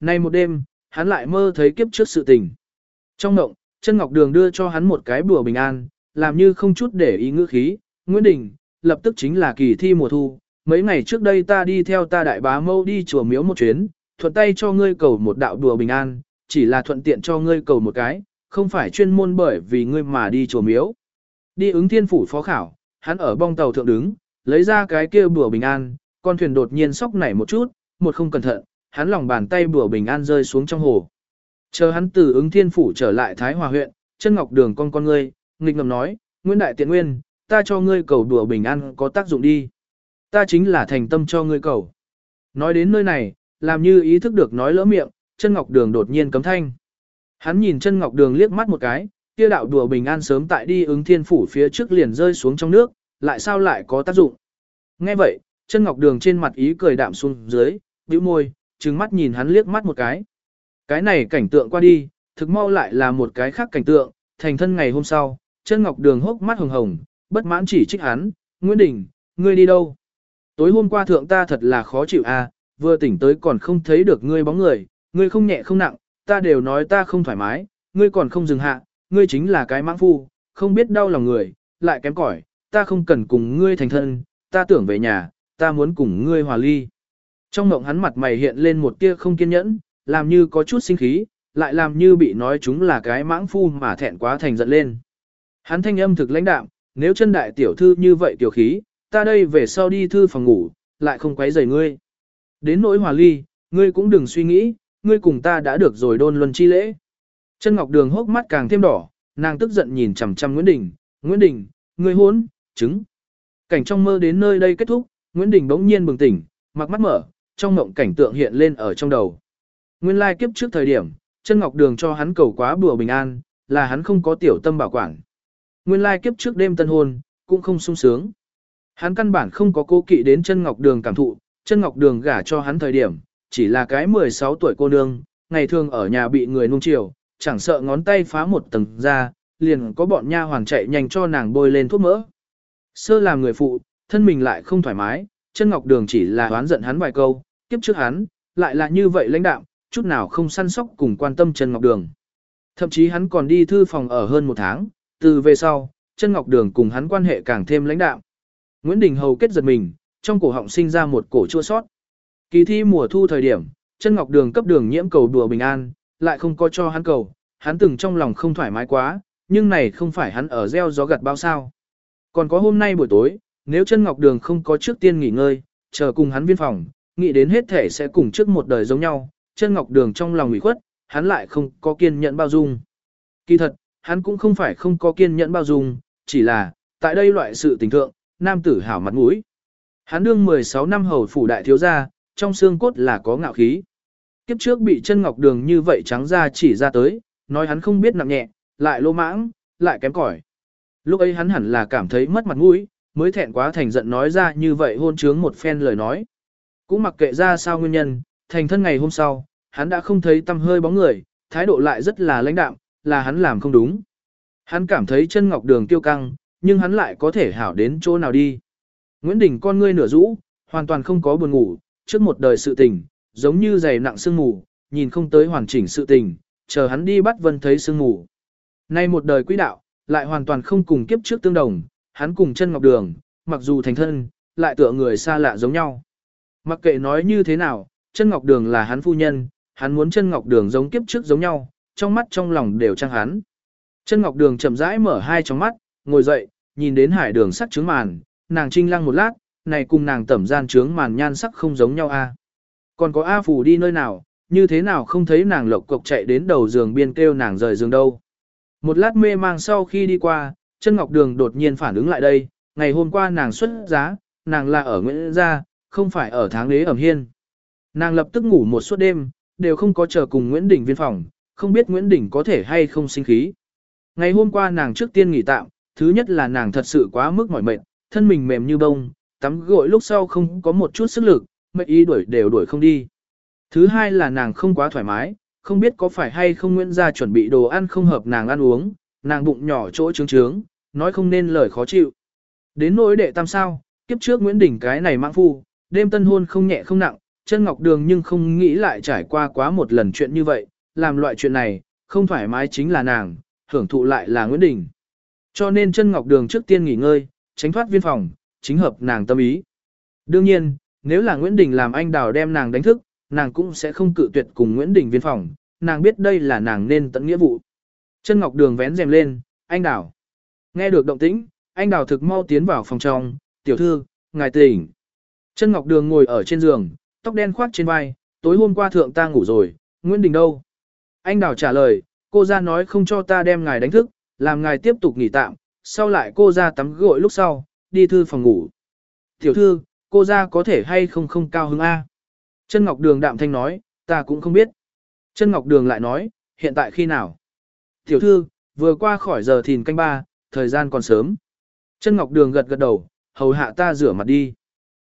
Nay một đêm, hắn lại mơ thấy kiếp trước sự tình. Trong mộng, chân ngọc đường đưa cho hắn một cái bùa bình an, làm như không chút để ý ngữ khí. Nguyễn Đình, lập tức chính là kỳ thi mùa thu. Mấy ngày trước đây ta đi theo ta đại bá mâu đi chùa miếu một chuyến, thuận tay cho ngươi cầu một đạo đùa bình an, chỉ là thuận tiện cho ngươi cầu một cái, không phải chuyên môn bởi vì ngươi mà đi chùa miếu. Đi ứng thiên phủ phó khảo, hắn ở bong tàu thượng đứng, lấy ra cái kia bùa bình an, con thuyền đột nhiên sóc nảy một chút, một không cẩn thận, hắn lòng bàn tay bùa bình an rơi xuống trong hồ. Chờ hắn từ ứng thiên phủ trở lại Thái Hòa huyện, chân ngọc đường con con ngươi, nghịch ngầm nói, Nguyễn Đại Tiện Nguyên, ta cho ngươi cầu đùa bình an có tác dụng đi. Ta chính là thành tâm cho ngươi cầu. Nói đến nơi này, làm như ý thức được nói lỡ miệng, chân ngọc đường đột nhiên cấm thanh. Hắn nhìn chân ngọc đường liếc mắt một cái, kia đạo đùa bình an sớm tại đi ứng thiên phủ phía trước liền rơi xuống trong nước, lại sao lại có tác dụng. Nghe vậy, chân ngọc đường trên mặt ý cười đạm xuống dưới, bĩu môi, trừng mắt nhìn hắn liếc mắt một cái. Cái này cảnh tượng qua đi, thực mau lại là một cái khác cảnh tượng, thành thân ngày hôm sau, chân ngọc đường hốc mắt hồng hồng, bất mãn chỉ trích hắn, Nguyễn Đình, ngươi đi đâu? Tối hôm qua thượng ta thật là khó chịu à, vừa tỉnh tới còn không thấy được ngươi bóng người, ngươi không nhẹ không nặng, ta đều nói ta không thoải mái, ngươi còn không dừng hạ, ngươi chính là cái mãng phu, không biết đau lòng người, lại kém cỏi, ta không cần cùng ngươi thành thân, ta tưởng về nhà, ta muốn cùng ngươi hòa ly. Trong mộng hắn mặt mày hiện lên một tia không kiên nhẫn, làm như có chút sinh khí, lại làm như bị nói chúng là cái mãng phu mà thẹn quá thành giận lên. Hắn thanh âm thực lãnh đạm, nếu chân đại tiểu thư như vậy tiểu khí, ta đây về sau đi thư phòng ngủ, lại không quấy rầy ngươi. Đến nỗi hòa ly, ngươi cũng đừng suy nghĩ, ngươi cùng ta đã được rồi đôn luân chi lễ. Chân Ngọc Đường hốc mắt càng thêm đỏ, nàng tức giận nhìn chằm chằm Nguyễn Đình, Nguyễn Đình, ngươi hốn, chứng. Cảnh trong mơ đến nơi đây kết thúc, Nguyễn Đình bỗng nhiên bừng tỉnh, mặc mắt mở, trong mộng cảnh tượng hiện lên ở trong đầu. Nguyên lai kiếp trước thời điểm, chân Ngọc Đường cho hắn cầu quá bùa bình an, là hắn không có tiểu tâm bảo quản. Nguyên lai kiếp trước đêm tân hôn, cũng không sung sướng. Hắn căn bản không có cố kỵ đến chân Ngọc Đường cảm thụ, chân Ngọc Đường gả cho hắn thời điểm, chỉ là cái 16 tuổi cô nương, ngày thường ở nhà bị người nung chiều, chẳng sợ ngón tay phá một tầng ra, liền có bọn nha hoàng chạy nhanh cho nàng bôi lên thuốc mỡ. Sơ làm người phụ, thân mình lại không thoải mái, chân ngọc đường chỉ là oán giận hắn vài câu, kiếp trước hắn, lại là như vậy lãnh đạm, chút nào không săn sóc cùng quan tâm Trần ngọc đường. Thậm chí hắn còn đi thư phòng ở hơn một tháng, từ về sau, Trần ngọc đường cùng hắn quan hệ càng thêm lãnh đạm. Nguyễn Đình Hầu kết giật mình, trong cổ họng sinh ra một cổ chua sót. Kỳ thi mùa thu thời điểm, Trần ngọc đường cấp đường nhiễm cầu đùa bình an, lại không có cho hắn cầu, hắn từng trong lòng không thoải mái quá, nhưng này không phải hắn ở gieo gió gặt bao sao. Còn có hôm nay buổi tối, nếu Trần ngọc đường không có trước tiên nghỉ ngơi, chờ cùng hắn viên phòng, nghĩ đến hết thể sẽ cùng trước một đời giống nhau, chân ngọc đường trong lòng ủy khuất, hắn lại không có kiên nhẫn bao dung. Kỳ thật, hắn cũng không phải không có kiên nhẫn bao dung, chỉ là, tại đây loại sự tình thượng, nam tử hảo mặt mũi. Hắn đương 16 năm hầu phủ đại thiếu gia, trong xương cốt là có ngạo khí. Kiếp trước bị chân ngọc đường như vậy trắng ra chỉ ra tới, nói hắn không biết nặng nhẹ, lại lô mãng, lại kém cỏi. Lúc ấy hắn hẳn là cảm thấy mất mặt mũi, mới thẹn quá thành giận nói ra như vậy hôn trướng một phen lời nói. Cũng mặc kệ ra sao nguyên nhân, thành thân ngày hôm sau, hắn đã không thấy tâm hơi bóng người, thái độ lại rất là lãnh đạm, là hắn làm không đúng. Hắn cảm thấy chân ngọc đường tiêu căng, nhưng hắn lại có thể hảo đến chỗ nào đi. Nguyễn Đình con ngươi nửa rũ, hoàn toàn không có buồn ngủ, trước một đời sự tình, giống như dày nặng sương mù, nhìn không tới hoàn chỉnh sự tình, chờ hắn đi bắt vân thấy sương mù. Nay một đời quỹ đạo, lại hoàn toàn không cùng kiếp trước tương đồng, hắn cùng chân ngọc đường, mặc dù thành thân, lại tựa người xa lạ giống nhau. Mặc kệ nói như thế nào, chân ngọc đường là hắn phu nhân, hắn muốn chân ngọc đường giống kiếp trước giống nhau, trong mắt trong lòng đều trang hắn. Chân ngọc đường chậm rãi mở hai tròng mắt, ngồi dậy, nhìn đến hải đường sắc trướng màn, nàng trinh lăng một lát, này cùng nàng tẩm gian trướng màn nhan sắc không giống nhau a. Còn có A Phủ đi nơi nào, như thế nào không thấy nàng lộc cộc chạy đến đầu giường biên kêu nàng rời giường đâu. Một lát mê mang sau khi đi qua, chân ngọc đường đột nhiên phản ứng lại đây, ngày hôm qua nàng xuất giá, nàng là ở Nguyễn Gia, không phải ở tháng đế ẩm hiên. Nàng lập tức ngủ một suốt đêm, đều không có chờ cùng Nguyễn Đình viên phòng, không biết Nguyễn Đình có thể hay không sinh khí. Ngày hôm qua nàng trước tiên nghỉ tạm, thứ nhất là nàng thật sự quá mức mỏi mệt, thân mình mềm như bông, tắm gội lúc sau không có một chút sức lực, mệt ý đuổi đều đuổi không đi. Thứ hai là nàng không quá thoải mái, không biết có phải hay không Nguyễn gia chuẩn bị đồ ăn không hợp nàng ăn uống, nàng bụng nhỏ chỗ trướng trướng, nói không nên lời khó chịu. Đến nỗi đệ tam sao, kiếp trước Nguyễn Đình cái này mang phu, đêm tân hôn không nhẹ không nặng, chân ngọc đường nhưng không nghĩ lại trải qua quá một lần chuyện như vậy, làm loại chuyện này, không thoải mái chính là nàng, hưởng thụ lại là Nguyễn Đình. Cho nên chân ngọc đường trước tiên nghỉ ngơi, tránh thoát viên phòng, chính hợp nàng tâm ý. Đương nhiên, nếu là Nguyễn Đình làm anh đào đem nàng đánh thức, nàng cũng sẽ không cự tuyệt cùng Nguyễn Đình viên phòng, nàng biết đây là nàng nên tận nghĩa vụ. Chân ngọc đường vén rèm lên, anh đào. Nghe được động tĩnh, anh đào thực mau tiến vào phòng trong, tiểu thư, ngài tỉnh. Chân ngọc đường ngồi ở trên giường, tóc đen khoác trên vai, tối hôm qua thượng ta ngủ rồi, Nguyễn Đình đâu? Anh đào trả lời, cô ra nói không cho ta đem ngài đánh thức, làm ngài tiếp tục nghỉ tạm, sau lại cô ra tắm gội lúc sau, đi thư phòng ngủ. Tiểu thư, cô ra có thể hay không không cao hứng A. Chân Ngọc Đường đạm thanh nói, ta cũng không biết. Chân Ngọc Đường lại nói, hiện tại khi nào? Tiểu thư, vừa qua khỏi giờ thìn canh ba, thời gian còn sớm. Chân Ngọc Đường gật gật đầu, hầu hạ ta rửa mặt đi.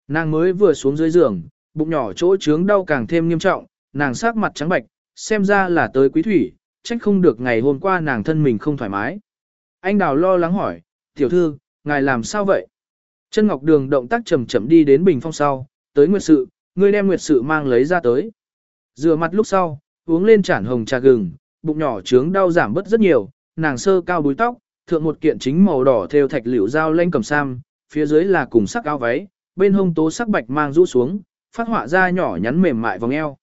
Nàng mới vừa xuống dưới giường, bụng nhỏ chỗ trướng đau càng thêm nghiêm trọng, nàng sắc mặt trắng bạch, xem ra là tới quý thủy, trách không được ngày hôm qua nàng thân mình không thoải mái. Anh Đào lo lắng hỏi, tiểu thư, ngài làm sao vậy? Chân Ngọc Đường động tác chậm chậm đi đến bình phong sau, tới nguyệt sự, ngươi đem nguyệt sự mang lấy ra tới. Rửa mặt lúc sau, uống lên chản hồng trà gừng, bụng nhỏ trướng đau giảm bớt rất nhiều, nàng sơ cao búi tóc, thượng một kiện chính màu đỏ theo thạch liễu dao lanh cầm sam, phía dưới là cùng sắc áo váy, bên hông tố sắc bạch mang rũ xuống, phát họa ra nhỏ nhắn mềm mại vòng eo.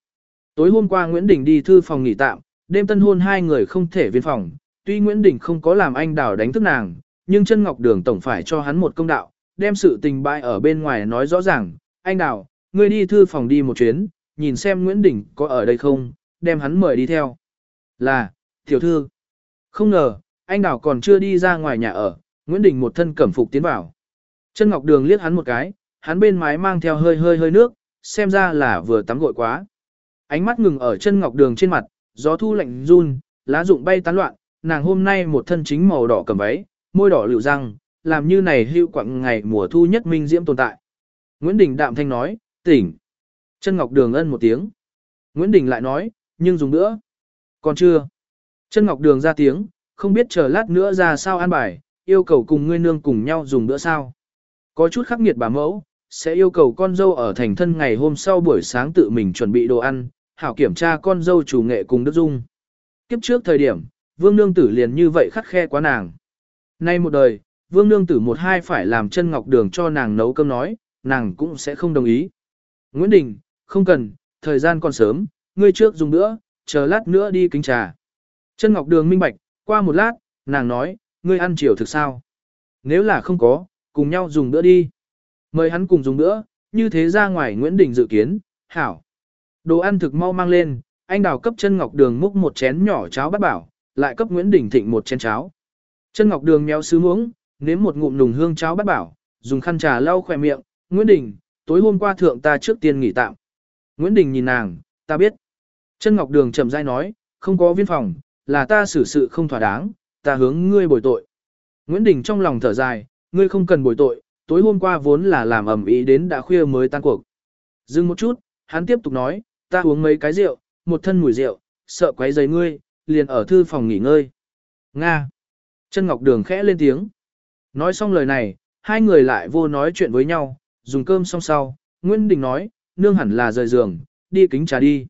Tối hôm qua Nguyễn Đình đi thư phòng nghỉ tạm, đêm tân hôn hai người không thể viên phòng, tuy Nguyễn Đình không có làm anh đào đánh thức nàng, nhưng chân ngọc đường tổng phải cho hắn một công đạo, đem sự tình bại ở bên ngoài nói rõ ràng, anh đào, ngươi đi thư phòng đi một chuyến, nhìn xem Nguyễn Đình có ở đây không, đem hắn mời đi theo. Là, tiểu thư. Không ngờ, anh đào còn chưa đi ra ngoài nhà ở, Nguyễn Đình một thân cẩm phục tiến vào. Chân Ngọc Đường liếc hắn một cái, hắn bên mái mang theo hơi hơi hơi nước, xem ra là vừa tắm gội quá. Ánh mắt ngừng ở chân Ngọc Đường trên mặt, gió thu lạnh run, lá rụng bay tán loạn, nàng hôm nay một thân chính màu đỏ cầm váy, môi đỏ lựu răng, làm như này hưu quặng ngày mùa thu nhất minh diễm tồn tại. Nguyễn Đình đạm thanh nói, tỉnh. Chân Ngọc Đường ân một tiếng. Nguyễn Đình lại nói, nhưng dùng nữa. Còn chưa. Chân Ngọc Đường ra tiếng, không biết chờ lát nữa ra sao an bài, yêu cầu cùng ngươi nương cùng nhau dùng bữa sao. Có chút khắc nghiệt bà mẫu, sẽ yêu cầu con dâu ở thành thân ngày hôm sau buổi sáng tự mình chuẩn bị đồ ăn, hảo kiểm tra con dâu chủ nghệ cùng Đức Dung. Kiếp trước thời điểm, vương nương tử liền như vậy khắc khe quá nàng. Nay một đời, vương nương tử một hai phải làm chân ngọc đường cho nàng nấu cơm nói, nàng cũng sẽ không đồng ý. Nguyễn Đình, không cần, thời gian còn sớm, ngươi trước dùng nữa, chờ lát nữa đi kính trà. Chân ngọc đường minh bạch, qua một lát, nàng nói, ngươi ăn chiều thực sao? Nếu là không có, cùng nhau dùng bữa đi. Mời hắn cùng dùng nữa, như thế ra ngoài Nguyễn Đình dự kiến, hảo. Đồ ăn thực mau mang lên, anh đào cấp chân ngọc đường múc một chén nhỏ cháo bắt bảo, lại cấp Nguyễn Đình thịnh một chén cháo. Chân ngọc đường méo sứ muỗng, nếm một ngụm nùng hương cháo bắt bảo, dùng khăn trà lau khỏe miệng, Nguyễn Đình, tối hôm qua thượng ta trước tiên nghỉ tạm. Nguyễn Đình nhìn nàng, ta biết. Chân ngọc đường chậm rãi nói, không có viên phòng, là ta xử sự không thỏa đáng, ta hướng ngươi bồi tội. Nguyễn Đình trong lòng thở dài, ngươi không cần bồi tội, tối hôm qua vốn là làm ẩm ý đến đã khuya mới tan cuộc. Dừng một chút, hắn tiếp tục nói, ta uống mấy cái rượu, một thân mùi rượu, sợ quấy giấy ngươi, liền ở thư phòng nghỉ ngơi. Nga. Chân Ngọc Đường khẽ lên tiếng. Nói xong lời này, hai người lại vô nói chuyện với nhau, dùng cơm xong sau, Nguyễn Đình nói, nương hẳn là rời giường, đi kính trà đi.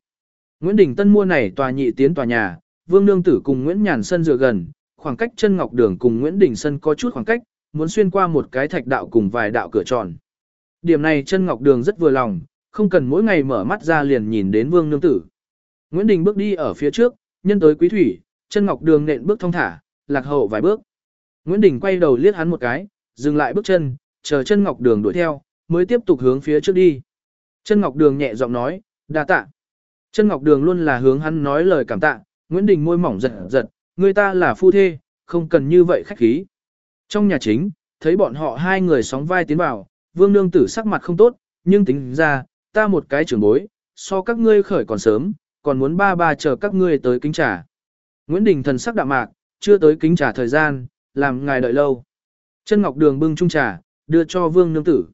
Nguyễn Đình Tân mua này tòa nhị tiến tòa nhà, Vương Nương Tử cùng Nguyễn Nhàn Sân dựa gần, khoảng cách chân Ngọc Đường cùng Nguyễn Đình Sân có chút khoảng cách, muốn xuyên qua một cái thạch đạo cùng vài đạo cửa tròn. Điểm này chân Ngọc Đường rất vừa lòng, không cần mỗi ngày mở mắt ra liền nhìn đến Vương Nương Tử. Nguyễn Đình bước đi ở phía trước, nhân tới quý thủy, chân Ngọc Đường nện bước thong thả, lạc hậu vài bước. Nguyễn Đình quay đầu liếc hắn một cái, dừng lại bước chân, chờ chân Ngọc Đường đuổi theo, mới tiếp tục hướng phía trước đi. Chân Ngọc Đường nhẹ giọng nói, đa tạ. Chân Ngọc Đường luôn là hướng hắn nói lời cảm tạ, Nguyễn Đình môi mỏng giật giật, người ta là phu thê, không cần như vậy khách khí. Trong nhà chính, thấy bọn họ hai người sóng vai tiến vào, vương nương tử sắc mặt không tốt, nhưng tính ra, ta một cái trưởng bối, so các ngươi khởi còn sớm, còn muốn ba ba chờ các ngươi tới kính trà. Nguyễn Đình thần sắc đạm mạc, chưa tới kính trà thời gian, làm ngài đợi lâu. Chân Ngọc Đường bưng chung trà, đưa cho vương nương tử.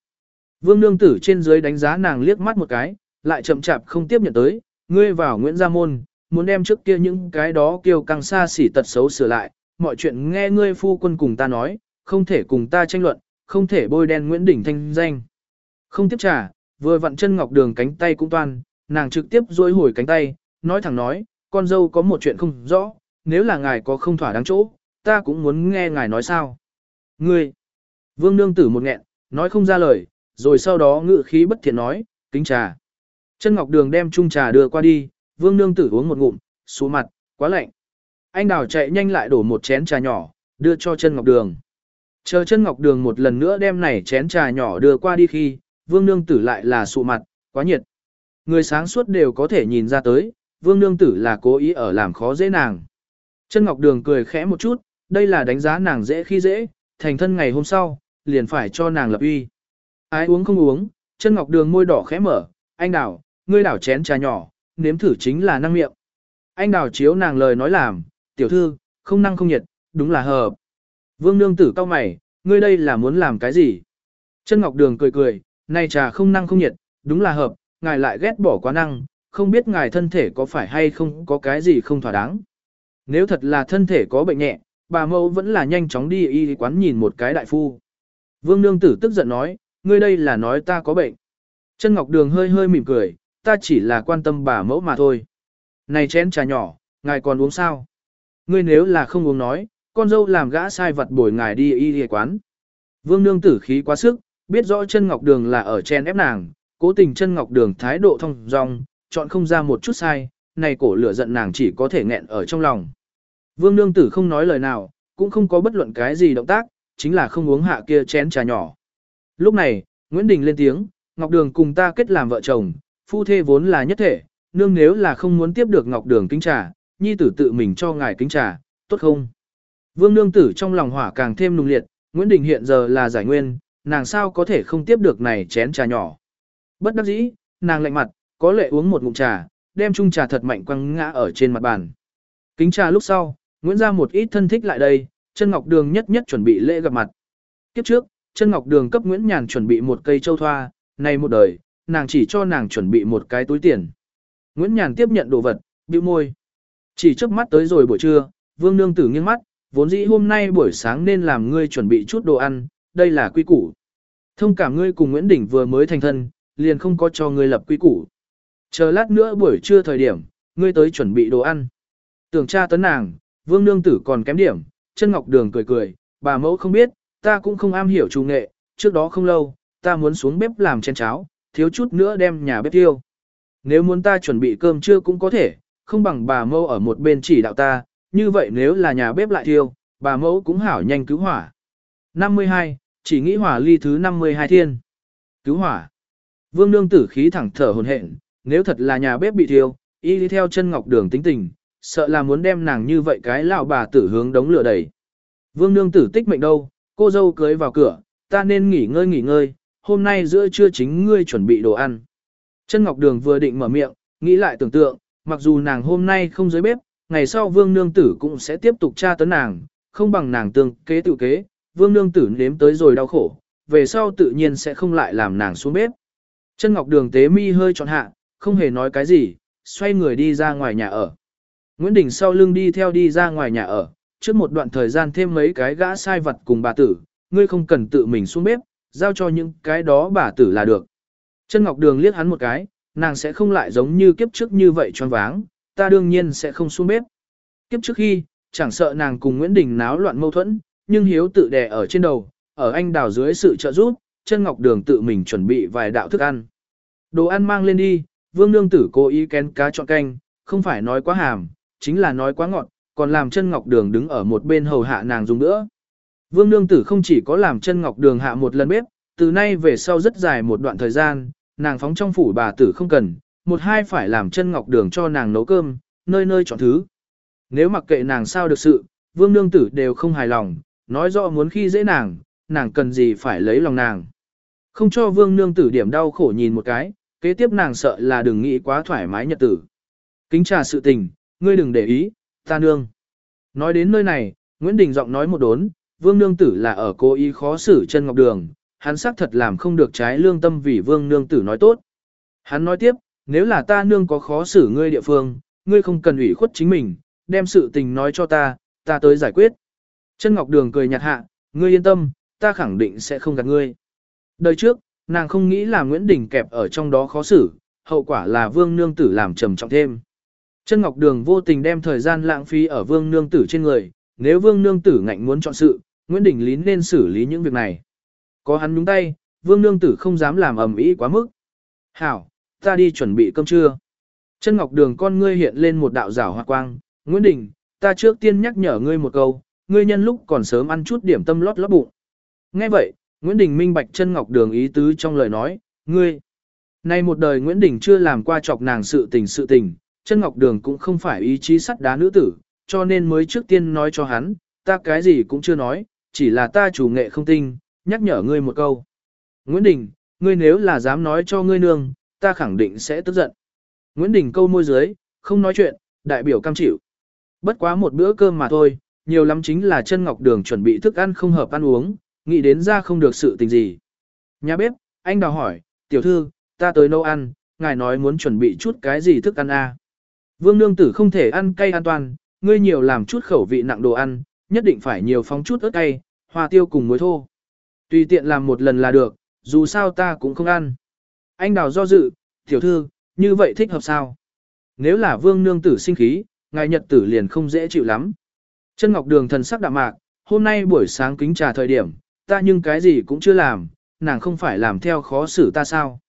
Vương nương tử trên dưới đánh giá nàng liếc mắt một cái, lại chậm chạp không tiếp nhận tới, ngươi vào Nguyễn Gia Môn, muốn đem trước kia những cái đó kêu càng xa xỉ tật xấu sửa lại, mọi chuyện nghe ngươi phu quân cùng ta nói, không thể cùng ta tranh luận, không thể bôi đen Nguyễn Đình thanh danh. Không tiếp trả, vừa vặn chân ngọc đường cánh tay cũng toan, nàng trực tiếp dối hồi cánh tay, nói thẳng nói, con dâu có một chuyện không rõ, nếu là ngài có không thỏa đáng chỗ, ta cũng muốn nghe ngài nói sao. Ngươi, vương nương tử một nghẹn, nói không ra lời, rồi sau đó ngự khí bất thiện nói, kính trà. Chân ngọc đường đem chung trà đưa qua đi, vương nương tử uống một ngụm, xuống mặt, quá lạnh. Anh đào chạy nhanh lại đổ một chén trà nhỏ, đưa cho chân ngọc đường. Chờ chân ngọc đường một lần nữa đem này chén trà nhỏ đưa qua đi khi, vương nương tử lại là sụ mặt, quá nhiệt. Người sáng suốt đều có thể nhìn ra tới, vương nương tử là cố ý ở làm khó dễ nàng. Chân ngọc đường cười khẽ một chút, đây là đánh giá nàng dễ khi dễ, thành thân ngày hôm sau, liền phải cho nàng lập uy. Ai uống không uống, chân ngọc đường môi đỏ khẽ mở, anh đảo, ngươi đảo chén trà nhỏ, nếm thử chính là năng miệng. Anh đảo chiếu nàng lời nói làm, tiểu thư, không năng không nhiệt, đúng là hợp. Vương nương tử cao mày, ngươi đây là muốn làm cái gì? Chân ngọc đường cười cười, này trà không năng không nhiệt, đúng là hợp, ngài lại ghét bỏ quá năng, không biết ngài thân thể có phải hay không có cái gì không thỏa đáng. Nếu thật là thân thể có bệnh nhẹ, bà mẫu vẫn là nhanh chóng đi y quán nhìn một cái đại phu. Vương nương tử tức giận nói, ngươi đây là nói ta có bệnh. Chân Ngọc Đường hơi hơi mỉm cười, ta chỉ là quan tâm bà mẫu mà thôi. Này chén trà nhỏ, ngài còn uống sao? Ngươi nếu là không uống nói, con dâu làm gã sai vật bồi ngài đi y y quán. Vương nương tử khí quá sức, biết rõ chân Ngọc Đường là ở chen ép nàng, cố tình chân Ngọc Đường thái độ thông dong, chọn không ra một chút sai, này cổ lửa giận nàng chỉ có thể nghẹn ở trong lòng. Vương nương tử không nói lời nào, cũng không có bất luận cái gì động tác, chính là không uống hạ kia chén trà nhỏ. Lúc này, Nguyễn Đình lên tiếng, Ngọc Đường cùng ta kết làm vợ chồng, phu thê vốn là nhất thể, nương nếu là không muốn tiếp được Ngọc Đường kính trà, nhi tử tự mình cho ngài kính trà, tốt không? Vương nương tử trong lòng hỏa càng thêm nung liệt, Nguyễn Đình hiện giờ là giải nguyên, nàng sao có thể không tiếp được này chén trà nhỏ. Bất đắc dĩ, nàng lạnh mặt, có lệ uống một ngụm trà, đem chung trà thật mạnh quăng ngã ở trên mặt bàn. Kính trà lúc sau, Nguyễn ra một ít thân thích lại đây, chân ngọc đường nhất nhất chuẩn bị lễ gặp mặt. Kiếp trước, chân ngọc đường cấp Nguyễn Nhàn chuẩn bị một cây châu thoa, này một đời, nàng chỉ cho nàng chuẩn bị một cái túi tiền. Nguyễn Nhàn tiếp nhận đồ vật, bĩu môi. Chỉ trước mắt tới rồi buổi trưa, vương nương tử nghiêng mắt, vốn dĩ hôm nay buổi sáng nên làm ngươi chuẩn bị chút đồ ăn, đây là quy củ. Thông cảm ngươi cùng Nguyễn Đình vừa mới thành thân, liền không có cho ngươi lập quy củ. Chờ lát nữa buổi trưa thời điểm, ngươi tới chuẩn bị đồ ăn. Tưởng cha tấn nàng, vương nương tử còn kém điểm, chân ngọc đường cười cười, bà mẫu không biết, ta cũng không am hiểu chủ nghệ, trước đó không lâu, ta muốn xuống bếp làm chén cháo, thiếu chút nữa đem nhà bếp tiêu. Nếu muốn ta chuẩn bị cơm trưa cũng có thể, không bằng bà mẫu ở một bên chỉ đạo ta, như vậy nếu là nhà bếp lại thiêu, bà mẫu cũng hảo nhanh cứu hỏa. 52, chỉ nghĩ hỏa ly thứ 52 thiên. Cứu hỏa. Vương nương tử khí thẳng thở hồn hển, nếu thật là nhà bếp bị thiêu, y đi theo chân ngọc đường tính tình, sợ là muốn đem nàng như vậy cái lão bà tử hướng đống lửa đẩy. Vương nương tử tích mệnh đâu, cô dâu cưới vào cửa, ta nên nghỉ ngơi nghỉ ngơi, hôm nay giữa trưa chính ngươi chuẩn bị đồ ăn. Chân Ngọc Đường vừa định mở miệng, nghĩ lại tưởng tượng, mặc dù nàng hôm nay không dưới bếp, ngày sau vương nương tử cũng sẽ tiếp tục tra tấn nàng, không bằng nàng tương kế tự kế, vương nương tử nếm tới rồi đau khổ, về sau tự nhiên sẽ không lại làm nàng xuống bếp. Chân Ngọc Đường tế mi hơi trọn hạ, không hề nói cái gì, xoay người đi ra ngoài nhà ở. Nguyễn Đình sau lưng đi theo đi ra ngoài nhà ở, trước một đoạn thời gian thêm mấy cái gã sai vật cùng bà tử, ngươi không cần tự mình xuống bếp, giao cho những cái đó bà tử là được. Chân Ngọc Đường liếc hắn một cái, nàng sẽ không lại giống như kiếp trước như vậy choáng váng, ta đương nhiên sẽ không xuống bếp. Kiếp trước khi, chẳng sợ nàng cùng Nguyễn Đình náo loạn mâu thuẫn, nhưng hiếu tự đè ở trên đầu, ở anh đào dưới sự trợ giúp, chân Ngọc Đường tự mình chuẩn bị vài đạo thức ăn. Đồ ăn mang lên đi, Vương Nương Tử cố ý kén cá chọn canh, không phải nói quá hàm, chính là nói quá ngọt, còn làm chân ngọc đường đứng ở một bên hầu hạ nàng dùng nữa. Vương nương tử không chỉ có làm chân ngọc đường hạ một lần bếp, từ nay về sau rất dài một đoạn thời gian, nàng phóng trong phủ bà tử không cần, một hai phải làm chân ngọc đường cho nàng nấu cơm, nơi nơi chọn thứ. Nếu mặc kệ nàng sao được sự, vương nương tử đều không hài lòng, nói rõ muốn khi dễ nàng, nàng cần gì phải lấy lòng nàng. Không cho vương nương tử điểm đau khổ nhìn một cái, kế tiếp nàng sợ là đừng nghĩ quá thoải mái nhật tử. Kính trà sự tình, ngươi đừng để ý, ta nương. Nói đến nơi này, Nguyễn Đình giọng nói một đốn, vương nương tử là ở cố ý khó xử chân ngọc đường, hắn xác thật làm không được trái lương tâm vì vương nương tử nói tốt. Hắn nói tiếp, nếu là ta nương có khó xử ngươi địa phương, ngươi không cần ủy khuất chính mình, đem sự tình nói cho ta, ta tới giải quyết. Chân ngọc đường cười nhạt hạ, ngươi yên tâm, ta khẳng định sẽ không gạt ngươi. Đời trước, nàng không nghĩ là Nguyễn Đình kẹp ở trong đó khó xử, hậu quả là Vương Nương Tử làm trầm trọng thêm. Chân Ngọc Đường vô tình đem thời gian lãng phí ở Vương Nương Tử trên người, nếu Vương Nương Tử ngạnh muốn chọn sự, Nguyễn Đình Lín nên xử lý những việc này. Có hắn nhúng tay, Vương Nương Tử không dám làm ầm ĩ quá mức. Hảo, ta đi chuẩn bị cơm trưa. Chân Ngọc Đường con ngươi hiện lên một đạo rảo hoa quang, Nguyễn Đình, ta trước tiên nhắc nhở ngươi một câu, ngươi nhân lúc còn sớm ăn chút điểm tâm lót lót bụng. Nghe vậy, Nguyễn Đình minh bạch chân Ngọc Đường ý tứ trong lời nói, ngươi. Nay một đời Nguyễn Đình chưa làm qua chọc nàng sự tình sự tình, chân Ngọc Đường cũng không phải ý chí sắt đá nữ tử, cho nên mới trước tiên nói cho hắn, ta cái gì cũng chưa nói, chỉ là ta chủ nghệ không tinh, nhắc nhở ngươi một câu. Nguyễn Đình, ngươi nếu là dám nói cho ngươi nương, ta khẳng định sẽ tức giận. Nguyễn Đình câu môi dưới, không nói chuyện, đại biểu cam chịu. Bất quá một bữa cơm mà thôi, nhiều lắm chính là chân ngọc đường chuẩn bị thức ăn không hợp ăn uống, nghĩ đến ra không được sự tình gì. Nhà bếp, anh đào hỏi, tiểu thư, ta tới nấu ăn, ngài nói muốn chuẩn bị chút cái gì thức ăn a? À? Vương nương tử không thể ăn cay an toàn, ngươi nhiều làm chút khẩu vị nặng đồ ăn, nhất định phải nhiều phóng chút ớt cay, hoa tiêu cùng muối thô. Tùy tiện làm một lần là được, dù sao ta cũng không ăn. Anh đào do dự, tiểu thư, như vậy thích hợp sao? Nếu là vương nương tử sinh khí, ngài nhật tử liền không dễ chịu lắm. Chân Ngọc Đường thần sắc đạm mạc, hôm nay buổi sáng kính trà thời điểm, ta nhưng cái gì cũng chưa làm, nàng không phải làm theo khó xử ta sao.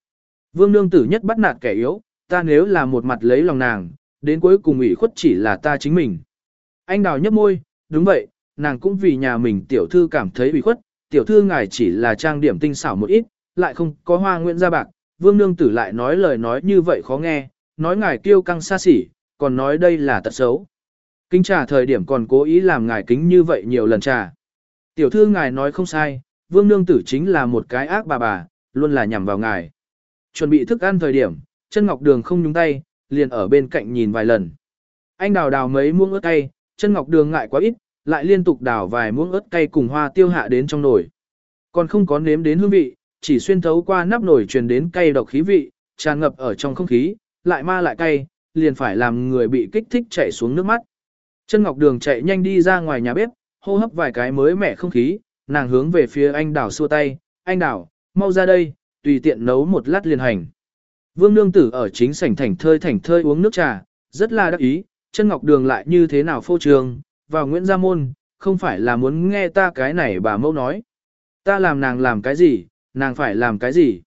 Vương nương tử nhất bắt nạt kẻ yếu, ta nếu là một mặt lấy lòng nàng, đến cuối cùng ủy khuất chỉ là ta chính mình. Anh đào nhấp môi, đúng vậy, nàng cũng vì nhà mình tiểu thư cảm thấy ủy khuất, tiểu thư ngài chỉ là trang điểm tinh xảo một ít, lại không có hoa nguyện ra bạc, vương nương tử lại nói lời nói như vậy khó nghe, nói ngài kiêu căng xa xỉ, còn nói đây là tật xấu. Kính trà thời điểm còn cố ý làm ngài kính như vậy nhiều lần trà. Tiểu thư ngài nói không sai, vương nương tử chính là một cái ác bà bà, luôn là nhằm vào ngài. Chuẩn bị thức ăn thời điểm, chân ngọc đường không nhúng tay, liền ở bên cạnh nhìn vài lần. Anh đào đào mấy muỗng ớt cay, chân ngọc đường ngại quá ít, lại liên tục đào vài muỗng ớt cay cùng hoa tiêu hạ đến trong nồi. Còn không có nếm đến hương vị, chỉ xuyên thấu qua nắp nồi truyền đến cay độc khí vị, tràn ngập ở trong không khí, lại ma lại cay, liền phải làm người bị kích thích chảy xuống nước mắt. Chân Ngọc Đường chạy nhanh đi ra ngoài nhà bếp, hô hấp vài cái mới mẻ không khí, nàng hướng về phía anh đảo xua tay, anh đảo, mau ra đây, tùy tiện nấu một lát liền hành. Vương Nương Tử ở chính sảnh thảnh thơi thảnh thơi uống nước trà, rất là đắc ý, chân Ngọc Đường lại như thế nào phô trường, vào Nguyễn Gia Môn, không phải là muốn nghe ta cái này bà mâu nói. Ta làm nàng làm cái gì, nàng phải làm cái gì.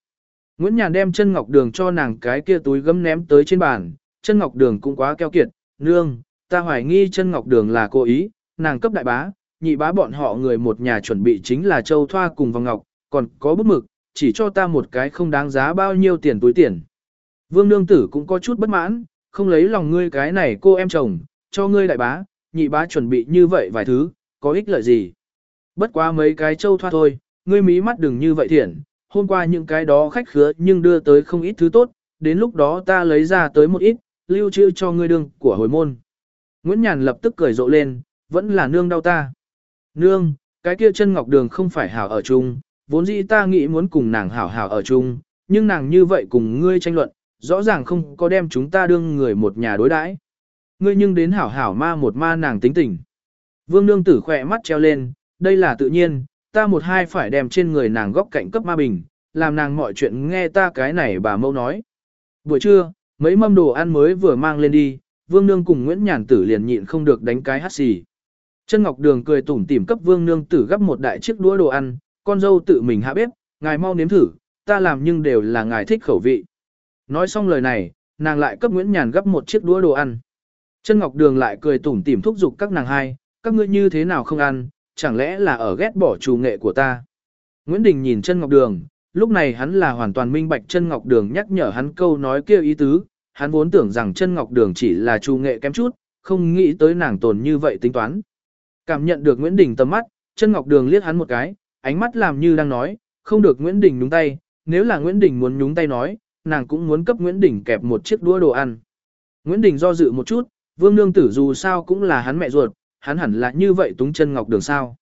Nguyễn Nhàn đem chân Ngọc Đường cho nàng cái kia túi gấm ném tới trên bàn, chân Ngọc Đường cũng quá keo kiệt, nương, ta hoài nghi chân Ngọc Đường là cố ý, nàng cấp đại bá, nhị bá bọn họ người một nhà chuẩn bị chính là châu thoa cùng vòng ngọc, còn có bút mực, chỉ cho ta một cái không đáng giá bao nhiêu tiền túi tiền. Vương Nương Tử cũng có chút bất mãn, không lấy lòng ngươi cái này cô em chồng, cho ngươi đại bá, nhị bá chuẩn bị như vậy vài thứ, có ích lợi gì. Bất quá mấy cái châu thoa thôi, ngươi mí mắt đừng như vậy thiện, hôm qua những cái đó khách khứa nhưng đưa tới không ít thứ tốt, đến lúc đó ta lấy ra tới một ít, lưu trữ cho ngươi đương của hồi môn. Nguyễn Nhàn lập tức cười rộ lên, vẫn là nương đau ta. Nương, cái kia chân ngọc đường không phải hảo ở chung, vốn dĩ ta nghĩ muốn cùng nàng hảo hảo ở chung, nhưng nàng như vậy cùng ngươi tranh luận, rõ ràng không có đem chúng ta đương người một nhà đối đãi. Ngươi nhưng đến hảo hảo ma một ma nàng tính tình. Vương nương tử khỏe mắt treo lên, đây là tự nhiên, ta một hai phải đem trên người nàng góc cạnh cấp ma bình, làm nàng mọi chuyện nghe ta cái này bà mâu nói. Buổi trưa, mấy mâm đồ ăn mới vừa mang lên đi, Vương Nương cùng Nguyễn Nhàn Tử liền nhịn không được đánh cái hát xì. Chân Ngọc Đường cười tủm tỉm cấp Vương Nương Tử gấp một đại chiếc đũa đồ ăn, con dâu tự mình hạ bếp, ngài mau nếm thử, ta làm nhưng đều là ngài thích khẩu vị. Nói xong lời này, nàng lại cấp Nguyễn Nhàn gấp một chiếc đũa đồ ăn. Chân Ngọc Đường lại cười tủm tỉm thúc giục các nàng hai, các ngươi như thế nào không ăn, chẳng lẽ là ở ghét bỏ trù nghệ của ta. Nguyễn Đình nhìn chân Ngọc Đường, lúc này hắn là hoàn toàn minh bạch chân Ngọc Đường nhắc nhở hắn câu nói kêu ý tứ, hắn vốn tưởng rằng chân Ngọc Đường chỉ là trù nghệ kém chút, không nghĩ tới nàng tồn như vậy tính toán. Cảm nhận được Nguyễn Đình tầm mắt, chân Ngọc Đường liếc hắn một cái, ánh mắt làm như đang nói, không được Nguyễn Đình nhúng tay, nếu là Nguyễn Đình muốn nhúng tay nói, nàng cũng muốn cấp Nguyễn Đình kẹp một chiếc đũa đồ ăn. Nguyễn Đình do dự một chút, Vương Nương Tử dù sao cũng là hắn mẹ ruột, hắn hẳn là như vậy túng chân ngọc đường sao.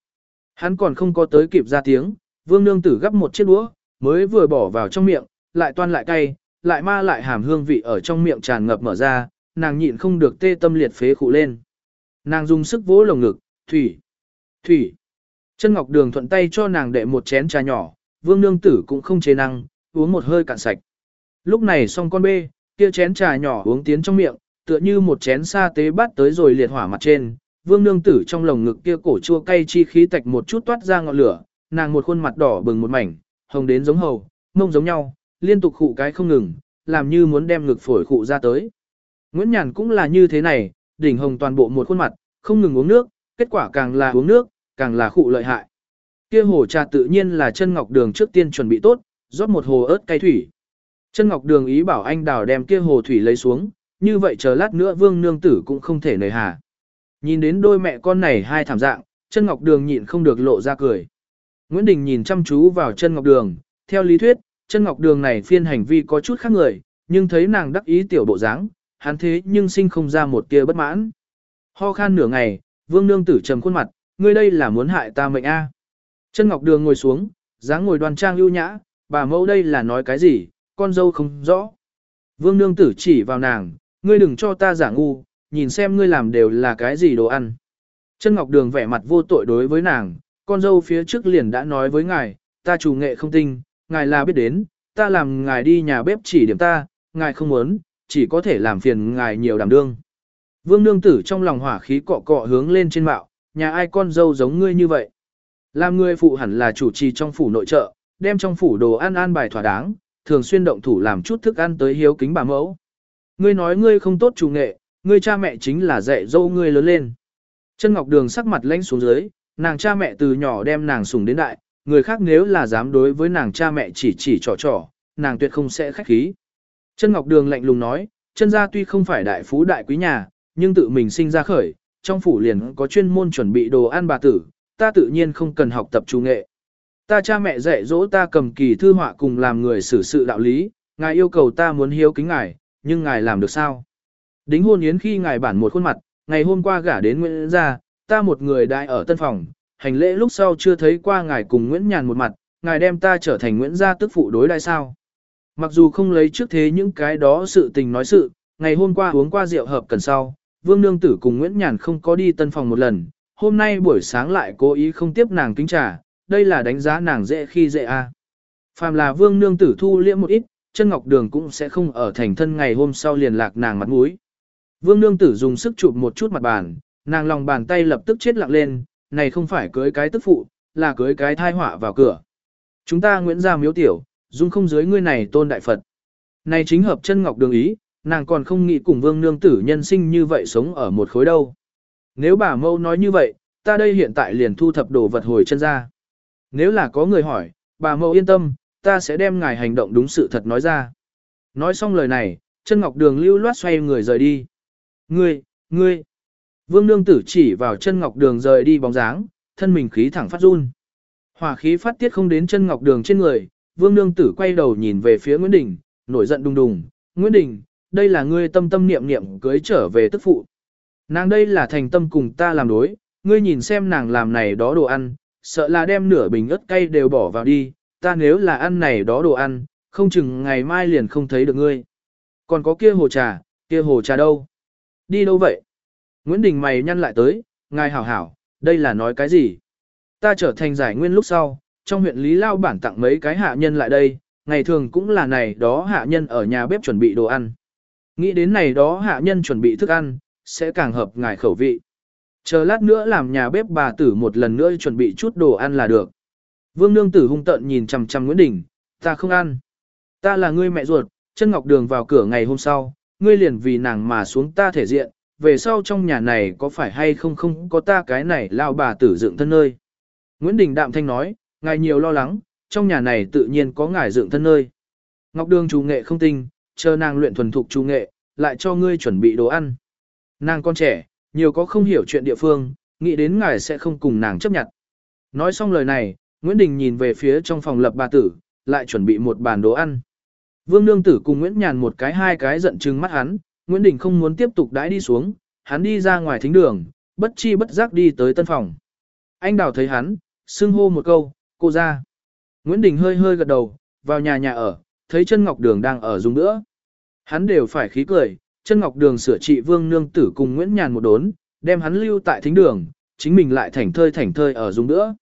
Hắn còn không có tới kịp ra tiếng, vương nương tử gấp một chiếc đũa, mới vừa bỏ vào trong miệng, lại toan lại cay, lại ma lại hàm hương vị ở trong miệng tràn ngập mở ra, nàng nhịn không được tê tâm liệt phế khụ lên. Nàng dùng sức vỗ lồng ngực, thủy, thủy. Chân ngọc đường thuận tay cho nàng đệ một chén trà nhỏ, vương nương tử cũng không chế năng, uống một hơi cạn sạch. Lúc này xong con bê, kia chén trà nhỏ uống tiến trong miệng, tựa như một chén sa tế bát tới rồi liệt hỏa mặt trên. Vương nương tử trong lồng ngực kia cổ chua cay chi khí tạch một chút toát ra ngọn lửa, nàng một khuôn mặt đỏ bừng một mảnh, hồng đến giống hầu, mông giống nhau, liên tục khụ cái không ngừng, làm như muốn đem ngực phổi khụ ra tới. Nguyễn Nhàn cũng là như thế này, đỉnh hồng toàn bộ một khuôn mặt, không ngừng uống nước, kết quả càng là uống nước, càng là khụ lợi hại. Kia hồ trà tự nhiên là chân ngọc đường trước tiên chuẩn bị tốt, rót một hồ ớt cay thủy. Chân ngọc đường ý bảo anh đào đem kia hồ thủy lấy xuống, như vậy chờ lát nữa vương nương tử cũng không thể nời hà. Nhìn đến đôi mẹ con này hai thảm dạng, chân ngọc đường nhịn không được lộ ra cười. Nguyễn Đình nhìn chăm chú vào chân ngọc đường, theo lý thuyết, chân ngọc đường này phiên hành vi có chút khác người, nhưng thấy nàng đắc ý tiểu bộ dáng, hắn thế nhưng sinh không ra một tia bất mãn. Ho khan nửa ngày, vương nương tử trầm khuôn mặt, ngươi đây là muốn hại ta mệnh a. Chân ngọc đường ngồi xuống, dáng ngồi đoan trang ưu nhã, bà mẫu đây là nói cái gì, con dâu không rõ. Vương nương tử chỉ vào nàng, ngươi đừng cho ta giả ngu, nhìn xem ngươi làm đều là cái gì đồ ăn. Chân ngọc đường vẻ mặt vô tội đối với nàng, con dâu phía trước liền đã nói với ngài, ta chủ nghệ không tinh, ngài là biết đến, ta làm ngài đi nhà bếp chỉ điểm ta, ngài không muốn, chỉ có thể làm phiền ngài nhiều đảm đương. Vương nương tử trong lòng hỏa khí cọ cọ hướng lên trên mạo, nhà ai con dâu giống ngươi như vậy. Làm người phụ hẳn là chủ trì trong phủ nội trợ, đem trong phủ đồ ăn an bài thỏa đáng, thường xuyên động thủ làm chút thức ăn tới hiếu kính bà mẫu. Ngươi nói ngươi không tốt chủ nghệ, ngươi cha mẹ chính là dạy dâu ngươi lớn lên. Chân Ngọc Đường sắc mặt lãnh xuống dưới, nàng cha mẹ từ nhỏ đem nàng sủng đến đại, người khác nếu là dám đối với nàng cha mẹ chỉ chỉ trò trò, nàng tuyệt không sẽ khách khí. Chân Ngọc Đường lạnh lùng nói, chân gia tuy không phải đại phú đại quý nhà, nhưng tự mình sinh ra khởi, trong phủ liền có chuyên môn chuẩn bị đồ ăn bà tử, ta tự nhiên không cần học tập chủ nghệ. Ta cha mẹ dạy dỗ ta cầm kỳ thư họa cùng làm người xử sự đạo lý, ngài yêu cầu ta muốn hiếu kính ngài, nhưng ngài làm được sao? Đính hôn yến khi ngài bản một khuôn mặt, ngày hôm qua gả đến Nguyễn gia, ta một người đại ở tân phòng, hành lễ lúc sau chưa thấy qua ngài cùng Nguyễn Nhàn một mặt, ngài đem ta trở thành Nguyễn gia tức phụ đối đại sao? Mặc dù không lấy trước thế những cái đó sự tình nói sự, ngày hôm qua uống qua rượu hợp cần sau, Vương Nương Tử cùng Nguyễn Nhàn không có đi tân phòng một lần, hôm nay buổi sáng lại cố ý không tiếp nàng kính trà, đây là đánh giá nàng dễ khi dễ a. À. Phàm là Vương Nương Tử thu liễm một ít, chân ngọc đường cũng sẽ không ở thành thân ngày hôm sau liền lạc nàng mặt mũi. Vương Nương Tử dùng sức chụp một chút mặt bàn, nàng lòng bàn tay lập tức chết lặng lên, này không phải cưới cái tức phụ, là cưới cái thai họa vào cửa. Chúng ta Nguyễn gia miếu tiểu, dung không dưới ngươi này tôn đại Phật. Này chính hợp chân ngọc đường ý, nàng còn không nghĩ cùng vương nương tử nhân sinh như vậy sống ở một khối đâu. Nếu bà mâu nói như vậy, ta đây hiện tại liền thu thập đồ vật hồi chân ra. Nếu là có người hỏi, bà mâu yên tâm, ta sẽ đem ngài hành động đúng sự thật nói ra. Nói xong lời này, chân ngọc đường lưu loát xoay người rời đi. Ngươi, ngươi. Vương nương tử chỉ vào chân ngọc đường rời đi bóng dáng, thân mình khí thẳng phát run. Hỏa khí phát tiết không đến chân ngọc đường trên người, vương nương tử quay đầu nhìn về phía Nguyễn Đình, nổi giận đùng đùng. Nguyễn Đình, đây là ngươi tâm tâm niệm niệm cưới trở về tức phụ. Nàng đây là thành tâm cùng ta làm đối, ngươi nhìn xem nàng làm này đó đồ ăn, sợ là đem nửa bình ớt cay đều bỏ vào đi, ta nếu là ăn này đó đồ ăn, không chừng ngày mai liền không thấy được ngươi. Còn có kia hồ trà, kia hồ trà đâu? Đi đâu vậy? Nguyễn Đình mày nhăn lại tới, ngài hảo hảo, đây là nói cái gì? Ta trở thành giải nguyên lúc sau, trong huyện Lý Lao bản tặng mấy cái hạ nhân lại đây, ngày thường cũng là này đó hạ nhân ở nhà bếp chuẩn bị đồ ăn. Nghĩ đến này đó hạ nhân chuẩn bị thức ăn, sẽ càng hợp ngài khẩu vị. Chờ lát nữa làm nhà bếp bà tử một lần nữa chuẩn bị chút đồ ăn là được. Vương nương tử hung tợn nhìn chằm chằm Nguyễn Đình, ta không ăn. Ta là ngươi mẹ ruột, chân ngọc đường vào cửa ngày hôm sau, ngươi liền vì nàng mà xuống ta thể diện, về sau trong nhà này có phải hay không không có ta cái này lao bà tử dựng thân nơi. Nguyễn Đình đạm thanh nói, ngài nhiều lo lắng, trong nhà này tự nhiên có ngài dựng thân nơi. Ngọc đường chủ nghệ không tinh, chờ nàng luyện thuần thục chủ nghệ, lại cho ngươi chuẩn bị đồ ăn. Nàng con trẻ, nhiều có không hiểu chuyện địa phương, nghĩ đến ngài sẽ không cùng nàng chấp nhận. Nói xong lời này, Nguyễn Đình nhìn về phía trong phòng lập bà tử, lại chuẩn bị một bàn đồ ăn. Vương Nương Tử cùng Nguyễn Nhàn một cái hai cái giận trừng mắt hắn, Nguyễn Đình không muốn tiếp tục đãi đi xuống, hắn đi ra ngoài thính đường, bất chi bất giác đi tới tân phòng. Anh Đào thấy hắn, xưng hô một câu, cô ra. Nguyễn Đình hơi hơi gật đầu, vào nhà nhà ở, thấy chân ngọc đường đang ở dùng nữa. Hắn đều phải khí cười, chân ngọc đường sửa trị vương nương tử cùng Nguyễn Nhàn một đốn, đem hắn lưu tại thính đường, chính mình lại thảnh thơi thảnh thơi ở dùng nữa.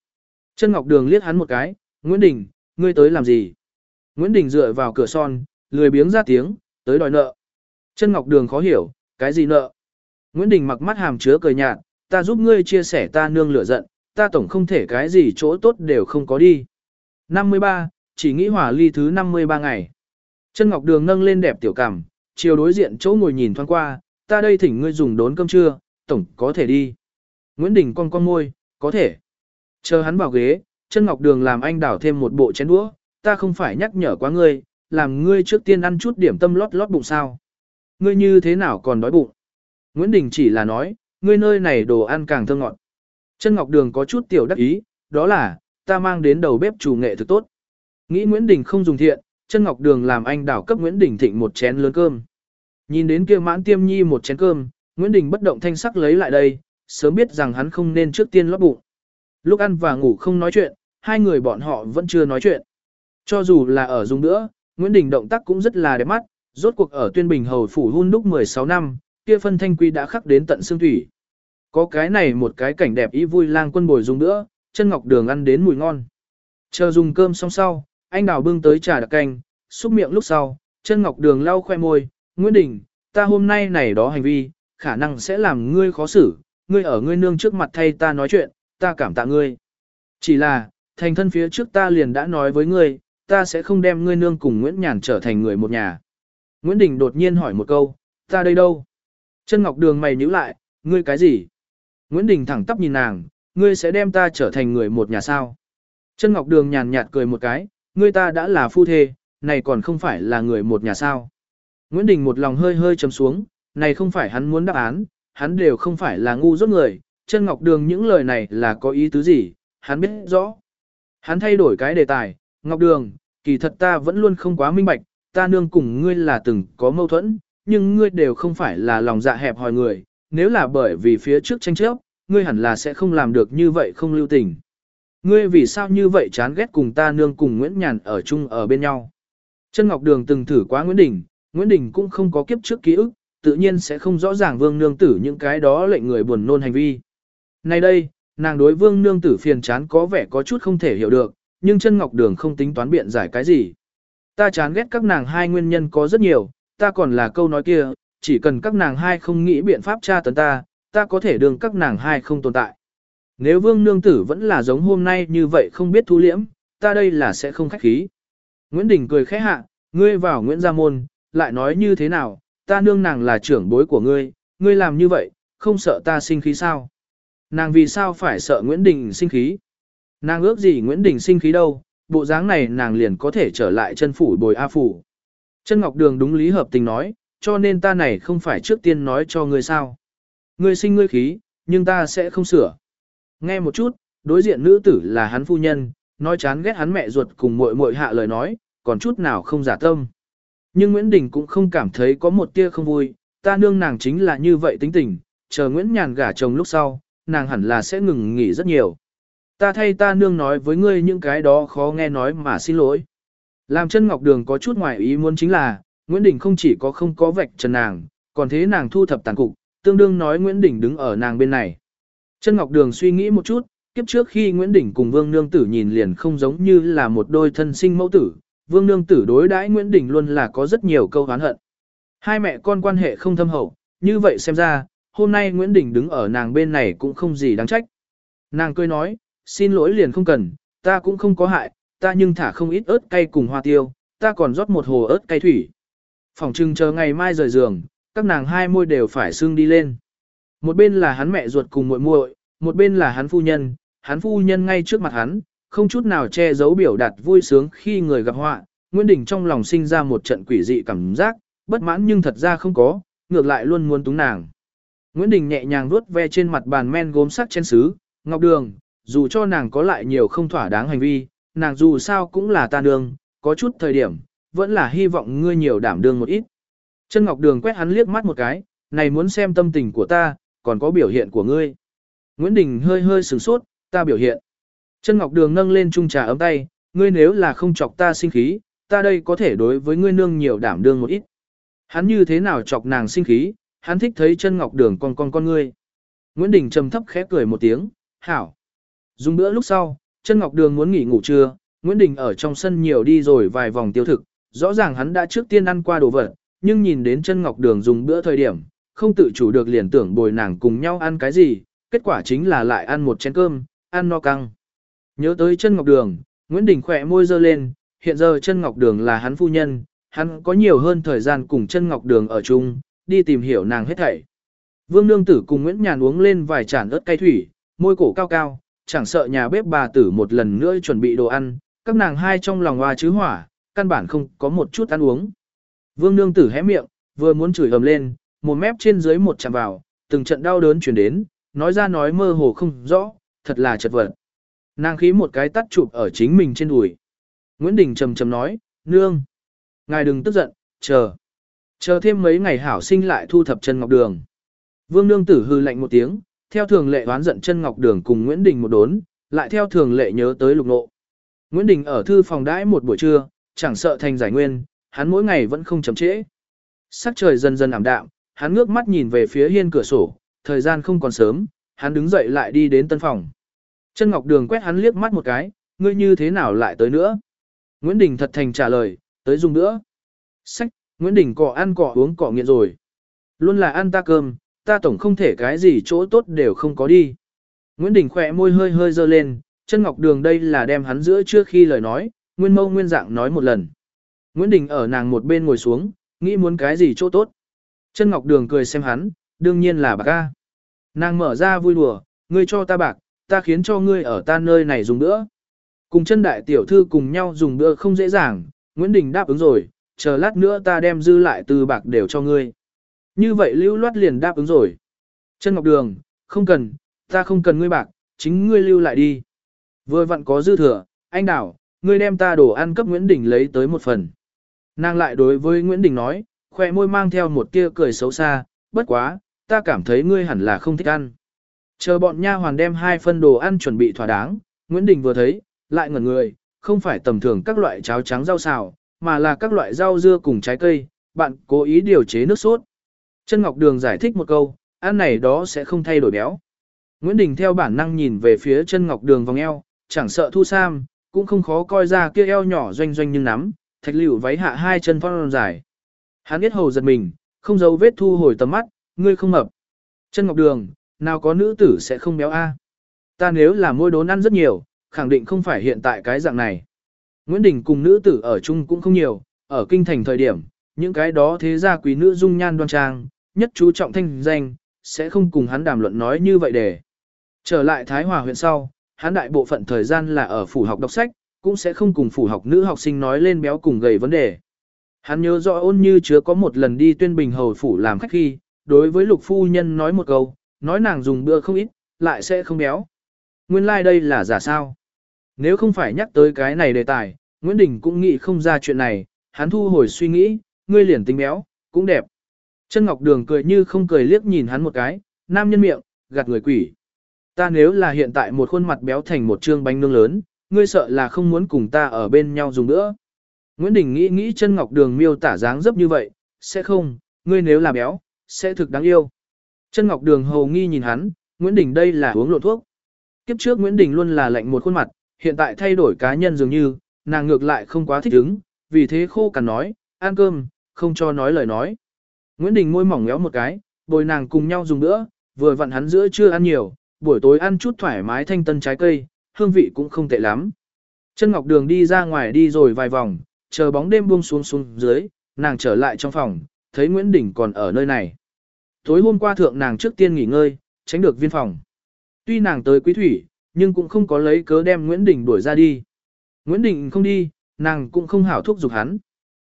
Chân ngọc đường liếc hắn một cái, Nguyễn Đình, ngươi tới làm gì? Nguyễn Đình dựa vào cửa son, lười biếng ra tiếng, tới đòi nợ. Chân Ngọc Đường khó hiểu, cái gì nợ? Nguyễn Đình mặc mắt hàm chứa cười nhạt, ta giúp ngươi chia sẻ ta nương lửa giận, ta tổng không thể cái gì chỗ tốt đều không có đi. 53, chỉ nghĩ hỏa ly thứ 53 ngày. Chân Ngọc Đường nâng lên đẹp tiểu cảm, chiều đối diện chỗ ngồi nhìn thoáng qua, ta đây thỉnh ngươi dùng đốn cơm trưa, tổng có thể đi. Nguyễn Đình con con môi, có thể. Chờ hắn vào ghế, chân Ngọc Đường làm anh đảo thêm một bộ chén đũa, ta không phải nhắc nhở quá ngươi, làm ngươi trước tiên ăn chút điểm tâm lót lót bụng sao. Ngươi như thế nào còn đói bụng? Nguyễn Đình chỉ là nói, ngươi nơi này đồ ăn càng thơm ngọt. Chân Ngọc Đường có chút tiểu đắc ý, đó là, ta mang đến đầu bếp chủ nghệ thực tốt. Nghĩ Nguyễn Đình không dùng thiện, chân Ngọc Đường làm anh đảo cấp Nguyễn Đình thịnh một chén lớn cơm. Nhìn đến kia mãn tiêm nhi một chén cơm, Nguyễn Đình bất động thanh sắc lấy lại đây, sớm biết rằng hắn không nên trước tiên lót bụng. Lúc ăn và ngủ không nói chuyện, hai người bọn họ vẫn chưa nói chuyện. Cho dù là ở dùng nữa, Nguyễn Đình động tác cũng rất là đẹp mắt, rốt cuộc ở Tuyên Bình Hầu Phủ hun đúc 16 năm, kia phân thanh quy đã khắc đến tận xương thủy. Có cái này một cái cảnh đẹp ý vui lang quân bồi dùng nữa, chân ngọc đường ăn đến mùi ngon. Chờ dùng cơm xong sau, anh đào bưng tới trà đặc canh, xúc miệng lúc sau, chân ngọc đường lau khoe môi, Nguyễn Đình, ta hôm nay này đó hành vi, khả năng sẽ làm ngươi khó xử, ngươi ở ngươi nương trước mặt thay ta nói chuyện, ta cảm tạ ngươi. Chỉ là, thành thân phía trước ta liền đã nói với ngươi, ta sẽ không đem ngươi nương cùng Nguyễn Nhàn trở thành người một nhà. Nguyễn Đình đột nhiên hỏi một câu, ta đây đâu? Chân Ngọc Đường mày nhíu lại, ngươi cái gì? Nguyễn Đình thẳng tắp nhìn nàng, ngươi sẽ đem ta trở thành người một nhà sao? Chân Ngọc Đường nhàn nhạt cười một cái, ngươi ta đã là phu thê, này còn không phải là người một nhà sao? Nguyễn Đình một lòng hơi hơi chấm xuống, này không phải hắn muốn đáp án, hắn đều không phải là ngu dốt người, chân Ngọc Đường những lời này là có ý tứ gì, hắn biết rõ. Hắn thay đổi cái đề tài, Ngọc Đường, kỳ thật ta vẫn luôn không quá minh bạch, ta nương cùng ngươi là từng có mâu thuẫn, nhưng ngươi đều không phải là lòng dạ hẹp hòi người, nếu là bởi vì phía trước tranh chấp, ngươi hẳn là sẽ không làm được như vậy không lưu tình. Ngươi vì sao như vậy chán ghét cùng ta nương cùng Nguyễn Nhàn ở chung ở bên nhau. Chân Ngọc Đường từng thử quá Nguyễn Đình, Nguyễn Đình cũng không có kiếp trước ký ức, tự nhiên sẽ không rõ ràng vương nương tử những cái đó lệnh người buồn nôn hành vi. Nay đây, nàng đối vương nương tử phiền chán có vẻ có chút không thể hiểu được, nhưng chân Ngọc Đường không tính toán biện giải cái gì. Ta chán ghét các nàng hai nguyên nhân có rất nhiều, ta còn là câu nói kia, chỉ cần các nàng hai không nghĩ biện pháp tra tấn ta, ta có thể đường các nàng hai không tồn tại. Nếu vương nương tử vẫn là giống hôm nay như vậy không biết thu liễm, ta đây là sẽ không khách khí. Nguyễn Đình cười khẽ hạ, ngươi vào Nguyễn Gia Môn, lại nói như thế nào, ta nương nàng là trưởng bối của ngươi, ngươi làm như vậy, không sợ ta sinh khí sao? Nàng vì sao phải sợ Nguyễn Đình sinh khí? Nàng ước gì Nguyễn Đình sinh khí đâu, bộ dáng này nàng liền có thể trở lại chân phủ bồi A phủ. Chân Ngọc Đường đúng lý hợp tình nói, cho nên ta này không phải trước tiên nói cho ngươi sao. Ngươi sinh ngươi khí, nhưng ta sẽ không sửa. Nghe một chút, đối diện nữ tử là hắn phu nhân, nói chán ghét hắn mẹ ruột cùng muội muội hạ lời nói, còn chút nào không giả tâm. Nhưng Nguyễn Đình cũng không cảm thấy có một tia không vui, ta nương nàng chính là như vậy tính tình, chờ Nguyễn Nhàn gả chồng lúc sau, nàng hẳn là sẽ ngừng nghỉ rất nhiều. Ta thay ta nương nói với ngươi những cái đó khó nghe nói mà xin lỗi. Làm chân ngọc đường có chút ngoài ý muốn chính là, Nguyễn Đình không chỉ có không có vạch trần nàng, còn thế nàng thu thập tàn cục, tương đương nói Nguyễn Đình đứng ở nàng bên này. Chân ngọc đường suy nghĩ một chút, kiếp trước khi Nguyễn Đình cùng Vương Nương Tử nhìn liền không giống như là một đôi thân sinh mẫu tử, Vương Nương Tử đối đãi Nguyễn Đình luôn là có rất nhiều câu hán hận. Hai mẹ con quan hệ không thâm hậu, như vậy xem ra, hôm nay Nguyễn Đình đứng ở nàng bên này cũng không gì đáng trách. Nàng cười nói, xin lỗi liền không cần, ta cũng không có hại, ta nhưng thả không ít ớt cay cùng hoa tiêu, ta còn rót một hồ ớt cay thủy. Phòng trưng chờ ngày mai rời giường, các nàng hai môi đều phải xương đi lên. Một bên là hắn mẹ ruột cùng muội muội, một bên là hắn phu nhân, hắn phu nhân ngay trước mặt hắn, không chút nào che giấu biểu đạt vui sướng khi người gặp họa. Nguyễn Đình trong lòng sinh ra một trận quỷ dị cảm giác, bất mãn nhưng thật ra không có, ngược lại luôn muốn túng nàng. Nguyễn Đình nhẹ nhàng vuốt ve trên mặt bàn men gốm sắc trên sứ, ngọc đường, dù cho nàng có lại nhiều không thỏa đáng hành vi, nàng dù sao cũng là ta nương, có chút thời điểm, vẫn là hy vọng ngươi nhiều đảm đương một ít. Chân Ngọc Đường quét hắn liếc mắt một cái, này muốn xem tâm tình của ta, còn có biểu hiện của ngươi. Nguyễn Đình hơi hơi sửng sốt, ta biểu hiện. Chân Ngọc Đường nâng lên chung trà ấm tay, ngươi nếu là không chọc ta sinh khí, ta đây có thể đối với ngươi nương nhiều đảm đương một ít. Hắn như thế nào chọc nàng sinh khí, hắn thích thấy chân Ngọc Đường con con con ngươi. Nguyễn Đình trầm thấp khẽ cười một tiếng, hảo. Dùng bữa lúc sau, chân Ngọc Đường muốn nghỉ ngủ trưa, Nguyễn Đình ở trong sân nhiều đi rồi vài vòng tiêu thực, rõ ràng hắn đã trước tiên ăn qua đồ vật, nhưng nhìn đến chân ngọc đường dùng bữa thời điểm, không tự chủ được liền tưởng bồi nàng cùng nhau ăn cái gì, kết quả chính là lại ăn một chén cơm, ăn no căng. Nhớ tới chân ngọc đường, Nguyễn Đình khỏe môi dơ lên, hiện giờ chân ngọc đường là hắn phu nhân, hắn có nhiều hơn thời gian cùng chân ngọc đường ở chung, đi tìm hiểu nàng hết thảy. Vương Nương Tử cùng Nguyễn Nhàn uống lên vài chản ớt cay thủy, môi cổ cao cao, chẳng sợ nhà bếp bà tử một lần nữa chuẩn bị đồ ăn, các nàng hai trong lòng hoa chứ hỏa, căn bản không có một chút ăn uống. Vương Nương Tử hé miệng, vừa muốn chửi ầm lên, một mép trên dưới một chạm vào, từng trận đau đớn chuyển đến, nói ra nói mơ hồ không rõ, thật là chật vật. Nàng khí một cái tắt chụp ở chính mình trên đùi. Nguyễn Đình trầm trầm nói, nương. Ngài đừng tức giận, chờ. Chờ thêm mấy ngày hảo sinh lại thu thập chân ngọc đường. Vương nương tử hư lạnh một tiếng, theo thường lệ đoán giận chân ngọc đường cùng Nguyễn Đình một đốn, lại theo thường lệ nhớ tới lục nộ. Nguyễn Đình ở thư phòng đãi một buổi trưa, chẳng sợ thành giải nguyên, hắn mỗi ngày vẫn không chậm trễ. Sắc trời dần dần ảm đạm, hắn ngước mắt nhìn về phía hiên cửa sổ, thời gian không còn sớm, hắn đứng dậy lại đi đến tân phòng. Chân Ngọc Đường quét hắn liếc mắt một cái, ngươi như thế nào lại tới nữa? Nguyễn Đình thật thành trả lời, tới dùng nữa. Sách, Nguyễn Đình cọ ăn cọ uống cọ nghiện rồi. Luôn là ăn ta cơm, ta tổng không thể cái gì chỗ tốt đều không có đi. Nguyễn Đình khỏe môi hơi hơi dơ lên, chân Ngọc Đường đây là đem hắn giữa trước khi lời nói, nguyên mâu nguyên dạng nói một lần. Nguyễn Đình ở nàng một bên ngồi xuống, nghĩ muốn cái gì chỗ tốt. Chân Ngọc Đường cười xem hắn, đương nhiên là bạc ca. Nàng mở ra vui đùa, ngươi cho ta bạc, ta khiến cho ngươi ở ta nơi này dùng nữa. Cùng chân đại tiểu thư cùng nhau dùng bữa không dễ dàng, Nguyễn Đình đáp ứng rồi, chờ lát nữa ta đem dư lại từ bạc đều cho ngươi. Như vậy lưu loát liền đáp ứng rồi. Chân Ngọc Đường, không cần, ta không cần ngươi bạc, chính ngươi lưu lại đi. Vừa vặn có dư thừa, anh đảo, ngươi đem ta đồ ăn cấp Nguyễn Đình lấy tới một phần. Nàng lại đối với Nguyễn Đình nói, khoe môi mang theo một tia cười xấu xa, bất quá, ta cảm thấy ngươi hẳn là không thích ăn. Chờ bọn nha hoàn đem hai phân đồ ăn chuẩn bị thỏa đáng, Nguyễn Đình vừa thấy, lại ngẩn người, không phải tầm thường các loại cháo trắng rau xào, mà là các loại rau dưa cùng trái cây, bạn cố ý điều chế nước sốt. Chân Ngọc Đường giải thích một câu, ăn này đó sẽ không thay đổi béo. Nguyễn Đình theo bản năng nhìn về phía chân Ngọc Đường vòng eo, chẳng sợ thu sam, cũng không khó coi ra kia eo nhỏ doanh doanh nhưng nắm, thạch liễu váy hạ hai chân phong dài. Hắn biết hầu giật mình, không giấu vết thu hồi tầm mắt, ngươi không mập. Chân Ngọc Đường, nào có nữ tử sẽ không béo a? Ta nếu là môi đốn ăn rất nhiều, khẳng định không phải hiện tại cái dạng này. Nguyễn Đình cùng nữ tử ở chung cũng không nhiều, ở kinh thành thời điểm, những cái đó thế gia quý nữ dung nhan đoan trang, nhất chú trọng thanh danh, sẽ không cùng hắn đàm luận nói như vậy để. Trở lại Thái Hòa huyện sau, hắn đại bộ phận thời gian là ở phủ học đọc sách, cũng sẽ không cùng phủ học nữ học sinh nói lên béo cùng gầy vấn đề. Hắn nhớ rõ ôn như chứa có một lần đi tuyên bình hầu phủ làm khách khi, đối với lục phu nhân nói một câu, nói nàng dùng bữa không ít, lại sẽ không béo. Nguyên lai like đây là giả sao. Nếu không phải nhắc tới cái này đề tài, Nguyễn Đình cũng nghĩ không ra chuyện này, hắn thu hồi suy nghĩ, ngươi liền tính béo, cũng đẹp. Chân Ngọc Đường cười như không cười liếc nhìn hắn một cái, nam nhân miệng, gạt người quỷ. Ta nếu là hiện tại một khuôn mặt béo thành một trương bánh nướng lớn, ngươi sợ là không muốn cùng ta ở bên nhau dùng nữa. Nguyễn Đình nghĩ nghĩ chân Ngọc Đường miêu tả dáng dấp như vậy, sẽ không, ngươi nếu là béo, sẽ thực đáng yêu. Chân Ngọc Đường hầu nghi nhìn hắn, Nguyễn Đình đây là uống lộ thuốc. Kiếp trước Nguyễn Đình luôn là lạnh một khuôn mặt, hiện tại thay đổi cá nhân dường như, nàng ngược lại không quá thích ứng, vì thế khô cằn nói, ăn cơm, không cho nói lời nói. Nguyễn Đình môi mỏng méo một cái, bồi nàng cùng nhau dùng nữa, vừa vặn hắn giữa chưa ăn nhiều, buổi tối ăn chút thoải mái thanh tân trái cây, hương vị cũng không tệ lắm. Chân Ngọc Đường đi ra ngoài đi rồi vài vòng, chờ bóng đêm buông xuống xuống dưới, nàng trở lại trong phòng, thấy Nguyễn Đình còn ở nơi này. Tối hôm qua thượng nàng trước tiên nghỉ ngơi, tránh được viên phòng. Tuy nàng tới quý thủy, nhưng cũng không có lấy cớ đem Nguyễn Đình đuổi ra đi. Nguyễn Đình không đi, nàng cũng không hảo thúc giục hắn.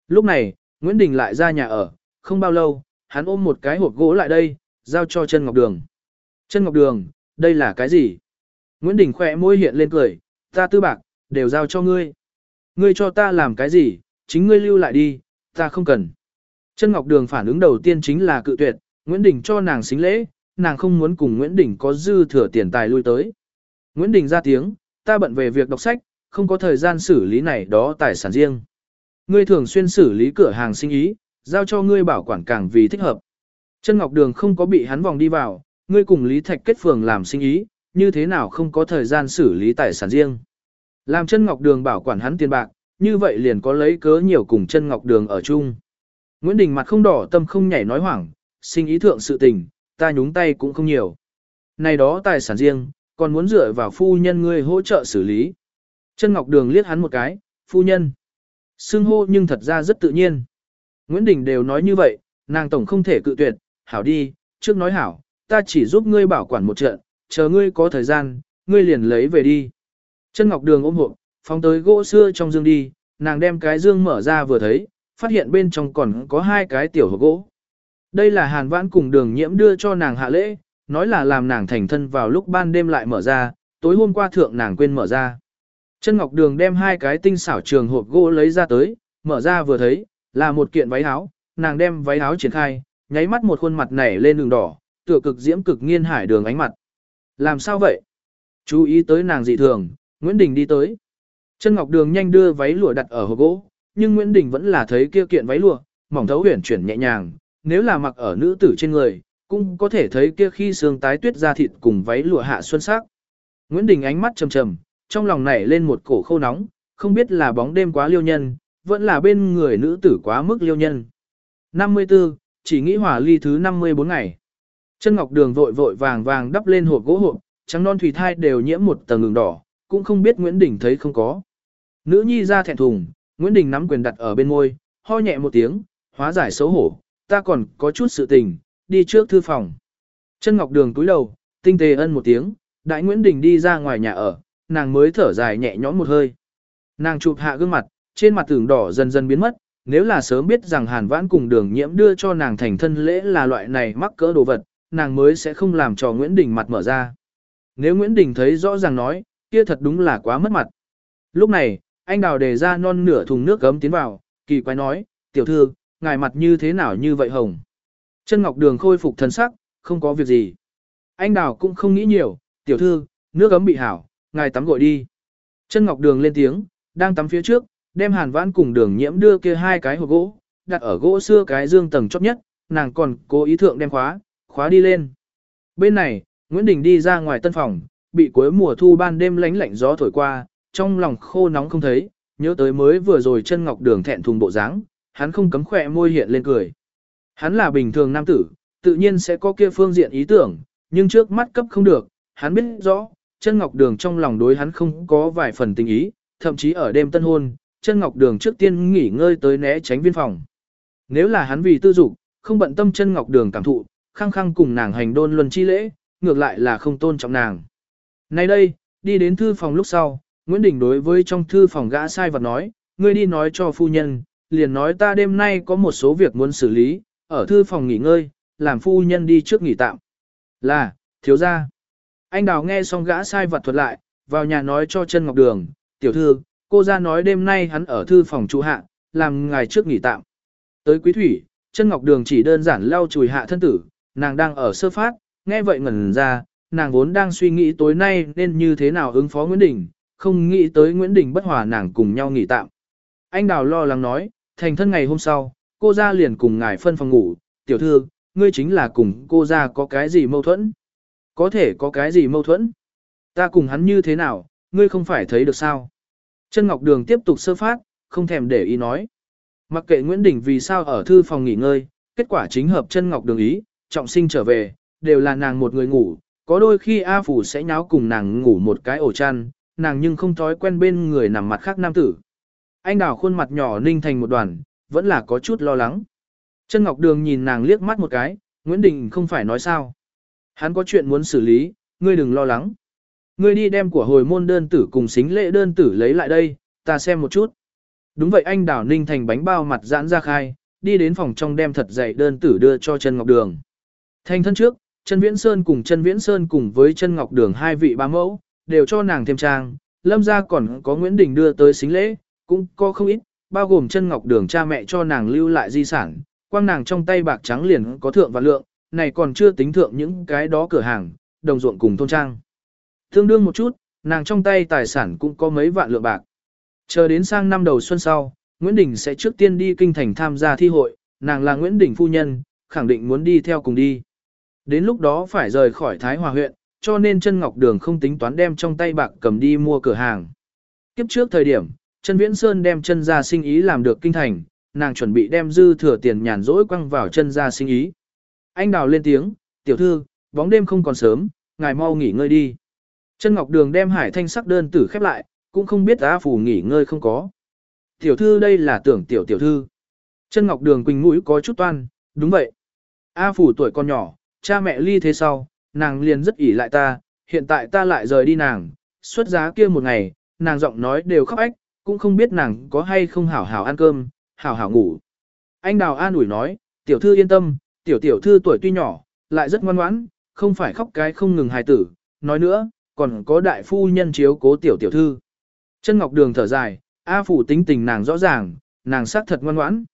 Lúc này, Nguyễn Đình lại ra nhà ở, không bao lâu, hắn ôm một cái hộp gỗ lại đây, giao cho chân Ngọc Đường. Chân Ngọc Đường, đây là cái gì? Nguyễn Đình khỏe môi hiện lên cười, ta tư bạc, đều giao cho ngươi. Ngươi cho ta làm cái gì, chính ngươi lưu lại đi, ta không cần. Chân Ngọc Đường phản ứng đầu tiên chính là cự tuyệt, Nguyễn Đình cho nàng xính lễ, nàng không muốn cùng Nguyễn Đình có dư thừa tiền tài lui tới. Nguyễn Đình ra tiếng, ta bận về việc đọc sách, không có thời gian xử lý này đó tài sản riêng. Ngươi thường xuyên xử lý cửa hàng sinh ý, giao cho ngươi bảo quản càng vì thích hợp. Chân Ngọc Đường không có bị hắn vòng đi vào, ngươi cùng Lý Thạch kết phường làm sinh ý, như thế nào không có thời gian xử lý tài sản riêng. Làm chân ngọc đường bảo quản hắn tiền bạc, như vậy liền có lấy cớ nhiều cùng chân ngọc đường ở chung. Nguyễn Đình mặt không đỏ tâm không nhảy nói hoảng, sinh ý thượng sự tình, ta nhúng tay cũng không nhiều. Này đó tài sản riêng, còn muốn dựa vào phu nhân ngươi hỗ trợ xử lý. Chân Ngọc Đường liếc hắn một cái, phu nhân. sương hô nhưng thật ra rất tự nhiên. Nguyễn Đình đều nói như vậy, nàng tổng không thể cự tuyệt, hảo đi, trước nói hảo, ta chỉ giúp ngươi bảo quản một trận, chờ ngươi có thời gian, ngươi liền lấy về đi. Chân Ngọc Đường ôm hộp, phóng tới gỗ xưa trong dương đi, nàng đem cái dương mở ra vừa thấy, phát hiện bên trong còn có hai cái tiểu hộp gỗ. Đây là hàn vãn cùng đường nhiễm đưa cho nàng hạ lễ, nói là làm nàng thành thân vào lúc ban đêm lại mở ra, tối hôm qua thượng nàng quên mở ra. Chân Ngọc Đường đem hai cái tinh xảo trường hộp gỗ lấy ra tới, mở ra vừa thấy, là một kiện váy áo, nàng đem váy áo triển khai, nháy mắt một khuôn mặt nảy lên đường đỏ, tựa cực diễm cực nghiên hải đường ánh mặt. Làm sao vậy? Chú ý tới nàng dị thường, Nguyễn Đình đi tới. Chân Ngọc Đường nhanh đưa váy lụa đặt ở hộp gỗ, nhưng Nguyễn Đình vẫn là thấy kia kiện váy lụa, mỏng thấu huyền chuyển nhẹ nhàng, nếu là mặc ở nữ tử trên người, cũng có thể thấy kia khi xương tái tuyết ra thịt cùng váy lụa hạ xuân sắc. Nguyễn Đình ánh mắt trầm trầm, trong lòng nảy lên một cổ khô nóng, không biết là bóng đêm quá liêu nhân, vẫn là bên người nữ tử quá mức liêu nhân. 54, chỉ nghĩ hỏa ly thứ 54 ngày. Chân ngọc đường vội vội vàng vàng đắp lên hộp gỗ hộp, trắng non thủy thai đều nhiễm một tầng ngừng đỏ, cũng không biết Nguyễn Đình thấy không có. Nữ nhi ra thẹn thùng, Nguyễn Đình nắm quyền đặt ở bên môi, ho nhẹ một tiếng, hóa giải xấu hổ, ta còn có chút sự tình, đi trước thư phòng. Chân Ngọc Đường túi đầu, tinh tề ân một tiếng, đại Nguyễn Đình đi ra ngoài nhà ở, nàng mới thở dài nhẹ nhõm một hơi. Nàng chụp hạ gương mặt, trên mặt tưởng đỏ dần dần biến mất, nếu là sớm biết rằng Hàn Vãn cùng đường nhiễm đưa cho nàng thành thân lễ là loại này mắc cỡ đồ vật, nàng mới sẽ không làm cho Nguyễn Đình mặt mở ra. Nếu Nguyễn Đình thấy rõ ràng nói, kia thật đúng là quá mất mặt. Lúc này, anh đào đề ra non nửa thùng nước gấm tiến vào, kỳ quái nói, tiểu thư, ngài mặt như thế nào như vậy hồng. Chân Ngọc Đường khôi phục thần sắc, không có việc gì. Anh đào cũng không nghĩ nhiều, tiểu thư, nước gấm bị hảo, ngài tắm gội đi. Chân Ngọc Đường lên tiếng, đang tắm phía trước, đem hàn vãn cùng đường nhiễm đưa kia hai cái hộp gỗ, đặt ở gỗ xưa cái dương tầng chót nhất, nàng còn cố ý thượng đem khóa, khóa đi lên. Bên này, Nguyễn Đình đi ra ngoài tân phòng, bị cuối mùa thu ban đêm lánh lạnh gió thổi qua, trong lòng khô nóng không thấy, nhớ tới mới vừa rồi chân ngọc đường thẹn thùng bộ dáng, hắn không cấm khỏe môi hiện lên cười. Hắn là bình thường nam tử, tự nhiên sẽ có kia phương diện ý tưởng, nhưng trước mắt cấp không được, hắn biết rõ, chân ngọc đường trong lòng đối hắn không có vài phần tình ý, thậm chí ở đêm tân hôn, chân ngọc đường trước tiên nghỉ ngơi tới né tránh viên phòng. Nếu là hắn vì tư dục, không bận tâm chân ngọc đường cảm thụ, khăng khăng cùng nàng hành đôn luân chi lễ, ngược lại là không tôn trọng nàng. Nay đây, đi đến thư phòng lúc sau, Nguyễn Đình đối với trong thư phòng gã sai vật nói, ngươi đi nói cho phu nhân, liền nói ta đêm nay có một số việc muốn xử lý, ở thư phòng nghỉ ngơi, làm phu nhân đi trước nghỉ tạm. Là, thiếu gia. Anh Đào nghe xong gã sai vật thuật lại, vào nhà nói cho chân Ngọc Đường, tiểu thư, cô ra nói đêm nay hắn ở thư phòng trụ hạ, làm ngài trước nghỉ tạm. Tới quý thủy, chân Ngọc Đường chỉ đơn giản lau chùi hạ thân tử, nàng đang ở sơ phát, nghe vậy ngẩn ra, nàng vốn đang suy nghĩ tối nay nên như thế nào ứng phó Nguyễn Đình, không nghĩ tới Nguyễn Đình bất hòa nàng cùng nhau nghỉ tạm. Anh Đào lo lắng nói, thành thân ngày hôm sau, cô ra liền cùng ngài phân phòng ngủ, tiểu thư, ngươi chính là cùng cô ra có cái gì mâu thuẫn? Có thể có cái gì mâu thuẫn? Ta cùng hắn như thế nào, ngươi không phải thấy được sao? Chân Ngọc Đường tiếp tục sơ phát, không thèm để ý nói. Mặc kệ Nguyễn Đình vì sao ở thư phòng nghỉ ngơi, kết quả chính hợp chân Ngọc Đường ý, trọng sinh trở về, đều là nàng một người ngủ, có đôi khi A Phủ sẽ nháo cùng nàng ngủ một cái ổ chăn, nàng nhưng không thói quen bên người nằm mặt khác nam tử. Anh đào khuôn mặt nhỏ ninh thành một đoàn, vẫn là có chút lo lắng. Chân Ngọc Đường nhìn nàng liếc mắt một cái, Nguyễn Đình không phải nói sao. Hắn có chuyện muốn xử lý, ngươi đừng lo lắng. Ngươi đi đem của hồi môn đơn tử cùng xính lễ đơn tử lấy lại đây, ta xem một chút. Đúng vậy anh đảo ninh thành bánh bao mặt giãn ra khai, đi đến phòng trong đem thật dày đơn tử đưa cho Trần Ngọc Đường. Thành thân trước, Trần Viễn Sơn cùng Trần Viễn Sơn cùng với Trần Ngọc Đường hai vị ba mẫu, đều cho nàng thêm trang, lâm gia còn có Nguyễn Đình đưa tới xính lễ, cũng có không ít, bao gồm Trần ngọc đường cha mẹ cho nàng lưu lại di sản, quang nàng trong tay bạc trắng liền có thượng và lượng, này còn chưa tính thượng những cái đó cửa hàng, đồng ruộng cùng thôn trang. Tương đương một chút, nàng trong tay tài sản cũng có mấy vạn lượng bạc. Chờ đến sang năm đầu xuân sau, Nguyễn Đình sẽ trước tiên đi kinh thành tham gia thi hội, nàng là Nguyễn Đình phu nhân, khẳng định muốn đi theo cùng đi. Đến lúc đó phải rời khỏi Thái Hòa huyện, cho nên chân ngọc đường không tính toán đem trong tay bạc cầm đi mua cửa hàng. Kiếp trước thời điểm, chân viễn sơn đem chân ra sinh ý làm được kinh thành, nàng chuẩn bị đem dư thừa tiền nhàn rỗi quăng vào chân ra sinh ý. Anh đào lên tiếng, tiểu thư, bóng đêm không còn sớm, ngài mau nghỉ ngơi đi. Chân Ngọc Đường đem hải thanh sắc đơn tử khép lại, cũng không biết A Phủ nghỉ ngơi không có. Tiểu thư đây là tưởng tiểu tiểu thư. Chân Ngọc Đường quỳnh mũi có chút toan, đúng vậy. A Phủ tuổi còn nhỏ, cha mẹ ly thế sau, nàng liền rất ỉ lại ta, hiện tại ta lại rời đi nàng, xuất giá kia một ngày, nàng giọng nói đều khóc ách, cũng không biết nàng có hay không hảo hảo ăn cơm, hảo hảo ngủ. Anh Đào an ủi nói, tiểu thư yên tâm, tiểu tiểu thư tuổi tuy nhỏ, lại rất ngoan ngoãn, không phải khóc cái không ngừng hài tử, nói nữa, còn có đại phu nhân chiếu cố tiểu tiểu thư. Chân Ngọc Đường thở dài, A phủ tính tình nàng rõ ràng, nàng xác thật ngoan ngoãn.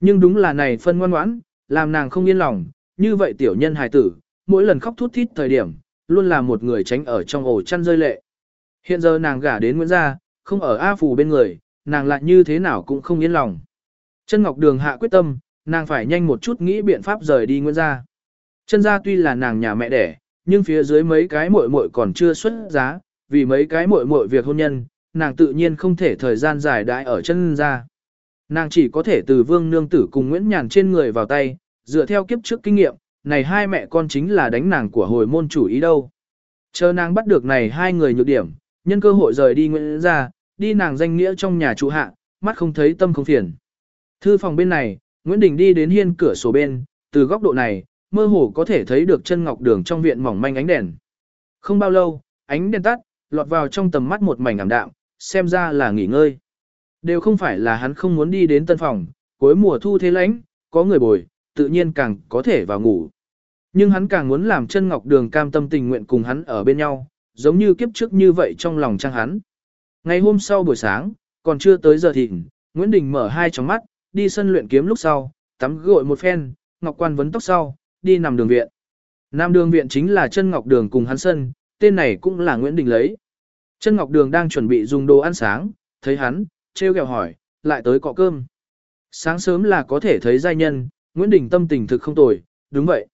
Nhưng đúng là này phân ngoan ngoãn, làm nàng không yên lòng, như vậy tiểu nhân hài tử, mỗi lần khóc thút thít thời điểm, luôn là một người tránh ở trong ổ chăn rơi lệ. Hiện giờ nàng gả đến Nguyễn Gia, không ở A phủ bên người, nàng lại như thế nào cũng không yên lòng. Chân Ngọc Đường hạ quyết tâm, nàng phải nhanh một chút nghĩ biện pháp rời đi Nguyễn Gia. Chân Gia tuy là nàng nhà mẹ đẻ, nhưng phía dưới mấy cái muội muội còn chưa xuất giá, vì mấy cái muội muội việc hôn nhân, nàng tự nhiên không thể thời gian dài đãi ở chân Gia. Nàng chỉ có thể từ Vương Nương Tử cùng Nguyễn Nhàn trên người vào tay, dựa theo kiếp trước kinh nghiệm, này hai mẹ con chính là đánh nàng của hồi môn chủ ý đâu. Chờ nàng bắt được này hai người nhược điểm, nhân cơ hội rời đi Nguyễn Gia, đi nàng danh nghĩa trong nhà trụ hạ, mắt không thấy tâm không phiền. Thư phòng bên này, Nguyễn Đình đi đến hiên cửa sổ bên, từ góc độ này, mơ hồ có thể thấy được chân ngọc đường trong viện mỏng manh ánh đèn. Không bao lâu, ánh đèn tắt, lọt vào trong tầm mắt một mảnh ảm đạm, xem ra là nghỉ ngơi. Đều không phải là hắn không muốn đi đến tân phòng, cuối mùa thu thế lãnh, có người bồi, tự nhiên càng có thể vào ngủ. Nhưng hắn càng muốn làm chân ngọc đường cam tâm tình nguyện cùng hắn ở bên nhau, giống như kiếp trước như vậy trong lòng trang hắn. Ngày hôm sau buổi sáng, còn chưa tới giờ thịnh, Nguyễn Đình mở hai tròng mắt, đi sân luyện kiếm lúc sau, tắm gội một phen, ngọc quan vấn tóc sau, đi nằm đường viện. Nam đường viện chính là chân ngọc đường cùng hắn sân, tên này cũng là Nguyễn Đình lấy. Chân ngọc đường đang chuẩn bị dùng đồ ăn sáng, thấy hắn, treo kẹo hỏi, lại tới cọ cơm. Sáng sớm là có thể thấy giai nhân, Nguyễn Đình tâm tình thực không tồi, đúng vậy.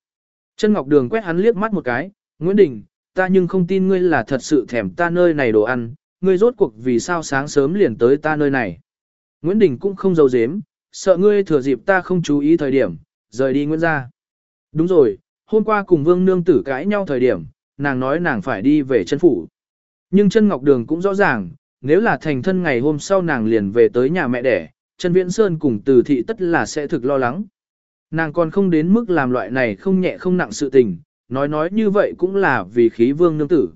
Chân ngọc đường quét hắn liếc mắt một cái, Nguyễn Đình, ta nhưng không tin ngươi là thật sự thèm ta nơi này đồ ăn, ngươi rốt cuộc vì sao sáng sớm liền tới ta nơi này. Nguyễn Đình cũng không giấu giếm, sợ ngươi thừa dịp ta không chú ý thời điểm, rời đi Nguyễn gia. Đúng rồi, hôm qua cùng Vương Nương tử cãi nhau thời điểm, nàng nói nàng phải đi về chân phủ. Nhưng chân Ngọc Đường cũng rõ ràng, nếu là thành thân ngày hôm sau nàng liền về tới nhà mẹ đẻ, chân Viễn Sơn cùng từ thị tất là sẽ thực lo lắng. Nàng còn không đến mức làm loại này không nhẹ không nặng sự tình, nói nói như vậy cũng là vì khí Vương Nương tử.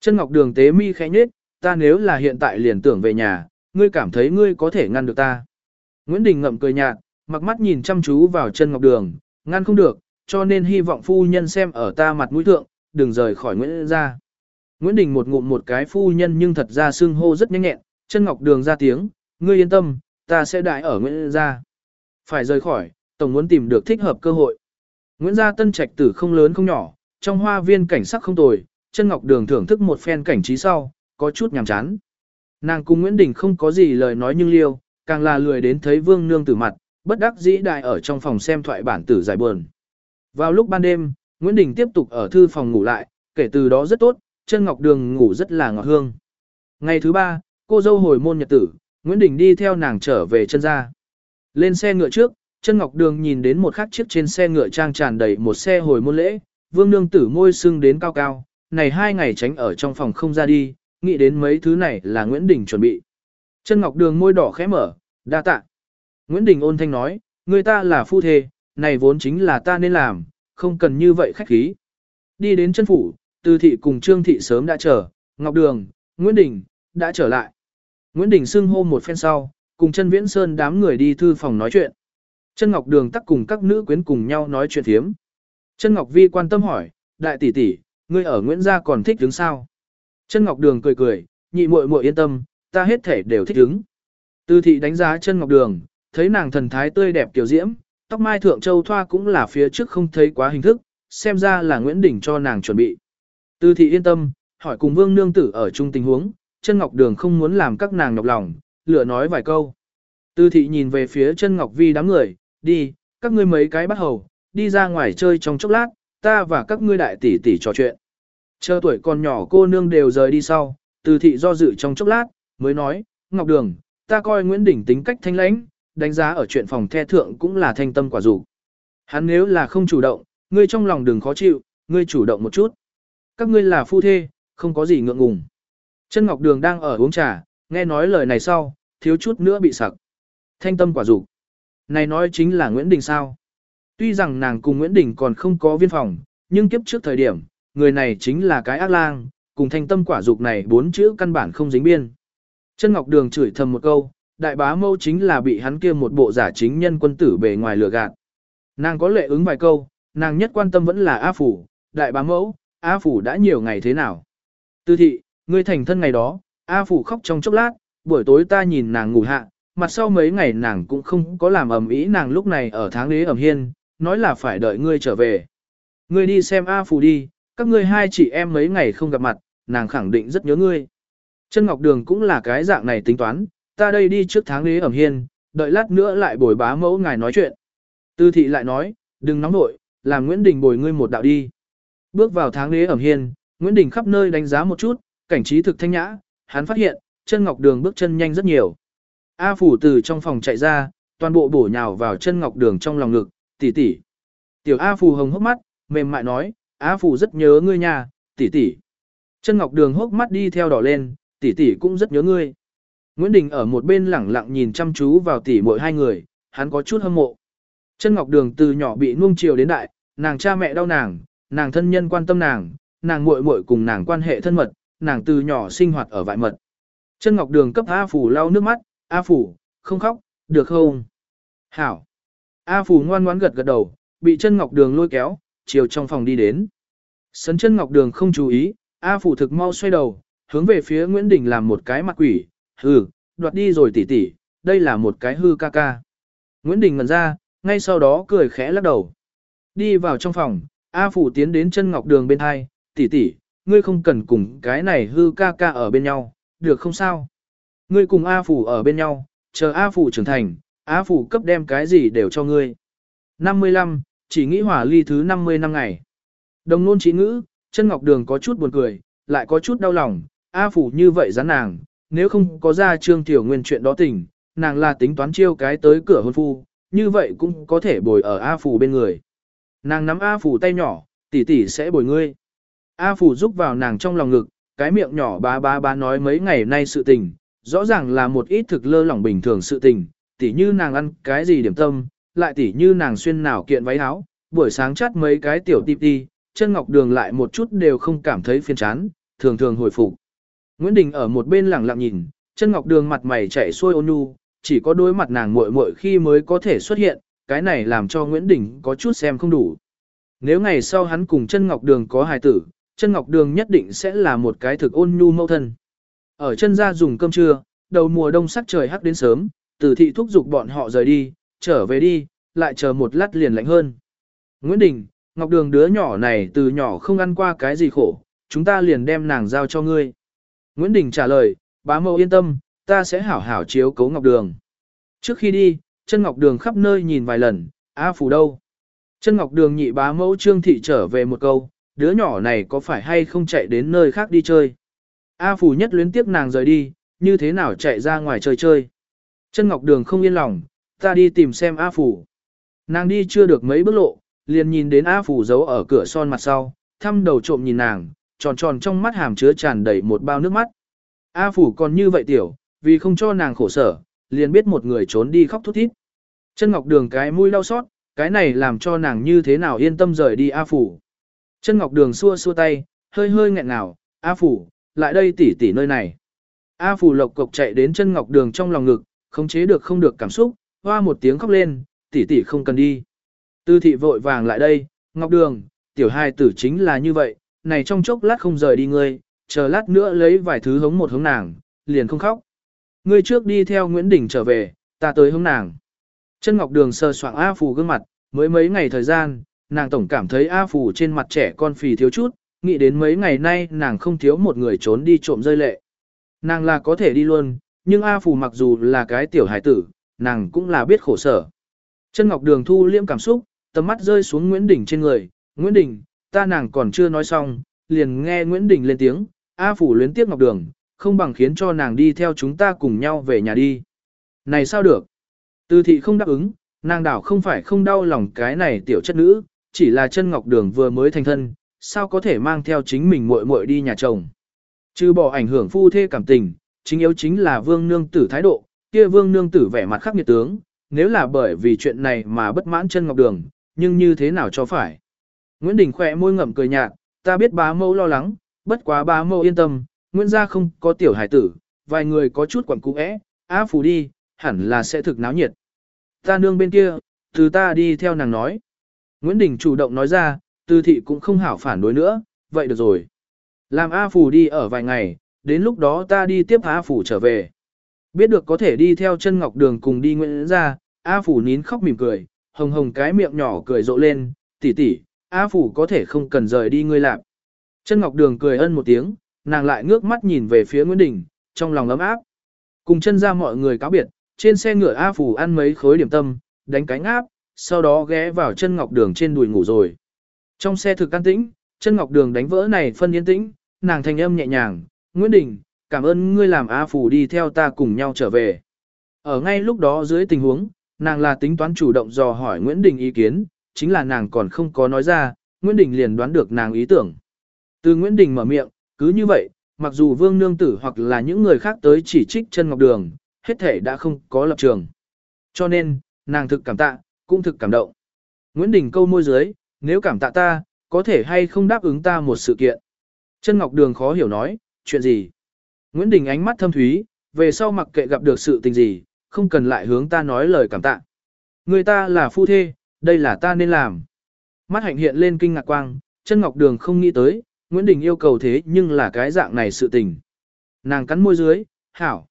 Chân Ngọc Đường tế mi khẽ nhết, ta nếu là hiện tại liền tưởng về nhà, ngươi cảm thấy ngươi có thể ngăn được ta. Nguyễn Đình ngậm cười nhạt, mặc mắt nhìn chăm chú vào chân ngọc đường, ngăn không được, cho nên hy vọng phu nhân xem ở ta mặt mũi thượng, đừng rời khỏi Nguyễn ra. Nguyễn Đình một ngụm một cái phu nhân nhưng thật ra xưng hô rất nhanh nhẹn, chân ngọc đường ra tiếng, ngươi yên tâm, ta sẽ đại ở Nguyễn ra. Phải rời khỏi, tổng muốn tìm được thích hợp cơ hội. Nguyễn gia tân trạch tử không lớn không nhỏ, trong hoa viên cảnh sắc không tồi, chân ngọc đường thưởng thức một phen cảnh trí sau, có chút nhàm chán. Nàng cùng Nguyễn Đình không có gì lời nói nhưng liêu, càng là lười đến thấy vương nương tử mặt, bất đắc dĩ đại ở trong phòng xem thoại bản tử giải buồn. Vào lúc ban đêm, Nguyễn Đình tiếp tục ở thư phòng ngủ lại, kể từ đó rất tốt, chân ngọc đường ngủ rất là ngọt hương. Ngày thứ ba, cô dâu hồi môn nhật tử, Nguyễn Đình đi theo nàng trở về chân ra. Lên xe ngựa trước, chân ngọc đường nhìn đến một khắc chiếc trên xe ngựa trang tràn đầy một xe hồi môn lễ, vương nương tử môi sưng đến cao cao, này hai ngày tránh ở trong phòng không ra đi, nghĩ đến mấy thứ này là Nguyễn Đình chuẩn bị. Chân Ngọc Đường môi đỏ khẽ mở, đa tạ. Nguyễn Đình ôn thanh nói, người ta là phu thê, này vốn chính là ta nên làm, không cần như vậy khách khí. Đi đến chân phủ, Từ thị cùng Trương thị sớm đã chờ, Ngọc Đường, Nguyễn Đình, đã trở lại. Nguyễn Đình xưng hô một phen sau, cùng chân Viễn Sơn đám người đi thư phòng nói chuyện. Chân Ngọc Đường tắc cùng các nữ quyến cùng nhau nói chuyện thiếm. Chân Ngọc Vi quan tâm hỏi, đại tỷ tỷ, ngươi ở Nguyễn gia còn thích đứng sao? Chân Ngọc Đường cười cười, nhị muội muội yên tâm, ta hết thể đều thích đứng. Tư thị đánh giá chân Ngọc Đường, thấy nàng thần thái tươi đẹp tiểu diễm, tóc mai thượng châu thoa cũng là phía trước không thấy quá hình thức, xem ra là Nguyễn Đình cho nàng chuẩn bị. Tư thị yên tâm, hỏi cùng Vương Nương Tử ở chung tình huống, chân Ngọc Đường không muốn làm các nàng nhọc lòng, lựa nói vài câu. Tư thị nhìn về phía chân Ngọc Vi đám người, đi, các ngươi mấy cái bắt hầu, đi ra ngoài chơi trong chốc lát, ta và các ngươi đại tỷ tỷ trò chuyện. Chờ tuổi còn nhỏ cô nương đều rời đi sau, từ thị do dự trong chốc lát, mới nói, Ngọc Đường, ta coi Nguyễn Đình tính cách thanh lãnh, đánh giá ở chuyện phòng the thượng cũng là thanh tâm quả dục. Hắn nếu là không chủ động, ngươi trong lòng đừng khó chịu, ngươi chủ động một chút. Các ngươi là phu thê, không có gì ngượng ngùng. Chân Ngọc Đường đang ở uống trà, nghe nói lời này sau, thiếu chút nữa bị sặc. Thanh tâm quả dục. Này nói chính là Nguyễn Đình sao? Tuy rằng nàng cùng Nguyễn Đình còn không có viên phòng, nhưng kiếp trước thời điểm, người này chính là cái ác lang, cùng thanh tâm quả dục này bốn chữ căn bản không dính biên. Chân Ngọc Đường chửi thầm một câu, đại bá mâu chính là bị hắn kia một bộ giả chính nhân quân tử bề ngoài lừa gạt. Nàng có lệ ứng vài câu, nàng nhất quan tâm vẫn là A Phủ, đại bá mẫu, A Phủ đã nhiều ngày thế nào. Tư thị, ngươi thành thân ngày đó, A Phủ khóc trong chốc lát, buổi tối ta nhìn nàng ngủ hạ, mặt sau mấy ngày nàng cũng không có làm ầm ĩ nàng lúc này ở tháng đế ẩm hiên, nói là phải đợi ngươi trở về. Ngươi đi xem A Phủ đi, các ngươi hai chị em mấy ngày không gặp mặt, nàng khẳng định rất nhớ ngươi. Chân Ngọc Đường cũng là cái dạng này tính toán, ta đây đi trước tháng đế ẩm hiên, đợi lát nữa lại bồi bá mẫu ngài nói chuyện. Tư thị lại nói, đừng nóng nội, làm Nguyễn Đình bồi ngươi một đạo đi. Bước vào tháng đế ẩm hiên, Nguyễn Đình khắp nơi đánh giá một chút, cảnh trí thực thanh nhã, hắn phát hiện, chân ngọc đường bước chân nhanh rất nhiều. A phủ từ trong phòng chạy ra, toàn bộ bổ nhào vào chân ngọc đường trong lòng ngực, tỷ tỷ. Tiểu A phủ hồng hốc mắt, mềm mại nói, A phủ rất nhớ ngươi nha, tỷ tỷ. Chân ngọc đường hốc mắt đi theo đỏ lên, tỷ tỷ cũng rất nhớ ngươi. Nguyễn Đình ở một bên lẳng lặng nhìn chăm chú vào tỷ muội hai người, hắn có chút hâm mộ. Chân Ngọc Đường từ nhỏ bị nuông chiều đến đại, nàng cha mẹ đau nàng, nàng thân nhân quan tâm nàng, nàng muội muội cùng nàng quan hệ thân mật, nàng từ nhỏ sinh hoạt ở vại mật. Chân Ngọc Đường cấp A Phủ lau nước mắt, A Phủ, không khóc, được không? Hảo. A Phủ ngoan ngoãn gật gật đầu, bị chân Ngọc Đường lôi kéo, chiều trong phòng đi đến. Sấn chân Ngọc Đường không chú ý, A Phủ thực mau xoay đầu, hướng về phía Nguyễn Đình làm một cái mặt quỷ, hừ, đoạt đi rồi tỷ tỷ, đây là một cái hư ca ca. Nguyễn Đình ngẩn ra, ngay sau đó cười khẽ lắc đầu. Đi vào trong phòng, A Phủ tiến đến chân ngọc đường bên hai, tỷ tỷ, ngươi không cần cùng cái này hư ca ca ở bên nhau, được không sao? Ngươi cùng A Phủ ở bên nhau, chờ A Phủ trưởng thành, A Phủ cấp đem cái gì đều cho ngươi. 55, chỉ nghĩ hỏa ly thứ 50 năm ngày. Đồng nôn chỉ ngữ, chân ngọc đường có chút buồn cười, lại có chút đau lòng, A Phủ như vậy rắn nàng, nếu không có ra trương tiểu nguyên chuyện đó tình, nàng là tính toán chiêu cái tới cửa hôn phu, như vậy cũng có thể bồi ở A Phủ bên người. Nàng nắm A Phủ tay nhỏ, tỷ tỷ sẽ bồi ngươi. A Phủ giúp vào nàng trong lòng ngực, cái miệng nhỏ ba ba ba nói mấy ngày nay sự tình, rõ ràng là một ít thực lơ lỏng bình thường sự tình, tỷ như nàng ăn cái gì điểm tâm, lại tỷ như nàng xuyên nào kiện váy áo, buổi sáng chắt mấy cái tiểu tịp đi, chân ngọc đường lại một chút đều không cảm thấy phiền chán, thường thường hồi phục. Nguyễn Đình ở một bên lặng lặng nhìn, chân ngọc đường mặt mày chạy xuôi ôn nhu, chỉ có đối mặt nàng muội muội khi mới có thể xuất hiện, cái này làm cho Nguyễn Đình có chút xem không đủ. Nếu ngày sau hắn cùng chân ngọc đường có hài tử, chân ngọc đường nhất định sẽ là một cái thực ôn nhu mẫu thân. Ở chân ra dùng cơm trưa, đầu mùa đông sắc trời hắc đến sớm, tử thị thúc giục bọn họ rời đi, trở về đi, lại chờ một lát liền lạnh hơn. Nguyễn Đình, Ngọc Đường đứa nhỏ này từ nhỏ không ăn qua cái gì khổ, chúng ta liền đem nàng giao cho ngươi. Nguyễn Đình trả lời, bá mẫu yên tâm, ta sẽ hảo hảo chiếu cấu Ngọc Đường. Trước khi đi, chân Ngọc Đường khắp nơi nhìn vài lần, A Phủ đâu? Chân Ngọc Đường nhị bá mẫu Trương Thị trở về một câu, đứa nhỏ này có phải hay không chạy đến nơi khác đi chơi? A Phủ nhất luyến tiếc nàng rời đi, như thế nào chạy ra ngoài chơi chơi? Chân Ngọc Đường không yên lòng, ta đi tìm xem A Phủ. Nàng đi chưa được mấy bước lộ, liền nhìn đến A Phủ giấu ở cửa son mặt sau, thăm đầu trộm nhìn nàng, tròn tròn trong mắt hàm chứa tràn đầy một bao nước mắt. A Phủ còn như vậy tiểu, vì không cho nàng khổ sở, liền biết một người trốn đi khóc thút thít. Chân Ngọc Đường cái mũi đau xót, cái này làm cho nàng như thế nào yên tâm rời đi A Phủ. Chân Ngọc Đường xua xua tay, hơi hơi nghẹn ngào, A Phủ, lại đây tỉ tỉ nơi này. A Phủ lộc cộc chạy đến chân Ngọc Đường trong lòng ngực, không chế được không được cảm xúc, hoa một tiếng khóc lên, tỉ tỉ không cần đi. Tư thị vội vàng lại đây, Ngọc Đường, tiểu hai tử chính là như vậy, này trong chốc lát không rời đi ngươi, chờ lát nữa lấy vài thứ hống một hống nàng, liền không khóc. Ngươi trước đi theo Nguyễn Đình trở về, ta tới hống nàng. Chân Ngọc Đường sờ soạng A Phù gương mặt, mới mấy ngày thời gian, nàng tổng cảm thấy A Phù trên mặt trẻ con phì thiếu chút, nghĩ đến mấy ngày nay nàng không thiếu một người trốn đi trộm rơi lệ. Nàng là có thể đi luôn, nhưng A Phù mặc dù là cái tiểu hải tử, nàng cũng là biết khổ sở. Chân Ngọc Đường thu liêm cảm xúc, tầm mắt rơi xuống Nguyễn Đình trên người, Nguyễn Đình, ta nàng còn chưa nói xong, liền nghe Nguyễn Đình lên tiếng, A Phủ luyến tiếc Ngọc Đường, không bằng khiến cho nàng đi theo chúng ta cùng nhau về nhà đi. Này sao được? Từ thị không đáp ứng, nàng đảo không phải không đau lòng cái này tiểu chất nữ, chỉ là chân ngọc đường vừa mới thành thân, sao có thể mang theo chính mình muội muội đi nhà chồng. chứ bỏ ảnh hưởng phu thê cảm tình, chính yếu chính là vương nương tử thái độ, kia vương nương tử vẻ mặt khắc nghiệt tướng, nếu là bởi vì chuyện này mà bất mãn chân ngọc đường, nhưng như thế nào cho phải. Nguyễn Đình khỏe môi ngậm cười nhạt, ta biết bá mẫu lo lắng, bất quá bá mẫu yên tâm, Nguyễn gia không có tiểu hải tử, vài người có chút quẩn cũ é, á phủ đi, hẳn là sẽ thực náo nhiệt. Ta nương bên kia, từ ta đi theo nàng nói. Nguyễn Đình chủ động nói ra, từ thị cũng không hảo phản đối nữa, vậy được rồi. Làm A phủ đi ở vài ngày, đến lúc đó ta đi tiếp A phủ trở về. Biết được có thể đi theo chân ngọc đường cùng đi Nguyễn ra, A phủ nín khóc mỉm cười, hồng hồng cái miệng nhỏ cười rộ lên, tỷ tỷ, A phủ có thể không cần rời đi ngươi lạc. Chân ngọc đường cười ân một tiếng, nàng lại ngước mắt nhìn về phía Nguyễn Đình, trong lòng ấm áp. Cùng chân ra mọi người cáo biệt, trên xe ngựa A phủ ăn mấy khối điểm tâm, đánh cánh áp, sau đó ghé vào chân ngọc đường trên đùi ngủ rồi. Trong xe thực an tĩnh, chân ngọc đường đánh vỡ này phân yên tĩnh, nàng thanh âm nhẹ nhàng, Nguyễn Đình, cảm ơn ngươi làm A phủ đi theo ta cùng nhau trở về. Ở ngay lúc đó dưới tình huống, nàng là tính toán chủ động dò hỏi Nguyễn Đình ý kiến, chính là nàng còn không có nói ra, Nguyễn Đình liền đoán được nàng ý tưởng. Từ Nguyễn Đình mở miệng, cứ như vậy, mặc dù Vương Nương Tử hoặc là những người khác tới chỉ trích chân Ngọc Đường, hết thể đã không có lập trường. Cho nên, nàng thực cảm tạ, cũng thực cảm động. Nguyễn Đình câu môi dưới, nếu cảm tạ ta, có thể hay không đáp ứng ta một sự kiện. Chân Ngọc Đường khó hiểu nói, chuyện gì? Nguyễn Đình ánh mắt thâm thúy, về sau mặc kệ gặp được sự tình gì, không cần lại hướng ta nói lời cảm tạ. Người ta là phu thê, đây là ta nên làm. Mắt hạnh hiện lên kinh ngạc quang, chân Ngọc Đường không nghĩ tới, Nguyễn Đình yêu cầu thế nhưng là cái dạng này sự tình. Nàng cắn môi dưới, hảo.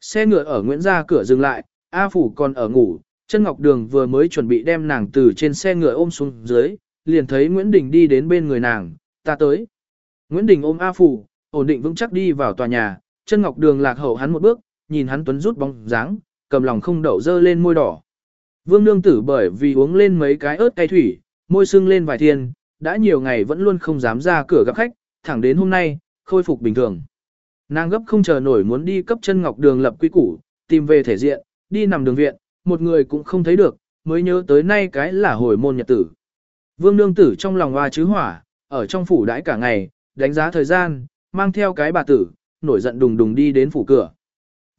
Xe ngựa ở Nguyễn gia cửa dừng lại, A Phủ còn ở ngủ, chân Ngọc Đường vừa mới chuẩn bị đem nàng từ trên xe ngựa ôm xuống dưới, liền thấy Nguyễn Đình đi đến bên người nàng, ta tới. Nguyễn Đình ôm A Phủ, ổn định vững chắc đi vào tòa nhà, chân Ngọc Đường lạc hậu hắn một bước, nhìn hắn tuấn rút bóng dáng, cầm lòng không đậu dơ lên môi đỏ. Vương Nương Tử bởi vì uống lên mấy cái ớt cay thủy, môi sưng lên vài thiên, đã nhiều ngày vẫn luôn không dám ra cửa gặp khách, thẳng đến hôm nay, khôi phục bình thường. Nàng gấp không chờ nổi muốn đi cấp chân Ngọc Đường lập quy củ, tìm về thể diện, đi nằm đường viện, một người cũng không thấy được, mới nhớ tới nay cái là hồi môn nhật tử. Vương nương tử trong lòng hoa chứ hỏa, ở trong phủ đãi cả ngày, đánh giá thời gian, mang theo cái bà tử, nổi giận đùng đùng đi đến phủ cửa.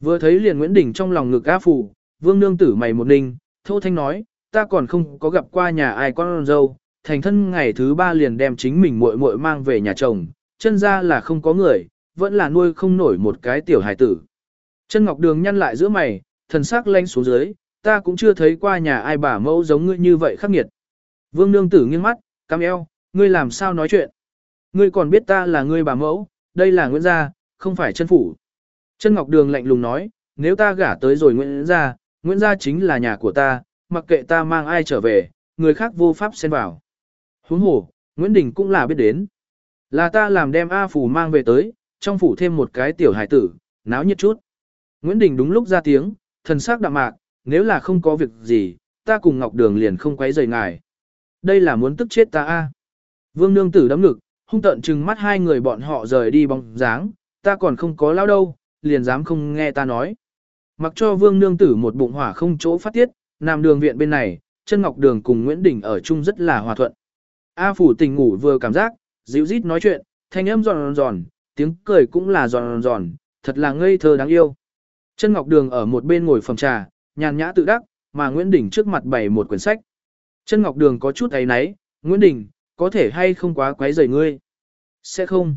Vừa thấy liền Nguyễn Đình trong lòng ngực á phủ, vương nương tử mày một ninh, thô thanh nói, ta còn không có gặp qua nhà ai con dâu, thành thân ngày thứ ba liền đem chính mình muội muội mang về nhà chồng, chân ra là không có người, vẫn là nuôi không nổi một cái tiểu hài tử. Chân Ngọc Đường nhăn lại giữa mày, thần sắc lanh xuống dưới, ta cũng chưa thấy qua nhà ai bà mẫu giống ngươi như vậy khắc nghiệt. Vương nương tử nghiêng mắt, cam eo, ngươi làm sao nói chuyện? Ngươi còn biết ta là ngươi bà mẫu, đây là Nguyễn gia, không phải chân phủ. Chân Ngọc Đường lạnh lùng nói, nếu ta gả tới rồi Nguyễn gia, Nguyễn gia chính là nhà của ta, mặc kệ ta mang ai trở về, người khác vô pháp xen vào. Huống hồ, Nguyễn Đình cũng là biết đến. Là ta làm đem A Phủ mang về tới, trong phủ thêm một cái tiểu hải tử, náo nhiệt chút. Nguyễn Đình đúng lúc ra tiếng, thần sắc đạm mạc, nếu là không có việc gì, ta cùng Ngọc Đường liền không quấy rầy ngài. Đây là muốn tức chết ta a. Vương nương tử đấm ngực, hung tận trừng mắt hai người bọn họ rời đi bóng dáng, ta còn không có lao đâu, liền dám không nghe ta nói. Mặc cho vương nương tử một bụng hỏa không chỗ phát tiết, nam đường viện bên này, chân ngọc đường cùng Nguyễn Đình ở chung rất là hòa thuận. A phủ tình ngủ vừa cảm giác, dịu rít nói chuyện, thanh âm giòn giòn, tiếng cười cũng là giòn giòn, thật là ngây thơ đáng yêu. Chân ngọc đường ở một bên ngồi phòng trà, nhàn nhã tự đắc, mà Nguyễn Đình trước mặt bày một quyển sách. Chân Ngọc Đường có chút ấy náy, Nguyễn Đình, có thể hay không quá quấy rầy ngươi? Sẽ không.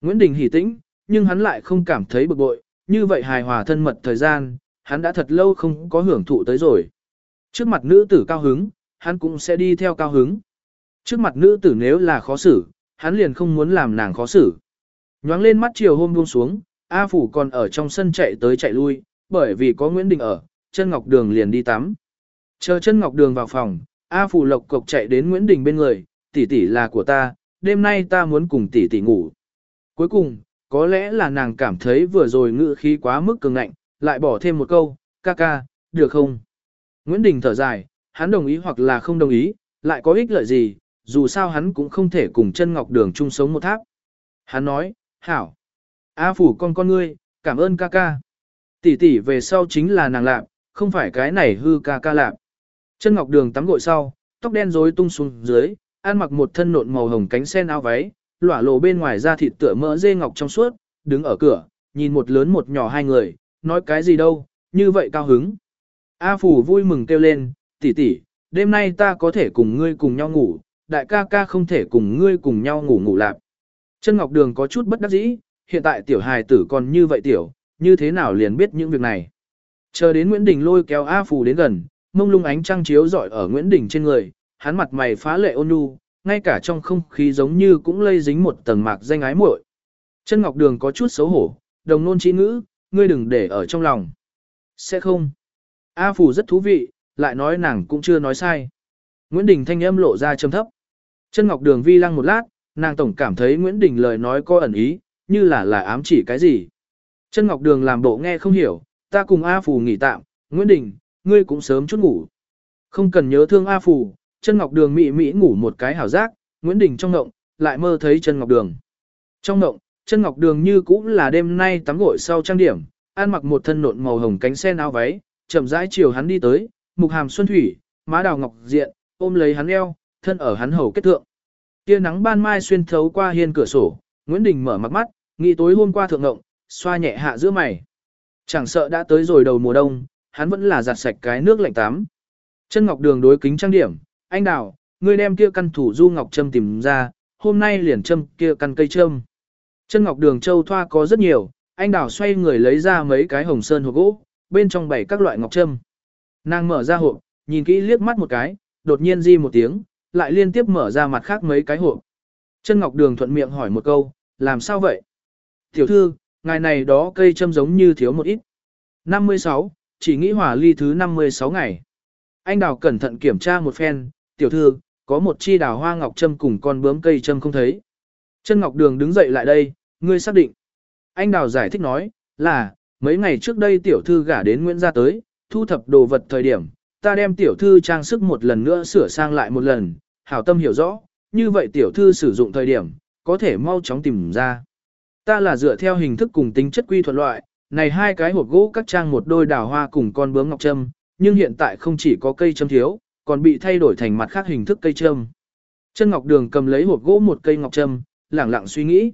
Nguyễn Đình hỉ tĩnh, nhưng hắn lại không cảm thấy bực bội, như vậy hài hòa thân mật thời gian, hắn đã thật lâu không có hưởng thụ tới rồi. Trước mặt nữ tử cao hứng, hắn cũng sẽ đi theo cao hứng. Trước mặt nữ tử nếu là khó xử, hắn liền không muốn làm nàng khó xử. Nhoáng lên mắt chiều hôm buông xuống, A Phủ còn ở trong sân chạy tới chạy lui, bởi vì có Nguyễn Đình ở, chân Ngọc Đường liền đi tắm. Chờ chân Ngọc Đường vào phòng, A phủ Lộc cộc chạy đến Nguyễn Đình bên người, tỷ tỷ là của ta, đêm nay ta muốn cùng tỷ tỷ ngủ. Cuối cùng, có lẽ là nàng cảm thấy vừa rồi ngự khí quá mức cường ngạnh, lại bỏ thêm một câu, ca ca, được không? Nguyễn Đình thở dài, hắn đồng ý hoặc là không đồng ý, lại có ích lợi gì, dù sao hắn cũng không thể cùng chân Ngọc Đường chung sống một tháp. Hắn nói, hảo. A phủ con con ngươi, cảm ơn ca ca. Tỷ tỷ về sau chính là nàng lạp, không phải cái này hư ca ca lạp. Chân ngọc đường tắm gội sau, tóc đen rối tung xuống dưới, ăn mặc một thân nộn màu hồng cánh sen áo váy, lỏa lộ bên ngoài da thịt tựa mỡ dê ngọc trong suốt, đứng ở cửa, nhìn một lớn một nhỏ hai người, nói cái gì đâu, như vậy cao hứng. A phủ vui mừng kêu lên, tỷ tỷ, đêm nay ta có thể cùng ngươi cùng nhau ngủ, đại ca ca không thể cùng ngươi cùng nhau ngủ ngủ lạp. Chân Ngọc Đường có chút bất đắc dĩ, hiện tại tiểu hài tử còn như vậy tiểu, như thế nào liền biết những việc này. Chờ đến Nguyễn Đình lôi kéo A Phù đến gần, mông lung ánh trăng chiếu rọi ở Nguyễn Đình trên người, hắn mặt mày phá lệ ôn nhu, ngay cả trong không khí giống như cũng lây dính một tầng mạc danh ái muội. Chân Ngọc Đường có chút xấu hổ, đồng nôn trí ngữ, ngươi đừng để ở trong lòng. Sẽ không. A Phủ rất thú vị, lại nói nàng cũng chưa nói sai. Nguyễn Đình thanh âm lộ ra trầm thấp. Chân Ngọc Đường vi lăng một lát, nàng tổng cảm thấy Nguyễn Đình lời nói có ẩn ý, như là là ám chỉ cái gì. Chân Ngọc Đường làm bộ nghe không hiểu, ta cùng A Phủ nghỉ tạm, Nguyễn Đình, ngươi cũng sớm chút ngủ. Không cần nhớ thương A Phủ chân Ngọc Đường mị mị ngủ một cái hảo giác, Nguyễn Đình trong ngộng, lại mơ thấy chân Ngọc Đường. Trong ngộng, chân Ngọc Đường như cũng là đêm nay tắm gội sau trang điểm, ăn mặc một thân nộn màu hồng cánh sen áo váy, chậm rãi chiều hắn đi tới, mục hàm xuân thủy, má đào ngọc diện, ôm lấy hắn eo, thân ở hắn hầu kết thượng. Tia nắng ban mai xuyên thấu qua hiên cửa sổ, Nguyễn Đình mở mắt mắt, nghĩ tối hôm qua thượng ngộng, xoa nhẹ hạ giữa mày. Chẳng sợ đã tới rồi đầu mùa đông, hắn vẫn là giặt sạch cái nước lạnh tắm. Chân Ngọc Đường đối kính trang điểm, anh đào, ngươi đem kia căn thủ du ngọc Trâm tìm ra, hôm nay liền Trâm kia căn cây Trâm. Chân Ngọc Đường châu thoa có rất nhiều, anh đào xoay người lấy ra mấy cái hồng sơn hộp gỗ, bên trong bảy các loại ngọc trâm. Nàng mở ra hộp, nhìn kỹ liếc mắt một cái, đột nhiên di một tiếng, lại liên tiếp mở ra mặt khác mấy cái hộp. Chân Ngọc Đường thuận miệng hỏi một câu, làm sao vậy? Tiểu thư, ngày này đó cây châm giống như thiếu một ít. 56, chỉ nghĩ hỏa ly thứ 56 ngày. Anh đào cẩn thận kiểm tra một phen, tiểu thư, có một chi đào hoa ngọc châm cùng con bướm cây châm không thấy. Chân Ngọc Đường đứng dậy lại đây, ngươi xác định. Anh đào giải thích nói, là, mấy ngày trước đây tiểu thư gả đến Nguyễn gia tới, thu thập đồ vật thời điểm, ta đem tiểu thư trang sức một lần nữa sửa sang lại một lần, hảo tâm hiểu rõ, như vậy tiểu thư sử dụng thời điểm, có thể mau chóng tìm ra. Ta là dựa theo hình thức cùng tính chất quy thuận loại, này hai cái hộp gỗ cắt trang một đôi đào hoa cùng con bướm ngọc trâm, nhưng hiện tại không chỉ có cây châm thiếu, còn bị thay đổi thành mặt khác hình thức cây châm. Chân Ngọc Đường cầm lấy hộp gỗ một cây ngọc trâm, lẳng lặng suy nghĩ.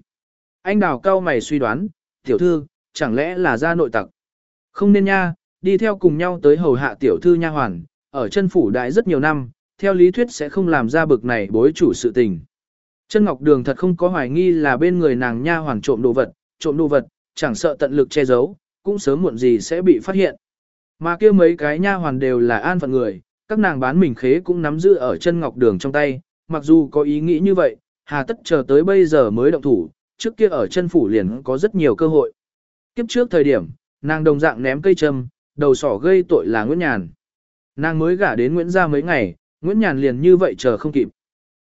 Anh đào cao mày suy đoán, tiểu thư, chẳng lẽ là ra nội tặc? Không nên nha, đi theo cùng nhau tới hầu hạ tiểu thư nha hoàn, ở chân phủ đại rất nhiều năm, theo lý thuyết sẽ không làm ra bực này bối chủ sự tình. Chân Ngọc Đường thật không có hoài nghi là bên người nàng nha hoàn trộm đồ vật, trộm đồ vật, chẳng sợ tận lực che giấu, cũng sớm muộn gì sẽ bị phát hiện. Mà kia mấy cái nha hoàn đều là an phận người, các nàng bán mình khế cũng nắm giữ ở chân Ngọc Đường trong tay, mặc dù có ý nghĩ như vậy, hà tất chờ tới bây giờ mới động thủ, trước kia ở chân phủ liền có rất nhiều cơ hội. Kiếp trước thời điểm, nàng đồng dạng ném cây châm, đầu sỏ gây tội là Nguyễn Nhàn. Nàng mới gả đến Nguyễn gia mấy ngày, Nguyễn Nhàn liền như vậy chờ không kịp.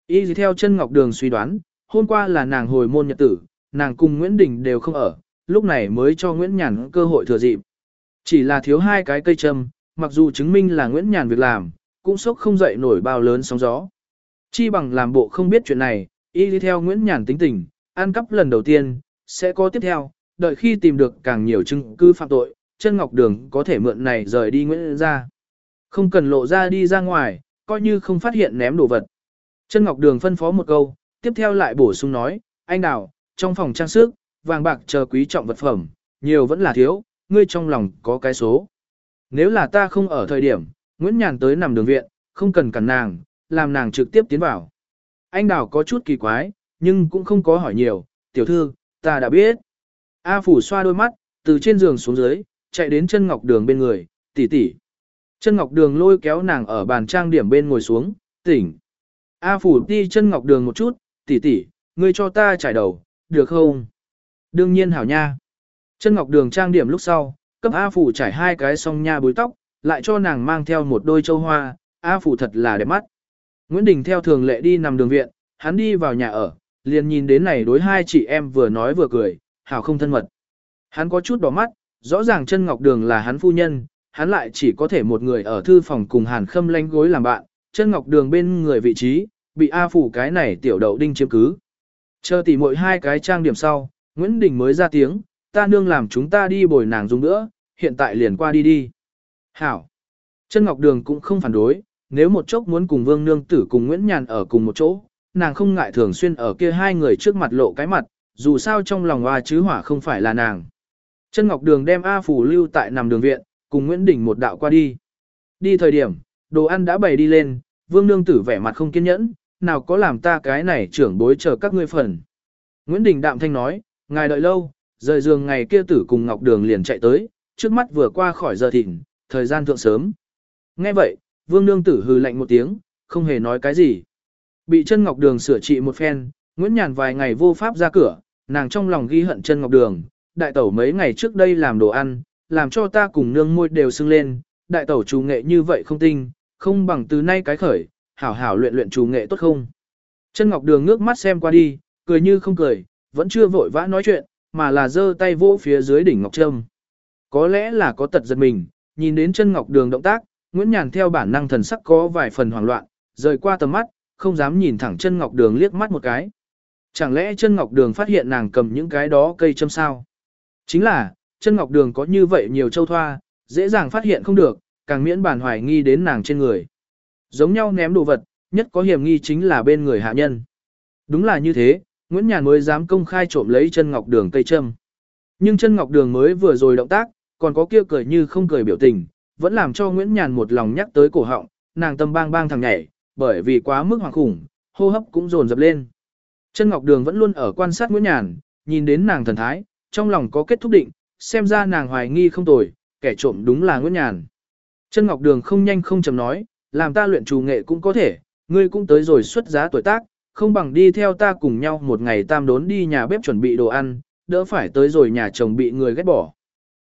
Y gì theo chân Ngọc Đường suy đoán, hôm qua là nàng hồi môn nhật tử, nàng cùng Nguyễn Đình đều không ở, lúc này mới cho Nguyễn Nhàn cơ hội thừa dịp. Chỉ là thiếu hai cái cây châm, mặc dù chứng minh là Nguyễn Nhàn việc làm, cũng sốc không dậy nổi bao lớn sóng gió. Chi bằng làm bộ không biết chuyện này, y đi theo Nguyễn Nhàn tính tình, ăn cắp lần đầu tiên, sẽ có tiếp theo, đợi khi tìm được càng nhiều chứng cứ phạm tội, chân ngọc đường có thể mượn này rời đi Nguyễn ra. Không cần lộ ra đi ra ngoài, coi như không phát hiện ném đồ vật. Chân ngọc đường phân phó một câu, tiếp theo lại bổ sung nói, anh đào, trong phòng trang sức, vàng bạc chờ quý trọng vật phẩm, nhiều vẫn là thiếu, ngươi trong lòng có cái số. Nếu là ta không ở thời điểm, Nguyễn Nhàn tới nằm đường viện, không cần cản nàng, làm nàng trực tiếp tiến vào. Anh đào có chút kỳ quái, nhưng cũng không có hỏi nhiều, tiểu thư, ta đã biết. A phủ xoa đôi mắt, từ trên giường xuống dưới, chạy đến chân ngọc đường bên người, tỷ tỷ. Chân ngọc đường lôi kéo nàng ở bàn trang điểm bên ngồi xuống, tỉnh. A phủ đi chân ngọc đường một chút, tỷ tỷ, ngươi cho ta trải đầu, được không? Đương nhiên hảo nha. Chân ngọc đường trang điểm lúc sau, cấp A phủ trải hai cái song nha búi tóc, lại cho nàng mang theo một đôi châu hoa, A phủ thật là đẹp mắt. Nguyễn Đình theo thường lệ đi nằm đường viện, hắn đi vào nhà ở, liền nhìn đến này đối hai chị em vừa nói vừa cười, hảo không thân mật. Hắn có chút đỏ mắt, rõ ràng chân ngọc đường là hắn phu nhân, hắn lại chỉ có thể một người ở thư phòng cùng hàn khâm lanh gối làm bạn, chân ngọc đường bên người vị trí, bị A phủ cái này tiểu đậu đinh chiếm cứ. Chờ tỉ mỗi hai cái trang điểm sau, Nguyễn Đình mới ra tiếng, ta nương làm chúng ta đi bồi nàng dùng nữa, hiện tại liền qua đi đi. Hảo. Chân Ngọc Đường cũng không phản đối, nếu một chốc muốn cùng Vương Nương Tử cùng Nguyễn Nhàn ở cùng một chỗ, nàng không ngại thường xuyên ở kia hai người trước mặt lộ cái mặt, dù sao trong lòng hoa chứ hỏa không phải là nàng. Chân Ngọc Đường đem A Phủ lưu tại nằm đường viện, cùng Nguyễn Đình một đạo qua đi. Đi thời điểm, đồ ăn đã bày đi lên, Vương Nương Tử vẻ mặt không kiên nhẫn, nào có làm ta cái này trưởng bối chờ các ngươi phần. Nguyễn Đình đạm thanh nói, ngài đợi lâu, rời giường ngày kia tử cùng Ngọc Đường liền chạy tới, trước mắt vừa qua khỏi giờ thịnh, thời gian thượng sớm. Nghe vậy, Vương Nương Tử hừ lạnh một tiếng, không hề nói cái gì. Bị chân Ngọc Đường sửa trị một phen, Nguyễn Nhàn vài ngày vô pháp ra cửa, nàng trong lòng ghi hận chân Ngọc Đường, đại tẩu mấy ngày trước đây làm đồ ăn, làm cho ta cùng nương môi đều sưng lên, đại tẩu chủ nghệ như vậy không tinh, không bằng từ nay cái khởi, hảo hảo luyện luyện chủ nghệ tốt không. Chân Ngọc Đường ngước mắt xem qua đi, cười như không cười, vẫn chưa vội vã nói chuyện, mà là giơ tay vỗ phía dưới đỉnh Ngọc Trâm. Có lẽ là có tật giật mình, nhìn đến chân Ngọc Đường động tác, Nguyễn Nhàn theo bản năng thần sắc có vài phần hoảng loạn, rời qua tầm mắt, không dám nhìn thẳng chân Ngọc Đường liếc mắt một cái. Chẳng lẽ chân Ngọc Đường phát hiện nàng cầm những cái đó cây châm sao? Chính là, chân Ngọc Đường có như vậy nhiều châu thoa, dễ dàng phát hiện không được, càng miễn bản hoài nghi đến nàng trên người. Giống nhau ném đồ vật, nhất có hiểm nghi chính là bên người hạ nhân. Đúng là như thế, Nguyễn Nhàn mới dám công khai trộm lấy chân Ngọc Đường cây châm. Nhưng chân Ngọc Đường mới vừa rồi động tác, còn có kia cười như không cười biểu tình, vẫn làm cho Nguyễn Nhàn một lòng nhắc tới cổ họng, nàng tâm bang bang thằng nhảy, bởi vì quá mức hoàng khủng, hô hấp cũng dồn dập lên. Chân Ngọc Đường vẫn luôn ở quan sát Nguyễn Nhàn, nhìn đến nàng thần thái, trong lòng có kết thúc định, xem ra nàng hoài nghi không tồi, kẻ trộm đúng là Nguyễn Nhàn. Chân Ngọc Đường không nhanh không chậm nói, làm ta luyện trù nghệ cũng có thể, ngươi cũng tới rồi xuất giá tuổi tác, không bằng đi theo ta cùng nhau một ngày tam đốn đi nhà bếp chuẩn bị đồ ăn, đỡ phải tới rồi nhà chồng bị người ghét bỏ.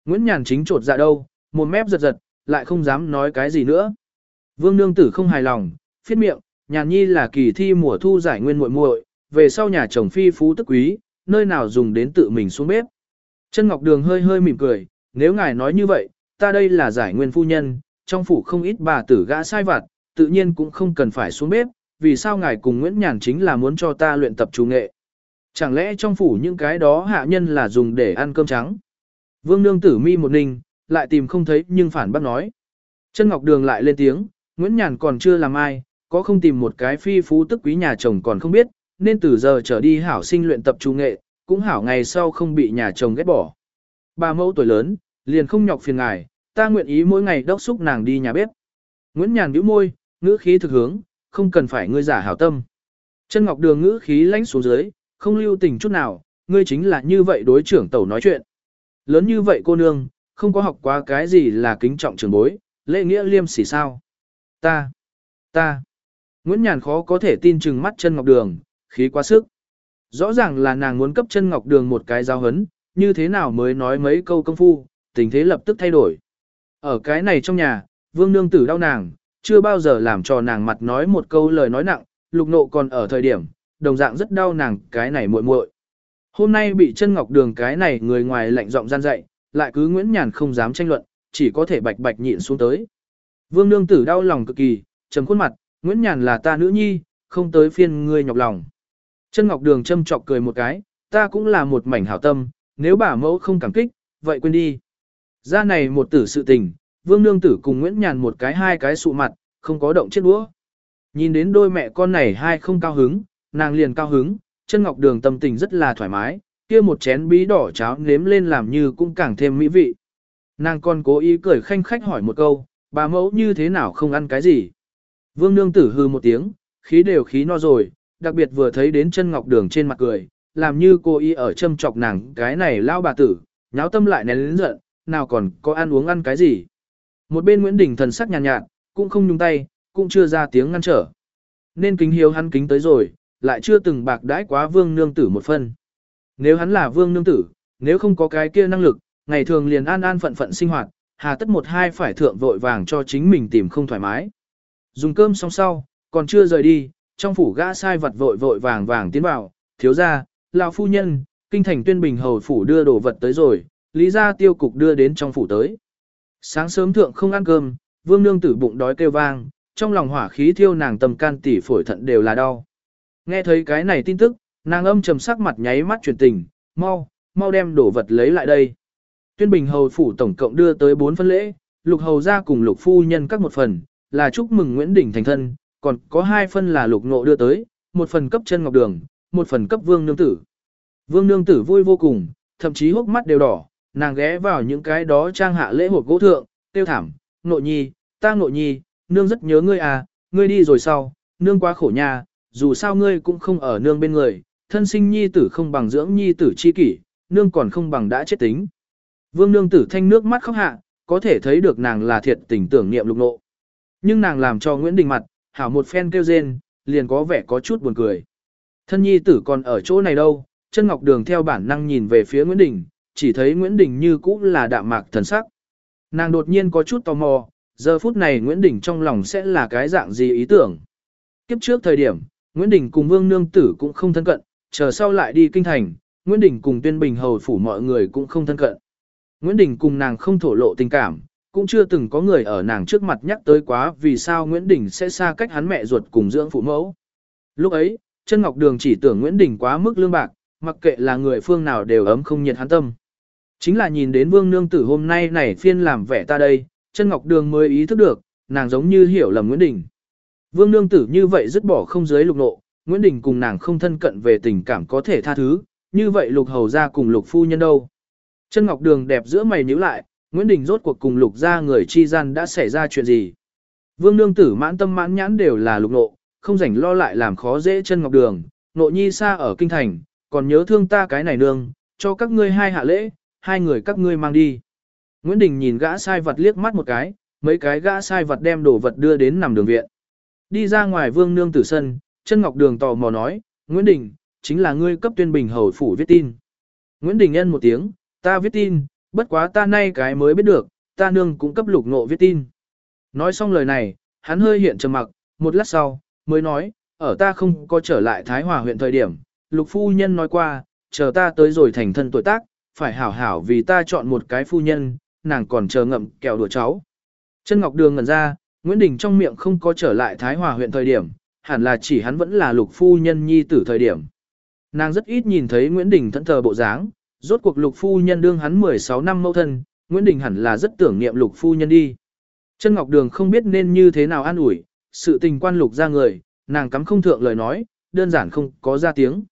Nguyễn Nhàn chính trột dạ đâu, một mép giật giật, lại không dám nói cái gì nữa. Vương Nương Tử không hài lòng, phiết miệng, nhàn nhi là kỳ thi mùa thu giải nguyên muội muội, về sau nhà chồng phi phú tức quý, nơi nào dùng đến tự mình xuống bếp. Chân Ngọc Đường hơi hơi mỉm cười, nếu ngài nói như vậy, ta đây là giải nguyên phu nhân, trong phủ không ít bà tử gã sai vặt, tự nhiên cũng không cần phải xuống bếp, vì sao ngài cùng Nguyễn Nhàn chính là muốn cho ta luyện tập chủ nghệ. Chẳng lẽ trong phủ những cái đó hạ nhân là dùng để ăn cơm trắng? Vương Nương Tử mi một ninh, lại tìm không thấy nhưng phản bác nói. Chân Ngọc Đường lại lên tiếng, Nguyễn Nhàn còn chưa làm ai, có không tìm một cái phi phú tức quý nhà chồng còn không biết, nên từ giờ trở đi hảo sinh luyện tập trung nghệ, cũng hảo ngày sau không bị nhà chồng ghét bỏ. Bà mẫu tuổi lớn, liền không nhọc phiền ngài, ta nguyện ý mỗi ngày đốc xúc nàng đi nhà bếp. Nguyễn Nhàn bĩu môi, ngữ khí thực hướng, không cần phải ngươi giả hảo tâm. Chân Ngọc Đường ngữ khí lãnh xuống dưới, không lưu tình chút nào, ngươi chính là như vậy đối trưởng tẩu nói chuyện. Lớn như vậy cô nương, không có học quá cái gì là kính trọng trường bối, lễ nghĩa liêm sỉ sao. Ta, ta, Nguyễn Nhàn khó có thể tin chừng mắt chân Ngọc Đường, khí quá sức. Rõ ràng là nàng muốn cấp chân Ngọc Đường một cái giao hấn, như thế nào mới nói mấy câu công phu, tình thế lập tức thay đổi. Ở cái này trong nhà, vương nương tử đau nàng, chưa bao giờ làm cho nàng mặt nói một câu lời nói nặng, lục nộ còn ở thời điểm, đồng dạng rất đau nàng cái này muội muội. Hôm nay bị chân ngọc đường cái này người ngoài lạnh giọng gian dạy, lại cứ Nguyễn Nhàn không dám tranh luận, chỉ có thể bạch bạch nhịn xuống tới. Vương nương tử đau lòng cực kỳ, trầm khuôn mặt, Nguyễn Nhàn là ta nữ nhi, không tới phiên ngươi nhọc lòng. Chân ngọc đường châm chọc cười một cái, ta cũng là một mảnh hảo tâm, nếu bà mẫu không cảm kích, vậy quên đi. Ra này một tử sự tình, vương nương tử cùng Nguyễn Nhàn một cái hai cái sụ mặt, không có động chết đũa. Nhìn đến đôi mẹ con này hai không cao hứng, nàng liền cao hứng, chân ngọc đường tâm tình rất là thoải mái, kia một chén bí đỏ cháo nếm lên làm như cũng càng thêm mỹ vị. Nàng còn cố ý cười khanh khách hỏi một câu, bà mẫu như thế nào không ăn cái gì. Vương nương tử hư một tiếng, khí đều khí no rồi, đặc biệt vừa thấy đến chân ngọc đường trên mặt cười, làm như cô ý ở châm chọc nàng cái này lao bà tử, nháo tâm lại nén lớn giận, nào còn có ăn uống ăn cái gì. Một bên Nguyễn Đình thần sắc nhàn nhạt, nhạt, cũng không nhung tay, cũng chưa ra tiếng ngăn trở. Nên kính hiếu hắn kính tới rồi, lại chưa từng bạc đãi quá vương nương tử một phân. Nếu hắn là vương nương tử, nếu không có cái kia năng lực, ngày thường liền an an phận phận sinh hoạt, hà tất một hai phải thượng vội vàng cho chính mình tìm không thoải mái. Dùng cơm xong sau, còn chưa rời đi, trong phủ gã sai vật vội vội vàng vàng tiến vào, thiếu ra, lão phu nhân, kinh thành tuyên bình hầu phủ đưa đồ vật tới rồi, lý ra tiêu cục đưa đến trong phủ tới. Sáng sớm thượng không ăn cơm, vương nương tử bụng đói kêu vang, trong lòng hỏa khí thiêu nàng tầm can tỉ phổi thận đều là đau. Nghe thấy cái này tin tức, nàng âm trầm sắc mặt nháy mắt chuyển tình, mau, mau đem đồ vật lấy lại đây. Tuyên Bình Hầu Phủ tổng cộng đưa tới 4 phân lễ, Lục Hầu ra cùng Lục Phu Nhân các một phần, là chúc mừng Nguyễn Đình thành thân, còn có hai phân là Lục Nộ đưa tới, một phần cấp chân ngọc đường, một phần cấp Vương Nương Tử. Vương Nương Tử vui vô cùng, thậm chí hốc mắt đều đỏ, nàng ghé vào những cái đó trang hạ lễ hộp gỗ thượng, tiêu thảm, nội nhi, ta nội nhi, nương rất nhớ ngươi à, ngươi đi rồi sau, nương quá khổ nha, dù sao ngươi cũng không ở nương bên người, thân sinh nhi tử không bằng dưỡng nhi tử chi kỷ, nương còn không bằng đã chết tính. Vương nương tử thanh nước mắt khóc hạ, có thể thấy được nàng là thiệt tình tưởng niệm lục nộ. Nhưng nàng làm cho Nguyễn Đình mặt, hảo một phen kêu rên, liền có vẻ có chút buồn cười. Thân nhi tử còn ở chỗ này đâu, chân ngọc đường theo bản năng nhìn về phía Nguyễn Đình, chỉ thấy Nguyễn Đình như cũ là đạm mạc thần sắc. Nàng đột nhiên có chút tò mò, giờ phút này Nguyễn Đình trong lòng sẽ là cái dạng gì ý tưởng. Kiếp trước thời điểm, Nguyễn Đình cùng Vương Nương Tử cũng không thân cận, chờ sau lại đi kinh thành, Nguyễn Đình cùng Tuyên Bình hầu phủ mọi người cũng không thân cận. Nguyễn Đình cùng nàng không thổ lộ tình cảm, cũng chưa từng có người ở nàng trước mặt nhắc tới quá vì sao Nguyễn Đình sẽ xa cách hắn mẹ ruột cùng dưỡng phụ mẫu. Lúc ấy, chân Ngọc Đường chỉ tưởng Nguyễn Đình quá mức lương bạc, mặc kệ là người phương nào đều ấm không nhiệt hắn tâm. Chính là nhìn đến Vương Nương Tử hôm nay này phiên làm vẻ ta đây, chân Ngọc Đường mới ý thức được, nàng giống như hiểu lầm Nguyễn Đình. Vương Nương Tử như vậy dứt bỏ không giới lục nộ, Nguyễn Đình cùng nàng không thân cận về tình cảm có thể tha thứ, như vậy lục hầu ra cùng lục phu nhân đâu. Chân Ngọc Đường đẹp giữa mày nhíu lại, Nguyễn Đình rốt cuộc cùng lục ra người chi gian đã xảy ra chuyện gì. Vương Nương Tử mãn tâm mãn nhãn đều là lục nộ, không rảnh lo lại làm khó dễ chân Ngọc Đường, nộ nhi xa ở kinh thành, còn nhớ thương ta cái này nương, cho các ngươi hai hạ lễ, hai người các ngươi mang đi. Nguyễn Đình nhìn gã sai vật liếc mắt một cái, mấy cái gã sai vật đem đồ vật đưa đến nằm đường viện. Đi ra ngoài vương nương tử sân, chân ngọc đường tò mò nói, Nguyễn Đình, chính là ngươi cấp tuyên bình hầu phủ viết tin. Nguyễn Đình nhân một tiếng, ta viết tin, bất quá ta nay cái mới biết được, ta nương cũng cấp lục ngộ viết tin. Nói xong lời này, hắn hơi hiện trầm mặc, một lát sau, mới nói, ở ta không có trở lại Thái Hòa huyện thời điểm, lục phu nhân nói qua, chờ ta tới rồi thành thân tuổi tác, phải hảo hảo vì ta chọn một cái phu nhân, nàng còn chờ ngậm kẹo đùa cháu. Chân Ngọc Đường ngẩn ra, Nguyễn Đình trong miệng không có trở lại Thái Hòa huyện thời điểm, hẳn là chỉ hắn vẫn là lục phu nhân nhi tử thời điểm. Nàng rất ít nhìn thấy Nguyễn Đình thẫn thờ bộ dáng, rốt cuộc lục phu nhân đương hắn 16 năm mâu thân, Nguyễn Đình hẳn là rất tưởng niệm lục phu nhân đi. Chân Ngọc Đường không biết nên như thế nào an ủi, sự tình quan lục ra người, nàng cắm không thượng lời nói, đơn giản không có ra tiếng.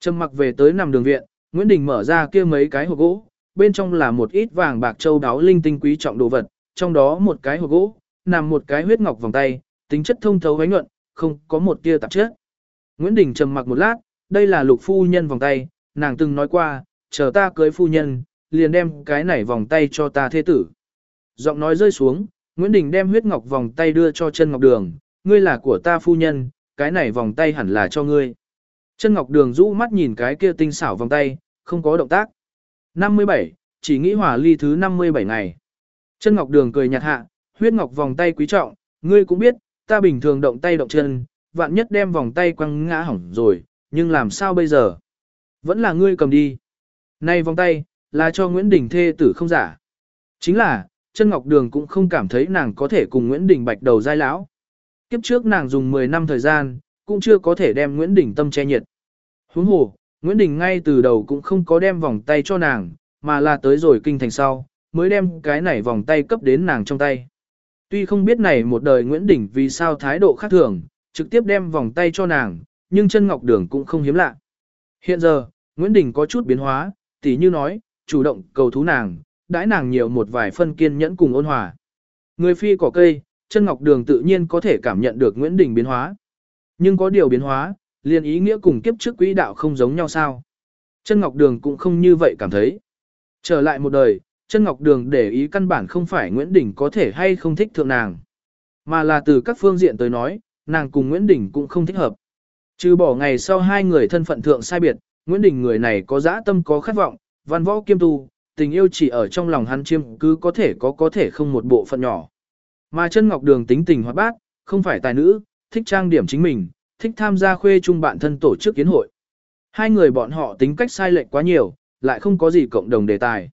Trầm mặc về tới nằm đường viện, Nguyễn Đình mở ra kia mấy cái hộp gỗ, bên trong là một ít vàng bạc châu đáo linh tinh quý trọng đồ vật, trong đó một cái hộp gỗ, nằm một cái huyết ngọc vòng tay, tính chất thông thấu ánh nhuận, không có một tia tạp chất. Nguyễn Đình trầm mặc một lát, đây là lục phu nhân vòng tay, nàng từng nói qua, chờ ta cưới phu nhân, liền đem cái này vòng tay cho ta thế tử. Giọng nói rơi xuống, Nguyễn Đình đem huyết ngọc vòng tay đưa cho chân ngọc đường, ngươi là của ta phu nhân, cái này vòng tay hẳn là cho ngươi. Chân ngọc đường rũ mắt nhìn cái kia tinh xảo vòng tay, không có động tác. 57, chỉ nghĩ hỏa ly thứ 57 ngày. Chân ngọc đường cười nhạt hạ, huyết ngọc vòng tay quý trọng, ngươi cũng biết, ta bình thường động tay động chân, vạn nhất đem vòng tay quăng ngã hỏng rồi, nhưng làm sao bây giờ? Vẫn là ngươi cầm đi. Này vòng tay, là cho Nguyễn Đình thê tử không giả. Chính là, chân ngọc đường cũng không cảm thấy nàng có thể cùng Nguyễn Đình bạch đầu giai lão. Kiếp trước nàng dùng 10 năm thời gian, cũng chưa có thể đem Nguyễn Đình tâm che nhiệt. Huống hồ, Nguyễn Đình ngay từ đầu cũng không có đem vòng tay cho nàng, mà là tới rồi kinh thành sau, mới đem cái này vòng tay cấp đến nàng trong tay. Tuy không biết này một đời Nguyễn Đình vì sao thái độ khác thường, trực tiếp đem vòng tay cho nàng, nhưng chân ngọc đường cũng không hiếm lạ. Hiện giờ, Nguyễn Đình có chút biến hóa, tỉ như nói, chủ động cầu thú nàng, đãi nàng nhiều một vài phân kiên nhẫn cùng ôn hòa. Người phi cỏ cây, chân ngọc đường tự nhiên có thể cảm nhận được Nguyễn Đình biến hóa. Nhưng có điều biến hóa, liền ý nghĩa cùng kiếp trước quỹ đạo không giống nhau sao. Chân Ngọc Đường cũng không như vậy cảm thấy. Trở lại một đời, chân Ngọc Đường để ý căn bản không phải Nguyễn Đình có thể hay không thích thượng nàng. Mà là từ các phương diện tới nói, nàng cùng Nguyễn Đình cũng không thích hợp. Trừ bỏ ngày sau hai người thân phận thượng sai biệt, Nguyễn Đình người này có dã tâm có khát vọng, văn võ kiêm tu, tình yêu chỉ ở trong lòng hắn chiêm cứ có thể có có thể không một bộ phận nhỏ. Mà chân Ngọc Đường tính tình hoạt bát, không phải tài nữ, thích trang điểm chính mình, thích tham gia khuê chung bạn thân tổ chức kiến hội. Hai người bọn họ tính cách sai lệch quá nhiều, lại không có gì cộng đồng đề tài.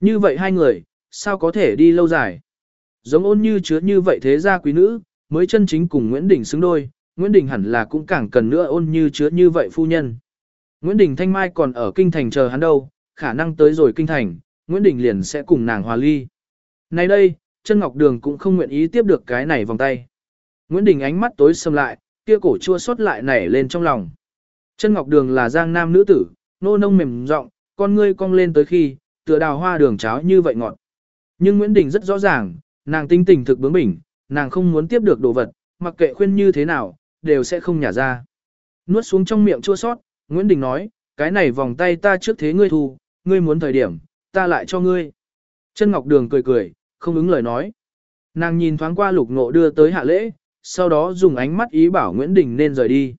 Như vậy hai người, sao có thể đi lâu dài? Giống ôn như chứa như vậy thế gia quý nữ, mới chân chính cùng Nguyễn Đình xứng đôi, Nguyễn Đình hẳn là cũng càng cần nữa ôn như chứa như vậy phu nhân. Nguyễn Đình Thanh Mai còn ở kinh thành chờ hắn đâu, khả năng tới rồi kinh thành, Nguyễn Đình liền sẽ cùng nàng hòa ly. Nay đây, chân ngọc đường cũng không nguyện ý tiếp được cái này vòng tay. Nguyễn Đình ánh mắt tối sầm lại, kia cổ chua xót lại nảy lên trong lòng. Chân ngọc đường là giang nam nữ tử, nô nông mềm rộng, con ngươi cong lên tới khi, tựa đào hoa đường cháo như vậy ngọt. Nhưng Nguyễn Đình rất rõ ràng, nàng tinh tình thực bướng bỉnh, nàng không muốn tiếp được đồ vật, mặc kệ khuyên như thế nào, đều sẽ không nhả ra. Nuốt xuống trong miệng chua sót, Nguyễn Đình nói, cái này vòng tay ta trước thế ngươi thu, ngươi muốn thời điểm, ta lại cho ngươi. Chân Ngọc Đường cười cười, không ứng lời nói. Nàng nhìn thoáng qua lục ngộ đưa tới hạ lễ, sau đó dùng ánh mắt ý bảo Nguyễn Đình nên rời đi.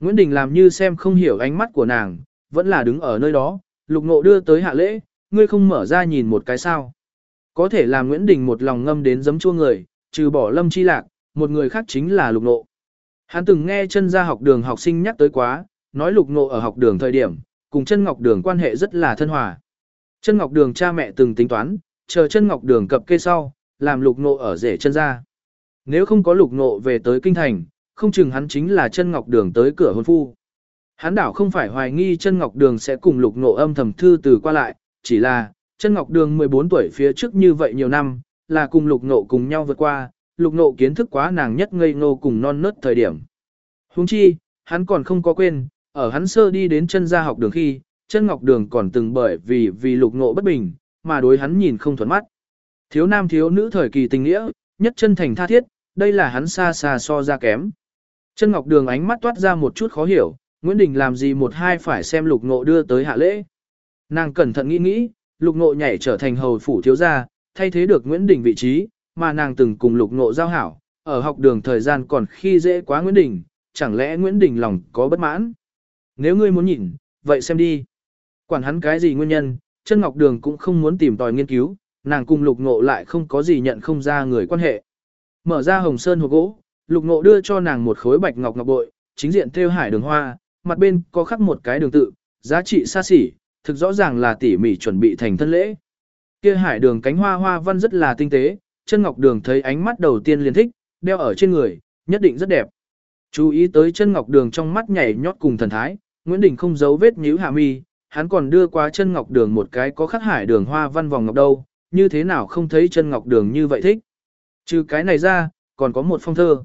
Nguyễn Đình làm như xem không hiểu ánh mắt của nàng, vẫn là đứng ở nơi đó, lục ngộ đưa tới hạ lễ, ngươi không mở ra nhìn một cái sao. Có thể làm Nguyễn Đình một lòng ngâm đến giấm chua người, trừ bỏ lâm chi lạc, một người khác chính là lục ngộ. Hắn từng nghe chân gia học đường học sinh nhắc tới quá, nói lục ngộ ở học đường thời điểm, cùng chân ngọc đường quan hệ rất là thân hòa. Chân ngọc đường cha mẹ từng tính toán, chờ chân ngọc đường cập kê sau, làm lục ngộ ở rể chân gia. Nếu không có lục nộ về tới kinh thành, không chừng hắn chính là chân ngọc đường tới cửa hôn phu. Hắn đảo không phải hoài nghi chân ngọc đường sẽ cùng lục nộ âm thầm thư từ qua lại, chỉ là, chân ngọc đường 14 tuổi phía trước như vậy nhiều năm, là cùng lục nộ cùng nhau vượt qua, lục nộ kiến thức quá nàng nhất ngây ngô cùng non nớt thời điểm. Huống chi, hắn còn không có quên, ở hắn sơ đi đến chân gia học đường khi, chân ngọc đường còn từng bởi vì vì lục nộ bất bình, mà đối hắn nhìn không thuận mắt. Thiếu nam thiếu nữ thời kỳ tình nghĩa, nhất chân thành tha thiết, đây là hắn xa xa so ra kém. Chân ngọc đường ánh mắt toát ra một chút khó hiểu, Nguyễn Đình làm gì một hai phải xem lục ngộ đưa tới hạ lễ. Nàng cẩn thận nghĩ nghĩ, lục ngộ nhảy trở thành hầu phủ thiếu gia, thay thế được Nguyễn Đình vị trí, mà nàng từng cùng lục ngộ giao hảo, ở học đường thời gian còn khi dễ quá Nguyễn Đình, chẳng lẽ Nguyễn Đình lòng có bất mãn? Nếu ngươi muốn nhìn, vậy xem đi. Quản hắn cái gì nguyên nhân, chân ngọc đường cũng không muốn tìm tòi nghiên cứu, nàng cùng lục ngộ lại không có gì nhận không ra người quan hệ. Mở ra hồng sơn hộp gỗ, lục ngộ đưa cho nàng một khối bạch ngọc ngọc bội, chính diện theo hải đường hoa, mặt bên có khắc một cái đường tự, giá trị xa xỉ, thực rõ ràng là tỉ mỉ chuẩn bị thành thân lễ. Kia hải đường cánh hoa hoa văn rất là tinh tế, chân ngọc đường thấy ánh mắt đầu tiên liền thích, đeo ở trên người, nhất định rất đẹp. Chú ý tới chân ngọc đường trong mắt nhảy nhót cùng thần thái, Nguyễn Đình không giấu vết nhíu hạ mi, hắn còn đưa qua chân ngọc đường một cái có khắc hải đường hoa văn vòng ngọc đâu, như thế nào không thấy chân ngọc đường như vậy thích. Trừ cái này ra, còn có một phong thơ.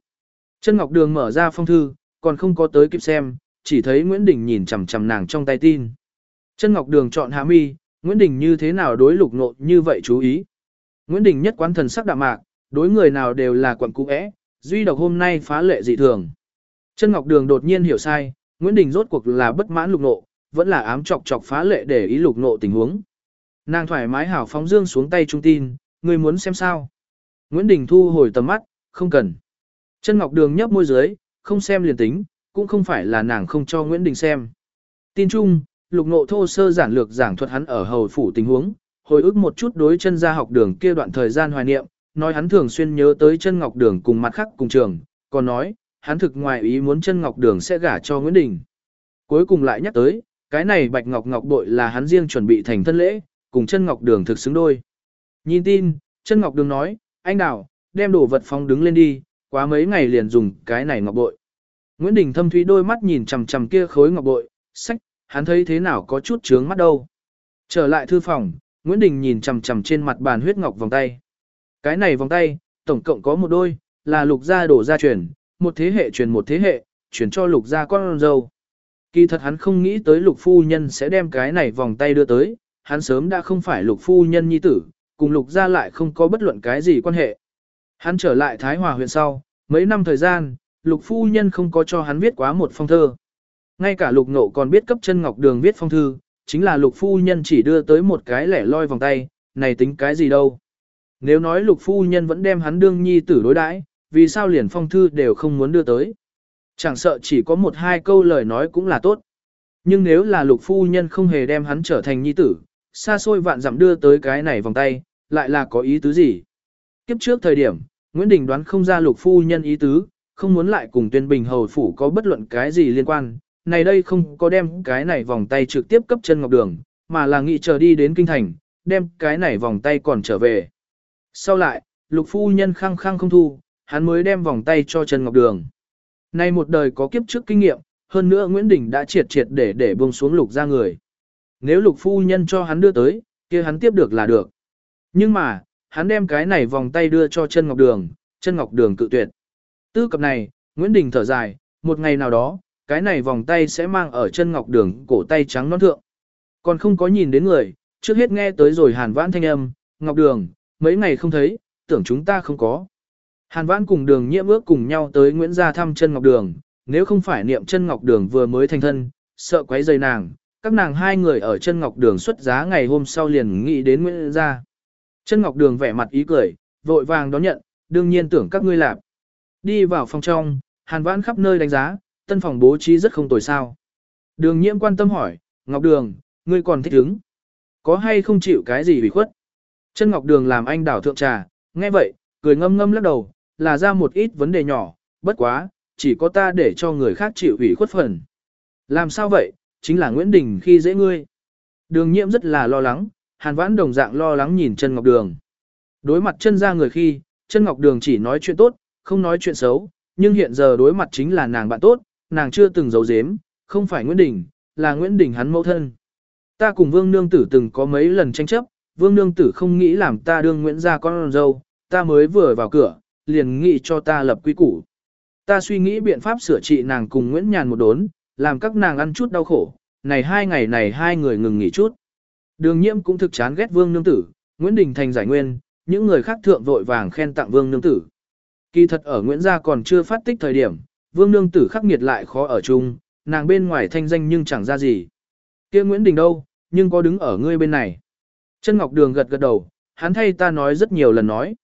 Chân ngọc đường mở ra phong thư, còn không có tới kịp xem, chỉ thấy Nguyễn Đình nhìn chằm chằm nàng trong tay tin. Chân ngọc đường chọn hạ mi, Nguyễn Đình như thế nào đối lục nộ như vậy chú ý. Nguyễn Đình nhất quán thần sắc đạm mạc, đối người nào đều là quận cũ é, duy độc hôm nay phá lệ dị thường. Chân Ngọc Đường đột nhiên hiểu sai, Nguyễn Đình rốt cuộc là bất mãn lục nộ, vẫn là ám chọc chọc phá lệ để ý lục nộ tình huống. Nàng thoải mái hảo phóng dương xuống tay trung tin, người muốn xem sao. Nguyễn Đình thu hồi tầm mắt, không cần. Chân Ngọc Đường nhấp môi dưới, không xem liền tính, cũng không phải là nàng không cho Nguyễn Đình xem. Tin chung, lục nộ thô sơ giản lược giảng thuật hắn ở hầu phủ tình huống, hồi ức một chút đối chân ra học đường kia đoạn thời gian hoài niệm, nói hắn thường xuyên nhớ tới chân ngọc đường cùng mặt khác cùng trường, còn nói, hắn thực ngoài ý muốn chân ngọc đường sẽ gả cho Nguyễn Đình. Cuối cùng lại nhắc tới, cái này bạch ngọc ngọc bội là hắn riêng chuẩn bị thành thân lễ, cùng chân ngọc đường thực xứng đôi. Nhìn tin, chân ngọc đường nói, anh đào, đem đồ vật phóng đứng lên đi, quá mấy ngày liền dùng cái này ngọc bội. Nguyễn Đình thâm thúy đôi mắt nhìn chằm chằm kia khối ngọc bội, sách, hắn thấy thế nào có chút trướng mắt đâu. Trở lại thư phòng, Nguyễn Đình nhìn chằm chằm trên mặt bàn huyết ngọc vòng tay. Cái này vòng tay, tổng cộng có một đôi, là lục gia đổ gia truyền, một thế hệ truyền một thế hệ, truyền cho lục gia con dâu. Kỳ thật hắn không nghĩ tới lục phu nhân sẽ đem cái này vòng tay đưa tới, hắn sớm đã không phải lục phu nhân nhi tử, cùng lục gia lại không có bất luận cái gì quan hệ. Hắn trở lại Thái Hòa huyện sau, mấy năm thời gian, lục phu nhân không có cho hắn viết quá một phong thơ. Ngay cả lục nộ còn biết cấp chân ngọc đường viết phong thư, chính là lục phu nhân chỉ đưa tới một cái lẻ loi vòng tay, này tính cái gì đâu. Nếu nói lục phu nhân vẫn đem hắn đương nhi tử đối đãi, vì sao liền phong thư đều không muốn đưa tới. Chẳng sợ chỉ có một hai câu lời nói cũng là tốt. Nhưng nếu là lục phu nhân không hề đem hắn trở thành nhi tử, xa xôi vạn dặm đưa tới cái này vòng tay, lại là có ý tứ gì? Kiếp trước thời điểm, Nguyễn Đình đoán không ra lục phu nhân ý tứ, không muốn lại cùng tuyên bình hầu phủ có bất luận cái gì liên quan, này đây không có đem cái này vòng tay trực tiếp cấp chân ngọc đường, mà là nghĩ chờ đi đến kinh thành, đem cái này vòng tay còn trở về. Sau lại, lục phu nhân khăng khăng không thu, hắn mới đem vòng tay cho chân ngọc đường. Nay một đời có kiếp trước kinh nghiệm, hơn nữa Nguyễn Đình đã triệt triệt để để buông xuống lục ra người. Nếu lục phu nhân cho hắn đưa tới, kia hắn tiếp được là được. Nhưng mà, hắn đem cái này vòng tay đưa cho chân ngọc đường, chân ngọc đường cự tuyệt. Tư cập này, Nguyễn Đình thở dài, một ngày nào đó, cái này vòng tay sẽ mang ở chân ngọc đường cổ tay trắng non thượng. Còn không có nhìn đến người, trước hết nghe tới rồi hàn vãn thanh âm, ngọc đường, mấy ngày không thấy, tưởng chúng ta không có. Hàn vãn cùng đường nhiễm ước cùng nhau tới Nguyễn gia thăm chân ngọc đường, nếu không phải niệm chân ngọc đường vừa mới thành thân, sợ quấy rầy nàng, các nàng hai người ở chân ngọc đường xuất giá ngày hôm sau liền nghĩ đến Nguyễn gia. Chân ngọc đường vẻ mặt ý cười, vội vàng đón nhận, đương nhiên tưởng các ngươi làm. Đi vào phòng trong, hàn vãn khắp nơi đánh giá, tân phòng bố trí rất không tồi sao. Đường nhiễm quan tâm hỏi, Ngọc Đường, ngươi còn thích ứng. Có hay không chịu cái gì bị khuất? Chân Ngọc Đường làm anh đảo thượng trà, nghe vậy, cười ngâm ngâm lắc đầu, là ra một ít vấn đề nhỏ, bất quá, chỉ có ta để cho người khác chịu ủy khuất phần. Làm sao vậy, chính là Nguyễn Đình khi dễ ngươi. Đường nhiễm rất là lo lắng, hàn vãn đồng dạng lo lắng nhìn chân Ngọc Đường. Đối mặt chân ra người khi, chân Ngọc Đường chỉ nói chuyện tốt, không nói chuyện xấu, nhưng hiện giờ đối mặt chính là nàng bạn tốt, nàng chưa từng giấu giếm, không phải Nguyễn Đình, là Nguyễn Đình hắn mẫu thân. Ta cùng Vương Nương Tử từng có mấy lần tranh chấp, Vương Nương Tử không nghĩ làm ta đương Nguyễn gia con dâu, ta mới vừa vào cửa, liền nghĩ cho ta lập quy củ. Ta suy nghĩ biện pháp sửa trị nàng cùng Nguyễn Nhàn một đốn, làm các nàng ăn chút đau khổ, này hai ngày này hai người ngừng nghỉ chút. Đường nhiễm cũng thực chán ghét Vương Nương Tử, Nguyễn Đình thành giải nguyên, những người khác thượng vội vàng khen tặng Vương Nương Tử. Kỳ thật ở Nguyễn Gia còn chưa phát tích thời điểm, Vương Nương Tử khắc nghiệt lại khó ở chung, nàng bên ngoài thanh danh nhưng chẳng ra gì. kia Nguyễn Đình đâu, nhưng có đứng ở ngươi bên này. Chân Ngọc Đường gật gật đầu, hắn thay ta nói rất nhiều lần nói.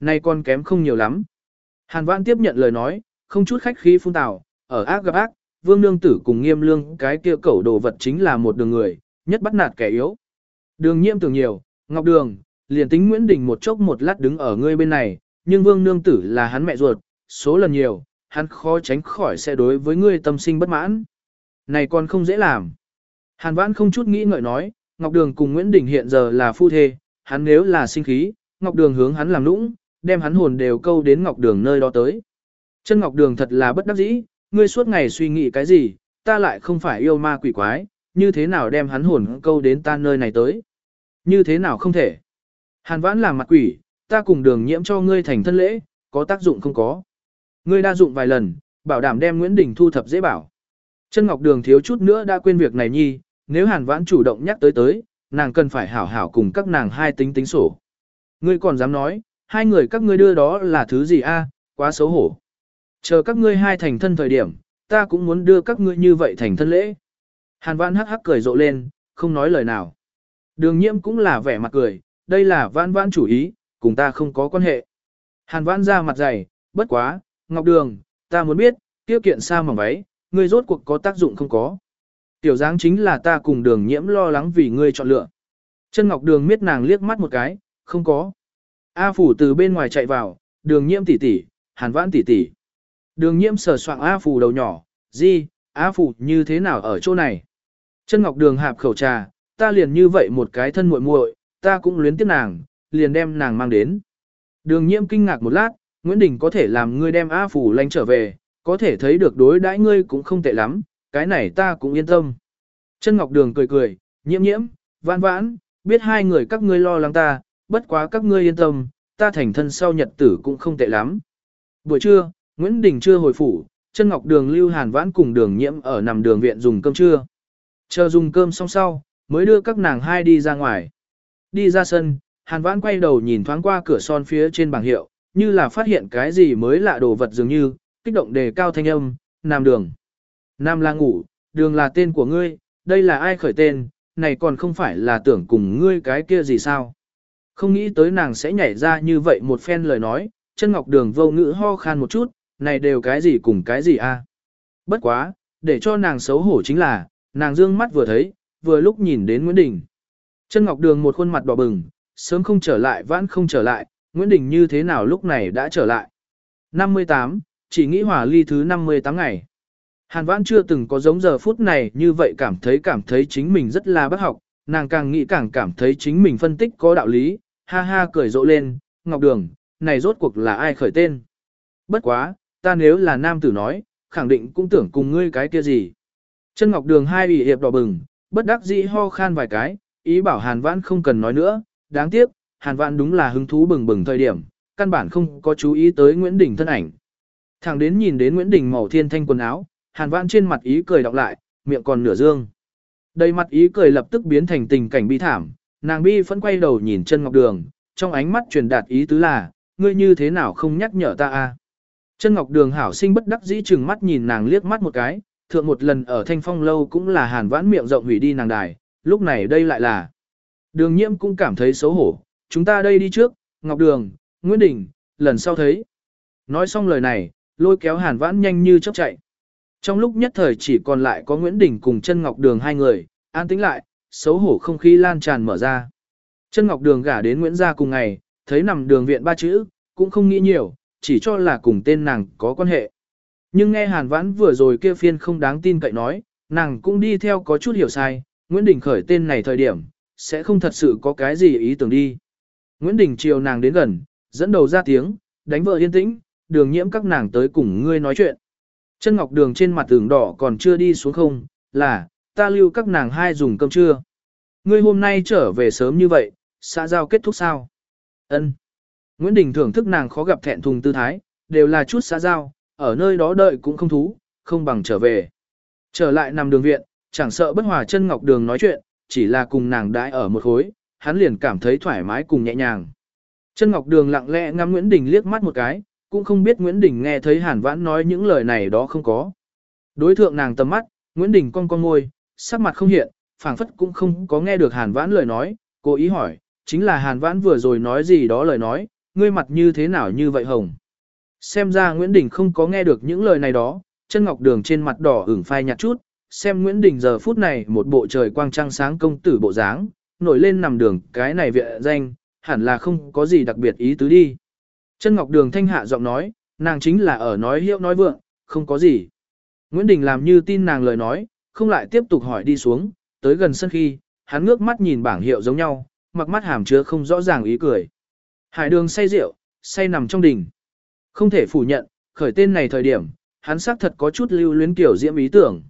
Nay con kém không nhiều lắm. Hàn Vãn tiếp nhận lời nói, không chút khách khí phun tào, ở ác gặp ác, Vương Nương Tử cùng nghiêm lương cái kia cẩu đồ vật chính là một đường người, nhất bắt nạt kẻ yếu. Đường nhiễm tưởng nhiều, Ngọc Đường, liền tính Nguyễn Đình một chốc một lát đứng ở ngươi bên này, nhưng Vương Nương Tử là hắn mẹ ruột, số lần nhiều, hắn khó tránh khỏi sẽ đối với ngươi tâm sinh bất mãn. Này còn không dễ làm. Hàn Vãn không chút nghĩ ngợi nói, Ngọc Đường cùng Nguyễn Đình hiện giờ là phu thê, hắn nếu là sinh khí, Ngọc Đường hướng hắn làm nũng, đem hắn hồn đều câu đến Ngọc Đường nơi đó tới. Chân Ngọc Đường thật là bất đắc dĩ, ngươi suốt ngày suy nghĩ cái gì, ta lại không phải yêu ma quỷ quái, như thế nào đem hắn hồn câu đến ta nơi này tới. Như thế nào không thể. Hàn Vãn làm mặt quỷ, ta cùng đường nhiễm cho ngươi thành thân lễ, có tác dụng không có. Ngươi đa dụng vài lần, bảo đảm đem Nguyễn Đình thu thập dễ bảo. Chân Ngọc Đường thiếu chút nữa đã quên việc này nhi, nếu Hàn Vãn chủ động nhắc tới tới, nàng cần phải hảo hảo cùng các nàng hai tính tính sổ. Ngươi còn dám nói, hai người các ngươi đưa đó là thứ gì a? quá xấu hổ. Chờ các ngươi hai thành thân thời điểm, ta cũng muốn đưa các ngươi như vậy thành thân lễ. Hàn Vãn hắc hắc cười rộ lên, không nói lời nào. Đường nhiễm cũng là vẻ mặt cười, đây là Vãn Vãn chủ ý, cùng ta không có quan hệ. Hàn Vãn ra mặt dày, bất quá, Ngọc Đường, ta muốn biết, tiêu kiện sao mà váy, ngươi rốt cuộc có tác dụng không có. Tiểu dáng chính là ta cùng đường nhiễm lo lắng vì ngươi chọn lựa. Chân Ngọc Đường miết nàng liếc mắt một cái, không có. A Phủ từ bên ngoài chạy vào, đường nhiễm tỷ tỷ, hàn vãn tỷ tỷ. Đường nhiễm sờ soạng A Phủ đầu nhỏ, gì, A Phủ như thế nào ở chỗ này? Chân Ngọc Đường hạp khẩu trà, ta liền như vậy một cái thân muội muội, ta cũng luyến tiếc nàng, liền đem nàng mang đến. Đường nhiễm kinh ngạc một lát, Nguyễn Đình có thể làm ngươi đem A Phủ lanh trở về, có thể thấy được đối đãi ngươi cũng không tệ lắm, cái này ta cũng yên tâm. Chân Ngọc Đường cười cười, nhiễm nhiễm, vãn vãn, biết hai người các ngươi lo lắng ta, bất quá các ngươi yên tâm, ta thành thân sau nhật tử cũng không tệ lắm. Buổi trưa, Nguyễn Đình chưa hồi phủ, chân Ngọc Đường lưu hàn vãn cùng đường nhiễm ở nằm đường viện dùng cơm trưa. Chờ dùng cơm xong sau, mới đưa các nàng hai đi ra ngoài. Đi ra sân, hàn vãn quay đầu nhìn thoáng qua cửa son phía trên bảng hiệu, như là phát hiện cái gì mới lạ đồ vật dường như, kích động đề cao thanh âm, nam đường. Nam là ngủ, đường là tên của ngươi, đây là ai khởi tên, này còn không phải là tưởng cùng ngươi cái kia gì sao. Không nghĩ tới nàng sẽ nhảy ra như vậy một phen lời nói, chân ngọc đường vô ngữ ho khan một chút, này đều cái gì cùng cái gì a? Bất quá, để cho nàng xấu hổ chính là, nàng dương mắt vừa thấy, vừa lúc nhìn đến Nguyễn Đình. Chân ngọc đường một khuôn mặt đỏ bừng, sớm không trở lại vãn không trở lại, Nguyễn Đình như thế nào lúc này đã trở lại. 58, chỉ nghĩ hỏa ly thứ 58 ngày. Hàn Vãn chưa từng có giống giờ phút này như vậy cảm thấy cảm thấy chính mình rất là bất học, nàng càng nghĩ càng cảm thấy chính mình phân tích có đạo lý, ha ha cười rộ lên, Ngọc Đường, này rốt cuộc là ai khởi tên. Bất quá, ta nếu là nam tử nói, khẳng định cũng tưởng cùng ngươi cái kia gì. Chân Ngọc Đường hai ủy hiệp đỏ bừng, bất đắc dĩ ho khan vài cái, ý bảo Hàn Vãn không cần nói nữa, đáng tiếc, Hàn Vãn đúng là hứng thú bừng bừng thời điểm, căn bản không có chú ý tới Nguyễn Đình thân ảnh. Thẳng đến nhìn đến Nguyễn Đình màu thiên thanh quần áo, Hàn Vãn trên mặt ý cười đọc lại, miệng còn nửa dương. Đầy mặt ý cười lập tức biến thành tình cảnh bi thảm, nàng bi vẫn quay đầu nhìn chân ngọc đường, trong ánh mắt truyền đạt ý tứ là, ngươi như thế nào không nhắc nhở ta a? Chân ngọc đường hảo sinh bất đắc dĩ chừng mắt nhìn nàng liếc mắt một cái, thượng một lần ở thanh phong lâu cũng là hàn vãn miệng rộng hủy đi nàng đài, lúc này đây lại là. Đường nhiễm cũng cảm thấy xấu hổ, chúng ta đây đi trước, ngọc đường, Nguyễn Đình, lần sau thấy. Nói xong lời này, lôi kéo hàn vãn nhanh như chớp chạy. Trong lúc nhất thời chỉ còn lại có Nguyễn Đình cùng chân ngọc đường hai người, an tĩnh lại, xấu hổ không khí lan tràn mở ra. Chân ngọc đường gả đến Nguyễn gia cùng ngày, thấy nằm đường viện ba chữ, cũng không nghĩ nhiều, chỉ cho là cùng tên nàng có quan hệ. Nhưng nghe Hàn Vãn vừa rồi kia phiên không đáng tin cậy nói, nàng cũng đi theo có chút hiểu sai, Nguyễn Đình khởi tên này thời điểm, sẽ không thật sự có cái gì ý tưởng đi. Nguyễn Đình chiều nàng đến gần, dẫn đầu ra tiếng, đánh vợ yên tĩnh, đường nhiễm các nàng tới cùng ngươi nói chuyện. Chân ngọc đường trên mặt tường đỏ còn chưa đi xuống không, là, ta lưu các nàng hai dùng cơm trưa. Ngươi hôm nay trở về sớm như vậy, xã giao kết thúc sao? Ân. Nguyễn Đình thưởng thức nàng khó gặp thẹn thùng tư thái, đều là chút xã giao, ở nơi đó đợi cũng không thú, không bằng trở về. Trở lại nằm đường viện, chẳng sợ bất hòa chân ngọc đường nói chuyện, chỉ là cùng nàng đãi ở một khối, hắn liền cảm thấy thoải mái cùng nhẹ nhàng. Chân ngọc đường lặng lẽ ngắm Nguyễn Đình liếc mắt một cái, cũng không biết Nguyễn Đình nghe thấy Hàn Vãn nói những lời này đó không có. Đối thượng nàng tầm mắt, Nguyễn Đình cong cong môi, sắc mặt không hiện, phảng phất cũng không có nghe được Hàn Vãn lời nói, cố ý hỏi, chính là Hàn Vãn vừa rồi nói gì đó lời nói, ngươi mặt như thế nào như vậy hồng. Xem ra Nguyễn Đình không có nghe được những lời này đó, chân ngọc đường trên mặt đỏ ửng phai nhạt chút, xem Nguyễn Đình giờ phút này một bộ trời quang trăng sáng công tử bộ dáng, nổi lên nằm đường cái này viện danh, hẳn là không có gì đặc biệt ý tứ đi. Chân ngọc đường thanh hạ giọng nói, nàng chính là ở nói hiệu nói vượng, không có gì. Nguyễn Đình làm như tin nàng lời nói, không lại tiếp tục hỏi đi xuống, tới gần sân khi, hắn ngước mắt nhìn bảng hiệu giống nhau, mặc mắt hàm chứa không rõ ràng ý cười. Hải đường say rượu, say nằm trong đỉnh. Không thể phủ nhận, khởi tên này thời điểm, hắn xác thật có chút lưu luyến kiểu diễm ý tưởng.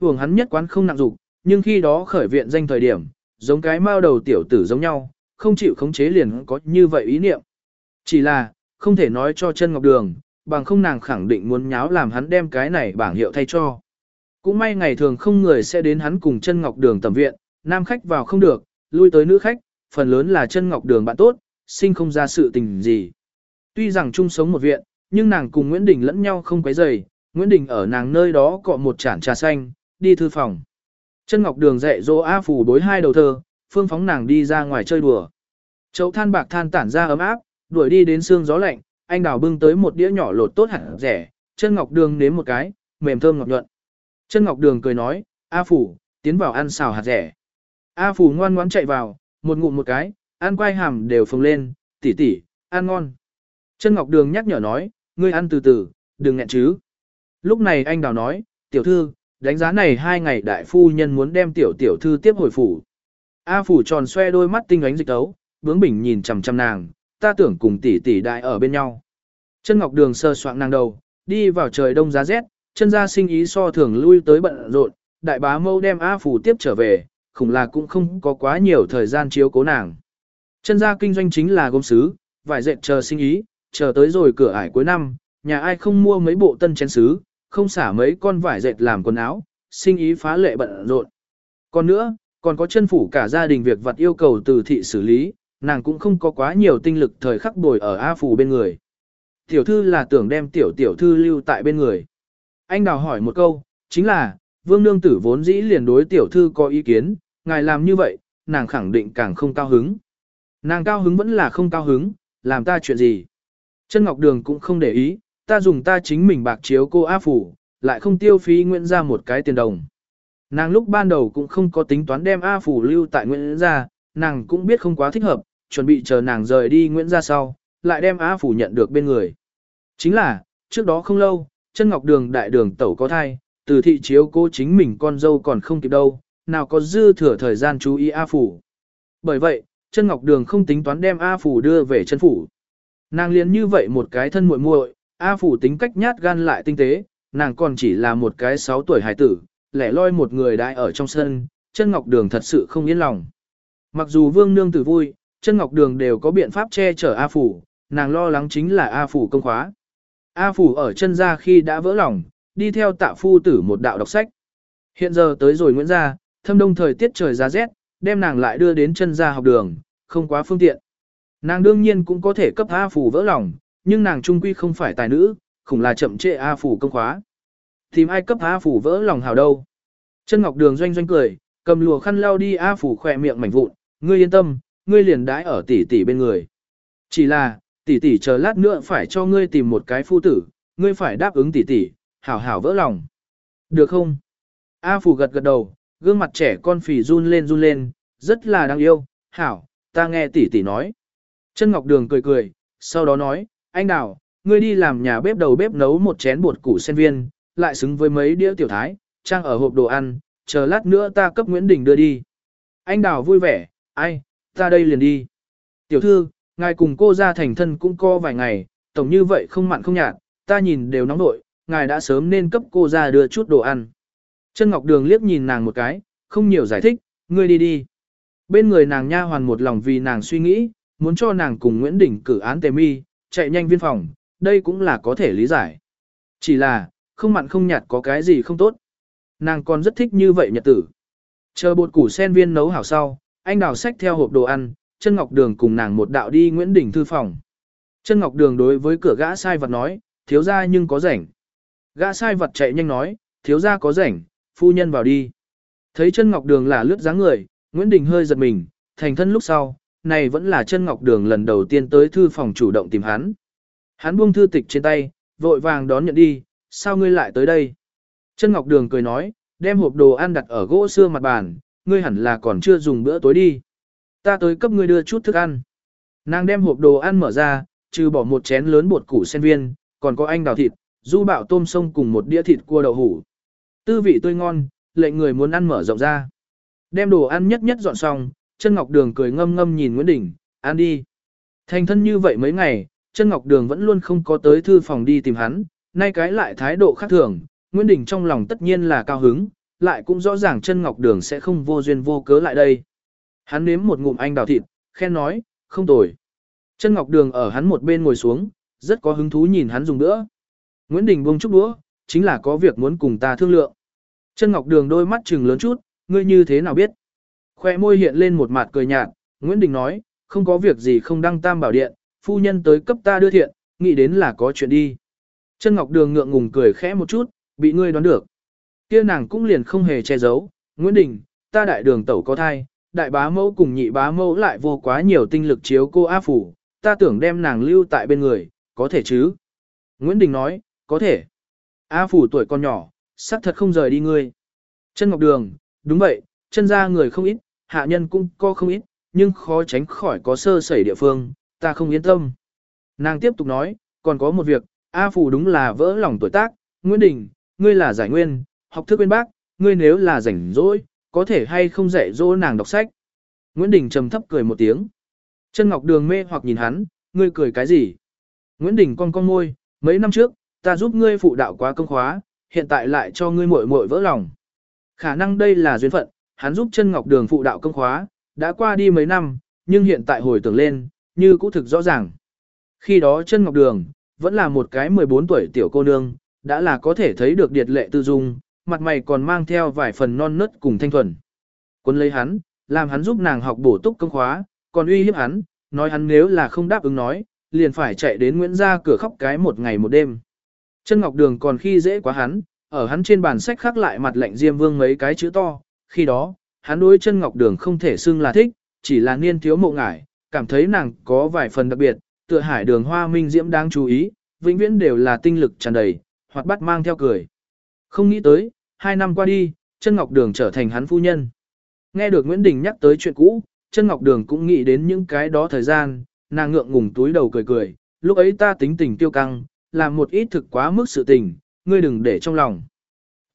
Hưởng hắn nhất quán không nặng dục, nhưng khi đó khởi viện danh thời điểm, giống cái mao đầu tiểu tử giống nhau, không chịu khống chế liền có như vậy ý niệm. Chỉ là, không thể nói cho chân ngọc đường, bằng không nàng khẳng định muốn nháo làm hắn đem cái này bảng hiệu thay cho. Cũng may ngày thường không người sẽ đến hắn cùng chân ngọc đường tầm viện, nam khách vào không được, lui tới nữ khách, phần lớn là chân ngọc đường bạn tốt, sinh không ra sự tình gì. Tuy rằng chung sống một viện, nhưng nàng cùng Nguyễn Đình lẫn nhau không quấy rầy, Nguyễn Đình ở nàng nơi đó cọ một chản trà xanh, đi thư phòng. Chân Ngọc Đường dạy dỗ A Phủ đối hai đầu thơ, phương phóng nàng đi ra ngoài chơi đùa. Chậu than bạc than tản ra ấm áp, đuổi đi đến sương gió lạnh, anh đào bưng tới một đĩa nhỏ lột tốt hẳn rẻ, chân Ngọc Đường nếm một cái, mềm thơm ngọt nhuận. Chân Ngọc Đường cười nói, A Phủ, tiến vào ăn xào hạt rẻ. A Phủ ngoan ngoãn chạy vào, một ngụm một cái, ăn quai hàm đều phồng lên, tỉ tỉ, ăn ngon. Chân Ngọc Đường nhắc nhở nói, ngươi ăn từ từ, đừng nghẹn chứ. Lúc này anh đào nói, tiểu thư, đánh giá này hai ngày đại phu nhân muốn đem tiểu tiểu thư tiếp hồi phủ. A phủ tròn xoe đôi mắt tinh ánh dịch tấu, bướng bỉnh nhìn chằm chằm nàng, ta tưởng cùng tỷ tỷ đại ở bên nhau. Chân Ngọc Đường sơ soạn nàng đầu, đi vào trời đông giá rét, chân ra sinh ý so thường lui tới bận rộn, đại bá mâu đem A phủ tiếp trở về, khủng là cũng không có quá nhiều thời gian chiếu cố nàng. Chân gia kinh doanh chính là gốm sứ, vải dệt chờ sinh ý, chờ tới rồi cửa ải cuối năm, nhà ai không mua mấy bộ tân chén sứ, không xả mấy con vải dệt làm quần áo, sinh ý phá lệ bận rộn. Còn nữa, còn có chân phủ cả gia đình việc vật yêu cầu từ thị xử lý, nàng cũng không có quá nhiều tinh lực thời khắc bồi ở A Phủ bên người. Tiểu thư là tưởng đem tiểu tiểu thư lưu tại bên người. Anh đào hỏi một câu, chính là, vương nương tử vốn dĩ liền đối tiểu thư có ý kiến, ngài làm như vậy, nàng khẳng định càng không cao hứng. Nàng cao hứng vẫn là không cao hứng, làm ta chuyện gì. Chân Ngọc Đường cũng không để ý, ta dùng ta chính mình bạc chiếu cô A Phủ, lại không tiêu phí Nguyễn ra một cái tiền đồng. Nàng lúc ban đầu cũng không có tính toán đem A Phủ lưu tại Nguyễn ra, nàng cũng biết không quá thích hợp, chuẩn bị chờ nàng rời đi Nguyễn ra sau, lại đem A Phủ nhận được bên người. Chính là, trước đó không lâu, chân ngọc đường đại đường tẩu có thai, từ thị chiếu cô chính mình con dâu còn không kịp đâu, nào có dư thừa thời gian chú ý A Phủ. Bởi vậy, chân ngọc đường không tính toán đem A Phủ đưa về chân phủ. Nàng liền như vậy một cái thân muội muội, A Phủ tính cách nhát gan lại tinh tế, nàng còn chỉ là một cái 6 tuổi hải tử, lẻ loi một người đại ở trong sân, chân ngọc đường thật sự không yên lòng. Mặc dù vương nương tử vui, chân ngọc đường đều có biện pháp che chở A Phủ, nàng lo lắng chính là A Phủ công khóa. A Phủ ở chân ra khi đã vỡ lòng, đi theo tạ phu tử một đạo đọc sách. Hiện giờ tới rồi Nguyễn gia, thâm đông thời tiết trời giá rét, đem nàng lại đưa đến chân ra học đường, không quá phương tiện. Nàng đương nhiên cũng có thể cấp A Phủ vỡ lòng, nhưng nàng trung quy không phải tài nữ, khủng là chậm trễ A Phủ công khóa. Tìm ai cấp A Phủ vỡ lòng hào đâu. Chân Ngọc Đường doanh doanh cười, cầm lùa khăn lau đi A Phủ khỏe miệng mảnh vụn, ngươi yên tâm, ngươi liền đãi ở tỷ tỷ bên người. Chỉ là, tỷ tỷ chờ lát nữa phải cho ngươi tìm một cái phu tử, ngươi phải đáp ứng tỷ tỷ, hảo hảo vỡ lòng. Được không? A Phủ gật gật đầu, gương mặt trẻ con phì run lên run lên, rất là đáng yêu, hảo, ta nghe tỷ tỷ nói. Chân Ngọc Đường cười cười, sau đó nói, anh đào, ngươi đi làm nhà bếp đầu bếp nấu một chén bột củ sen viên, lại xứng với mấy đĩa tiểu thái, trang ở hộp đồ ăn, chờ lát nữa ta cấp Nguyễn Đình đưa đi. Anh đào vui vẻ, ai, ta đây liền đi. Tiểu thư, ngài cùng cô ra thành thân cũng co vài ngày, tổng như vậy không mặn không nhạt, ta nhìn đều nóng nội, ngài đã sớm nên cấp cô ra đưa chút đồ ăn. Chân Ngọc Đường liếc nhìn nàng một cái, không nhiều giải thích, ngươi đi đi. Bên người nàng nha hoàn một lòng vì nàng suy nghĩ, muốn cho nàng cùng Nguyễn Đình cử án tề mi, chạy nhanh viên phòng, đây cũng là có thể lý giải. Chỉ là, không mặn không nhạt có cái gì không tốt. Nàng còn rất thích như vậy nhật tử. Chờ bột củ sen viên nấu hảo sau, anh đào sách theo hộp đồ ăn, chân ngọc đường cùng nàng một đạo đi Nguyễn Đình thư phòng. Chân ngọc đường đối với cửa gã sai vật nói, thiếu ra nhưng có rảnh. Gã sai vật chạy nhanh nói, thiếu ra có rảnh, phu nhân vào đi. Thấy chân ngọc đường là lướt dáng người, Nguyễn Đình hơi giật mình, thành thân lúc sau, này vẫn là chân ngọc đường lần đầu tiên tới thư phòng chủ động tìm hắn. Hắn buông thư tịch trên tay, vội vàng đón nhận đi, sao ngươi lại tới đây? Chân ngọc đường cười nói, đem hộp đồ ăn đặt ở gỗ xưa mặt bàn, ngươi hẳn là còn chưa dùng bữa tối đi. Ta tới cấp ngươi đưa chút thức ăn. Nàng đem hộp đồ ăn mở ra, trừ bỏ một chén lớn bột củ sen viên, còn có anh đào thịt, du bạo tôm sông cùng một đĩa thịt cua đậu hủ. Tư vị tươi ngon, lệnh người muốn ăn mở rộng ra. Đem đồ ăn nhất nhất dọn xong, chân ngọc đường cười ngâm ngâm nhìn Nguyễn Đình, ăn đi. Thành thân như vậy mấy ngày, chân ngọc đường vẫn luôn không có tới thư phòng đi tìm hắn, nay cái lại thái độ khác thường, Nguyễn Đình trong lòng tất nhiên là cao hứng, lại cũng rõ ràng chân ngọc đường sẽ không vô duyên vô cớ lại đây. Hắn nếm một ngụm anh đào thịt, khen nói, không tồi. Chân ngọc đường ở hắn một bên ngồi xuống, rất có hứng thú nhìn hắn dùng nữa. Nguyễn Đình buông chút đũa, chính là có việc muốn cùng ta thương lượng. Chân ngọc đường đôi mắt trừng lớn chút, ngươi như thế nào biết? Khoe môi hiện lên một mặt cười nhạt, Nguyễn Đình nói, không có việc gì không đăng tam bảo điện, phu nhân tới cấp ta đưa thiện, nghĩ đến là có chuyện đi. Chân Ngọc Đường ngượng ngùng cười khẽ một chút, bị ngươi đoán được. Kia nàng cũng liền không hề che giấu, Nguyễn Đình, ta đại đường tẩu có thai, đại bá mẫu cùng nhị bá mẫu lại vô quá nhiều tinh lực chiếu cô A Phủ, ta tưởng đem nàng lưu tại bên người, có thể chứ? Nguyễn Đình nói, có thể. A Phủ tuổi còn nhỏ, xác thật không rời đi ngươi. Chân Ngọc Đường, đúng vậy, chân ra người không ít, hạ nhân cũng có không ít, nhưng khó tránh khỏi có sơ sẩy địa phương, ta không yên tâm. Nàng tiếp tục nói, còn có một việc, A Phủ đúng là vỡ lòng tuổi tác, Nguyễn Đình, ngươi là giải nguyên, học thức bên bác, ngươi nếu là rảnh rỗi, có thể hay không dạy dỗ nàng đọc sách. Nguyễn Đình trầm thấp cười một tiếng. Chân Ngọc Đường mê hoặc nhìn hắn, ngươi cười cái gì? Nguyễn Đình con con môi, mấy năm trước, ta giúp ngươi phụ đạo quá công khóa, hiện tại lại cho ngươi muội muội vỡ lòng. Khả năng đây là duyên phận, hắn giúp chân Ngọc Đường phụ đạo công khóa, đã qua đi mấy năm, nhưng hiện tại hồi tưởng lên, như cũ thực rõ ràng. Khi đó chân Ngọc Đường, vẫn là một cái 14 tuổi tiểu cô nương, đã là có thể thấy được điệt lệ tư dung, mặt mày còn mang theo vài phần non nớt cùng thanh thuần. Quân lấy hắn, làm hắn giúp nàng học bổ túc công khóa, còn uy hiếp hắn, nói hắn nếu là không đáp ứng nói, liền phải chạy đến Nguyễn gia cửa khóc cái một ngày một đêm. Chân Ngọc Đường còn khi dễ quá hắn, ở hắn trên bàn sách khắc lại mặt lệnh Diêm Vương mấy cái chữ to, khi đó, hắn đối chân Ngọc Đường không thể xưng là thích, chỉ là niên thiếu mộ ngải, cảm thấy nàng có vài phần đặc biệt, tựa hải đường hoa minh diễm đáng chú ý, vĩnh viễn đều là tinh lực tràn đầy, hoặc bắt mang theo cười. Không nghĩ tới, hai năm qua đi, chân Ngọc Đường trở thành hắn phu nhân. Nghe được Nguyễn Đình nhắc tới chuyện cũ, chân Ngọc Đường cũng nghĩ đến những cái đó thời gian, nàng ngượng ngùng túi đầu cười cười, lúc ấy ta tính tình tiêu căng, làm một ít thực quá mức sự tình, ngươi đừng để trong lòng.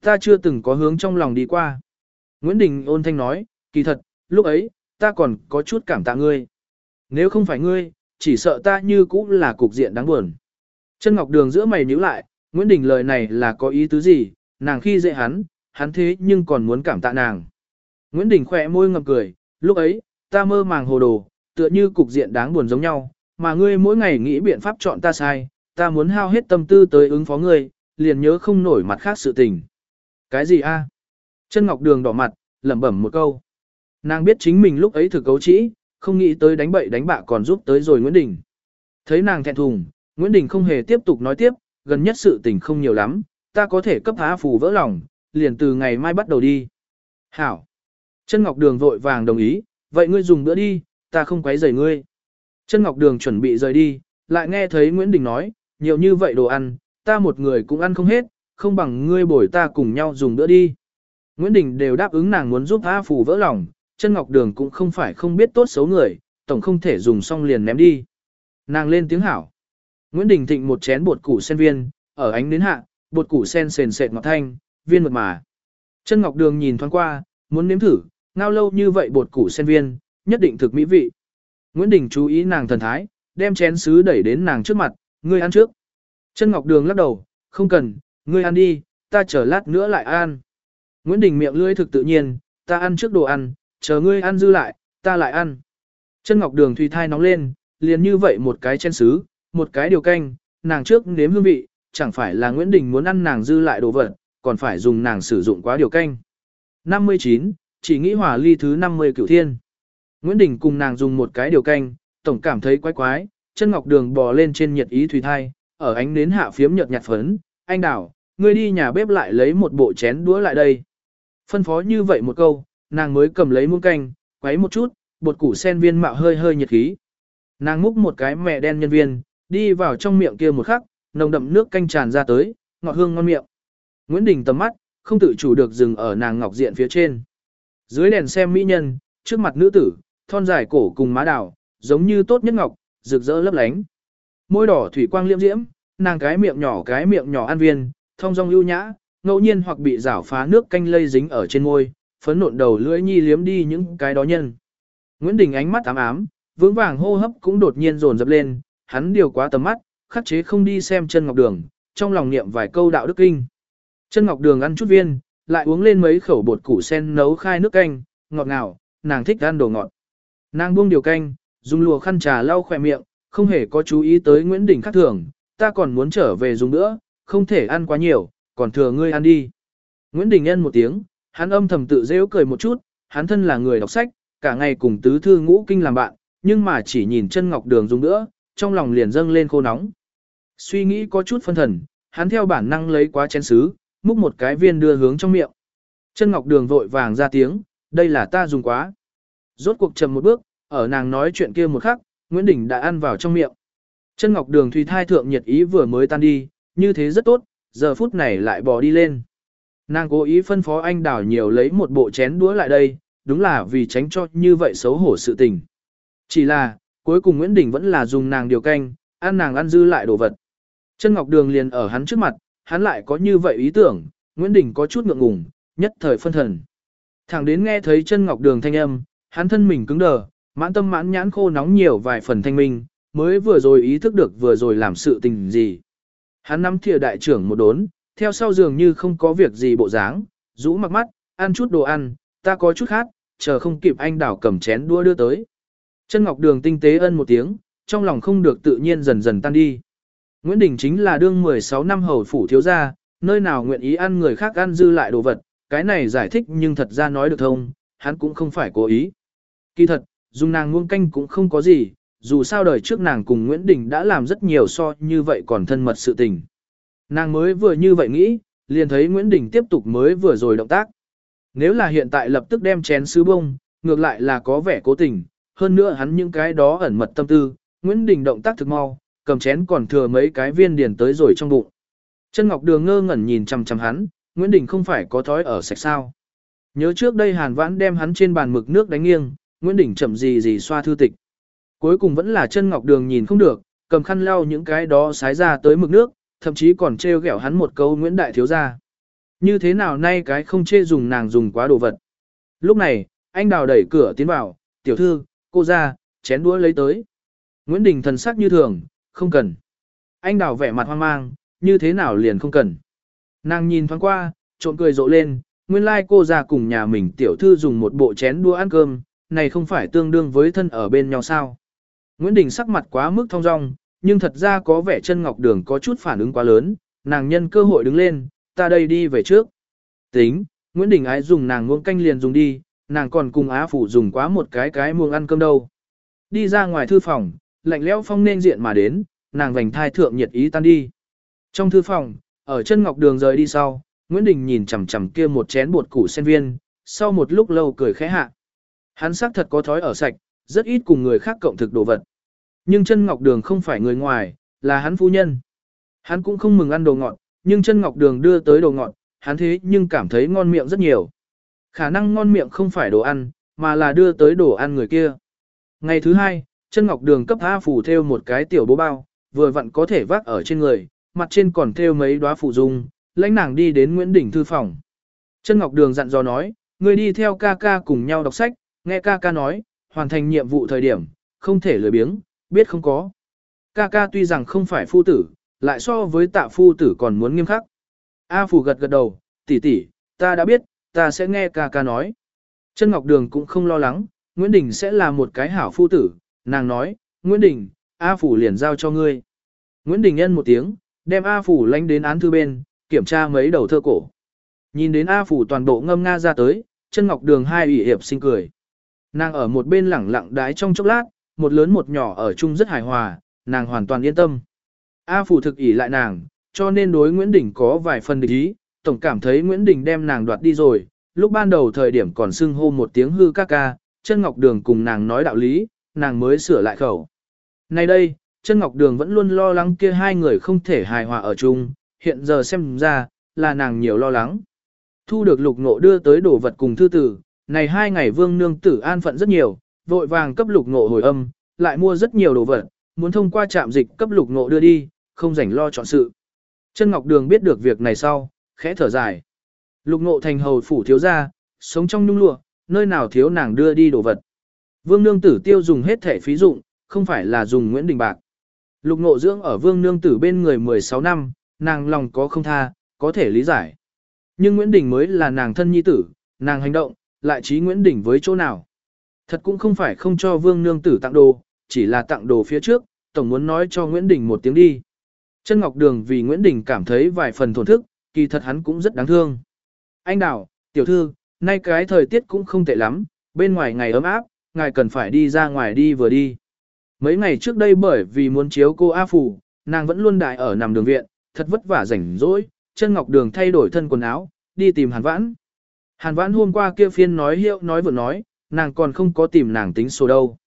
Ta chưa từng có hướng trong lòng đi qua. Nguyễn Đình ôn thanh nói, kỳ thật, lúc ấy, ta còn có chút cảm tạ ngươi. Nếu không phải ngươi, chỉ sợ ta như cũng là cục diện đáng buồn. Chân Ngọc Đường giữa mày nhíu lại, Nguyễn Đình lời này là có ý tứ gì, nàng khi dễ hắn, hắn thế nhưng còn muốn cảm tạ nàng. Nguyễn Đình khỏe môi ngập cười, lúc ấy, ta mơ màng hồ đồ, tựa như cục diện đáng buồn giống nhau, mà ngươi mỗi ngày nghĩ biện pháp chọn ta sai, ta muốn hao hết tâm tư tới ứng phó ngươi, liền nhớ không nổi mặt khác sự tình. Cái gì a? Chân Ngọc Đường đỏ mặt, lẩm bẩm một câu. Nàng biết chính mình lúc ấy thực cấu trĩ, không nghĩ tới đánh bậy đánh bạ còn giúp tới rồi Nguyễn Đình. Thấy nàng thẹn thùng, Nguyễn Đình không hề tiếp tục nói tiếp, gần nhất sự tình không nhiều lắm, ta có thể cấp há phù vỡ lòng, liền từ ngày mai bắt đầu đi. Hảo. Chân Ngọc Đường vội vàng đồng ý, vậy ngươi dùng bữa đi, ta không quấy rầy ngươi. Chân Ngọc Đường chuẩn bị rời đi, lại nghe thấy Nguyễn Đình nói, nhiều như vậy đồ ăn, ta một người cũng ăn không hết, không bằng ngươi bồi ta cùng nhau dùng bữa đi. Nguyễn Đình đều đáp ứng nàng muốn giúp A Phù vỡ lòng, chân Ngọc Đường cũng không phải không biết tốt xấu người, tổng không thể dùng xong liền ném đi. Nàng lên tiếng hảo. Nguyễn Đình thịnh một chén bột củ sen viên, ở ánh đến hạ, bột củ sen sền sệt ngọt thanh, viên mật mà. Chân Ngọc Đường nhìn thoáng qua, muốn nếm thử, ngao lâu như vậy bột củ sen viên, nhất định thực mỹ vị. Nguyễn Đình chú ý nàng thần thái, đem chén sứ đẩy đến nàng trước mặt, ngươi ăn trước. Chân Ngọc Đường lắc đầu, không cần, ngươi ăn đi, ta chờ lát nữa lại ăn. Nguyễn Đình miệng lưỡi thực tự nhiên, ta ăn trước đồ ăn, chờ ngươi ăn dư lại, ta lại ăn. Chân Ngọc Đường thủy thai nóng lên, liền như vậy một cái chén sứ, một cái điều canh, nàng trước nếm hương vị, chẳng phải là Nguyễn Đình muốn ăn nàng dư lại đồ vật, còn phải dùng nàng sử dụng quá điều canh. 59, chỉ nghĩ hỏa ly thứ 50 cửu thiên. Nguyễn Đình cùng nàng dùng một cái điều canh, tổng cảm thấy quái quái, chân ngọc đường bò lên trên nhiệt ý thủy thai, ở ánh nến hạ phiếm nhợt nhạt phấn, anh đảo, ngươi đi nhà bếp lại lấy một bộ chén đũa lại đây. Phân phó như vậy một câu, nàng mới cầm lấy muỗng canh, quấy một chút, bột củ sen viên mạo hơi hơi nhiệt khí. Nàng múc một cái mẹ đen nhân viên, đi vào trong miệng kia một khắc, nồng đậm nước canh tràn ra tới, ngọt hương ngon miệng. Nguyễn Đình tầm mắt, không tự chủ được dừng ở nàng ngọc diện phía trên. Dưới đèn xem mỹ nhân, trước mặt nữ tử, thon dài cổ cùng má đào, giống như tốt nhất ngọc, rực rỡ lấp lánh. Môi đỏ thủy quang liễm diễm, nàng cái miệng nhỏ cái miệng nhỏ ăn viên, thông dong lưu nhã, ngẫu nhiên hoặc bị rảo phá nước canh lây dính ở trên môi, phấn nộn đầu lưỡi nhi liếm đi những cái đó nhân. Nguyễn Đình ánh mắt ám ám, vững vàng hô hấp cũng đột nhiên dồn dập lên, hắn điều quá tầm mắt, khắc chế không đi xem chân ngọc đường, trong lòng niệm vài câu đạo đức kinh. Chân ngọc đường ăn chút viên, lại uống lên mấy khẩu bột củ sen nấu khai nước canh, ngọt ngào, nàng thích ăn đồ ngọt. Nàng buông điều canh, dùng lùa khăn trà lau khỏe miệng, không hề có chú ý tới Nguyễn Đình khác thường, ta còn muốn trở về dùng nữa, không thể ăn quá nhiều, còn thừa ngươi ăn đi. Nguyễn Đình nhân một tiếng, hắn âm thầm tự dễu cười một chút, hắn thân là người đọc sách, cả ngày cùng tứ thư ngũ kinh làm bạn, nhưng mà chỉ nhìn chân ngọc đường dùng nữa, trong lòng liền dâng lên khô nóng. Suy nghĩ có chút phân thần, hắn theo bản năng lấy quá chén sứ, múc một cái viên đưa hướng trong miệng. Chân ngọc đường vội vàng ra tiếng, đây là ta dùng quá. Rốt cuộc chậm một bước, ở nàng nói chuyện kia một khắc, Nguyễn Đình đã ăn vào trong miệng. Chân ngọc đường thủy thai thượng nhiệt ý vừa mới tan đi, như thế rất tốt, giờ phút này lại bò đi lên. Nàng cố ý phân phó anh đào nhiều lấy một bộ chén đũa lại đây, đúng là vì tránh cho như vậy xấu hổ sự tình. Chỉ là, cuối cùng Nguyễn Đình vẫn là dùng nàng điều canh, ăn nàng ăn dư lại đồ vật. Chân Ngọc Đường liền ở hắn trước mặt, hắn lại có như vậy ý tưởng, Nguyễn Đình có chút ngượng ngùng, nhất thời phân thần. Thẳng đến nghe thấy chân Ngọc Đường thanh âm, hắn thân mình cứng đờ, mãn tâm mãn nhãn khô nóng nhiều vài phần thanh minh, mới vừa rồi ý thức được vừa rồi làm sự tình gì. Hắn nắm thìa đại trưởng một đốn, theo sau giường như không có việc gì bộ dáng, rũ mặc mắt, ăn chút đồ ăn, ta có chút khác, chờ không kịp anh đảo cầm chén đua đưa tới. Chân Ngọc Đường tinh tế ân một tiếng, trong lòng không được tự nhiên dần dần tan đi. Nguyễn Đình chính là đương 16 năm hầu phủ thiếu gia, nơi nào nguyện ý ăn người khác ăn dư lại đồ vật, cái này giải thích nhưng thật ra nói được thông, hắn cũng không phải cố ý. Kỳ thật, dùng nàng nguông canh cũng không có gì, dù sao đời trước nàng cùng Nguyễn Đình đã làm rất nhiều so như vậy còn thân mật sự tình. Nàng mới vừa như vậy nghĩ, liền thấy Nguyễn Đình tiếp tục mới vừa rồi động tác. Nếu là hiện tại lập tức đem chén sứ bông, ngược lại là có vẻ cố tình, hơn nữa hắn những cái đó ẩn mật tâm tư, Nguyễn Đình động tác thực mau, cầm chén còn thừa mấy cái viên điền tới rồi trong bụng. Chân Ngọc Đường ngơ ngẩn nhìn chằm chằm hắn, Nguyễn Đình không phải có thói ở sạch sao. Nhớ trước đây Hàn Vãn đem hắn trên bàn mực nước đánh nghiêng, Nguyễn Đình chậm gì gì xoa thư tịch. Cuối cùng vẫn là chân Ngọc Đường nhìn không được, cầm khăn lau những cái đó sái ra tới mực nước, thậm chí còn trêu ghẹo hắn một câu Nguyễn Đại Thiếu Gia. Như thế nào nay cái không chê dùng nàng dùng quá đồ vật. Lúc này, anh đào đẩy cửa tiến vào, tiểu thư, cô ra, chén đũa lấy tới. Nguyễn Đình thần sắc như thường, không cần. Anh đào vẻ mặt hoang mang, như thế nào liền không cần. Nàng nhìn thoáng qua, trộn cười rộ lên, nguyên lai like cô ra cùng nhà mình tiểu thư dùng một bộ chén đũa ăn cơm, này không phải tương đương với thân ở bên nhau sao. Nguyễn Đình sắc mặt quá mức thong dong, nhưng thật ra có vẻ chân ngọc đường có chút phản ứng quá lớn, nàng nhân cơ hội đứng lên, ta đây đi về trước. Tính, Nguyễn Đình ái dùng nàng ngôn canh liền dùng đi, nàng còn cùng Á Phủ dùng quá một cái cái muông ăn cơm đâu. Đi ra ngoài thư phòng, lạnh lẽo phong nên diện mà đến, nàng vành thai thượng nhiệt ý tan đi. Trong thư phòng, ở chân ngọc đường rời đi sau, Nguyễn Đình nhìn chằm chằm kia một chén bột củ sen viên, sau một lúc lâu cười khẽ hạ. Hắn xác thật có thói ở sạch, rất ít cùng người khác cộng thực đồ vật. Nhưng chân ngọc đường không phải người ngoài, là hắn phu nhân. Hắn cũng không mừng ăn đồ ngọt, nhưng chân ngọc đường đưa tới đồ ngọt, hắn thế nhưng cảm thấy ngon miệng rất nhiều. Khả năng ngon miệng không phải đồ ăn, mà là đưa tới đồ ăn người kia. Ngày thứ hai, chân ngọc đường cấp A phủ theo một cái tiểu bố bao, vừa vặn có thể vác ở trên người, mặt trên còn theo mấy đóa phụ dung, lãnh nàng đi đến Nguyễn Đình thư phòng. Chân ngọc đường dặn dò nói, người đi theo ca ca cùng nhau đọc sách, nghe ca ca nói, hoàn thành nhiệm vụ thời điểm, không thể lười biếng, biết không có. Ca ca tuy rằng không phải phu tử, lại so với tạ phu tử còn muốn nghiêm khắc. A phủ gật gật đầu, tỷ tỷ, ta đã biết, ta sẽ nghe ca ca nói. Chân Ngọc Đường cũng không lo lắng, Nguyễn Đình sẽ là một cái hảo phu tử, nàng nói, Nguyễn Đình, A phủ liền giao cho ngươi. Nguyễn Đình nhân một tiếng, đem A phủ lánh đến án thư bên, kiểm tra mấy đầu thơ cổ. Nhìn đến A phủ toàn bộ ngâm nga ra tới, chân Ngọc Đường hai ủy hiệp sinh cười. Nàng ở một bên lẳng lặng đái trong chốc lát, một lớn một nhỏ ở chung rất hài hòa, nàng hoàn toàn yên tâm. A phủ thực ỷ lại nàng, cho nên đối Nguyễn Đình có vài phần địch ý, tổng cảm thấy Nguyễn Đình đem nàng đoạt đi rồi, lúc ban đầu thời điểm còn xưng hô một tiếng hư ca ca, chân ngọc đường cùng nàng nói đạo lý, nàng mới sửa lại khẩu. Nay đây, chân ngọc đường vẫn luôn lo lắng kia hai người không thể hài hòa ở chung, hiện giờ xem ra, là nàng nhiều lo lắng. Thu được lục ngộ đưa tới đồ vật cùng thư tử, này hai ngày vương nương tử an phận rất nhiều, vội vàng cấp lục ngộ hồi âm, lại mua rất nhiều đồ vật, muốn thông qua trạm dịch cấp lục ngộ đưa đi, không rảnh lo chọn sự. Chân Ngọc Đường biết được việc này sau, khẽ thở dài. Lục ngộ thành hầu phủ thiếu gia, sống trong nhung lụa, nơi nào thiếu nàng đưa đi đồ vật. Vương nương tử tiêu dùng hết thẻ phí dụng, không phải là dùng Nguyễn Đình Bạc. Lục ngộ dưỡng ở vương nương tử bên người 16 năm, nàng lòng có không tha, có thể lý giải. Nhưng Nguyễn Đình mới là nàng thân nhi tử, nàng hành động, lại trí Nguyễn Đình với chỗ nào. Thật cũng không phải không cho vương nương tử tặng đồ, chỉ là tặng đồ phía trước, tổng muốn nói cho Nguyễn Đình một tiếng đi. Chân Ngọc Đường vì Nguyễn Đình cảm thấy vài phần thổn thức, kỳ thật hắn cũng rất đáng thương. Anh Đào, tiểu thư, nay cái thời tiết cũng không tệ lắm, bên ngoài ngày ấm áp, ngài cần phải đi ra ngoài đi vừa đi. Mấy ngày trước đây bởi vì muốn chiếu cô A Phủ, nàng vẫn luôn đại ở nằm đường viện, thật vất vả rảnh rỗi, chân Ngọc Đường thay đổi thân quần áo, đi tìm Hàn Vãn. Hàn Vãn hôm qua kia phiên nói hiệu nói vừa nói, nàng còn không có tìm nàng tính số đâu.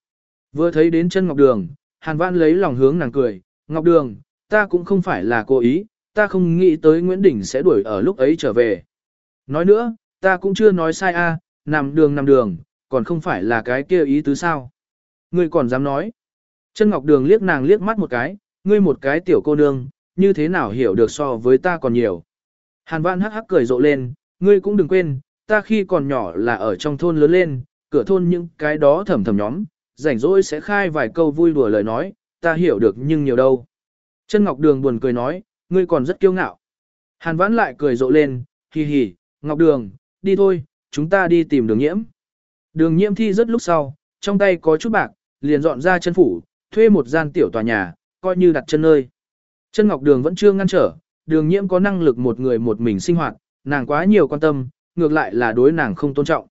Vừa thấy đến chân Ngọc Đường, Hàn Vãn lấy lòng hướng nàng cười, Ngọc Đường, ta cũng không phải là cố ý, ta không nghĩ tới Nguyễn Đình sẽ đuổi ở lúc ấy trở về. Nói nữa, ta cũng chưa nói sai a, nằm đường nằm đường, còn không phải là cái kia ý tứ sao. Ngươi còn dám nói. Chân Ngọc Đường liếc nàng liếc mắt một cái, ngươi một cái tiểu cô nương, như thế nào hiểu được so với ta còn nhiều. Hàn Vãn hắc hắc cười rộ lên, ngươi cũng đừng quên, ta khi còn nhỏ là ở trong thôn lớn lên, cửa thôn những cái đó thầm thầm nhóm, rảnh rỗi sẽ khai vài câu vui đùa lời nói, ta hiểu được nhưng nhiều đâu. Chân Ngọc Đường buồn cười nói, ngươi còn rất kiêu ngạo. Hàn Vãn lại cười rộ lên, hì hì, Ngọc Đường, đi thôi, chúng ta đi tìm đường nhiễm. Đường nhiễm thi rất lúc sau, trong tay có chút bạc, liền dọn ra chân phủ, thuê một gian tiểu tòa nhà, coi như đặt chân nơi. Chân Ngọc Đường vẫn chưa ngăn trở, đường nhiễm có năng lực một người một mình sinh hoạt, nàng quá nhiều quan tâm, ngược lại là đối nàng không tôn trọng.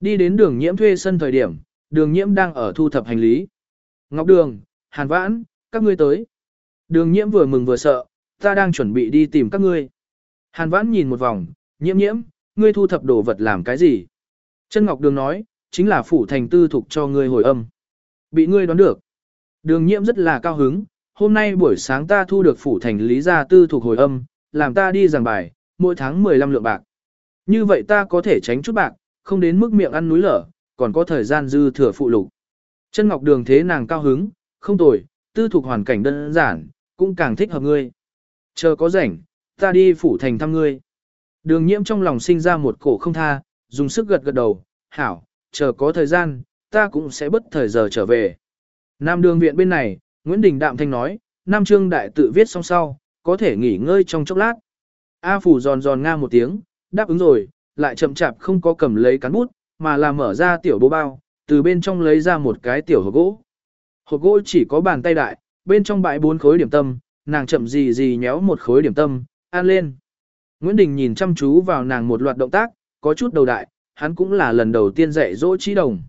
Đi đến đường nhiễm thuê sân thời điểm, đường nhiễm đang ở thu thập hành lý. Ngọc Đường, Hàn Vãn, các ngươi tới. Đường nhiễm vừa mừng vừa sợ, ta đang chuẩn bị đi tìm các ngươi. Hàn vãn nhìn một vòng, nhiễm nhiễm, ngươi thu thập đồ vật làm cái gì? Chân Ngọc Đường nói, chính là phủ thành tư thục cho ngươi hồi âm. Bị ngươi đoán được. Đường nhiễm rất là cao hứng, hôm nay buổi sáng ta thu được phủ thành lý gia tư thuộc hồi âm, làm ta đi giảng bài, mỗi tháng 15 lượng bạc. Như vậy ta có thể tránh chút bạc, không đến mức miệng ăn núi lở, còn có thời gian dư thừa phụ lục. Chân Ngọc Đường thế nàng cao hứng, không tồi, tư thuộc hoàn cảnh đơn giản, cũng càng thích hợp ngươi. Chờ có rảnh, ta đi phủ thành thăm ngươi. Đường nhiễm trong lòng sinh ra một cổ không tha, dùng sức gật gật đầu, hảo, chờ có thời gian, ta cũng sẽ bất thời giờ trở về. Nam đường viện bên này, Nguyễn Đình Đạm Thanh nói, Nam Trương Đại tự viết xong sau, có thể nghỉ ngơi trong chốc lát. A Phủ giòn giòn nga một tiếng, đáp ứng rồi, lại chậm chạp không có cầm lấy cán bút, mà là mở ra tiểu bố bao, từ bên trong lấy ra một cái tiểu hộp gỗ. Hộp gỗ chỉ có bàn tay đại, bên trong bãi bốn khối điểm tâm, nàng chậm gì gì nhéo một khối điểm tâm, ăn lên. Nguyễn Đình nhìn chăm chú vào nàng một loạt động tác, có chút đầu đại, hắn cũng là lần đầu tiên dạy dỗ trí đồng.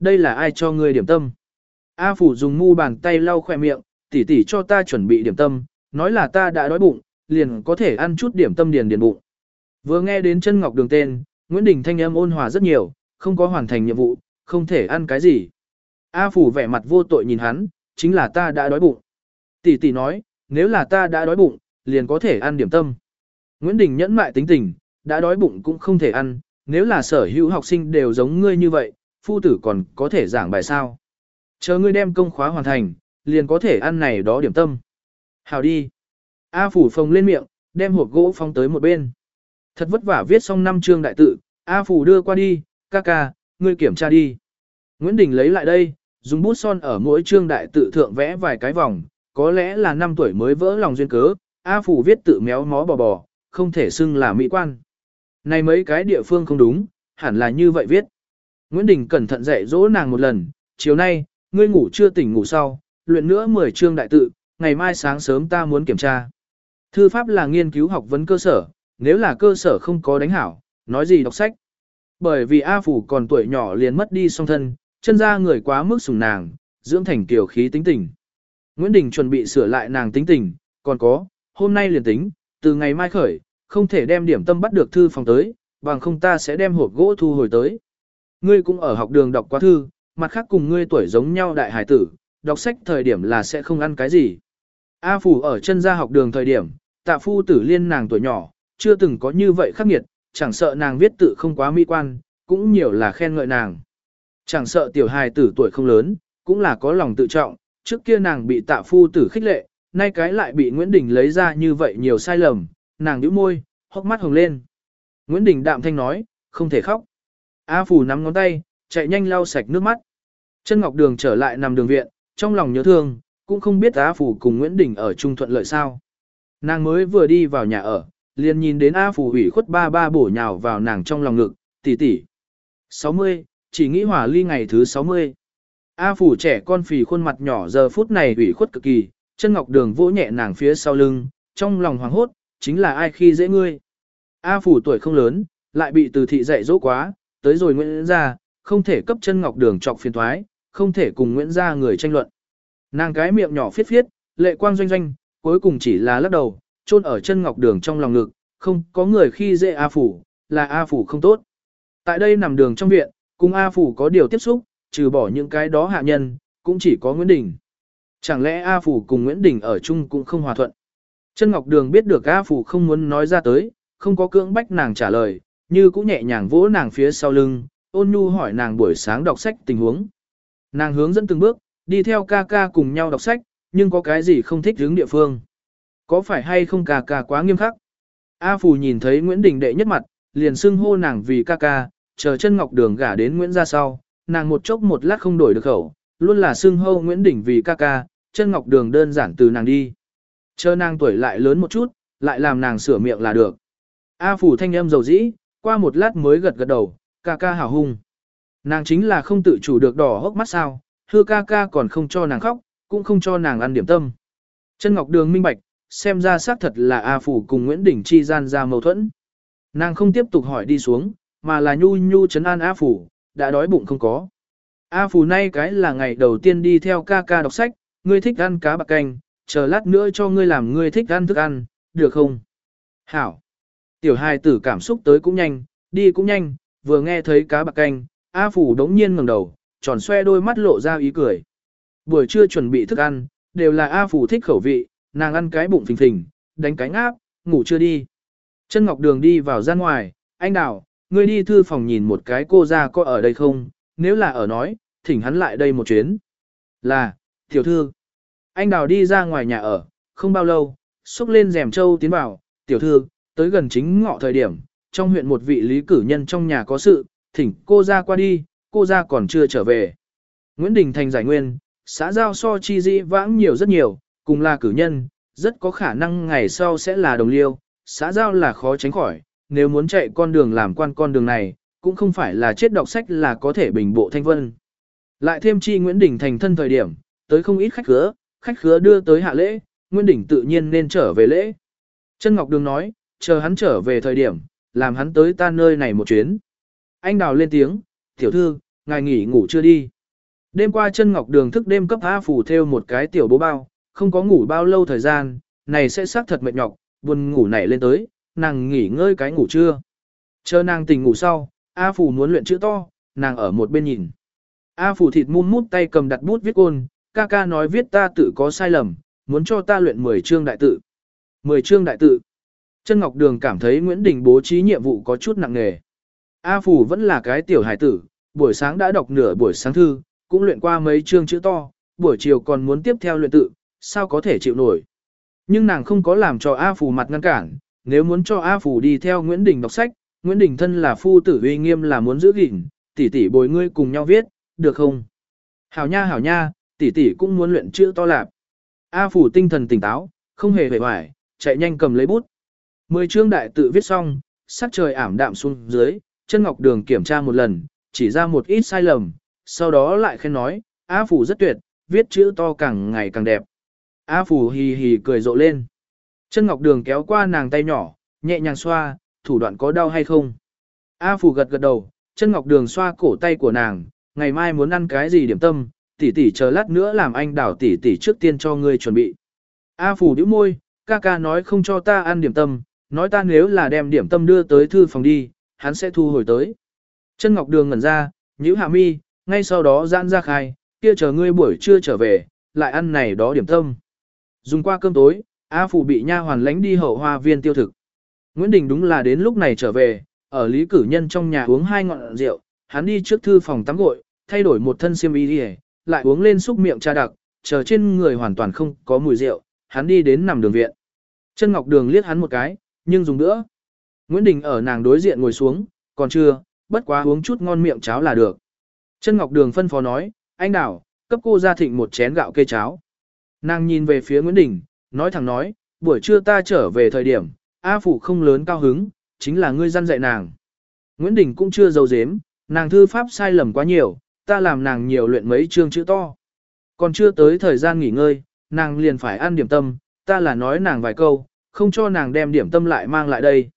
Đây là ai cho ngươi điểm tâm? A Phủ dùng mu bàn tay lau khoe miệng, tỉ tỉ cho ta chuẩn bị điểm tâm, nói là ta đã đói bụng, liền có thể ăn chút điểm tâm điền điền bụng. Vừa nghe đến chân ngọc đường tên, Nguyễn Đình thanh âm ôn hòa rất nhiều, không có hoàn thành nhiệm vụ, không thể ăn cái gì. A Phủ vẻ mặt vô tội nhìn hắn, chính là ta đã đói bụng. Tỷ tỷ nói, nếu là ta đã đói bụng, liền có thể ăn điểm tâm. Nguyễn Đình nhẫn mại tính tình, đã đói bụng cũng không thể ăn, nếu là sở hữu học sinh đều giống ngươi như vậy, phu tử còn có thể giảng bài sao. Chờ ngươi đem công khóa hoàn thành, liền có thể ăn này đó điểm tâm. Hào đi. A Phủ phồng lên miệng, đem hộp gỗ phong tới một bên. Thật vất vả viết xong năm chương đại tự, A Phủ đưa qua đi, ca ca, ngươi kiểm tra đi. Nguyễn Đình lấy lại đây, dùng bút son ở mỗi chương đại tự thượng vẽ vài cái vòng, có lẽ là năm tuổi mới vỡ lòng duyên cớ, A Phủ viết tự méo mó bò bò, không thể xưng là mỹ quan. Này mấy cái địa phương không đúng, hẳn là như vậy viết. Nguyễn Đình cẩn thận dạy dỗ nàng một lần, chiều nay, ngươi ngủ chưa tỉnh ngủ sau, luyện nữa 10 chương đại tự, ngày mai sáng sớm ta muốn kiểm tra. Thư pháp là nghiên cứu học vấn cơ sở, nếu là cơ sở không có đánh hảo, nói gì đọc sách. Bởi vì A Phủ còn tuổi nhỏ liền mất đi song thân, chân ra người quá mức sủng nàng, dưỡng thành tiểu khí tính tình. Nguyễn Đình chuẩn bị sửa lại nàng tính tình, còn có, hôm nay liền tính, từ ngày mai khởi, không thể đem điểm tâm bắt được thư phòng tới, bằng không ta sẽ đem hộp gỗ thu hồi tới. Ngươi cũng ở học đường đọc quá thư, mặt khác cùng ngươi tuổi giống nhau đại hải tử, đọc sách thời điểm là sẽ không ăn cái gì. A Phủ ở chân ra học đường thời điểm, tạ phu tử liên nàng tuổi nhỏ, chưa từng có như vậy khắc nghiệt, chẳng sợ nàng viết tự không quá mỹ quan, cũng nhiều là khen ngợi nàng. Chẳng sợ tiểu hài tử tuổi không lớn, cũng là có lòng tự trọng, trước kia nàng bị tạ phu tử khích lệ, nay cái lại bị Nguyễn Đình lấy ra như vậy nhiều sai lầm, nàng nhíu môi, hốc mắt hồng lên. Nguyễn Đình đạm thanh nói, không thể khóc. A Phủ nắm ngón tay, chạy nhanh lau sạch nước mắt. Chân Ngọc Đường trở lại nằm đường viện, trong lòng nhớ thương, cũng không biết A Phủ cùng Nguyễn Đình ở chung thuận lợi sao. Nàng mới vừa đi vào nhà ở, liền nhìn đến A Phủ ủy khuất ba ba bổ nhào vào nàng trong lòng ngực, tỷ tỷ. 60, chỉ nghĩ hỏa ly ngày thứ 60. A Phủ trẻ con phì khuôn mặt nhỏ giờ phút này ủy khuất cực kỳ, chân ngọc đường vỗ nhẹ nàng phía sau lưng, trong lòng hoảng hốt, chính là ai khi dễ ngươi. A Phủ tuổi không lớn, lại bị từ thị dạy dỗ quá, tới rồi Nguyễn gia, không thể cấp chân ngọc đường trọc phiền thoái, không thể cùng Nguyễn gia người tranh luận. Nàng cái miệng nhỏ phiết phiết, lệ quang doanh doanh, cuối cùng chỉ là lắc đầu, chôn ở chân ngọc đường trong lòng ngực, không có người khi dễ A Phủ, là A Phủ không tốt. Tại đây nằm đường trong viện, cùng A Phủ có điều tiếp xúc, trừ bỏ những cái đó hạ nhân, cũng chỉ có Nguyễn Đình. Chẳng lẽ A Phủ cùng Nguyễn Đình ở chung cũng không hòa thuận. Chân Ngọc Đường biết được A Phủ không muốn nói ra tới, không có cưỡng bách nàng trả lời, như cũng nhẹ nhàng vỗ nàng phía sau lưng, ôn nhu hỏi nàng buổi sáng đọc sách tình huống. Nàng hướng dẫn từng bước, đi theo ca ca cùng nhau đọc sách, nhưng có cái gì không thích hướng địa phương. Có phải hay không ca ca quá nghiêm khắc? A Phù nhìn thấy Nguyễn Đình đệ nhất mặt, liền xưng hô nàng vì ca ca, chờ chân ngọc đường gả đến Nguyễn ra sau, nàng một chốc một lát không đổi được khẩu, luôn là xưng hô Nguyễn Đình vì ca ca, chân ngọc đường đơn giản từ nàng đi. Chờ nàng tuổi lại lớn một chút, lại làm nàng sửa miệng là được. A Phủ thanh âm dầu dĩ, qua một lát mới gật gật đầu, ca ca hào hung. Nàng chính là không tự chủ được đỏ hốc mắt sao, hư ca ca còn không cho nàng khóc, cũng không cho nàng ăn điểm tâm. Chân Ngọc Đường minh bạch, xem ra xác thật là A Phủ cùng Nguyễn Đình chi gian ra mâu thuẫn. Nàng không tiếp tục hỏi đi xuống, mà là nhu nhu chấn an A Phủ, đã đói bụng không có. A Phủ nay cái là ngày đầu tiên đi theo ca ca đọc sách, ngươi thích ăn cá bạc canh, chờ lát nữa cho ngươi làm ngươi thích ăn thức ăn, được không? Hảo. Tiểu hài tử cảm xúc tới cũng nhanh, đi cũng nhanh, vừa nghe thấy cá bạc canh, A Phủ đống nhiên ngẩng đầu, tròn xoe đôi mắt lộ ra ý cười. Buổi trưa chuẩn bị thức ăn, đều là A Phủ thích khẩu vị, nàng ăn cái bụng phình phình, đánh cái ngáp, ngủ chưa đi. Chân Ngọc Đường đi vào gian ngoài, anh đào, ngươi đi thư phòng nhìn một cái cô ra có ở đây không, nếu là ở nói, thỉnh hắn lại đây một chuyến. Là, tiểu thư. Anh đào đi ra ngoài nhà ở, không bao lâu, xúc lên rèm trâu tiến vào, tiểu thư, tới gần chính ngọ thời điểm, trong huyện một vị lý cử nhân trong nhà có sự, thỉnh cô ra qua đi, cô ra còn chưa trở về. Nguyễn Đình Thành giải nguyên, xã giao so chi dĩ vãng nhiều rất nhiều, cùng là cử nhân, rất có khả năng ngày sau sẽ là đồng liêu, xã giao là khó tránh khỏi, nếu muốn chạy con đường làm quan con đường này, cũng không phải là chết đọc sách là có thể bình bộ thanh vân. Lại thêm chi Nguyễn Đình thành thân thời điểm, tới không ít khách khứa, khách khứa đưa tới hạ lễ, Nguyễn Đình tự nhiên nên trở về lễ. Chân Ngọc Đường nói, chờ hắn trở về thời điểm, làm hắn tới ta nơi này một chuyến. Anh đào lên tiếng, tiểu thư, ngài nghỉ ngủ chưa đi. Đêm qua chân Ngọc Đường thức đêm cấp A phủ theo một cái tiểu bố bao, không có ngủ bao lâu thời gian, này sẽ xác thật mệt nhọc, buồn ngủ nảy lên tới, nàng nghỉ ngơi cái ngủ trưa. Chờ nàng tỉnh ngủ sau, A phủ muốn luyện chữ to, nàng ở một bên nhìn. A phủ thịt mum mút tay cầm đặt bút viết côn, ca ca nói viết ta tự có sai lầm, muốn cho ta luyện 10 chương đại tự. 10 chương đại tự. Chân Ngọc Đường cảm thấy Nguyễn Đình bố trí nhiệm vụ có chút nặng nề. A Phủ vẫn là cái tiểu hải tử, buổi sáng đã đọc nửa buổi sáng thư, cũng luyện qua mấy chương chữ to, buổi chiều còn muốn tiếp theo luyện tự, sao có thể chịu nổi. Nhưng nàng không có làm cho A Phủ mặt ngăn cản, nếu muốn cho A Phủ đi theo Nguyễn Đình đọc sách, Nguyễn Đình thân là phu tử uy nghiêm là muốn giữ gìn, tỷ tỷ bồi ngươi cùng nhau viết, được không? Hảo nha hảo nha, tỷ tỷ cũng muốn luyện chữ to lạp. A Phủ tinh thần tỉnh táo, không hề vẻ vải, chạy nhanh cầm lấy bút. Mười chương đại tự viết xong, sắc trời ảm đạm xuống dưới, chân ngọc đường kiểm tra một lần, chỉ ra một ít sai lầm, sau đó lại khen nói, A Phủ rất tuyệt, viết chữ to càng ngày càng đẹp. A Phủ hì hì cười rộ lên. Chân ngọc đường kéo qua nàng tay nhỏ, nhẹ nhàng xoa, thủ đoạn có đau hay không? A Phủ gật gật đầu, chân ngọc đường xoa cổ tay của nàng, ngày mai muốn ăn cái gì điểm tâm, tỷ tỷ chờ lát nữa làm anh đảo tỷ tỷ trước tiên cho ngươi chuẩn bị. A Phủ nhíu môi, ca ca nói không cho ta ăn điểm tâm, nói ta nếu là đem điểm tâm đưa tới thư phòng đi, hắn sẽ thu hồi tới. Chân Ngọc Đường ngẩn ra, nhíu hạ mi, ngay sau đó giãn ra khai, kia chờ ngươi buổi trưa trở về, lại ăn này đó điểm tâm. Dùng qua cơm tối, A Phủ bị nha hoàn lánh đi hậu hoa viên tiêu thực. Nguyễn Đình đúng là đến lúc này trở về, ở Lý Cử Nhân trong nhà uống hai ngọn rượu, hắn đi trước thư phòng tắm gội, thay đổi một thân xiêm y đi lại uống lên xúc miệng trà đặc, chờ trên người hoàn toàn không có mùi rượu, hắn đi đến nằm đường viện. Chân Ngọc Đường liếc hắn một cái, nhưng dùng nữa. Nguyễn Đình ở nàng đối diện ngồi xuống, còn chưa, bất quá uống chút ngon miệng cháo là được. Chân Ngọc Đường phân phó nói, anh đảo, cấp cô gia thịnh một chén gạo kê cháo. Nàng nhìn về phía Nguyễn Đình, nói thẳng nói, buổi trưa ta trở về thời điểm, A Phủ không lớn cao hứng, chính là ngươi gian dạy nàng. Nguyễn Đình cũng chưa giàu dếm, nàng thư pháp sai lầm quá nhiều, ta làm nàng nhiều luyện mấy chương chữ to. Còn chưa tới thời gian nghỉ ngơi, nàng liền phải ăn điểm tâm, ta là nói nàng vài câu, không cho nàng đem điểm tâm lại mang lại đây.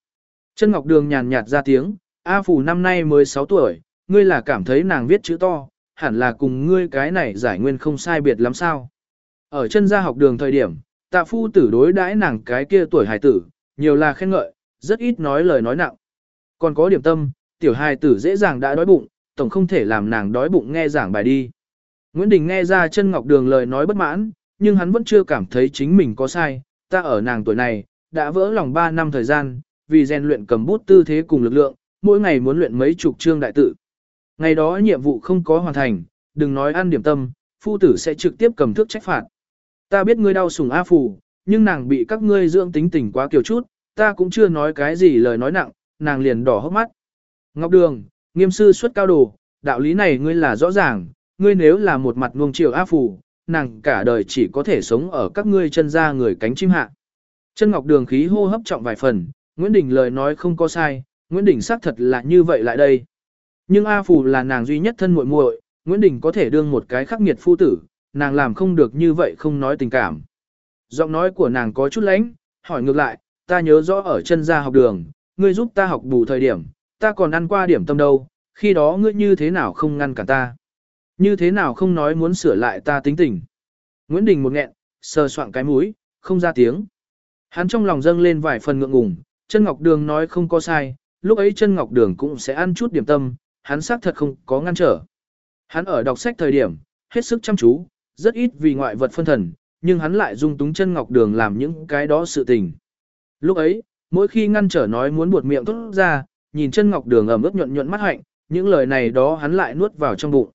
Chân Ngọc Đường nhàn nhạt ra tiếng, A Phủ năm nay mới 6 tuổi, ngươi là cảm thấy nàng viết chữ to, hẳn là cùng ngươi cái này giải nguyên không sai biệt lắm sao. Ở chân gia học đường thời điểm, tạ phu tử đối đãi nàng cái kia tuổi hài tử, nhiều là khen ngợi, rất ít nói lời nói nặng. Còn có điểm tâm, tiểu hài tử dễ dàng đã đói bụng, tổng không thể làm nàng đói bụng nghe giảng bài đi. Nguyễn Đình nghe ra chân Ngọc Đường lời nói bất mãn, nhưng hắn vẫn chưa cảm thấy chính mình có sai, ta ở nàng tuổi này, đã vỡ lòng 3 năm thời gian, vì rèn luyện cầm bút tư thế cùng lực lượng, mỗi ngày muốn luyện mấy chục chương đại tự. Ngày đó nhiệm vụ không có hoàn thành, đừng nói ăn điểm tâm, phu tử sẽ trực tiếp cầm thước trách phạt. Ta biết ngươi đau sủng A Phủ, nhưng nàng bị các ngươi dưỡng tính tình quá kiểu chút, ta cũng chưa nói cái gì lời nói nặng, nàng liền đỏ hốc mắt. Ngọc Đường, nghiêm sư xuất cao đồ, đạo lý này ngươi là rõ ràng, ngươi nếu là một mặt nuông chiều A Phủ, nàng cả đời chỉ có thể sống ở các ngươi chân ra người cánh chim hạ. Chân Ngọc Đường khí hô hấp trọng vài phần, Nguyễn Đình lời nói không có sai, Nguyễn Đình xác thật là như vậy lại đây. Nhưng A Phù là nàng duy nhất thân muội muội, Nguyễn Đình có thể đương một cái khắc nghiệt phu tử, nàng làm không được như vậy không nói tình cảm. Giọng nói của nàng có chút lánh, hỏi ngược lại, ta nhớ rõ ở chân gia học đường, ngươi giúp ta học bù thời điểm, ta còn ăn qua điểm tâm đâu, khi đó ngươi như thế nào không ngăn cản ta. Như thế nào không nói muốn sửa lại ta tính tình. Nguyễn Đình một nghẹn, sờ soạn cái mũi, không ra tiếng. Hắn trong lòng dâng lên vài phần ngượng ngùng, chân ngọc đường nói không có sai, lúc ấy chân ngọc đường cũng sẽ ăn chút điểm tâm, hắn xác thật không có ngăn trở. Hắn ở đọc sách thời điểm, hết sức chăm chú, rất ít vì ngoại vật phân thần, nhưng hắn lại dung túng chân ngọc đường làm những cái đó sự tình. Lúc ấy, mỗi khi ngăn trở nói muốn buột miệng tốt ra, nhìn chân ngọc đường ẩm ướt nhuận nhuận mắt hạnh, những lời này đó hắn lại nuốt vào trong bụng.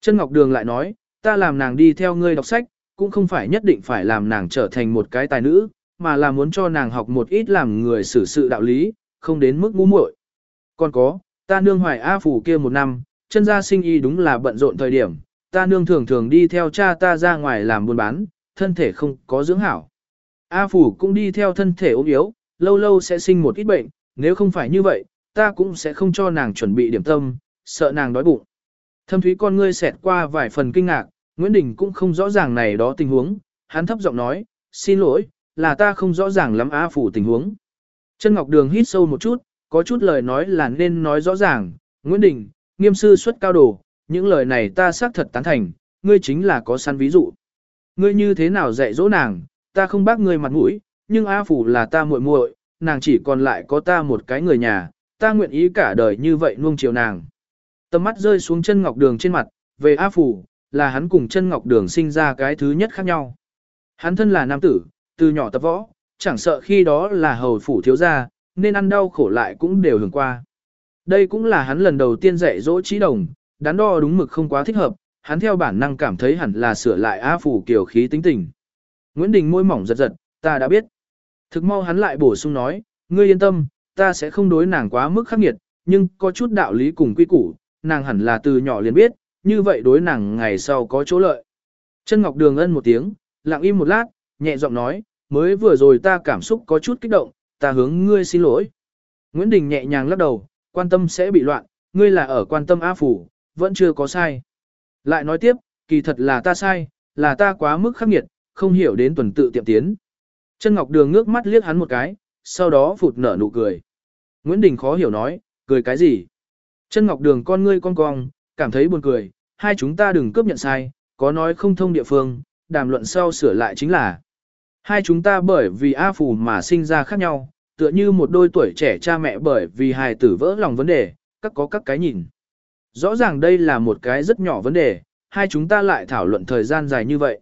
Chân ngọc đường lại nói, ta làm nàng đi theo ngươi đọc sách, cũng không phải nhất định phải làm nàng trở thành một cái tài nữ, mà là muốn cho nàng học một ít làm người xử sự đạo lý, không đến mức ngu muội. Còn có, ta nương hoài A phủ kia một năm, chân gia sinh y đúng là bận rộn thời điểm, ta nương thường thường đi theo cha ta ra ngoài làm buôn bán, thân thể không có dưỡng hảo. A phủ cũng đi theo thân thể ốm yếu, lâu lâu sẽ sinh một ít bệnh, nếu không phải như vậy, ta cũng sẽ không cho nàng chuẩn bị điểm tâm, sợ nàng đói bụng. Thâm thúy con ngươi xẹt qua vài phần kinh ngạc, Nguyễn Đình cũng không rõ ràng này đó tình huống, hắn thấp giọng nói, xin lỗi, là ta không rõ ràng lắm A phủ tình huống. Chân Ngọc Đường hít sâu một chút, có chút lời nói là nên nói rõ ràng, Nguyễn Đình, nghiêm sư xuất cao đồ, những lời này ta xác thật tán thành, ngươi chính là có săn ví dụ. Ngươi như thế nào dạy dỗ nàng, ta không bác ngươi mặt mũi, nhưng A Phủ là ta muội muội, nàng chỉ còn lại có ta một cái người nhà, ta nguyện ý cả đời như vậy nuông chiều nàng. Tầm mắt rơi xuống chân ngọc đường trên mặt, về A Phủ, là hắn cùng chân ngọc đường sinh ra cái thứ nhất khác nhau. Hắn thân là nam tử, từ nhỏ tập võ, chẳng sợ khi đó là hầu phủ thiếu gia, nên ăn đau khổ lại cũng đều hưởng qua. Đây cũng là hắn lần đầu tiên dạy dỗ trí đồng, đắn đo đúng mực không quá thích hợp, hắn theo bản năng cảm thấy hẳn là sửa lại A Phủ kiểu khí tính tình. Nguyễn Đình môi mỏng giật giật, ta đã biết. Thực mau hắn lại bổ sung nói, ngươi yên tâm, ta sẽ không đối nàng quá mức khắc nghiệt, nhưng có chút đạo lý cùng quy củ, nàng hẳn là từ nhỏ liền biết, như vậy đối nàng ngày sau có chỗ lợi. Chân Ngọc Đường ân một tiếng, lặng im một lát, nhẹ giọng nói, mới vừa rồi ta cảm xúc có chút kích động, ta hướng ngươi xin lỗi. Nguyễn Đình nhẹ nhàng lắc đầu, quan tâm sẽ bị loạn, ngươi là ở quan tâm A Phủ, vẫn chưa có sai. Lại nói tiếp, kỳ thật là ta sai, là ta quá mức khắc nghiệt, không hiểu đến tuần tự tiệm tiến. Chân Ngọc Đường ngước mắt liếc hắn một cái, sau đó phụt nở nụ cười. Nguyễn Đình khó hiểu nói, cười cái gì? Chân Ngọc Đường con ngươi con cong, cảm thấy buồn cười, hai chúng ta đừng cướp nhận sai, có nói không thông địa phương, đàm luận sau sửa lại chính là. Hai chúng ta bởi vì A Phù mà sinh ra khác nhau, tựa như một đôi tuổi trẻ cha mẹ bởi vì hài tử vỡ lòng vấn đề, các có các cái nhìn. Rõ ràng đây là một cái rất nhỏ vấn đề, hai chúng ta lại thảo luận thời gian dài như vậy.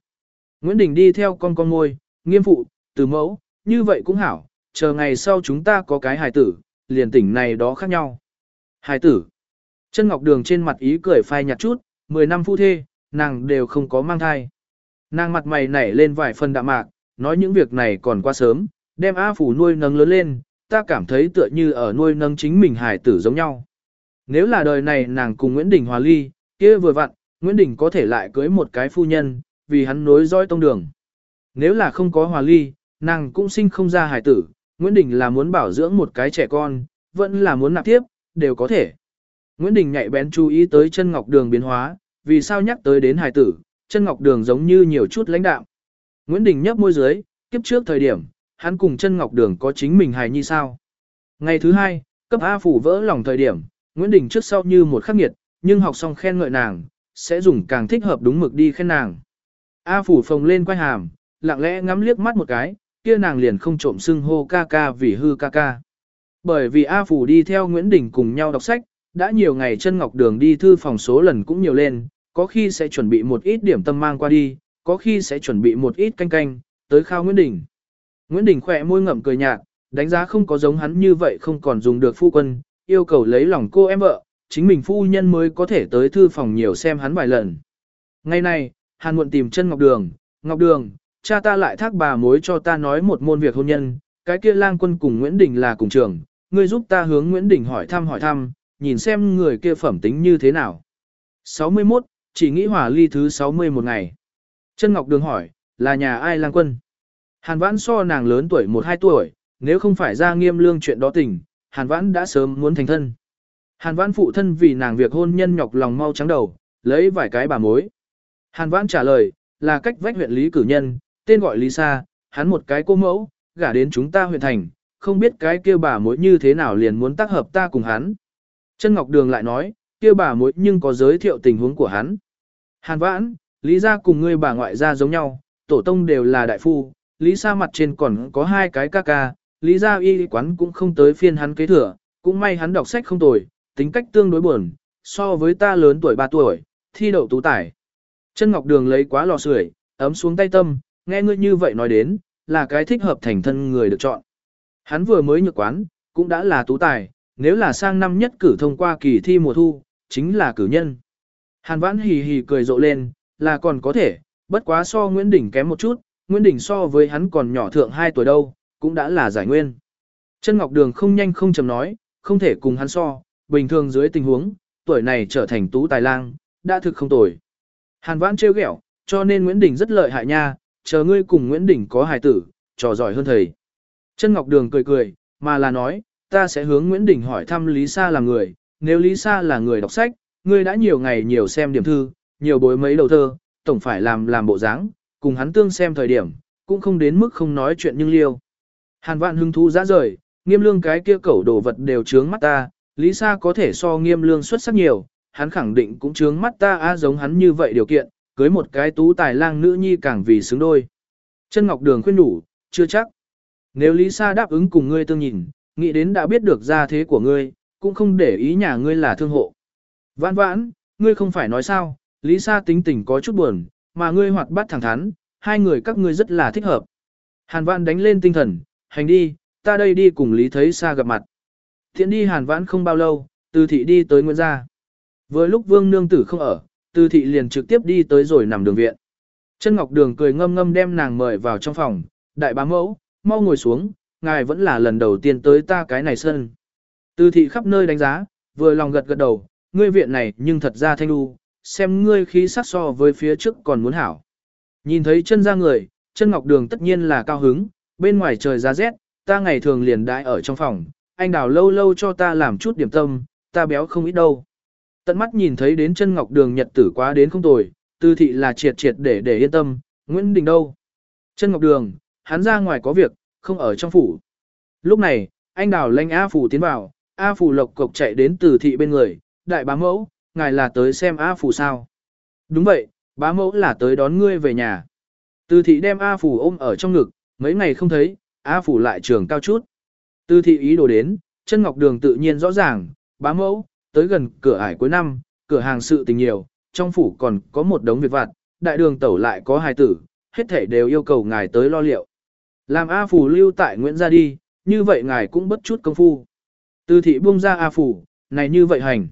Nguyễn Đình đi theo con con ngôi, nghiêm phụ, từ mẫu, như vậy cũng hảo, chờ ngày sau chúng ta có cái hài tử, liền tỉnh này đó khác nhau. Hài tử. Chân Ngọc Đường trên mặt ý cười phai nhạt chút, 10 năm phu thê, nàng đều không có mang thai. Nàng mặt mày nảy lên vài phần đạm mạc, nói những việc này còn quá sớm, đem A Phủ nuôi nâng lớn lên, ta cảm thấy tựa như ở nuôi nâng chính mình hài tử giống nhau. Nếu là đời này nàng cùng Nguyễn Đình hòa ly, kia vừa vặn, Nguyễn Đình có thể lại cưới một cái phu nhân, vì hắn nối dõi tông đường. Nếu là không có hòa ly, nàng cũng sinh không ra hài tử, Nguyễn Đình là muốn bảo dưỡng một cái trẻ con, vẫn là muốn nạp tiếp, đều có thể. Nguyễn Đình nhạy bén chú ý tới chân ngọc đường biến hóa, vì sao nhắc tới đến hài tử, chân ngọc đường giống như nhiều chút lãnh đạo. Nguyễn Đình nhấp môi dưới, kiếp trước thời điểm, hắn cùng chân ngọc đường có chính mình hài nhi sao. Ngày thứ hai, cấp A phủ vỡ lòng thời điểm, Nguyễn Đình trước sau như một khắc nghiệt, nhưng học xong khen ngợi nàng, sẽ dùng càng thích hợp đúng mực đi khen nàng. A phủ phồng lên quay hàm, lặng lẽ ngắm liếc mắt một cái, kia nàng liền không trộm xưng hô ca ca vì hư ca ca. Bởi vì A phủ đi theo Nguyễn Đình cùng nhau đọc sách, đã nhiều ngày chân ngọc đường đi thư phòng số lần cũng nhiều lên, có khi sẽ chuẩn bị một ít điểm tâm mang qua đi, có khi sẽ chuẩn bị một ít canh canh, tới khao Nguyễn Đình. Nguyễn Đình khỏe môi ngậm cười nhạt, đánh giá không có giống hắn như vậy không còn dùng được phu quân, yêu cầu lấy lòng cô em vợ, chính mình phu nhân mới có thể tới thư phòng nhiều xem hắn vài lần. Ngày nay, Hàn Muộn tìm chân Ngọc Đường, Ngọc Đường, cha ta lại thác bà mối cho ta nói một môn việc hôn nhân, cái kia lang quân cùng Nguyễn Đình là cùng trường, ngươi giúp ta hướng Nguyễn Đình hỏi thăm hỏi thăm, nhìn xem người kia phẩm tính như thế nào. 61, chỉ nghĩ hỏa ly thứ 60 một ngày. Chân Ngọc Đường hỏi, là nhà ai lang quân? Hàn Vãn so nàng lớn tuổi 1-2 tuổi, nếu không phải ra nghiêm lương chuyện đó tình, Hàn Vãn đã sớm muốn thành thân. Hàn Vãn phụ thân vì nàng việc hôn nhân nhọc lòng mau trắng đầu, lấy vài cái bà mối. Hàn Vãn trả lời, là cách vách huyện Lý cử nhân, tên gọi Lý Sa, hắn một cái cô mẫu, gả đến chúng ta huyện thành, không biết cái kia bà mối như thế nào liền muốn tác hợp ta cùng hắn. Trân Ngọc Đường lại nói, kia bà mối nhưng có giới thiệu tình huống của hắn. Hàn Vãn, Lý gia cùng ngươi bà ngoại gia giống nhau, tổ tông đều là đại phu, Lý Sa mặt trên còn có hai cái ca ca, Lý gia y quán cũng không tới phiên hắn kế thừa, cũng may hắn đọc sách không tồi, tính cách tương đối buồn, so với ta lớn tuổi 3 tuổi, thi đậu tú tài. Chân Ngọc Đường lấy quá lò sưởi, ấm xuống tay tâm, nghe ngươi như vậy nói đến, là cái thích hợp thành thân người được chọn. Hắn vừa mới nhược quán, cũng đã là tú tài, nếu là sang năm nhất cử thông qua kỳ thi mùa thu, chính là cử nhân. Hàn Vãn hì hì cười rộ lên, là còn có thể, bất quá so Nguyễn Đình kém một chút, Nguyễn Đình so với hắn còn nhỏ thượng 2 tuổi đâu, cũng đã là giải nguyên. Chân Ngọc Đường không nhanh không chậm nói, không thể cùng hắn so, bình thường dưới tình huống, tuổi này trở thành tú tài lang, đã thực không tồi. Hàn Vãn trêu ghẹo, cho nên Nguyễn Đình rất lợi hại nha, chờ ngươi cùng Nguyễn Đình có hài tử, trò giỏi hơn thầy. Chân Ngọc Đường cười cười, mà là nói, ta sẽ hướng Nguyễn Đình hỏi thăm Lý Sa là người, nếu Lý Sa là người đọc sách, ngươi đã nhiều ngày nhiều xem điểm thư, nhiều bối mấy đầu thơ, tổng phải làm làm bộ dáng, cùng hắn tương xem thời điểm, cũng không đến mức không nói chuyện nhưng liêu. Hàn vạn hưng thú ra rời, nghiêm lương cái kia cẩu đồ vật đều trướng mắt ta, Lý Sa có thể so nghiêm lương xuất sắc nhiều, hắn khẳng định cũng trướng mắt ta a giống hắn như vậy điều kiện, cưới một cái tú tài lang nữ nhi càng vì xứng đôi. Chân Ngọc Đường khuyên đủ, chưa chắc. Nếu Lý Sa đáp ứng cùng ngươi tương nhìn, nghĩ đến đã biết được gia thế của ngươi, cũng không để ý nhà ngươi là thương hộ. Vãn vãn, ngươi không phải nói sao, Lý Sa tính tình có chút buồn, mà ngươi hoạt bát thẳng thắn, hai người các ngươi rất là thích hợp. Hàn Vãn đánh lên tinh thần, hành đi, ta đây đi cùng Lý thấy Sa gặp mặt. Thiện đi Hàn Vãn không bao lâu, từ thị đi tới Nguyễn Gia. Vừa lúc Vương Nương Tử không ở, từ thị liền trực tiếp đi tới rồi nằm đường viện. Chân Ngọc Đường cười ngâm ngâm đem nàng mời vào trong phòng, đại bá mẫu, mau ngồi xuống, ngài vẫn là lần đầu tiên tới ta cái này sân. Từ thị khắp nơi đánh giá, vừa lòng gật gật đầu, ngươi viện này nhưng thật ra thanh đu, xem ngươi khí sắc so với phía trước còn muốn hảo. Nhìn thấy chân ra người, chân ngọc đường tất nhiên là cao hứng, bên ngoài trời giá rét, ta ngày thường liền đãi ở trong phòng, anh đào lâu lâu cho ta làm chút điểm tâm, ta béo không ít đâu. Tận mắt nhìn thấy đến chân ngọc đường nhật tử quá đến không tồi, tư thị là triệt triệt để để yên tâm, Nguyễn Đình đâu. Chân ngọc đường, hắn ra ngoài có việc, không ở trong phủ. Lúc này, anh đào lanh A Phủ tiến vào, A Phủ lộc cộc chạy đến từ thị bên người, đại bá mẫu, ngài là tới xem A Phủ sao. Đúng vậy, bá mẫu là tới đón ngươi về nhà. Từ thị đem A Phủ ôm ở trong ngực, mấy ngày không thấy, A Phủ lại trường cao chút. Tư thị ý đồ đến, chân ngọc đường tự nhiên rõ ràng, bá mẫu, tới gần cửa ải cuối năm, cửa hàng sự tình nhiều, trong phủ còn có một đống việc vặt, đại đường tẩu lại có hai tử, hết thể đều yêu cầu ngài tới lo liệu. Làm A Phủ lưu tại Nguyễn gia đi, như vậy ngài cũng bất chút công phu. Tư thị buông ra A Phủ, này như vậy hành.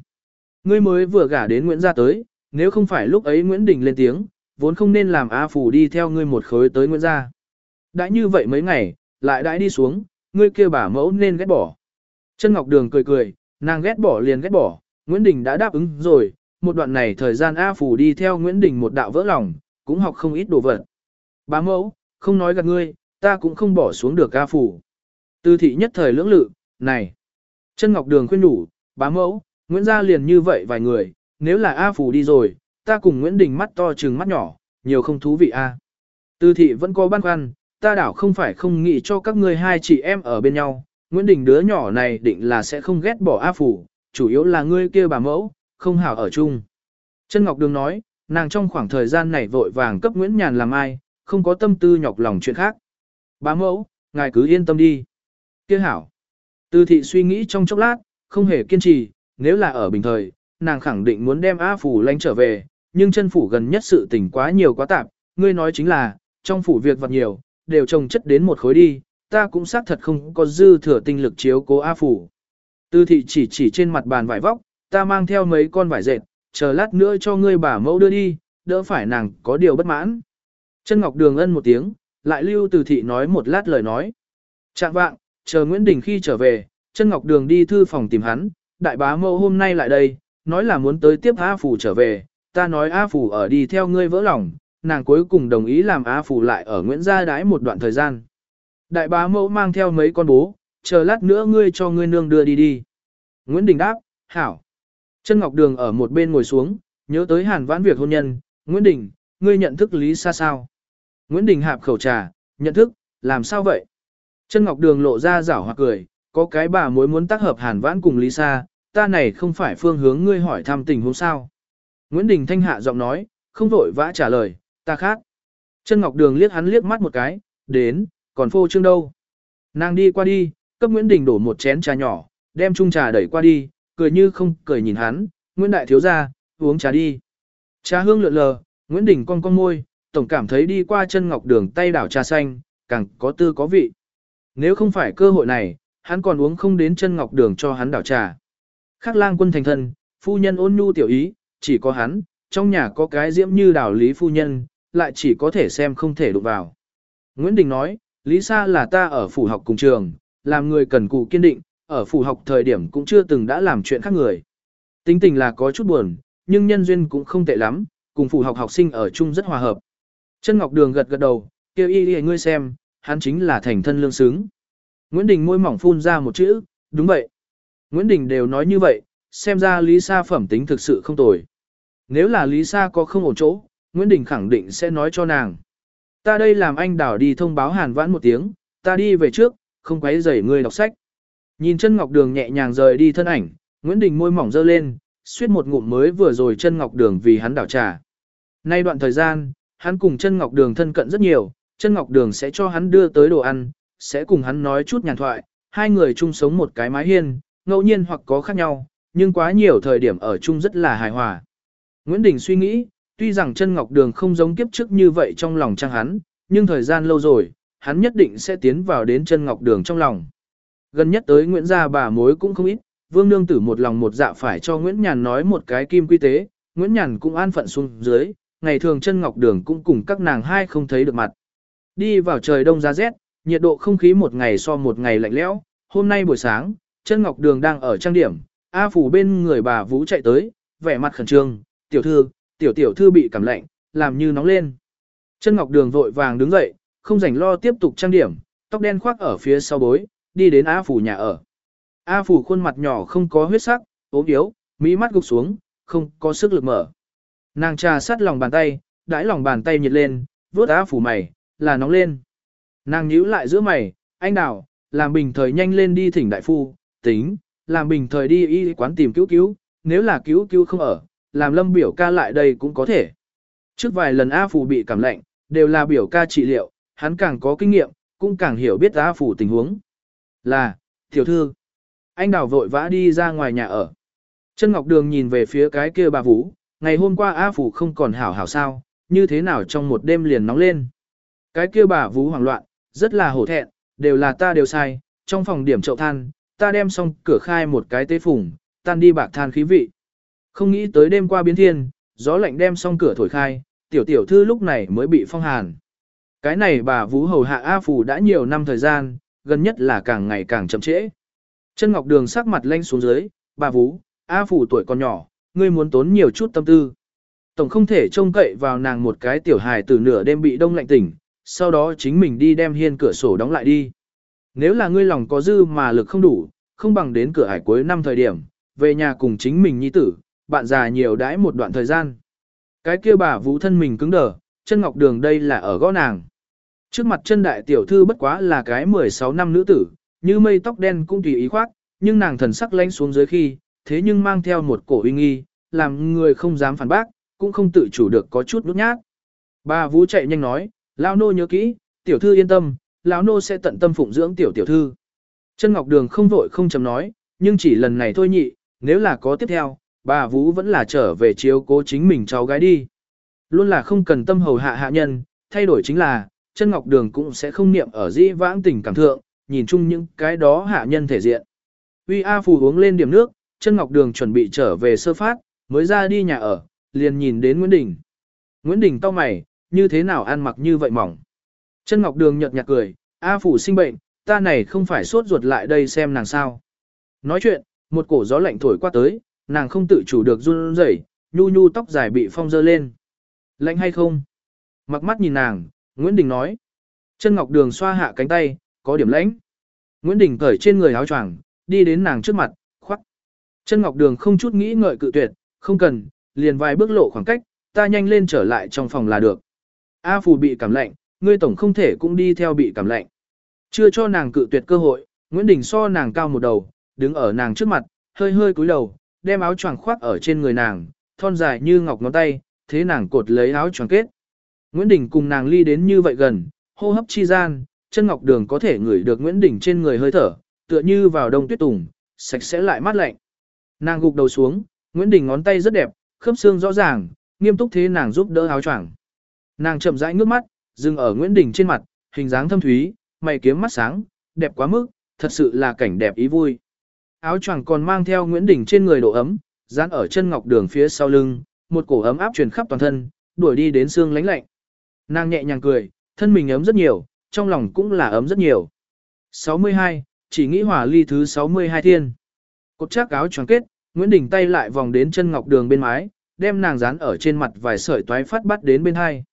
Ngươi mới vừa gả đến Nguyễn gia tới, nếu không phải lúc ấy Nguyễn Đình lên tiếng, vốn không nên làm A Phủ đi theo ngươi một khối tới Nguyễn gia. Đã như vậy mấy ngày, lại đãi đi xuống, ngươi kia bà mẫu nên ghét bỏ. Chân Ngọc Đường cười cười, nàng ghét bỏ liền ghét bỏ, Nguyễn Đình đã đáp ứng rồi, một đoạn này thời gian A Phủ đi theo Nguyễn Đình một đạo vỡ lòng, cũng học không ít đồ vật. Bà mẫu, không nói gạt ngươi, ta cũng không bỏ xuống được A Phủ. Tư thị nhất thời lưỡng lự, này. Chân Ngọc Đường khuyên đủ, bá mẫu, Nguyễn gia liền như vậy vài người, nếu là A Phủ đi rồi, ta cùng Nguyễn Đình mắt to trừng mắt nhỏ, nhiều không thú vị A. Tư thị vẫn có băn khoăn, ta đảo không phải không nghĩ cho các ngươi hai chị em ở bên nhau, Nguyễn Đình đứa nhỏ này định là sẽ không ghét bỏ A Phủ, chủ yếu là ngươi kia bà mẫu, không hảo ở chung. Trân Ngọc Đường nói, nàng trong khoảng thời gian này vội vàng cấp Nguyễn Nhàn làm ai, không có tâm tư nhọc lòng chuyện khác. Bà mẫu, ngài cứ yên tâm đi. Kia hảo. Từ thị suy nghĩ trong chốc lát, không hề kiên trì, nếu là ở bình thời, nàng khẳng định muốn đem A phủ lánh trở về, nhưng chân phủ gần nhất sự tình quá nhiều quá tạp, ngươi nói chính là, trong phủ việc vật nhiều, đều trồng chất đến một khối đi, ta cũng xác thật không có dư thừa tinh lực chiếu cố A phủ. Từ thị chỉ chỉ trên mặt bàn vải vóc, ta mang theo mấy con vải dệt, chờ lát nữa cho ngươi bà mẫu đưa đi, đỡ phải nàng có điều bất mãn. Chân Ngọc Đường ân một tiếng, lại lưu từ thị nói một lát lời nói. Trạng vạng, chờ Nguyễn Đình khi trở về, chân Ngọc Đường đi thư phòng tìm hắn, đại bá mẫu hôm nay lại đây, nói là muốn tới tiếp A Phủ trở về, ta nói A Phủ ở đi theo ngươi vỡ lòng, nàng cuối cùng đồng ý làm A Phủ lại ở Nguyễn Gia đái một đoạn thời gian. Đại bá mẫu mang theo mấy con bố, chờ lát nữa ngươi cho ngươi nương đưa đi đi. Nguyễn Đình đáp, hảo. Chân Ngọc Đường ở một bên ngồi xuống, nhớ tới hàn vãn việc hôn nhân, Nguyễn Đình, ngươi nhận thức Lý Sa sao? Nguyễn Đình hạp khẩu trà, nhận thức, làm sao vậy? Chân Ngọc Đường lộ ra rảo hoặc cười, có cái bà mối muốn tác hợp hàn vãn cùng Lý Sa, ta này không phải phương hướng ngươi hỏi thăm tình huống sao. Nguyễn Đình thanh hạ giọng nói, không vội vã trả lời, ta khác. Chân Ngọc Đường liếc hắn liếc mắt một cái, đến, còn phô trương đâu. Nàng đi qua đi, cấp Nguyễn Đình đổ một chén trà nhỏ, đem chung trà đẩy qua đi, cười như không cười nhìn hắn, Nguyễn Đại thiếu ra, uống trà đi. Trà hương lượn lờ, Nguyễn Đình cong cong môi, tổng cảm thấy đi qua chân ngọc đường tay đảo trà xanh, càng có tư có vị. Nếu không phải cơ hội này, hắn còn uống không đến chân ngọc đường cho hắn đảo trà. Khác lang quân thành thân, phu nhân ôn nhu tiểu ý, chỉ có hắn, trong nhà có cái diễm như đảo lý phu nhân, lại chỉ có thể xem không thể đụng vào. Nguyễn Đình nói, Lý Sa là ta ở phủ học cùng trường, làm người cần cù kiên định, ở phủ học thời điểm cũng chưa từng đã làm chuyện khác người. Tính tình là có chút buồn, nhưng nhân duyên cũng không tệ lắm, cùng phủ học học sinh ở chung rất hòa hợp. Chân Ngọc Đường gật gật đầu, kêu y y ngươi xem, hắn chính là thành thân lương xứng. Nguyễn Đình môi mỏng phun ra một chữ, đúng vậy. Nguyễn Đình đều nói như vậy, xem ra Lý Sa phẩm tính thực sự không tồi. Nếu là Lý Sa có không ổn chỗ, Nguyễn Đình khẳng định sẽ nói cho nàng. Ta đây làm anh đảo đi thông báo hàn vãn một tiếng, ta đi về trước, không quấy rầy người đọc sách. Nhìn chân ngọc đường nhẹ nhàng rời đi thân ảnh, Nguyễn Đình môi mỏng dơ lên, suýt một ngụm mới vừa rồi chân ngọc đường vì hắn đảo trà. Nay đoạn thời gian, hắn cùng chân ngọc đường thân cận rất nhiều, chân ngọc đường sẽ cho hắn đưa tới đồ ăn, sẽ cùng hắn nói chút nhàn thoại, hai người chung sống một cái mái hiên, ngẫu nhiên hoặc có khác nhau, nhưng quá nhiều thời điểm ở chung rất là hài hòa. Nguyễn Đình suy nghĩ, tuy rằng chân ngọc đường không giống kiếp trước như vậy trong lòng trang hắn, nhưng thời gian lâu rồi, hắn nhất định sẽ tiến vào đến chân ngọc đường trong lòng. Gần nhất tới Nguyễn gia bà mối cũng không ít, Vương Nương Tử một lòng một dạ phải cho Nguyễn Nhàn nói một cái kim quy tế, Nguyễn Nhàn cũng an phận xuống dưới, ngày thường chân ngọc đường cũng cùng các nàng hai không thấy được mặt. Đi vào trời đông giá rét, nhiệt độ không khí một ngày so một ngày lạnh lẽo, hôm nay buổi sáng, chân ngọc đường đang ở trang điểm, A Phủ bên người bà Vũ chạy tới, vẻ mặt khẩn trương, tiểu thư, tiểu tiểu thư bị cảm lạnh, làm như nóng lên. Chân ngọc đường vội vàng đứng dậy, không rảnh lo tiếp tục trang điểm, tóc đen khoác ở phía sau bối, đi đến A Phủ nhà ở. A Phủ khuôn mặt nhỏ không có huyết sắc, ốm yếu, mỹ mắt gục xuống, không có sức lực mở. Nàng trà sát lòng bàn tay, đãi lòng bàn tay nhiệt lên, vuốt A Phủ mày, là nóng lên. Nàng nhíu lại giữa mày, anh đào, làm bình thời nhanh lên đi thỉnh đại phu, tính, làm bình thời đi y quán tìm cứu cứu, nếu là cứu cứu không ở, làm lâm biểu ca lại đây cũng có thể. Trước vài lần A Phủ bị cảm lạnh, đều là biểu ca trị liệu, hắn càng có kinh nghiệm, cũng càng hiểu biết A Phủ tình huống. Là, tiểu thư, anh đào vội vã đi ra ngoài nhà ở. Chân Ngọc Đường nhìn về phía cái kia bà Vũ, ngày hôm qua A Phủ không còn hảo hảo sao, như thế nào trong một đêm liền nóng lên. Cái kia bà Vũ hoảng loạn, rất là hổ thẹn, đều là ta đều sai, trong phòng điểm chậu than, ta đem xong cửa khai một cái tế phùng, tan đi bạc than khí vị. Không nghĩ tới đêm qua biến thiên, gió lạnh đem xong cửa thổi khai, tiểu tiểu thư lúc này mới bị phong hàn. Cái này bà Vũ hầu hạ A Phù đã nhiều năm thời gian, gần nhất là càng ngày càng chậm trễ. Chân Ngọc Đường sắc mặt lanh xuống dưới, bà Vũ, A Phù tuổi còn nhỏ, ngươi muốn tốn nhiều chút tâm tư. Tổng không thể trông cậy vào nàng một cái tiểu hài từ nửa đêm bị đông lạnh tỉnh, sau đó chính mình đi đem hiên cửa sổ đóng lại đi. Nếu là ngươi lòng có dư mà lực không đủ, không bằng đến cửa hải cuối năm thời điểm, về nhà cùng chính mình nhi tử, bạn già nhiều đãi một đoạn thời gian. Cái kia bà vũ thân mình cứng đờ, chân ngọc đường đây là ở gõ nàng. Trước mặt chân đại tiểu thư bất quá là cái 16 năm nữ tử, như mây tóc đen cũng tùy ý khoác, nhưng nàng thần sắc lánh xuống dưới khi, thế nhưng mang theo một cổ uy nghi, làm người không dám phản bác, cũng không tự chủ được có chút nhút nhát. Bà Vũ chạy nhanh nói, Lão nô nhớ kỹ, tiểu thư yên tâm, lão nô sẽ tận tâm phụng dưỡng tiểu tiểu thư. Chân Ngọc Đường không vội không chấm nói, nhưng chỉ lần này thôi nhị, nếu là có tiếp theo, bà Vũ vẫn là trở về chiếu cố chính mình cháu gái đi. Luôn là không cần tâm hầu hạ hạ nhân, thay đổi chính là, chân Ngọc Đường cũng sẽ không niệm ở dĩ vãng tình cảm thượng, nhìn chung những cái đó hạ nhân thể diện. Uy A Phù uống lên điểm nước, chân Ngọc Đường chuẩn bị trở về sơ phát, mới ra đi nhà ở, liền nhìn đến Nguyễn Đình. Nguyễn Đình to mày, như thế nào ăn mặc như vậy mỏng. Chân Ngọc Đường nhợt nhạt cười, A phủ sinh bệnh, ta này không phải sốt ruột lại đây xem nàng sao. Nói chuyện, một cổ gió lạnh thổi qua tới, nàng không tự chủ được run rẩy, nhu nhu tóc dài bị phong dơ lên. Lạnh hay không? Mặc mắt nhìn nàng, Nguyễn Đình nói. Chân Ngọc Đường xoa hạ cánh tay, có điểm lãnh. Nguyễn Đình cởi trên người áo choàng, đi đến nàng trước mặt, khoác. Chân Ngọc Đường không chút nghĩ ngợi cự tuyệt, không cần, liền vài bước lộ khoảng cách, ta nhanh lên trở lại trong phòng là được. A Phù bị cảm lạnh, ngươi tổng không thể cũng đi theo bị cảm lạnh. Chưa cho nàng cự tuyệt cơ hội, Nguyễn Đình so nàng cao một đầu, đứng ở nàng trước mặt, hơi hơi cúi đầu, đem áo choàng khoác ở trên người nàng, thon dài như ngọc ngón tay, thế nàng cột lấy áo choàng kết. Nguyễn Đình cùng nàng ly đến như vậy gần, hô hấp chi gian, chân ngọc đường có thể ngửi được Nguyễn Đình trên người hơi thở, tựa như vào đông tuyết tùng, sạch sẽ lại mát lạnh. Nàng gục đầu xuống, Nguyễn Đình ngón tay rất đẹp, khớp xương rõ ràng, nghiêm túc thế nàng giúp đỡ áo choàng. Nàng chậm rãi ngước mắt, dừng ở Nguyễn Đình trên mặt, hình dáng thâm thúy, mày kiếm mắt sáng, đẹp quá mức, thật sự là cảnh đẹp ý vui. Áo choàng còn mang theo Nguyễn Đình trên người độ ấm, dán ở chân ngọc đường phía sau lưng, một cổ ấm áp truyền khắp toàn thân, đuổi đi đến xương lánh lạnh. Nàng nhẹ nhàng cười, thân mình ấm rất nhiều, trong lòng cũng là ấm rất nhiều. 62, chỉ nghĩ hỏa ly thứ 62 thiên. Cột chắc áo choàng kết, Nguyễn Đình tay lại vòng đến chân ngọc đường bên mái, đem nàng dán ở trên mặt vài sợi toái phát bắt đến bên hai.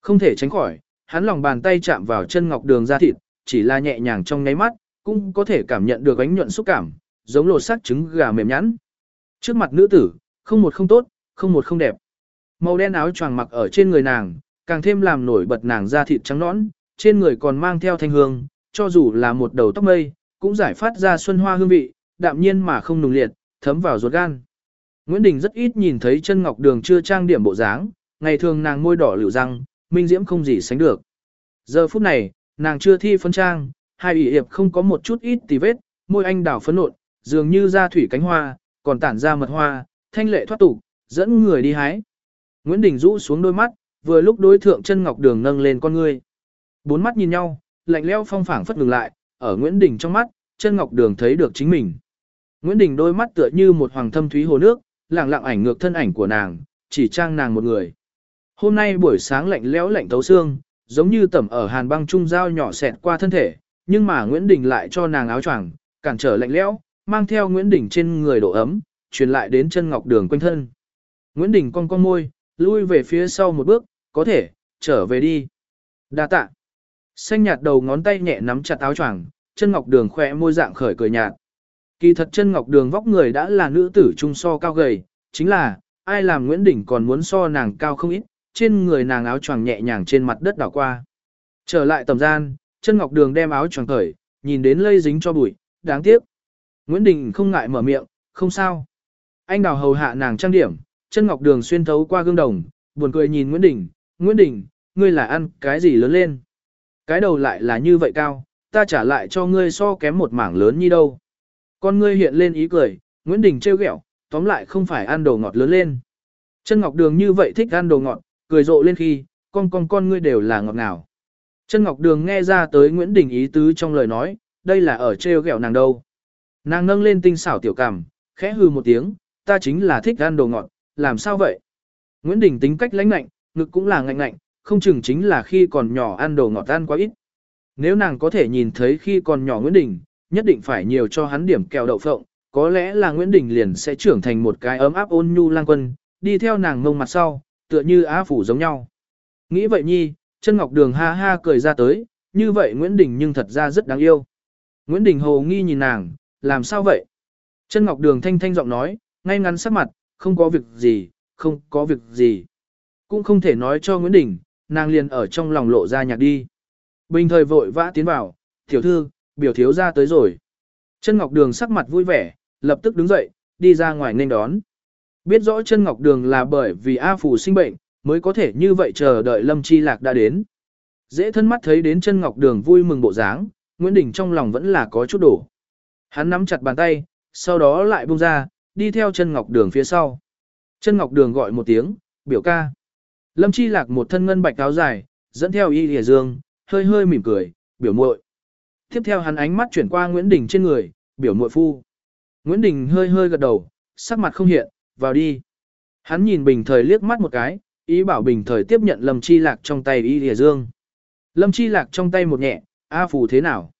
Không thể tránh khỏi, hắn lòng bàn tay chạm vào chân ngọc đường ra thịt, chỉ là nhẹ nhàng trong nháy mắt, cũng có thể cảm nhận được ánh nhuận xúc cảm, giống lột xác trứng gà mềm nhẵn. Trước mặt nữ tử, không một không tốt, không một không đẹp. Màu đen áo choàng mặc ở trên người nàng, càng thêm làm nổi bật nàng da thịt trắng nõn, trên người còn mang theo thanh hương, cho dù là một đầu tóc mây, cũng giải phát ra xuân hoa hương vị, đạm nhiên mà không nùng liệt, thấm vào ruột gan. Nguyễn Đình rất ít nhìn thấy chân ngọc đường chưa trang điểm bộ dáng, ngày thường nàng môi đỏ lựu răng, minh diễm không gì sánh được. Giờ phút này, nàng chưa thi phân trang, hai ủy hiệp không có một chút ít tì vết, môi anh đào phấn nộn, dường như ra thủy cánh hoa, còn tản ra mật hoa, thanh lệ thoát tục, dẫn người đi hái. Nguyễn Đình rũ xuống đôi mắt, vừa lúc đối thượng chân ngọc đường nâng lên con ngươi. Bốn mắt nhìn nhau, lạnh lẽo phong phảng phất ngừng lại, ở Nguyễn Đình trong mắt, chân ngọc đường thấy được chính mình. Nguyễn Đình đôi mắt tựa như một hoàng thâm thúy hồ nước, lặng lặng ảnh ngược thân ảnh của nàng, chỉ trang nàng một người. Hôm nay buổi sáng lạnh lẽo lạnh tấu xương, giống như tẩm ở hàn băng trung dao nhỏ xẹt qua thân thể, nhưng mà Nguyễn Đình lại cho nàng áo choàng, cản trở lạnh lẽo, mang theo Nguyễn Đình trên người độ ấm, truyền lại đến chân ngọc đường quanh thân. Nguyễn Đình cong cong môi, lui về phía sau một bước, có thể, trở về đi. Đa tạ. Xanh nhạt đầu ngón tay nhẹ nắm chặt áo choàng, chân ngọc đường khỏe môi dạng khởi cười nhạt. Kỳ thật chân ngọc đường vóc người đã là nữ tử trung so cao gầy, chính là, ai làm Nguyễn Đình còn muốn so nàng cao không ít, trên người nàng áo choàng nhẹ nhàng trên mặt đất đảo qua. Trở lại tầm gian, chân ngọc đường đem áo choàng khởi, nhìn đến lây dính cho bụi, đáng tiếc. Nguyễn Đình không ngại mở miệng, không sao. Anh đào hầu hạ nàng trang điểm, chân ngọc đường xuyên thấu qua gương đồng, buồn cười nhìn Nguyễn Đình, Nguyễn Đình, ngươi là ăn cái gì lớn lên? Cái đầu lại là như vậy cao, ta trả lại cho ngươi so kém một mảng lớn như đâu. Con ngươi hiện lên ý cười, Nguyễn Đình trêu ghẹo, tóm lại không phải ăn đồ ngọt lớn lên. Chân ngọc đường như vậy thích ăn đồ ngọt, cười rộ lên khi, con con con ngươi đều là ngọt ngào. Chân ngọc đường nghe ra tới Nguyễn Đình ý tứ trong lời nói, đây là ở trêu ghẹo nàng đâu. Nàng nâng lên tinh xảo tiểu cằm, khẽ hư một tiếng, ta chính là thích ăn đồ ngọt, làm sao vậy? Nguyễn Đình tính cách lãnh ngạnh, ngực cũng là ngạnh ngạnh, không chừng chính là khi còn nhỏ ăn đồ ngọt ăn quá ít. Nếu nàng có thể nhìn thấy khi còn nhỏ Nguyễn Đình, nhất định phải nhiều cho hắn điểm kẹo đậu phộng, có lẽ là Nguyễn Đình liền sẽ trưởng thành một cái ấm áp ôn nhu lang quân, đi theo nàng ngông mặt sau, tựa như á phủ giống nhau. Nghĩ vậy nhi, chân ngọc đường ha ha cười ra tới, như vậy Nguyễn Đình nhưng thật ra rất đáng yêu. Nguyễn Đình hồ nghi nhìn nàng, làm sao vậy? Chân ngọc đường thanh thanh giọng nói, ngay ngắn sắc mặt, không có việc gì, không có việc gì. Cũng không thể nói cho Nguyễn Đình, nàng liền ở trong lòng lộ ra nhạc đi. Bình thời vội vã tiến vào, tiểu thư, biểu thiếu ra tới rồi. Chân Ngọc Đường sắc mặt vui vẻ, lập tức đứng dậy, đi ra ngoài nên đón. Biết rõ chân Ngọc Đường là bởi vì A Phủ sinh bệnh, mới có thể như vậy chờ đợi Lâm Chi Lạc đã đến. Dễ thân mắt thấy đến chân Ngọc Đường vui mừng bộ dáng, Nguyễn Đình trong lòng vẫn là có chút đổ. Hắn nắm chặt bàn tay, sau đó lại buông ra, đi theo chân Ngọc Đường phía sau. Chân Ngọc Đường gọi một tiếng, biểu ca. Lâm Chi Lạc một thân ngân bạch áo dài, dẫn theo Y Lìa Dương, hơi hơi mỉm cười, biểu muội. Tiếp theo hắn ánh mắt chuyển qua Nguyễn Đình trên người, biểu muội phu. Nguyễn Đình hơi hơi gật đầu, sắc mặt không hiện, vào đi. Hắn nhìn Bình Thời liếc mắt một cái, ý bảo Bình Thời tiếp nhận Lâm Chi Lạc trong tay Y Lìa Dương. Lâm Chi Lạc trong tay một nhẹ, A Phù thế nào?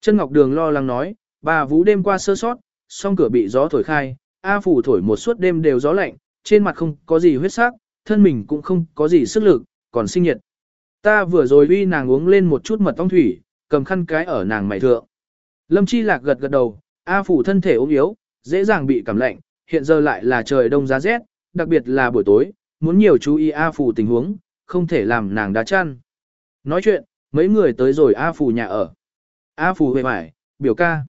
Chân Ngọc Đường lo lắng nói, bà Vũ đêm qua sơ sót, song cửa bị gió thổi khai, A Phủ thổi một suốt đêm đều gió lạnh, trên mặt không có gì huyết sắc, thân mình cũng không có gì sức lực, còn sinh nhiệt. Ta vừa rồi uy nàng uống lên một chút mật ong thủy, cầm khăn cái ở nàng mày thượng. Lâm Chi Lạc gật gật đầu, A phủ thân thể ốm yếu, dễ dàng bị cảm lạnh, hiện giờ lại là trời đông giá rét, đặc biệt là buổi tối, muốn nhiều chú ý A phủ tình huống, không thể làm nàng đá chăn. Nói chuyện, mấy người tới rồi A phủ nhà ở. A phủ về mải, biểu ca.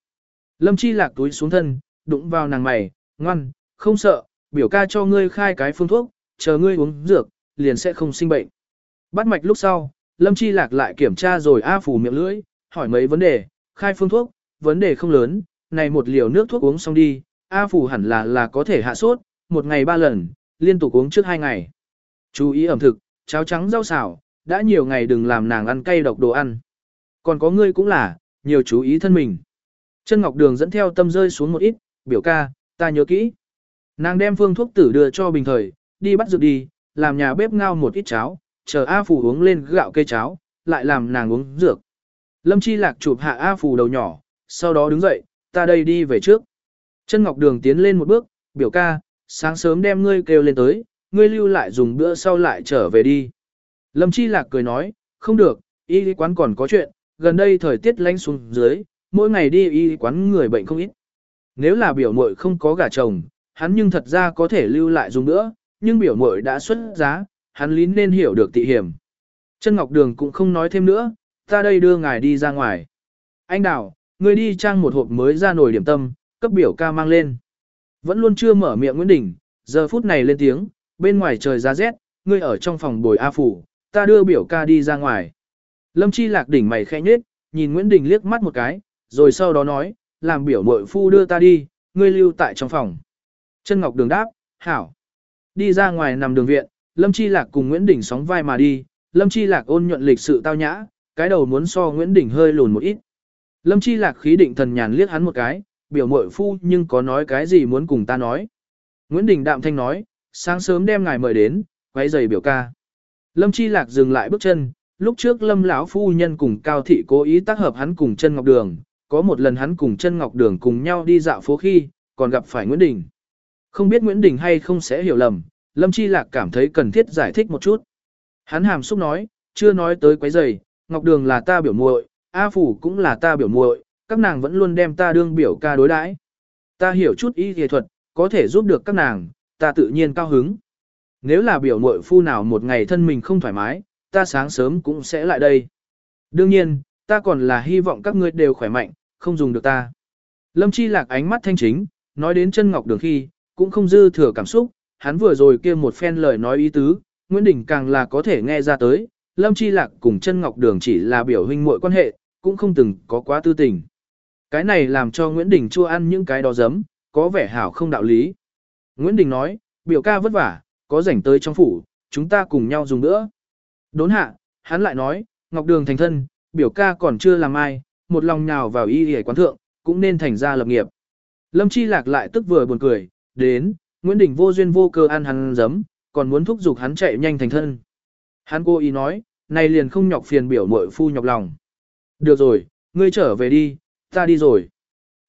Lâm Chi Lạc túi xuống thân, đụng vào nàng mày, ngoan, không sợ, biểu ca cho ngươi khai cái phương thuốc, chờ ngươi uống dược, liền sẽ không sinh bệnh. Bắt mạch lúc sau, Lâm Chi Lạc lại kiểm tra rồi A phủ miệng lưỡi, hỏi mấy vấn đề, khai phương thuốc, vấn đề không lớn, này một liều nước thuốc uống xong đi, A phủ hẳn là là có thể hạ sốt, một ngày ba lần, liên tục uống trước hai ngày. Chú ý ẩm thực, cháo trắng rau xào, đã nhiều ngày đừng làm nàng ăn cay độc đồ ăn. Còn có ngươi cũng là, nhiều chú ý thân mình. Chân Ngọc Đường dẫn theo tâm rơi xuống một ít, biểu ca, ta nhớ kỹ. Nàng đem phương thuốc tử đưa cho bình thời, đi bắt dược đi, làm nhà bếp ngao một ít cháo, chờ A Phù uống lên gạo cây cháo, lại làm nàng uống dược. Lâm Chi Lạc chụp hạ A Phù đầu nhỏ, sau đó đứng dậy, ta đây đi về trước. Chân Ngọc Đường tiến lên một bước, biểu ca, sáng sớm đem ngươi kêu lên tới, ngươi lưu lại dùng bữa sau lại trở về đi. Lâm Chi Lạc cười nói, không được, y quán còn có chuyện, gần đây thời tiết lạnh xuống dưới, mỗi ngày đi y quán người bệnh không ít. Nếu là biểu muội không có gả chồng, hắn nhưng thật ra có thể lưu lại dùng nữa, nhưng biểu muội đã xuất giá, hắn lín nên hiểu được tị hiểm. Chân Ngọc Đường cũng không nói thêm nữa, ta đây đưa ngài đi ra ngoài. Anh Đào, người đi trang một hộp mới ra nồi điểm tâm, cấp biểu ca mang lên. Vẫn luôn chưa mở miệng Nguyễn Đình, giờ phút này lên tiếng, bên ngoài trời giá rét, ngươi ở trong phòng bồi A Phủ, ta đưa biểu ca đi ra ngoài. Lâm Chi Lạc đỉnh mày khẽ nhếch, nhìn Nguyễn Đình liếc mắt một cái, rồi sau đó nói, làm biểu muội phu đưa ta đi, ngươi lưu tại trong phòng. Chân Ngọc Đường đáp, hảo. Đi ra ngoài nằm đường viện, Lâm Chi Lạc cùng Nguyễn Đình sóng vai mà đi, Lâm Chi Lạc ôn nhuận lịch sự tao nhã, cái đầu muốn so Nguyễn Đình hơi lùn một ít. Lâm Chi Lạc khí định thần nhàn liếc hắn một cái, biểu muội phu nhưng có nói cái gì muốn cùng ta nói. Nguyễn Đình đạm thanh nói, sáng sớm đem ngài mời đến, quay giày biểu ca. Lâm Chi Lạc dừng lại bước chân, lúc trước Lâm lão phu nhân cùng Cao thị cố ý tác hợp hắn cùng chân Ngọc Đường, có một lần hắn cùng chân Ngọc Đường cùng nhau đi dạo phố khi, còn gặp phải Nguyễn Đình. Không biết Nguyễn Đình hay không sẽ hiểu lầm, Lâm Chi Lạc cảm thấy cần thiết giải thích một chút. Hắn hàm xúc nói, chưa nói tới quấy giày, Ngọc Đường là ta biểu muội, A Phủ cũng là ta biểu muội, các nàng vẫn luôn đem ta đương biểu ca đối đãi. Ta hiểu chút y y thuật, có thể giúp được các nàng, ta tự nhiên cao hứng. Nếu là biểu muội phu nào một ngày thân mình không thoải mái, ta sáng sớm cũng sẽ lại đây. Đương nhiên, ta còn là hy vọng các ngươi đều khỏe mạnh, không dùng được ta. Lâm Chi Lạc ánh mắt thanh chính, nói đến chân ngọc đường khi, cũng không dư thừa cảm xúc, hắn vừa rồi kia một phen lời nói ý tứ, Nguyễn Đình càng là có thể nghe ra tới, Lâm Chi Lạc cùng chân ngọc đường chỉ là biểu huynh muội quan hệ, cũng không từng có quá tư tình. Cái này làm cho Nguyễn Đình chua ăn những cái đó giấm, có vẻ hảo không đạo lý. Nguyễn Đình nói, biểu ca vất vả, có rảnh tới trong phủ, chúng ta cùng nhau dùng nữa. Đốn hạ, hắn lại nói, Ngọc Đường thành thân, biểu ca còn chưa làm ai, một lòng nhào vào y y quán thượng, cũng nên thành ra lập nghiệp. Lâm Chi Lạc lại tức vừa buồn cười, đến, Nguyễn Đình vô duyên vô cơ ăn hắn giấm, còn muốn thúc giục hắn chạy nhanh thành thân. Hắn cô ý nói, này liền không nhọc phiền biểu mội phu nhọc lòng. Được rồi, ngươi trở về đi, ta đi rồi.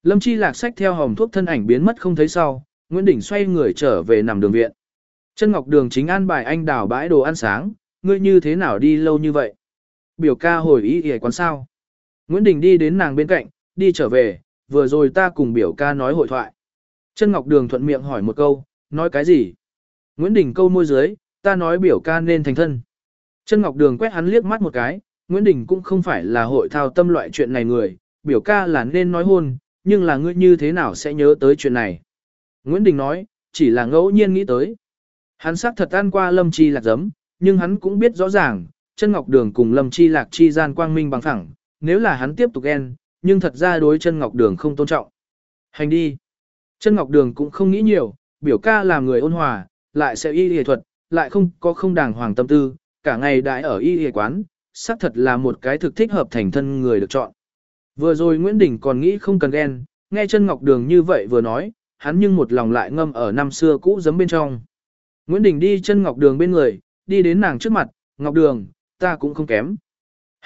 Lâm Chi Lạc sách theo hòm thuốc thân ảnh biến mất không thấy sau, Nguyễn Đình xoay người trở về nằm đường viện. Chân Ngọc Đường chính an bài anh đào bãi đồ ăn sáng, ngươi như thế nào đi lâu như vậy? Biểu ca hồi ý hề quán sao? Nguyễn Đình đi đến nàng bên cạnh, đi trở về, vừa rồi ta cùng biểu ca nói hội thoại. Chân Ngọc Đường thuận miệng hỏi một câu, nói cái gì? Nguyễn Đình câu môi dưới, ta nói biểu ca nên thành thân. Chân Ngọc Đường quét hắn liếc mắt một cái, Nguyễn Đình cũng không phải là hội thao tâm loại chuyện này người, biểu ca là nên nói hôn, nhưng là ngươi như thế nào sẽ nhớ tới chuyện này. Nguyễn Đình nói, chỉ là ngẫu nhiên nghĩ tới. Hắn xác thật ăn qua lâm chi lạc giấm, nhưng hắn cũng biết rõ ràng, chân ngọc đường cùng lâm chi lạc chi gian quang minh bằng phẳng, nếu là hắn tiếp tục ghen, nhưng thật ra đối chân ngọc đường không tôn trọng. Hành đi. Chân ngọc đường cũng không nghĩ nhiều, biểu ca làm người ôn hòa, lại sẽ y y thuật, lại không có không đàng hoàng tâm tư, cả ngày đại ở y y quán, xác thật là một cái thực thích hợp thành thân người được chọn. Vừa rồi Nguyễn Đình còn nghĩ không cần ghen, nghe chân ngọc đường như vậy vừa nói, hắn nhưng một lòng lại ngâm ở năm xưa cũ giấm bên trong. Nguyễn Đình đi chân ngọc đường bên người, đi đến nàng trước mặt, ngọc đường, ta cũng không kém.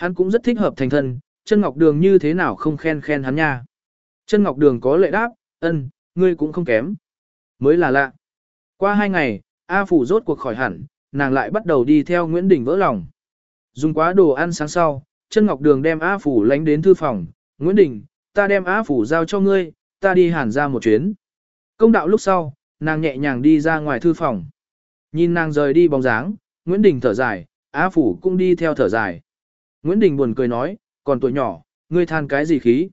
Hắn cũng rất thích hợp thành thân, chân ngọc đường như thế nào không khen khen hắn nha. Chân ngọc đường có lệ đáp, ân, ngươi cũng không kém. Mới là lạ. Qua hai ngày, A Phủ rốt cuộc khỏi hẳn, nàng lại bắt đầu đi theo Nguyễn Đình vỡ lòng. Dùng quá đồ ăn sáng sau, chân ngọc đường đem A Phủ lánh đến thư phòng, Nguyễn Đình, ta đem A Phủ giao cho ngươi, ta đi hàn ra một chuyến. Công đạo lúc sau, nàng nhẹ nhàng đi ra ngoài thư phòng. Nhìn nàng rời đi bóng dáng, Nguyễn Đình thở dài, A Phủ cũng đi theo thở dài. Nguyễn Đình buồn cười nói, còn tuổi nhỏ, ngươi than cái gì khí?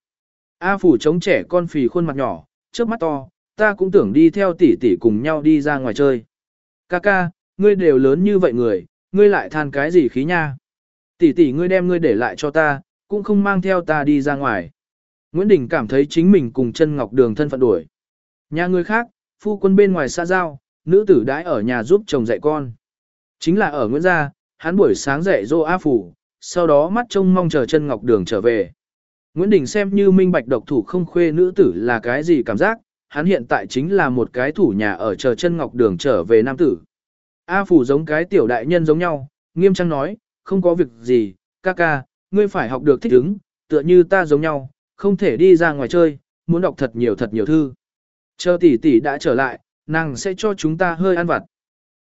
A Phủ chống trẻ con phì khuôn mặt nhỏ, trước mắt to, ta cũng tưởng đi theo tỷ tỷ cùng nhau đi ra ngoài chơi. Ca ca, ngươi đều lớn như vậy người, ngươi lại than cái gì khí nha? Tỷ tỷ ngươi đem ngươi để lại cho ta, cũng không mang theo ta đi ra ngoài. Nguyễn Đình cảm thấy chính mình cùng chân ngọc đường thân phận đuổi. Nhà người khác, phu quân bên ngoài xa giao, nữ tử đãi ở nhà giúp chồng dạy con. Chính là ở Nguyễn Gia, hắn buổi sáng dạy dô A Phủ, sau đó mắt trông mong chờ chân ngọc đường trở về. Nguyễn Đình xem như minh bạch độc thủ không khuê nữ tử là cái gì cảm giác, hắn hiện tại chính là một cái thủ nhà ở chờ chân ngọc đường trở về nam tử. A Phủ giống cái tiểu đại nhân giống nhau, nghiêm trang nói, không có việc gì, ca ca, ngươi phải học được thích ứng, tựa như ta giống nhau, không thể đi ra ngoài chơi, muốn đọc thật nhiều thật nhiều thư. Chờ tỷ tỷ đã trở lại, nàng sẽ cho chúng ta hơi ăn vặt.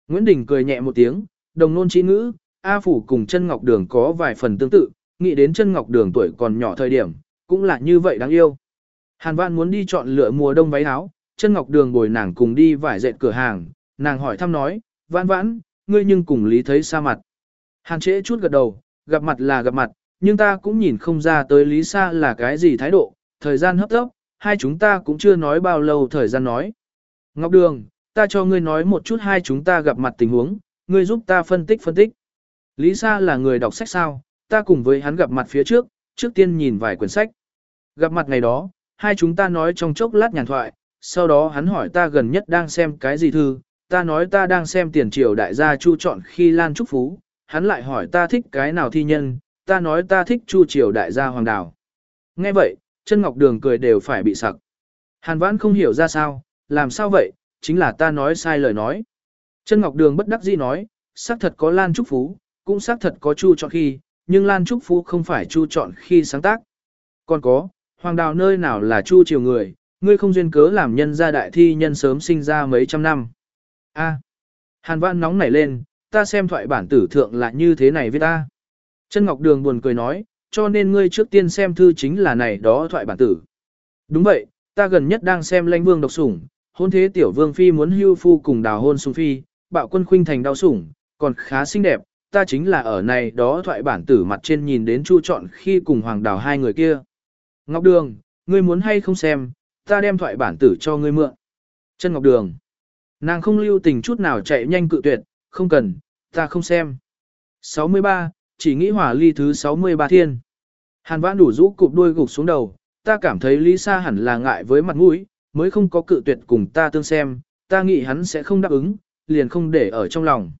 Nguyễn Đình cười nhẹ một tiếng, đồng nôn trí ngữ, A Phủ cùng chân Ngọc Đường có vài phần tương tự, nghĩ đến chân Ngọc Đường tuổi còn nhỏ thời điểm, cũng là như vậy đáng yêu. Hàn Vãn muốn đi chọn lựa mùa đông váy áo, chân ngọc đường bồi nàng cùng đi vải dệt cửa hàng, nàng hỏi thăm nói, Vãn Vãn, ngươi nhưng cùng lý thấy xa mặt. Hàn trễ chút gật đầu, gặp mặt là gặp mặt, nhưng ta cũng nhìn không ra tới lý xa là cái gì thái độ, thời gian hấp tốc, hai chúng ta cũng chưa nói bao lâu thời gian nói. Ngọc Đường, ta cho ngươi nói một chút hai chúng ta gặp mặt tình huống, ngươi giúp ta phân tích phân tích. Lý Sa là người đọc sách sao, ta cùng với hắn gặp mặt phía trước, trước tiên nhìn vài quyển sách. Gặp mặt ngày đó, hai chúng ta nói trong chốc lát nhàn thoại, sau đó hắn hỏi ta gần nhất đang xem cái gì thư, ta nói ta đang xem tiền triều đại gia chu chọn khi Lan Trúc Phú, hắn lại hỏi ta thích cái nào thi nhân, ta nói ta thích chu triều đại gia Hoàng Đào. Nghe vậy, chân ngọc đường cười đều phải bị sặc. Hàn vãn không hiểu ra sao, làm sao vậy, chính là ta nói sai lời nói. Chân ngọc đường bất đắc dĩ nói, xác thật có Lan Trúc Phú, cũng xác thật có chu chọn khi, nhưng Lan Trúc Phú không phải chu chọn khi sáng tác. Còn có, Hoàng Đào nơi nào là chu triều người, ngươi không duyên cớ làm nhân gia đại thi nhân sớm sinh ra mấy trăm năm. A. Hàn Vãn nóng nảy lên, ta xem thoại bản tử thượng là như thế này với ta. Chân Ngọc Đường buồn cười nói, cho nên ngươi trước tiên xem thư chính là này đó thoại bản tử. Đúng vậy, ta gần nhất đang xem lãnh vương độc sủng, hôn thế tiểu vương phi muốn hưu phu cùng đào hôn sủng phi, bạo quân khuynh thành đau sủng, còn khá xinh đẹp, ta chính là ở này đó thoại bản tử mặt trên nhìn đến chu chọn khi cùng hoàng đào hai người kia. Ngọc Đường, ngươi muốn hay không xem, ta đem thoại bản tử cho ngươi mượn. Chân Ngọc Đường. Nàng không lưu tình chút nào chạy nhanh cự tuyệt, không cần, ta không xem. 63, chỉ nghĩ hỏa ly thứ 63 thiên. Hàn vãn đủ rũ cụp đuôi gục xuống đầu, ta cảm thấy Lý Sa hẳn là ngại với mặt mũi, mới không có cự tuyệt cùng ta tương xem, ta nghĩ hắn sẽ không đáp ứng, liền không để ở trong lòng.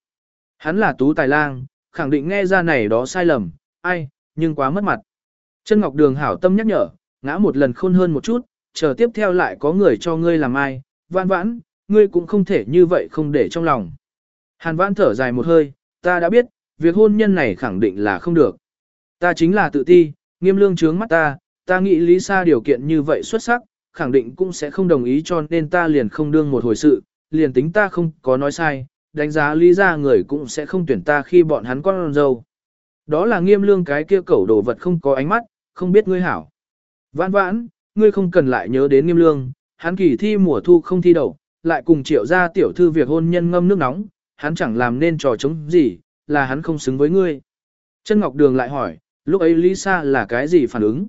Hắn là tú tài lang, khẳng định nghe ra này đó sai lầm, ai, nhưng quá mất mặt. Chân Ngọc Đường hảo tâm nhắc nhở, ngã một lần khôn hơn một chút, chờ tiếp theo lại có người cho ngươi làm ai, vãn vãn, ngươi cũng không thể như vậy không để trong lòng. Hàn vãn thở dài một hơi, ta đã biết, việc hôn nhân này khẳng định là không được. Ta chính là tự ti, nghiêm lương trướng mắt ta, ta nghĩ Lý Sa điều kiện như vậy xuất sắc, khẳng định cũng sẽ không đồng ý cho nên ta liền không đương một hồi sự, liền tính ta không có nói sai, đánh giá Lý ra người cũng sẽ không tuyển ta khi bọn hắn con dâu. Đó là nghiêm lương cái kia cẩu đồ vật không có ánh mắt, không biết ngươi hảo. Vãn vãn, ngươi không cần lại nhớ đến nghiêm lương, hắn kỳ thi mùa thu không thi đậu, lại cùng triệu ra tiểu thư việc hôn nhân ngâm nước nóng, hắn chẳng làm nên trò chống gì, là hắn không xứng với ngươi. Chân Ngọc Đường lại hỏi, lúc ấy Lisa là cái gì phản ứng?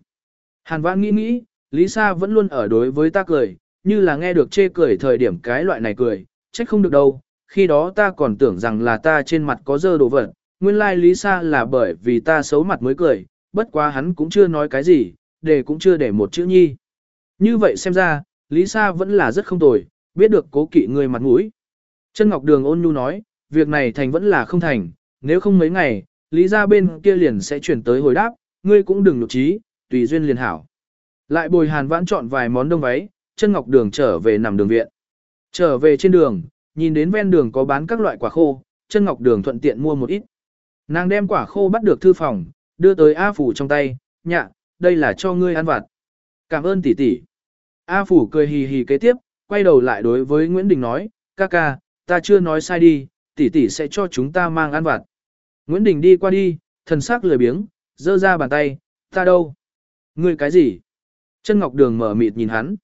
Hàn Vãn nghĩ nghĩ, Lisa vẫn luôn ở đối với ta cười, như là nghe được chê cười thời điểm cái loại này cười, trách không được đâu, khi đó ta còn tưởng rằng là ta trên mặt có dơ đồ vật, nguyên lai like Sa là bởi vì ta xấu mặt mới cười, bất quá hắn cũng chưa nói cái gì, để cũng chưa để một chữ nhi. Như vậy xem ra, Lý Sa vẫn là rất không tồi, biết được cố kỵ người mặt mũi. Chân Ngọc Đường ôn nhu nói, việc này thành vẫn là không thành, nếu không mấy ngày, lý ra bên kia liền sẽ chuyển tới hồi đáp, ngươi cũng đừng nhục trí, tùy duyên liền hảo. Lại bồi hàn vãn chọn vài món đông váy, chân ngọc đường trở về nằm đường viện. Trở về trên đường, nhìn đến ven đường có bán các loại quả khô, chân ngọc đường thuận tiện mua một ít. Nàng đem quả khô bắt được thư phòng, đưa tới A Phủ trong tay, nhạ, đây là cho ngươi ăn vặt. Cảm ơn tỷ tỷ. A Phủ cười hì hì kế tiếp, quay đầu lại đối với Nguyễn Đình nói, ca ca, ta chưa nói sai đi, tỷ tỷ sẽ cho chúng ta mang ăn vặt. Nguyễn Đình đi qua đi, thần sắc lười biếng, giơ ra bàn tay, ta đâu? Ngươi cái gì? Chân Ngọc Đường mở mịt nhìn hắn.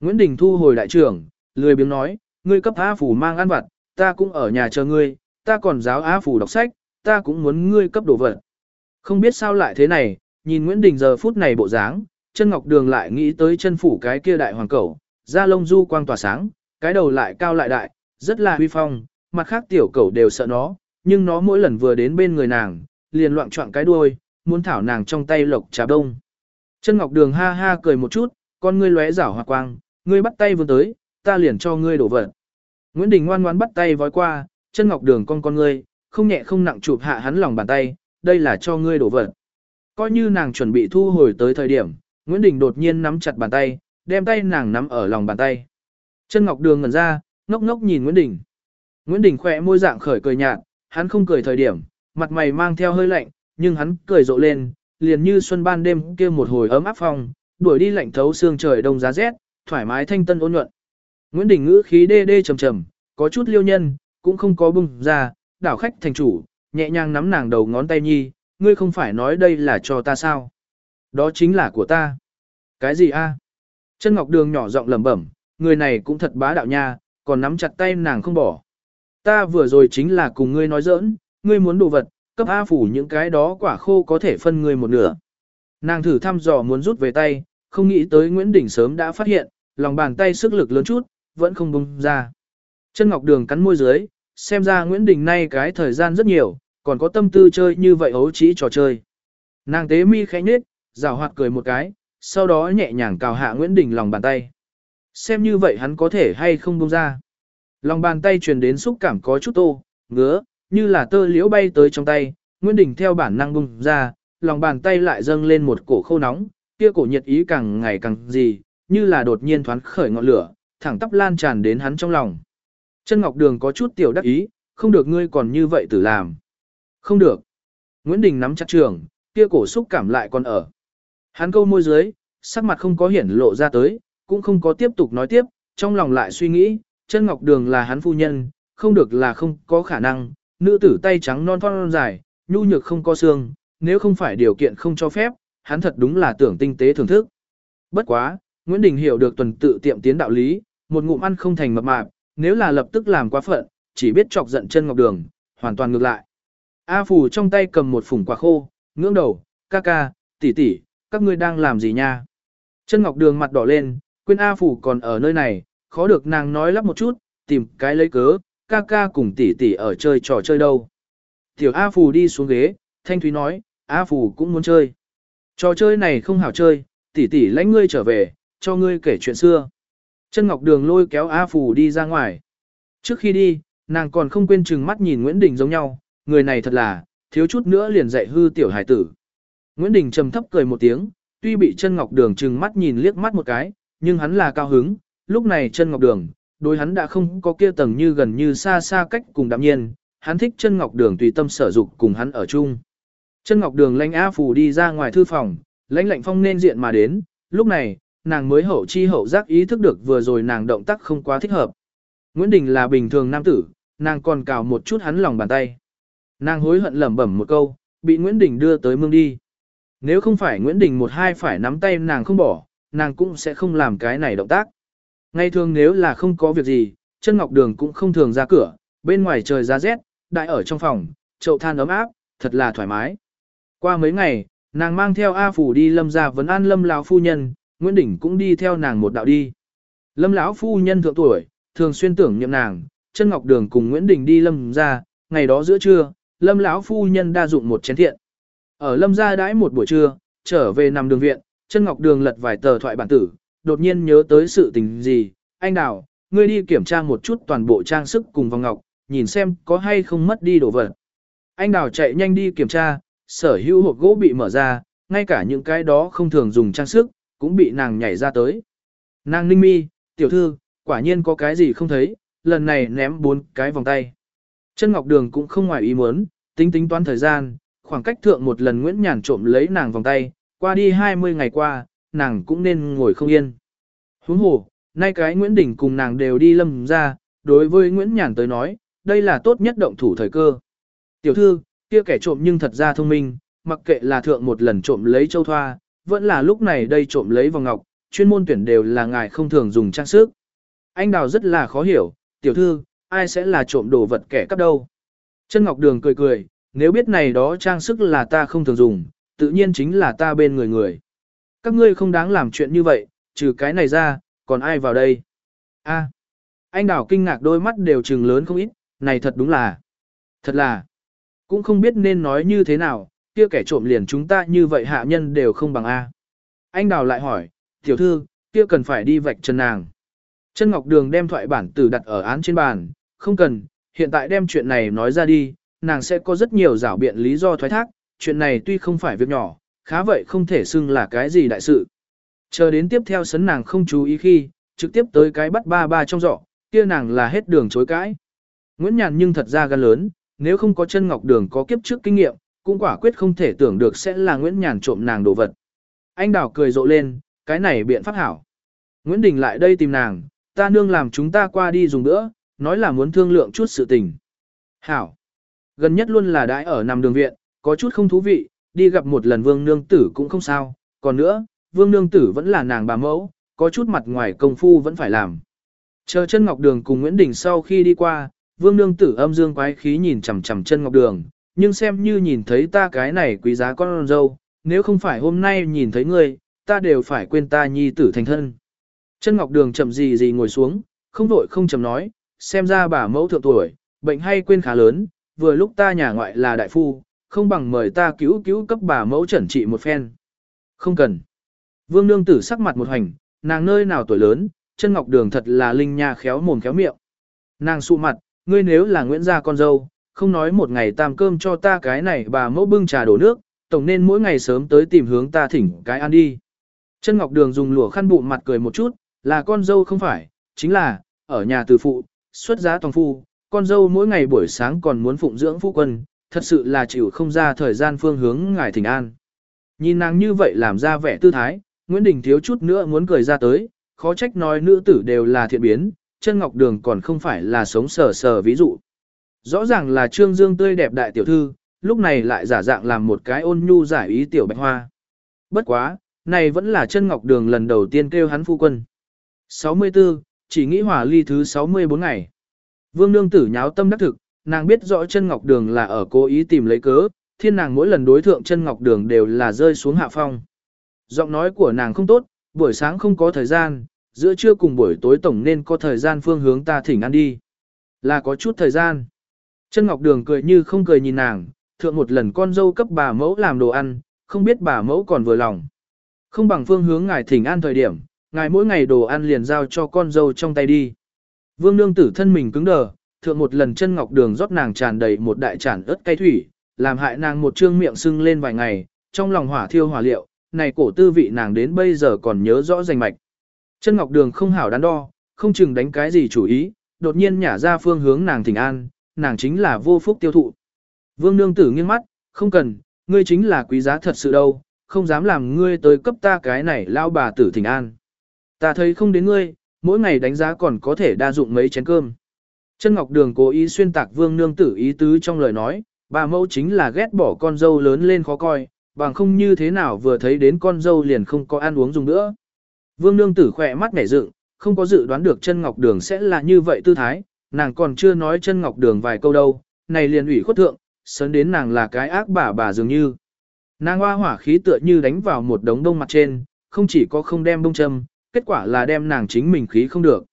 Nguyễn Đình thu hồi đại trưởng, lười biếng nói, ngươi cấp Á Phủ mang ăn vặt, ta cũng ở nhà chờ ngươi, ta còn giáo Á Phủ đọc sách, ta cũng muốn ngươi cấp đồ vật. Không biết sao lại thế này, nhìn Nguyễn Đình giờ phút này bộ dáng, chân Ngọc Đường lại nghĩ tới chân phủ cái kia đại hoàng cẩu, da lông du quang tỏa sáng, cái đầu lại cao lại đại, rất là huy phong, mặt khác tiểu cẩu đều sợ nó, nhưng nó mỗi lần vừa đến bên người nàng, liền loạn trọng cái đuôi, muốn thảo nàng trong tay lộc trà đông. Chân Ngọc Đường ha ha cười một chút, con ngươi lóe rảo hoa quang, ngươi bắt tay vừa tới, ta liền cho ngươi đổ vật. Nguyễn Đình ngoan ngoãn bắt tay vói qua, chân Ngọc Đường con con ngươi, không nhẹ không nặng chụp hạ hắn lòng bàn tay, đây là cho ngươi đổ vật. Coi như nàng chuẩn bị thu hồi tới thời điểm, Nguyễn Đình đột nhiên nắm chặt bàn tay, đem tay nàng nắm ở lòng bàn tay. Chân Ngọc Đường ngẩn ra, ngốc ngốc nhìn Nguyễn Đình. Nguyễn Đình khỏe môi dạng khởi cười nhạt, hắn không cười thời điểm, mặt mày mang theo hơi lạnh, nhưng hắn cười rộ lên, liền như xuân ban đêm kia một hồi ấm áp phong, đuổi đi lạnh thấu xương trời đông giá rét, thoải mái thanh tân ôn nhuận. Nguyễn Đình ngữ khí đê đê trầm trầm, có chút liêu nhân, cũng không có bung ra, đảo khách thành chủ, nhẹ nhàng nắm nàng đầu ngón tay nhi, ngươi không phải nói đây là cho ta sao? Đó chính là của ta. Cái gì a? Chân Ngọc Đường nhỏ giọng lẩm bẩm, người này cũng thật bá đạo nha, còn nắm chặt tay nàng không bỏ. Ta vừa rồi chính là cùng ngươi nói giỡn, ngươi muốn đồ vật, cấp A phủ những cái đó quả khô có thể phân ngươi một nửa. Nàng thử thăm dò muốn rút về tay, không nghĩ tới Nguyễn Đình sớm đã phát hiện, lòng bàn tay sức lực lớn chút, vẫn không bung ra. Chân Ngọc Đường cắn môi dưới, xem ra Nguyễn Đình nay cái thời gian rất nhiều, còn có tâm tư chơi như vậy ấu trí trò chơi. Nàng tế mi khẽ nhếch, rào hoạt cười một cái, sau đó nhẹ nhàng cào hạ Nguyễn Đình lòng bàn tay. Xem như vậy hắn có thể hay không bung ra. Lòng bàn tay truyền đến xúc cảm có chút tô, ngứa, như là tơ liễu bay tới trong tay, Nguyễn Đình theo bản năng bung ra, lòng bàn tay lại dâng lên một cổ khô nóng, kia cổ nhiệt ý càng ngày càng gì, như là đột nhiên thoáng khởi ngọn lửa, thẳng tắp lan tràn đến hắn trong lòng. Chân Ngọc Đường có chút tiểu đắc ý, không được ngươi còn như vậy tử làm. Không được. Nguyễn Đình nắm chặt trường, kia cổ xúc cảm lại còn ở. Hắn câu môi dưới, sắc mặt không có hiển lộ ra tới, cũng không có tiếp tục nói tiếp, trong lòng lại suy nghĩ, chân ngọc đường là hắn phu nhân, không được là không có khả năng, nữ tử tay trắng non thon dài, nhu nhược không có xương, nếu không phải điều kiện không cho phép, hắn thật đúng là tưởng tinh tế thưởng thức. Bất quá, Nguyễn Đình hiểu được tuần tự tiệm tiến đạo lý, một ngụm ăn không thành mập mạp, nếu là lập tức làm quá phận, chỉ biết chọc giận chân ngọc đường, hoàn toàn ngược lại. A Phù trong tay cầm một phủng quả khô, ngưỡng đầu, ca ca, tỷ tỷ, các ngươi đang làm gì nha? Chân ngọc đường mặt đỏ lên, quên A Phù còn ở nơi này, khó được nàng nói lắp một chút, tìm cái lấy cớ, ca ca cùng tỷ tỷ ở chơi trò chơi đâu. Tiểu A Phù đi xuống ghế, Thanh Thúy nói, A Phù cũng muốn chơi. Trò chơi này không hảo chơi, tỷ tỷ lãnh ngươi trở về, cho ngươi kể chuyện xưa. Chân Ngọc Đường lôi kéo A Phù đi ra ngoài. Trước khi đi, nàng còn không quên chừng mắt nhìn Nguyễn Đình giống nhau, người này thật là, thiếu chút nữa liền dạy hư tiểu hải tử. Nguyễn Đình trầm thấp cười một tiếng, tuy bị chân Ngọc Đường chừng mắt nhìn liếc mắt một cái, nhưng hắn là cao hứng, lúc này chân Ngọc Đường, đối hắn đã không có kia tầng như gần như xa xa cách cùng đạm nhiên, hắn thích chân Ngọc Đường tùy tâm sở dục cùng hắn ở chung. Chân Ngọc Đường lãnh A Phù đi ra ngoài thư phòng, lãnh lạnh phong nên diện mà đến, lúc này, nàng mới hậu chi hậu giác ý thức được vừa rồi nàng động tác không quá thích hợp. Nguyễn Đình là bình thường nam tử, nàng còn cào một chút hắn lòng bàn tay. Nàng hối hận lẩm bẩm một câu, bị Nguyễn Đình đưa tới mương đi. Nếu không phải Nguyễn Đình một hai phải nắm tay nàng không bỏ, nàng cũng sẽ không làm cái này động tác. Ngay thường nếu là không có việc gì, chân ngọc đường cũng không thường ra cửa, bên ngoài trời giá rét, đại ở trong phòng, chậu than ấm áp, thật là thoải mái. Qua mấy ngày, nàng mang theo A Phủ đi lâm ra vấn an lâm lão phu nhân, Nguyễn Đình cũng đi theo nàng một đạo đi. Lâm lão phu nhân thượng tuổi, thường xuyên tưởng niệm nàng, chân ngọc đường cùng Nguyễn Đình đi lâm ra, ngày đó giữa trưa, lâm lão phu nhân đa dụng một chén thiện. Ở lâm gia đãi một buổi trưa, trở về nằm đường viện, chân ngọc đường lật vài tờ thoại bản tử, đột nhiên nhớ tới sự tình gì, anh đào, ngươi đi kiểm tra một chút toàn bộ trang sức cùng vòng ngọc, nhìn xem có hay không mất đi đồ vật. Anh đào chạy nhanh đi kiểm tra, sở hữu hộp gỗ bị mở ra, ngay cả những cái đó không thường dùng trang sức, cũng bị nàng nhảy ra tới. Nàng ninh mi, tiểu thư, quả nhiên có cái gì không thấy, lần này ném bốn cái vòng tay. Chân Ngọc Đường cũng không ngoài ý muốn, tính tính toán thời gian, khoảng cách thượng một lần Nguyễn Nhàn trộm lấy nàng vòng tay, qua đi 20 ngày qua, nàng cũng nên ngồi không yên. Huống hồ, nay cái Nguyễn Đình cùng nàng đều đi lâm ra, đối với Nguyễn Nhàn tới nói, đây là tốt nhất động thủ thời cơ. Tiểu thư, kia kẻ trộm nhưng thật ra thông minh, mặc kệ là thượng một lần trộm lấy châu thoa, vẫn là lúc này đây trộm lấy vòng ngọc, chuyên môn tuyển đều là ngài không thường dùng trang sức. Anh Đào rất là khó hiểu, tiểu thư, ai sẽ là trộm đồ vật kẻ cắp đâu. Chân Ngọc Đường cười cười, nếu biết này đó trang sức là ta không thường dùng, tự nhiên chính là ta bên người người. Các ngươi không đáng làm chuyện như vậy, trừ cái này ra, còn ai vào đây? A, anh Đào kinh ngạc đôi mắt đều trừng lớn không ít, này thật đúng là, thật là, cũng không biết nên nói như thế nào, kia kẻ trộm liền chúng ta như vậy hạ nhân đều không bằng A. Anh Đào lại hỏi, tiểu thư, kia cần phải đi vạch chân nàng. Chân Ngọc Đường đem thoại bản tử đặt ở án trên bàn, không cần, hiện tại đem chuyện này nói ra đi, nàng sẽ có rất nhiều rảo biện lý do thoái thác, chuyện này tuy không phải việc nhỏ, khá vậy không thể xưng là cái gì đại sự. Chờ đến tiếp theo sấn nàng không chú ý khi, trực tiếp tới cái bắt ba ba trong giỏ, kia nàng là hết đường chối cãi. Nguyễn Nhàn nhưng thật ra gan lớn, nếu không có chân ngọc đường có kiếp trước kinh nghiệm, cũng quả quyết không thể tưởng được sẽ là Nguyễn Nhàn trộm nàng đồ vật. Anh Đào cười rộ lên, cái này biện pháp hảo. Nguyễn Đình lại đây tìm nàng, ta nương làm chúng ta qua đi dùng nữa, nói là muốn thương lượng chút sự tình. Hảo. Gần nhất luôn là đãi ở nằm đường viện, có chút không thú vị, đi gặp một lần vương nương tử cũng không sao, còn nữa, vương nương tử vẫn là nàng bà mẫu, có chút mặt ngoài công phu vẫn phải làm. Chờ chân ngọc đường cùng Nguyễn Đình sau khi đi qua, vương nương tử âm dương quái khí nhìn chằm chằm chân ngọc đường, nhưng xem như nhìn thấy ta cái này quý giá con dâu, nếu không phải hôm nay nhìn thấy ngươi, ta đều phải quên ta nhi tử thành thân. Chân ngọc đường chậm gì gì ngồi xuống, không vội không chậm nói, xem ra bà mẫu thượng tuổi, bệnh hay quên khá lớn, vừa lúc ta nhà ngoại là đại phu, không bằng mời ta cứu cứu cấp bà mẫu chẩn trị một phen. Không cần. Vương nương tử sắc mặt một hành, nàng nơi nào tuổi lớn, chân ngọc đường thật là linh nha khéo mồm khéo miệng. Nàng sụ mặt, ngươi nếu là Nguyễn gia con dâu, không nói một ngày tam cơm cho ta cái này bà mẫu bưng trà đổ nước, tổng nên mỗi ngày sớm tới tìm hướng ta thỉnh cái ăn đi. Chân ngọc đường dùng lụa khăn bụng mặt cười một chút, là con dâu không phải, chính là, ở nhà từ phụ, xuất giá toàn phu, con dâu mỗi ngày buổi sáng còn muốn phụng dưỡng phu quân, thật sự là chịu không ra thời gian phương hướng ngài thỉnh an. Nhìn nàng như vậy làm ra vẻ tư thái, Nguyễn Đình thiếu chút nữa muốn cười ra tới, khó trách nói nữ tử đều là thiện biến, chân ngọc đường còn không phải là sống sờ sờ ví dụ. Rõ ràng là trương dương tươi đẹp đại tiểu thư, lúc này lại giả dạng làm một cái ôn nhu giải ý tiểu bạch hoa. Bất quá, này vẫn là chân ngọc đường lần đầu tiên kêu hắn phu quân. 64, chỉ nghĩ hỏa ly thứ 64 ngày. Vương nương tử nháo tâm đắc thực, nàng biết rõ chân ngọc đường là ở cố ý tìm lấy cớ, thiên nàng mỗi lần đối thượng chân ngọc đường đều là rơi xuống hạ phong. Giọng nói của nàng không tốt, buổi sáng không có thời gian, giữa trưa cùng buổi tối tổng nên có thời gian phương hướng ta thỉnh ăn đi. Là có chút thời gian. Chân ngọc đường cười như không cười nhìn nàng, thượng một lần con dâu cấp bà mẫu làm đồ ăn, không biết bà mẫu còn vừa lòng. Không bằng phương hướng ngài thỉnh an thời điểm, ngài mỗi ngày đồ ăn liền giao cho con dâu trong tay đi. Vương nương tử thân mình cứng đờ, thượng một lần chân ngọc đường rót nàng tràn đầy một đại chản ớt cay thủy, làm hại nàng một trương miệng sưng lên vài ngày, trong lòng hỏa thiêu hỏa liệu, này cổ tư vị nàng đến bây giờ còn nhớ rõ rành mạch. Chân ngọc đường không hảo đắn đo, không chừng đánh cái gì chủ ý, đột nhiên nhả ra phương hướng nàng thỉnh an, nàng chính là vô phúc tiêu thụ. Vương nương tử nghiêng mắt, không cần, ngươi chính là quý giá thật sự đâu, không dám làm ngươi tới cấp ta cái này lao bà tử thỉnh an. Ta thấy không đến ngươi, mỗi ngày đánh giá còn có thể đa dụng mấy chén cơm. Chân Ngọc Đường cố ý xuyên tạc vương nương tử ý tứ trong lời nói, bà mẫu chính là ghét bỏ con dâu lớn lên khó coi, bằng không như thế nào vừa thấy đến con dâu liền không có ăn uống dùng nữa. Vương nương tử khỏe mắt nhảy dựng, không có dự đoán được chân Ngọc Đường sẽ là như vậy tư thái, nàng còn chưa nói chân Ngọc Đường vài câu đâu, này liền ủy khuất thượng, sớn đến nàng là cái ác bà bà dường như. Nàng hoa hỏa khí tựa như đánh vào một đống đông mặt trên, không chỉ có không đem bông châm, kết quả là đem nàng chính mình khí không được.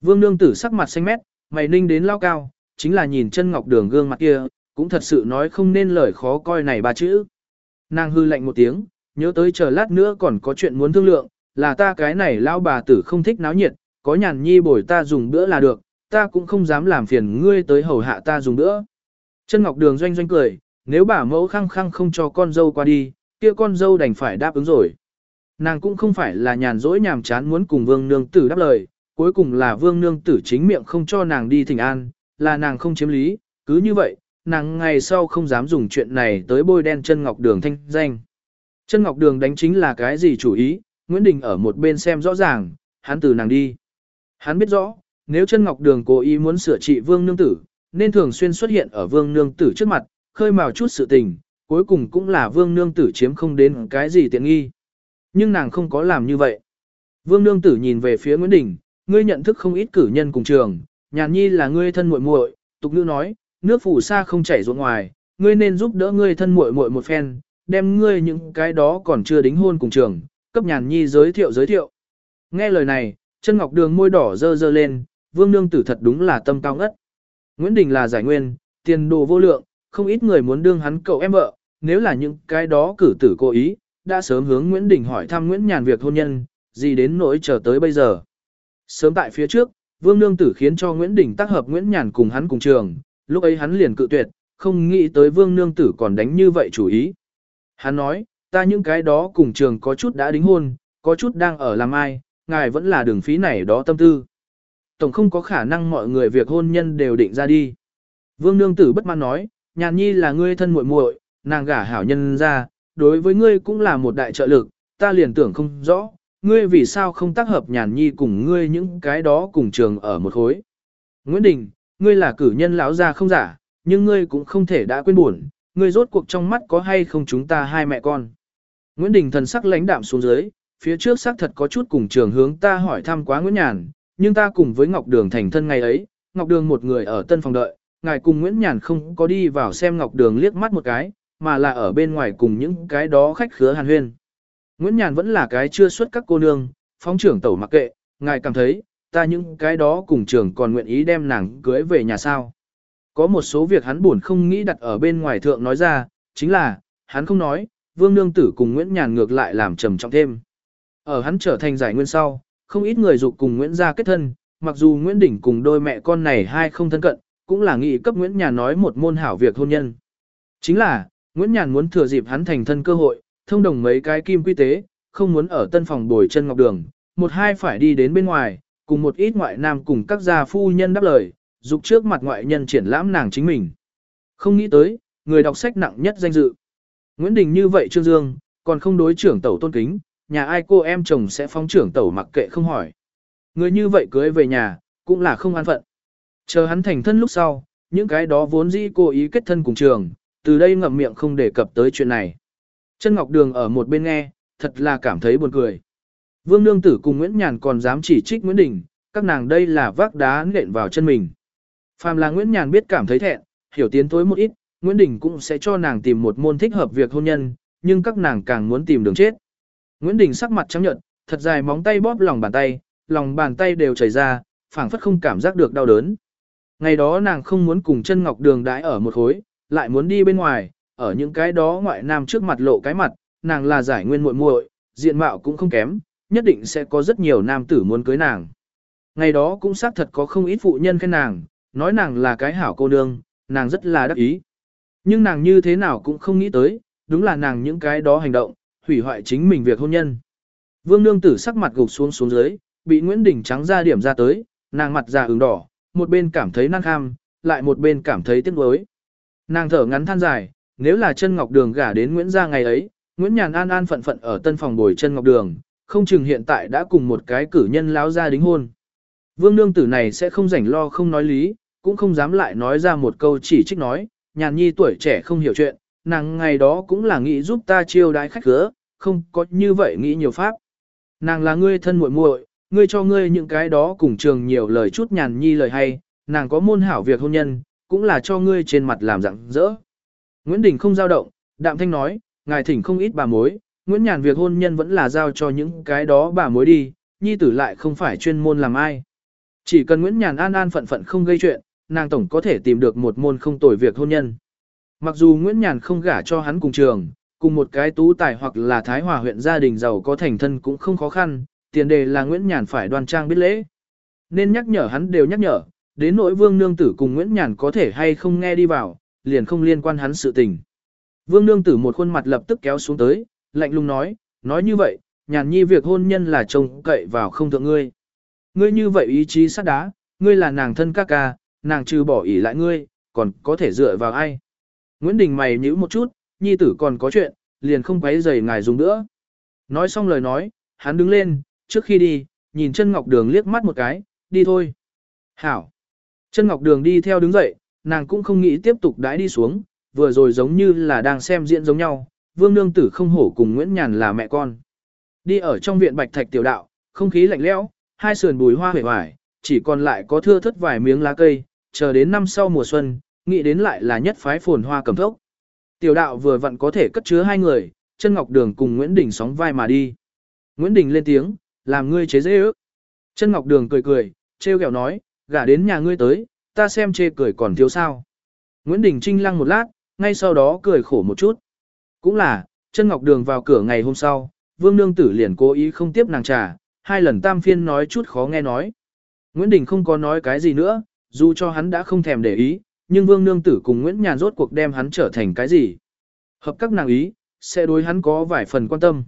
Vương nương tử sắc mặt xanh mét, mày ninh đến lao cao, chính là nhìn chân ngọc đường gương mặt kia, cũng thật sự nói không nên lời khó coi này ba chữ. Nàng hư lạnh một tiếng, nhớ tới chờ lát nữa còn có chuyện muốn thương lượng, là ta cái này lao bà tử không thích náo nhiệt, có nhàn nhi bồi ta dùng bữa là được, ta cũng không dám làm phiền ngươi tới hầu hạ ta dùng nữa. Chân ngọc đường doanh doanh cười, nếu bà mẫu khăng khăng không cho con dâu qua đi, kia con dâu đành phải đáp ứng rồi. Nàng cũng không phải là nhàn rỗi nhàm chán muốn cùng vương nương tử đáp lời, cuối cùng là vương nương tử chính miệng không cho nàng đi thỉnh an, là nàng không chiếm lý, cứ như vậy, nàng ngày sau không dám dùng chuyện này tới bôi đen chân ngọc đường thanh danh. Chân ngọc đường đánh chính là cái gì chủ ý, Nguyễn Đình ở một bên xem rõ ràng, hắn từ nàng đi. Hắn biết rõ, nếu chân ngọc đường cố ý muốn sửa trị vương nương tử, nên thường xuyên xuất hiện ở vương nương tử trước mặt, khơi mào chút sự tình, cuối cùng cũng là vương nương tử chiếm không đến cái gì tiện nghi. Nhưng nàng không có làm như vậy. Vương nương tử nhìn về phía Nguyễn Đình, ngươi nhận thức không ít cử nhân cùng trường, nhàn nhi là ngươi thân muội muội, tục nữ nói, nước phủ xa không chảy ruộng ngoài, ngươi nên giúp đỡ ngươi thân muội muội một phen, đem ngươi những cái đó còn chưa đính hôn cùng trường, cấp nhàn nhi giới thiệu giới thiệu. Nghe lời này, chân ngọc đường môi đỏ dơ dơ lên, vương nương tử thật đúng là tâm cao ngất. Nguyễn Đình là giải nguyên, tiền đồ vô lượng, không ít người muốn đương hắn cậu em vợ, nếu là những cái đó cử tử cố ý, đã sớm hướng Nguyễn Đình hỏi thăm Nguyễn Nhàn việc hôn nhân, gì đến nỗi chờ tới bây giờ. Sớm tại phía trước, Vương Nương Tử khiến cho Nguyễn Đình tác hợp Nguyễn Nhàn cùng hắn cùng trường, lúc ấy hắn liền cự tuyệt, không nghĩ tới Vương Nương Tử còn đánh như vậy chủ ý. Hắn nói, ta những cái đó cùng trường có chút đã đính hôn, có chút đang ở làm ai, ngài vẫn là đường phí này đó tâm tư. Tổng không có khả năng mọi người việc hôn nhân đều định ra đi. Vương Nương Tử bất mãn nói, nhàn nhi là ngươi thân muội muội, nàng gả hảo nhân ra, đối với ngươi cũng là một đại trợ lực, ta liền tưởng không rõ, ngươi vì sao không tác hợp nhàn nhi cùng ngươi những cái đó cùng trường ở một khối. Nguyễn Đình, ngươi là cử nhân lão gia không giả, nhưng ngươi cũng không thể đã quên buồn, ngươi rốt cuộc trong mắt có hay không chúng ta hai mẹ con. Nguyễn Đình thần sắc lãnh đạm xuống dưới, phía trước xác thật có chút cùng trường hướng ta hỏi thăm quá Nguyễn Nhàn, nhưng ta cùng với Ngọc Đường thành thân ngày ấy, Ngọc Đường một người ở tân phòng đợi, ngài cùng Nguyễn Nhàn không có đi vào xem Ngọc Đường liếc mắt một cái, mà là ở bên ngoài cùng những cái đó khách khứa hàn huyên. Nguyễn Nhàn vẫn là cái chưa xuất các cô nương, phóng trưởng tẩu mặc kệ, ngài cảm thấy, ta những cái đó cùng trưởng còn nguyện ý đem nàng cưới về nhà sao. Có một số việc hắn buồn không nghĩ đặt ở bên ngoài thượng nói ra, chính là, hắn không nói, Vương Nương Tử cùng Nguyễn Nhàn ngược lại làm trầm trọng thêm. Ở hắn trở thành giải nguyên sau, không ít người dục cùng Nguyễn gia kết thân, mặc dù Nguyễn Đỉnh cùng đôi mẹ con này hai không thân cận, cũng là nghị cấp Nguyễn Nhàn nói một môn hảo việc hôn nhân. Chính là, Nguyễn Nhàn muốn thừa dịp hắn thành thân cơ hội, thông đồng mấy cái kim quy tế, không muốn ở tân phòng bồi chân ngọc đường, một hai phải đi đến bên ngoài, cùng một ít ngoại nam cùng các gia phu nhân đáp lời, dục trước mặt ngoại nhân triển lãm nàng chính mình. Không nghĩ tới, người đọc sách nặng nhất danh dự. Nguyễn Đình như vậy Trương Dương, còn không đối trưởng tẩu tôn kính, nhà ai cô em chồng sẽ phóng trưởng tẩu mặc kệ không hỏi. Người như vậy cưới về nhà, cũng là không an phận. Chờ hắn thành thân lúc sau, những cái đó vốn dĩ cố ý kết thân cùng trường, từ đây ngậm miệng không đề cập tới chuyện này. Chân Ngọc Đường ở một bên nghe, thật là cảm thấy buồn cười. Vương Nương Tử cùng Nguyễn Nhàn còn dám chỉ trích Nguyễn Đình, các nàng đây là vác đá nện vào chân mình. Phàm là Nguyễn Nhàn biết cảm thấy thẹn, hiểu tiến tối một ít, Nguyễn Đình cũng sẽ cho nàng tìm một môn thích hợp việc hôn nhân, nhưng các nàng càng muốn tìm đường chết. Nguyễn Đình sắc mặt trắng nhợt, thật dài móng tay bóp lòng bàn tay, lòng bàn tay đều chảy ra, phảng phất không cảm giác được đau đớn. Ngày đó nàng không muốn cùng chân ngọc đường đãi ở một khối, lại muốn đi bên ngoài, ở những cái đó ngoại nam trước mặt lộ cái mặt, nàng là giải nguyên muội muội, diện mạo cũng không kém, nhất định sẽ có rất nhiều nam tử muốn cưới nàng. Ngày đó cũng xác thật có không ít phụ nhân khen nàng, nói nàng là cái hảo cô nương, nàng rất là đắc ý. Nhưng nàng như thế nào cũng không nghĩ tới, đúng là nàng những cái đó hành động, hủy hoại chính mình việc hôn nhân. Vương nương tử sắc mặt gục xuống xuống dưới, bị Nguyễn Đình trắng ra điểm ra tới, nàng mặt già ửng đỏ, một bên cảm thấy năng kham, lại một bên cảm thấy tiếc nuối. Nàng thở ngắn than dài, nếu là chân ngọc đường gả đến Nguyễn gia ngày ấy, Nguyễn Nhàn an an phận phận ở tân phòng bồi chân ngọc đường, không chừng hiện tại đã cùng một cái cử nhân láo ra đính hôn. Vương nương tử này sẽ không rảnh lo không nói lý, cũng không dám lại nói ra một câu chỉ trích nói, nhàn nhi tuổi trẻ không hiểu chuyện, nàng ngày đó cũng là nghĩ giúp ta chiêu đái khách gỡ, không có như vậy nghĩ nhiều pháp. Nàng là ngươi thân muội muội, ngươi cho ngươi những cái đó cùng trường nhiều lời chút nhàn nhi lời hay, nàng có môn hảo việc hôn nhân, cũng là cho ngươi trên mặt làm rạng rỡ. Nguyễn Đình không giao động, đạm thanh nói, ngài thỉnh không ít bà mối, Nguyễn Nhàn việc hôn nhân vẫn là giao cho những cái đó bà mối đi, nhi tử lại không phải chuyên môn làm ai. Chỉ cần Nguyễn Nhàn an an phận phận không gây chuyện, nàng tổng có thể tìm được một môn không tồi việc hôn nhân. Mặc dù Nguyễn Nhàn không gả cho hắn cùng trường, cùng một cái tú tài hoặc là Thái Hòa huyện gia đình giàu có thành thân cũng không khó khăn, tiền đề là Nguyễn Nhàn phải đoan trang biết lễ. Nên nhắc nhở hắn đều nhắc nhở, đến nỗi Vương Nương Tử cùng Nguyễn Nhàn có thể hay không nghe đi vào, liền không liên quan hắn sự tình. Vương Nương Tử một khuôn mặt lập tức kéo xuống tới, lạnh lùng nói, nói như vậy, Nhàn Nhi việc hôn nhân là trông cậy vào không thượng ngươi. Ngươi như vậy ý chí sắt đá, ngươi là nàng thân ca ca, nàng trừ bỏ ỷ lại ngươi, còn có thể dựa vào ai. Nguyễn Đình mày nhíu một chút, nhi tử còn có chuyện, liền không quấy rầy ngài dùng nữa. Nói xong lời nói, hắn đứng lên, trước khi đi, nhìn chân ngọc đường liếc mắt một cái, đi thôi. Hảo. Chân ngọc đường đi theo đứng dậy, nàng cũng không nghĩ tiếp tục đãi đi xuống, vừa rồi giống như là đang xem diễn giống nhau, vương nương tử không hổ cùng Nguyễn Nhàn là mẹ con. Đi ở trong viện bạch thạch tiểu đạo, không khí lạnh lẽo, hai sườn bùi hoa hề hoài, chỉ còn lại có thưa thất vài miếng lá cây, chờ đến năm sau mùa xuân, nghĩ đến lại là nhất phái phồn hoa cầm thốc. Tiểu đạo vừa vặn có thể cất chứa hai người, chân ngọc đường cùng Nguyễn Đình sóng vai mà đi. Nguyễn Đình lên tiếng, làm ngươi chế dễ ước. Chân ngọc đường cười cười, treo kẹo nói, gả đến nhà ngươi tới, ta xem chê cười còn thiếu sao. Nguyễn Đình trinh lăng một lát, ngay sau đó cười khổ một chút. Cũng là, chân ngọc đường vào cửa ngày hôm sau, vương nương tử liền cố ý không tiếp nàng trà, hai lần tam phiên nói chút khó nghe nói. Nguyễn Đình không có nói cái gì nữa, dù cho hắn đã không thèm để ý, nhưng Vương Nương Tử cùng Nguyễn Nhàn rốt cuộc đem hắn trở thành cái gì. Hợp các nàng ý, sẽ đối hắn có vài phần quan tâm.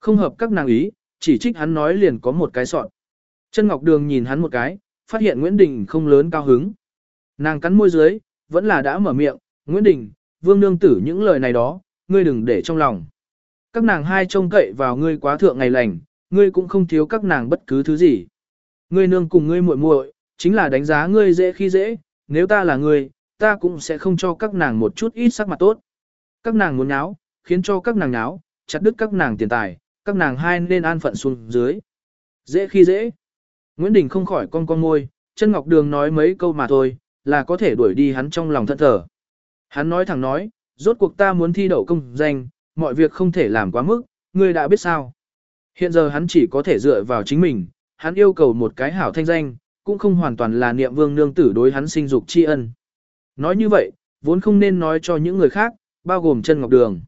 Không hợp các nàng ý, chỉ trích hắn nói liền có một cái sọn. Chân Ngọc Đường nhìn hắn một cái, phát hiện Nguyễn Đình không lớn cao hứng. Nàng cắn môi dưới, vẫn là đã mở miệng, Nguyễn Đình, Vương Nương Tử những lời này đó, ngươi đừng để trong lòng. Các nàng hai trông cậy vào ngươi quá thượng ngày lành, ngươi cũng không thiếu các nàng bất cứ thứ gì. Ngươi nương cùng ngươi muội muội, chính là đánh giá ngươi dễ khi dễ, nếu ta là người, ta cũng sẽ không cho các nàng một chút ít sắc mặt tốt. Các nàng muốn náo, khiến cho các nàng náo, chặt đứt các nàng tiền tài, các nàng hai nên an phận xuống dưới. Dễ khi dễ. Nguyễn Đình không khỏi con con môi, chân ngọc đường nói mấy câu mà thôi, là có thể đuổi đi hắn trong lòng thận thở. Hắn nói thẳng nói, rốt cuộc ta muốn thi đậu công danh, mọi việc không thể làm quá mức, ngươi đã biết sao. Hiện giờ hắn chỉ có thể dựa vào chính mình, hắn yêu cầu một cái hảo thanh danh, cũng không hoàn toàn là niệm vương nương tử đối hắn sinh dục tri ân. Nói như vậy, vốn không nên nói cho những người khác, bao gồm chân ngọc đường.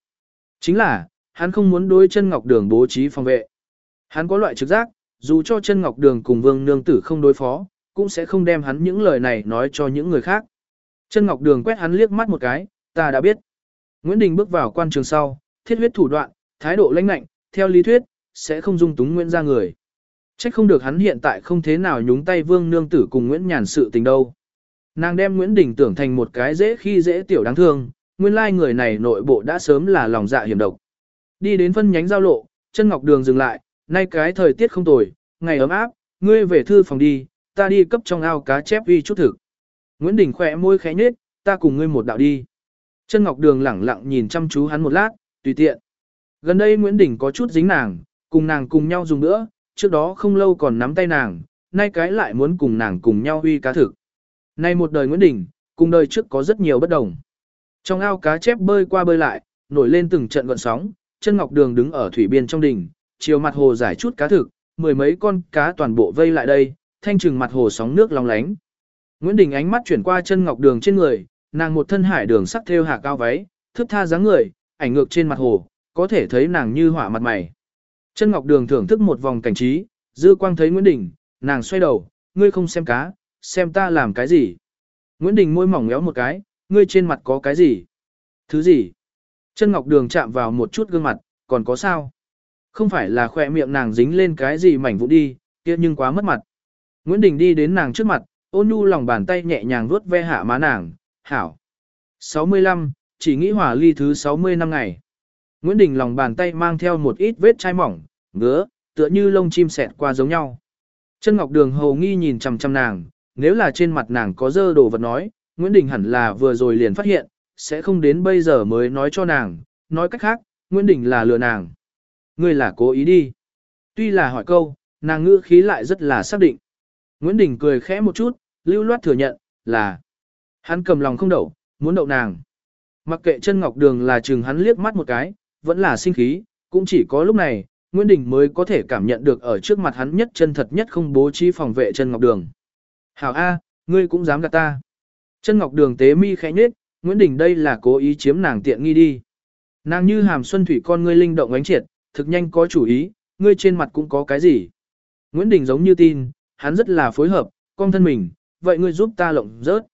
Chính là, hắn không muốn đối chân ngọc đường bố trí phòng vệ. Hắn có loại trực giác, dù cho chân ngọc đường cùng vương nương tử không đối phó, cũng sẽ không đem hắn những lời này nói cho những người khác. Chân ngọc đường quét hắn liếc mắt một cái, ta đã biết. Nguyễn Đình bước vào quan trường sau, thiết huyết thủ đoạn, thái độ lãnh nạnh, theo lý thuyết, sẽ không dung túng Nguyễn ra người. Trách không được hắn hiện tại không thế nào nhúng tay vương nương tử cùng Nguyễn Nhàn sự tình đâu. Nàng đem Nguyễn Đình tưởng thành một cái dễ khi dễ tiểu đáng thương, nguyên lai người này nội bộ đã sớm là lòng dạ hiểm độc. Đi đến phân nhánh giao lộ, chân ngọc đường dừng lại, nay cái thời tiết không tồi, ngày ấm áp, ngươi về thư phòng đi, ta đi cấp trong ao cá chép uy chút thực. Nguyễn Đình khỏe môi khẽ nhếch, ta cùng ngươi một đạo đi. Chân ngọc đường lẳng lặng nhìn chăm chú hắn một lát, tùy tiện. Gần đây Nguyễn Đình có chút dính nàng, cùng nàng cùng nhau dùng nữa, trước đó không lâu còn nắm tay nàng, nay cái lại muốn cùng nàng cùng nhau uy cá thực. Nay một đời Nguyễn Đình, cùng đời trước có rất nhiều bất đồng. Trong ao cá chép bơi qua bơi lại, nổi lên từng trận gọn sóng, chân ngọc đường đứng ở thủy biên trong đỉnh, chiều mặt hồ giải chút cá thực, mười mấy con cá toàn bộ vây lại đây, thanh trừng mặt hồ sóng nước long lánh. Nguyễn Đình ánh mắt chuyển qua chân ngọc đường trên người, nàng một thân hải đường sắc theo hạ cao váy, thướt tha dáng người, ảnh ngược trên mặt hồ, có thể thấy nàng như hỏa mặt mày. Chân ngọc đường thưởng thức một vòng cảnh trí, dư quang thấy Nguyễn Đình, nàng xoay đầu, ngươi không xem cá, xem ta làm cái gì. Nguyễn Đình môi mỏng méo một cái, ngươi trên mặt có cái gì? Thứ gì? Chân ngọc đường chạm vào một chút gương mặt, còn có sao? Không phải là khỏe miệng nàng dính lên cái gì mảnh vụn đi, kia nhưng quá mất mặt. Nguyễn Đình đi đến nàng trước mặt, ôn nhu lòng bàn tay nhẹ nhàng vuốt ve hạ má nàng, hảo. 65, chỉ nghĩ hỏa ly thứ 60 năm ngày. Nguyễn Đình lòng bàn tay mang theo một ít vết chai mỏng, ngứa, tựa như lông chim sẹt qua giống nhau. Chân Ngọc Đường hầu nghi nhìn chằm chằm nàng, nếu là trên mặt nàng có dơ đồ vật nói, Nguyễn Đình hẳn là vừa rồi liền phát hiện, sẽ không đến bây giờ mới nói cho nàng, nói cách khác, Nguyễn Đình là lừa nàng. Ngươi là cố ý đi. Tuy là hỏi câu, nàng ngữ khí lại rất là xác định. Nguyễn Đình cười khẽ một chút, lưu loát thừa nhận, là hắn cầm lòng không đậu, muốn đậu nàng. Mặc kệ chân ngọc đường là chừng hắn liếc mắt một cái, vẫn là sinh khí, cũng chỉ có lúc này, Nguyễn Đình mới có thể cảm nhận được ở trước mặt hắn nhất chân thật nhất không bố trí phòng vệ chân ngọc đường. Hảo A, ngươi cũng dám gạt ta. Chân ngọc đường tế mi khẽ nhết, Nguyễn Đình đây là cố ý chiếm nàng tiện nghi đi. Nàng như hàm xuân thủy con ngươi linh động ánh triệt, thực nhanh có chủ ý, ngươi trên mặt cũng có cái gì. Nguyễn Đình giống như tin, hắn rất là phối hợp, con thân mình, vậy ngươi giúp ta lộng rớt.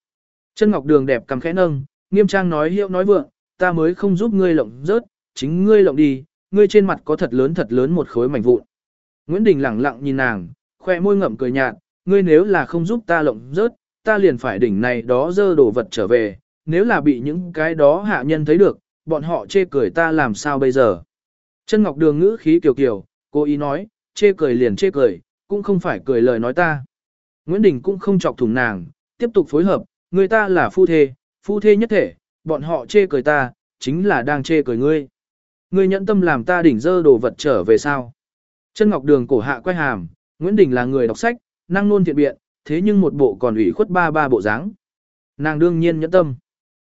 Chân ngọc đường đẹp cầm khẽ nâng, nghiêm trang nói hiệu nói vượng, ta mới không giúp ngươi lộng rớt, chính ngươi lộng đi, ngươi trên mặt có thật lớn thật lớn một khối mảnh vụn. Nguyễn Đình lẳng lặng nhìn nàng, khoe môi ngậm cười nhạt, ngươi nếu là không giúp ta lộng rớt, ta liền phải đỉnh này đó dơ đồ vật trở về, nếu là bị những cái đó hạ nhân thấy được, bọn họ chê cười ta làm sao bây giờ. Chân Ngọc Đường ngữ khí kiều kiều, cô ý nói, chê cười liền chê cười, cũng không phải cười lời nói ta. Nguyễn Đình cũng không chọc thủng nàng, tiếp tục phối hợp, người ta là phu thê, phu thê nhất thể, bọn họ chê cười ta, chính là đang chê cười ngươi. Ngươi nhẫn tâm làm ta đỉnh dơ đồ vật trở về sao. Chân Ngọc Đường cổ hạ quay hàm, Nguyễn Đình là người đọc sách, năng luôn thiện biện, thế nhưng một bộ còn ủy khuất ba ba bộ dáng. Nàng đương nhiên nhẫn tâm.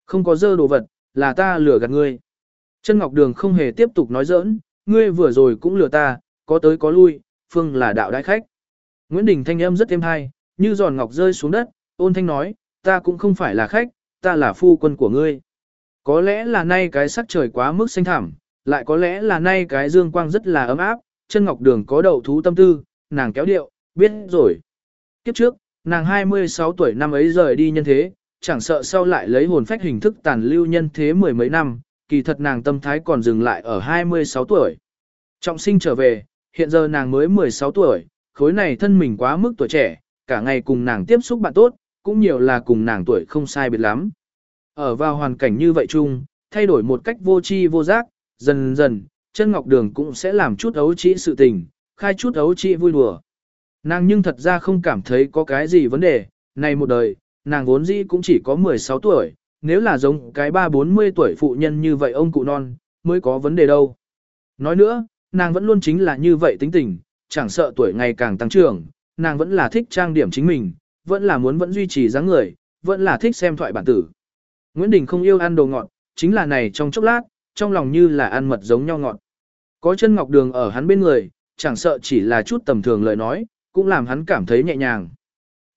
Không có dơ đồ vật, là ta lừa gạt ngươi. Chân Ngọc Đường không hề tiếp tục nói giỡn, ngươi vừa rồi cũng lừa ta, có tới có lui, phương là đạo đại khách. Nguyễn Đình thanh âm rất êm hay, như giòn ngọc rơi xuống đất, ôn thanh nói, ta cũng không phải là khách, ta là phu quân của ngươi. Có lẽ là nay cái sắc trời quá mức xanh thẳm, lại có lẽ là nay cái dương quang rất là ấm áp, chân ngọc đường có đầu thú tâm tư, nàng kéo điệu, biết rồi. Kiếp trước, nàng 26 tuổi năm ấy rời đi nhân thế, chẳng sợ sau lại lấy hồn phách hình thức tàn lưu nhân thế mười mấy năm, kỳ thật nàng tâm thái còn dừng lại ở 26 tuổi. Trọng sinh trở về, hiện giờ nàng mới 16 tuổi, khối này thân mình quá mức tuổi trẻ, cả ngày cùng nàng tiếp xúc bạn tốt, cũng nhiều là cùng nàng tuổi không sai biệt lắm. Ở vào hoàn cảnh như vậy chung, thay đổi một cách vô tri vô giác, dần dần, chân ngọc đường cũng sẽ làm chút ấu trĩ sự tình, khai chút ấu trĩ vui đùa. Nàng nhưng thật ra không cảm thấy có cái gì vấn đề, này một đời, nàng vốn dĩ cũng chỉ có 16 tuổi, nếu là giống cái ba bốn mươi tuổi phụ nhân như vậy ông cụ non, mới có vấn đề đâu. Nói nữa, nàng vẫn luôn chính là như vậy tính tình, chẳng sợ tuổi ngày càng tăng trưởng, nàng vẫn là thích trang điểm chính mình, vẫn là muốn vẫn duy trì dáng người, vẫn là thích xem thoại bản tử. Nguyễn Đình không yêu ăn đồ ngọt, chính là này trong chốc lát, trong lòng như là ăn mật giống nhau ngọt. Có chân ngọc đường ở hắn bên người, chẳng sợ chỉ là chút tầm thường lời nói, cũng làm hắn cảm thấy nhẹ nhàng.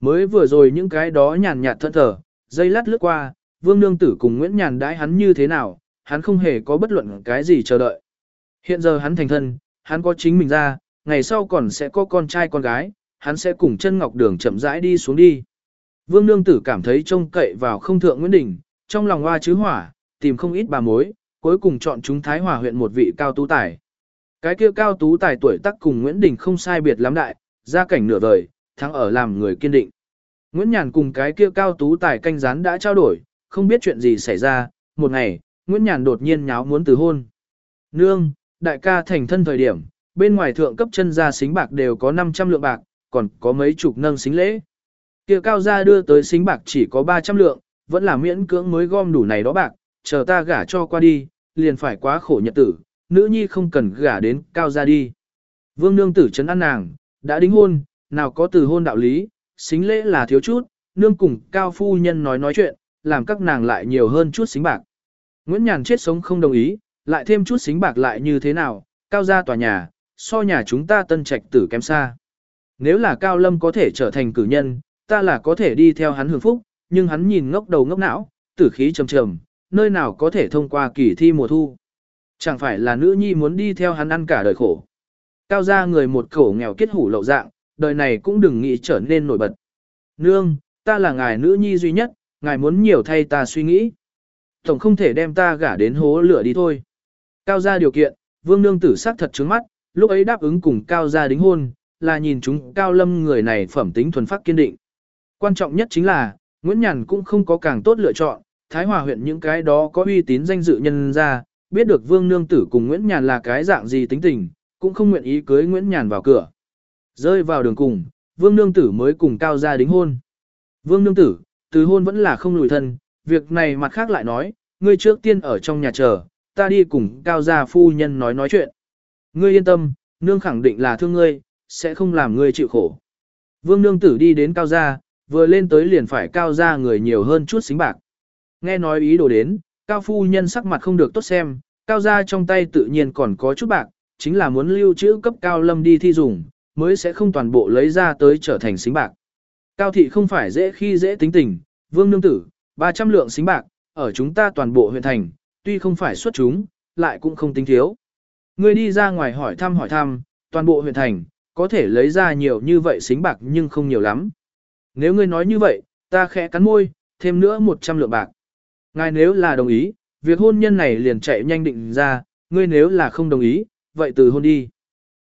Mới vừa rồi những cái đó nhàn nhạt thân thở, dây lát lướt qua, Vương Nương Tử cùng Nguyễn Nhàn đãi hắn như thế nào, hắn không hề có bất luận cái gì chờ đợi. Hiện giờ hắn thành thân, hắn có chính mình ra, ngày sau còn sẽ có con trai con gái, hắn sẽ cùng chân ngọc đường chậm rãi đi xuống đi. Vương Nương Tử cảm thấy trông cậy vào không thượng Nguyễn Đình, trong lòng hoa chứ hỏa, tìm không ít bà mối, cuối cùng chọn chúng Thái Hòa huyện một vị cao tú tài. Cái kia cao tú tài tuổi tác cùng Nguyễn Đình không sai biệt lắm đại, gia cảnh nửa vời, thắng ở làm người kiên định. Nguyễn Nhàn cùng cái kia cao tú tài canh rán đã trao đổi, không biết chuyện gì xảy ra, một ngày, Nguyễn Nhàn đột nhiên nháo muốn từ hôn. Nương, đại ca thành thân thời điểm, bên ngoài thượng cấp chân gia xính bạc đều có 500 lượng bạc, còn có mấy chục nâng xính lễ. Kia cao gia đưa tới xính bạc chỉ có 300 lượng, vẫn là miễn cưỡng mới gom đủ này đó bạc, chờ ta gả cho qua đi, liền phải quá khổ nhật tử, nữ nhi không cần gả đến cao gia đi. Vương nương tử trấn an nàng, đã đính hôn, nào có từ hôn đạo lý, xính lễ là thiếu chút, nương cùng cao phu nhân nói nói chuyện, làm các nàng lại nhiều hơn chút xính bạc. Nguyễn Nhàn chết sống không đồng ý, lại thêm chút xính bạc lại như thế nào, cao gia tòa nhà, so nhà chúng ta tân trạch tử kém xa. Nếu là cao lâm có thể trở thành cử nhân, ta là có thể đi theo hắn hưởng phúc, nhưng hắn nhìn ngốc đầu ngốc não, tử khí trầm trầm, nơi nào có thể thông qua kỳ thi mùa thu. Chẳng phải là nữ nhi muốn đi theo hắn ăn cả đời khổ. Cao gia người một khổ nghèo kết hủ lậu dạng, đời này cũng đừng nghĩ trở nên nổi bật. Nương, ta là ngài nữ nhi duy nhất, ngài muốn nhiều thay ta suy nghĩ. Tổng không thể đem ta gả đến hố lửa đi thôi. Cao gia điều kiện, vương nương tử sắc thật trướng mắt, lúc ấy đáp ứng cùng cao gia đính hôn, là nhìn chúng cao lâm người này phẩm tính thuần phát kiên định. Quan trọng nhất chính là, Nguyễn Nhàn cũng không có càng tốt lựa chọn, Thái Hòa huyện những cái đó có uy tín danh dự nhân ra, biết được Vương Nương Tử cùng Nguyễn Nhàn là cái dạng gì tính tình, cũng không nguyện ý cưới Nguyễn Nhàn vào cửa. Rơi vào đường cùng, Vương Nương Tử mới cùng Cao gia đính hôn. Vương Nương Tử, từ hôn vẫn là không lùi thân, việc này mặt khác lại nói, ngươi trước tiên ở trong nhà chờ, ta đi cùng Cao gia phu nhân nói nói chuyện. Ngươi yên tâm, Nương khẳng định là thương ngươi, sẽ không làm ngươi chịu khổ. Vương Nương Tử đi đến Cao gia, vừa lên tới liền phải Cao gia người nhiều hơn chút xính bạc. Nghe nói ý đồ đến, Cao phu nhân sắc mặt không được tốt xem, Cao gia trong tay tự nhiên còn có chút bạc, chính là muốn lưu trữ cấp Cao Lâm đi thi dùng, mới sẽ không toàn bộ lấy ra tới trở thành xính bạc. Cao thị không phải dễ khi dễ tính tình, vương nương tử, 300 lượng xính bạc, ở chúng ta toàn bộ huyện thành, tuy không phải xuất chúng, lại cũng không tính thiếu. người đi ra ngoài hỏi thăm hỏi thăm, toàn bộ huyện thành, có thể lấy ra nhiều như vậy xính bạc nhưng không nhiều lắm. Nếu ngươi nói như vậy, ta khẽ cắn môi, thêm nữa 100 lượng bạc. Ngài nếu là đồng ý, việc hôn nhân này liền chạy nhanh định ra, ngươi nếu là không đồng ý, vậy từ hôn đi.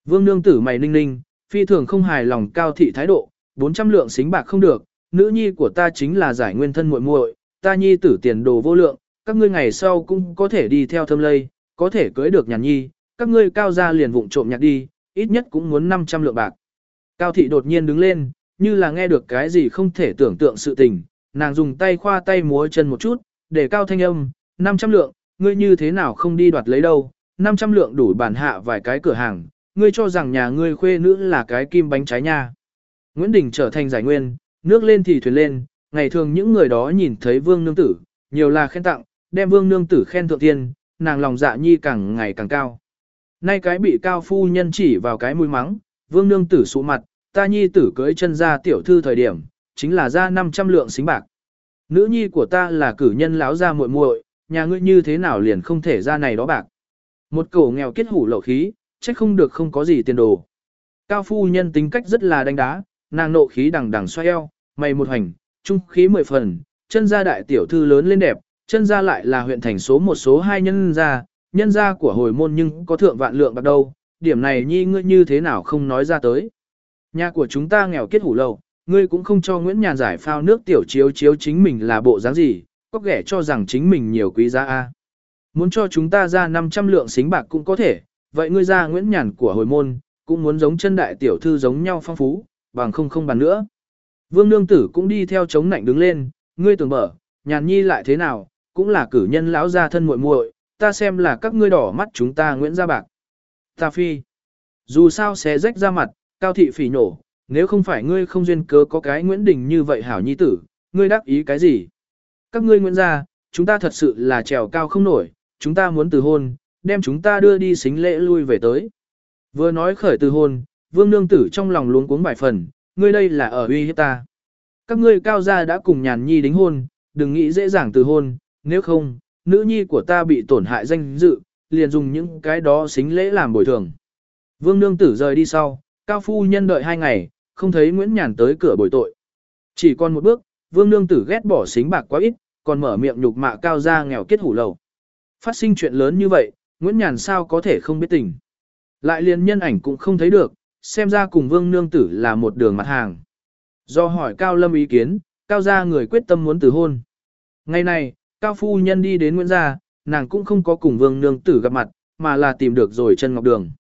Vương nương tử mày ninh ninh, phi thường không hài lòng cao thị thái độ, 400 lượng xính bạc không được, nữ nhi của ta chính là giải nguyên thân muội muội, ta nhi tử tiền đồ vô lượng, các ngươi ngày sau cũng có thể đi theo thâm lây, có thể cưới được nhàn nhi, các ngươi cao gia liền vụng trộm nhặt đi, ít nhất cũng muốn 500 lượng bạc. Cao thị đột nhiên đứng lên, như là nghe được cái gì không thể tưởng tượng sự tình, nàng dùng tay khoa tay múa chân một chút, để cao thanh âm, 500 lượng, ngươi như thế nào không đi đoạt lấy đâu, 500 lượng đủ bản hạ vài cái cửa hàng, ngươi cho rằng nhà ngươi khuê nữ là cái kim bánh trái nha. Nguyễn Đình trở thành giải nguyên, nước lên thì thuyền lên, ngày thường những người đó nhìn thấy vương nương tử, nhiều là khen tặng, đem vương nương tử khen thượng tiên, nàng lòng dạ nhi càng ngày càng cao. Nay cái bị cao phu nhân chỉ vào cái mũi mắng, vương nương tử sụ mặt, ta nhi tử cưới chân ra tiểu thư thời điểm, chính là ra 500 lượng xính bạc. Nữ nhi của ta là cử nhân láo ra muội muội, nhà ngươi như thế nào liền không thể ra này đó bạc. Một cổ nghèo kết hủ lậu khí, trách không được không có gì tiền đồ. Cao phu nhân tính cách rất là đánh đá, nàng nộ khí đằng đằng xoay eo, mày một hành, trung khí mười phần, chân gia đại tiểu thư lớn lên đẹp, chân gia lại là huyện thành số một số hai nhân gia, nhân gia của hồi môn nhưng có thượng vạn lượng bạc đâu, điểm này nhi ngươi như thế nào không nói ra tới. Nhà của chúng ta nghèo kết hủ lậu ngươi cũng không cho Nguyễn Nhàn giải phao nước tiểu chiếu chiếu chính mình là bộ dáng gì, có ghẻ cho rằng chính mình nhiều quý giá a. Muốn cho chúng ta ra 500 lượng xính bạc cũng có thể, vậy ngươi ra Nguyễn Nhàn của hồi môn, cũng muốn giống chân đại tiểu thư giống nhau phong phú, bằng không không bàn nữa. Vương Nương Tử cũng đi theo chống nạnh đứng lên, ngươi tưởng mở, nhàn nhi lại thế nào, cũng là cử nhân lão gia thân muội muội, ta xem là các ngươi đỏ mắt chúng ta Nguyễn gia bạc. Ta phi. Dù sao sẽ rách ra mặt, cao thị phỉ nổ, nếu không phải ngươi không duyên cớ có cái Nguyễn Đình như vậy hảo nhi tử, ngươi đáp ý cái gì? Các ngươi Nguyễn gia, chúng ta thật sự là trèo cao không nổi, chúng ta muốn từ hôn, đem chúng ta đưa đi xính lễ lui về tới. Vừa nói khởi từ hôn, vương nương tử trong lòng luống cuống vài phần, ngươi đây là ở uy hiếp ta. Các ngươi cao gia đã cùng nhàn nhi đính hôn, đừng nghĩ dễ dàng từ hôn, nếu không, nữ nhi của ta bị tổn hại danh dự, liền dùng những cái đó xính lễ làm bồi thường. Vương nương tử rời đi sau, cao phu nhân đợi hai ngày, không thấy Nguyễn Nhàn tới cửa bồi tội. Chỉ còn một bước, vương nương tử ghét bỏ xính bạc quá ít, còn mở miệng nhục mạ cao gia nghèo kết hủ lầu. Phát sinh chuyện lớn như vậy, Nguyễn Nhàn sao có thể không biết tình. Lại liền nhân ảnh cũng không thấy được, xem ra cùng vương nương tử là một đường mặt hàng. Do hỏi Cao Lâm ý kiến, Cao gia người quyết tâm muốn từ hôn. Ngày này, Cao Phu Nhân đi đến Nguyễn Gia, nàng cũng không có cùng vương nương tử gặp mặt, mà là tìm được rồi chân ngọc đường.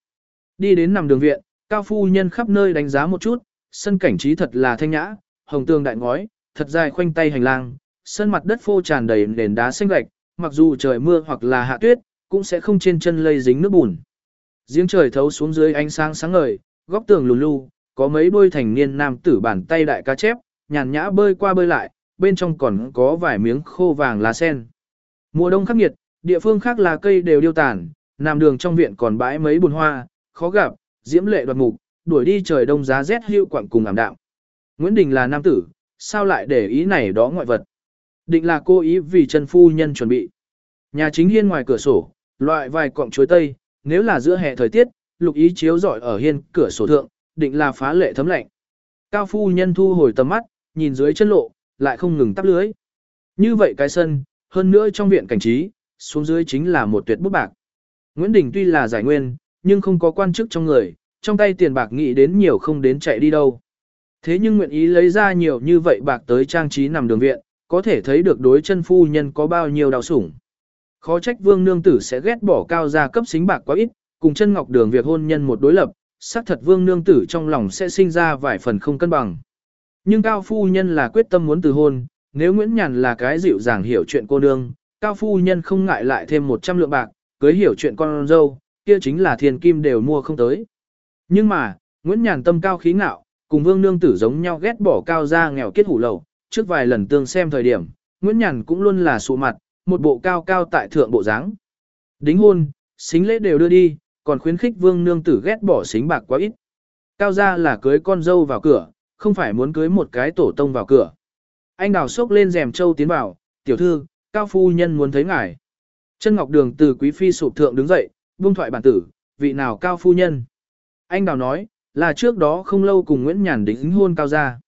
Đi đến nằm đường viện, Cao Phu Nhân khắp nơi đánh giá một chút, sân cảnh trí thật là thanh nhã, hồng tường đại ngói, thật dài khoanh tay hành lang, sân mặt đất phô tràn đầy nền đá xanh gạch, mặc dù trời mưa hoặc là hạ tuyết, cũng sẽ không trên chân lây dính nước bùn. Giếng trời thấu xuống dưới ánh sáng sáng ngời, góc tường lù lù, có mấy đôi thành niên nam tử bàn tay đại cá chép, nhàn nhã bơi qua bơi lại, bên trong còn có vài miếng khô vàng lá sen. Mùa đông khắc nghiệt, địa phương khác là cây đều điêu tàn, nằm đường trong viện còn bãi mấy bùn hoa, khó gặp, diễm lệ đoạt mục, đuổi đi trời đông giá rét hưu quặng cùng ảm đạm. Nguyễn Đình là nam tử, sao lại để ý này đó ngoại vật? Định là cô ý vì chân phu nhân chuẩn bị. Nhà chính hiên ngoài cửa sổ, loại vài cọng chuối tây, nếu là giữa hè thời tiết, lục ý chiếu rọi ở hiên cửa sổ thượng, định là phá lệ thấm lạnh. Cao phu nhân thu hồi tầm mắt, nhìn dưới chân lộ, lại không ngừng tắp lưới. Như vậy cái sân, hơn nữa trong viện cảnh trí, xuống dưới chính là một tuyệt bút bạc. Nguyễn Đình tuy là giải nguyên, nhưng không có quan chức trong người, trong tay tiền bạc nghĩ đến nhiều không đến chạy đi đâu. Thế nhưng nguyện ý lấy ra nhiều như vậy bạc tới trang trí nằm đường viện, có thể thấy được đối chân phu nhân có bao nhiêu đau sủng. Khó trách vương nương tử sẽ ghét bỏ cao gia cấp xính bạc quá ít, cùng chân ngọc đường việc hôn nhân một đối lập, xác thật vương nương tử trong lòng sẽ sinh ra vài phần không cân bằng. Nhưng cao phu nhân là quyết tâm muốn từ hôn, nếu Nguyễn Nhàn là cái dịu dàng hiểu chuyện cô nương, cao phu nhân không ngại lại thêm 100 lượng bạc, cưới hiểu chuyện con dâu, kia chính là thiền kim đều mua không tới. Nhưng mà, Nguyễn Nhàn tâm cao khí ngạo, cùng vương nương tử giống nhau ghét bỏ cao gia nghèo kết hủ lầu, trước vài lần tương xem thời điểm, Nguyễn Nhàn cũng luôn là sụ mặt, một bộ cao cao tại thượng bộ dáng. Đính hôn, xính lễ đều đưa đi, còn khuyến khích vương nương tử ghét bỏ xính bạc quá ít. Cao gia là cưới con dâu vào cửa, không phải muốn cưới một cái tổ tông vào cửa. Anh đào sốc lên rèm châu tiến vào, tiểu thư, cao phu nhân muốn thấy ngài. Chân ngọc đường từ quý phi sụp thượng đứng dậy, buông thoại bản tử, vị nào cao phu nhân. Anh đào nói, là trước đó không lâu cùng Nguyễn Nhàn đính hôn cao gia.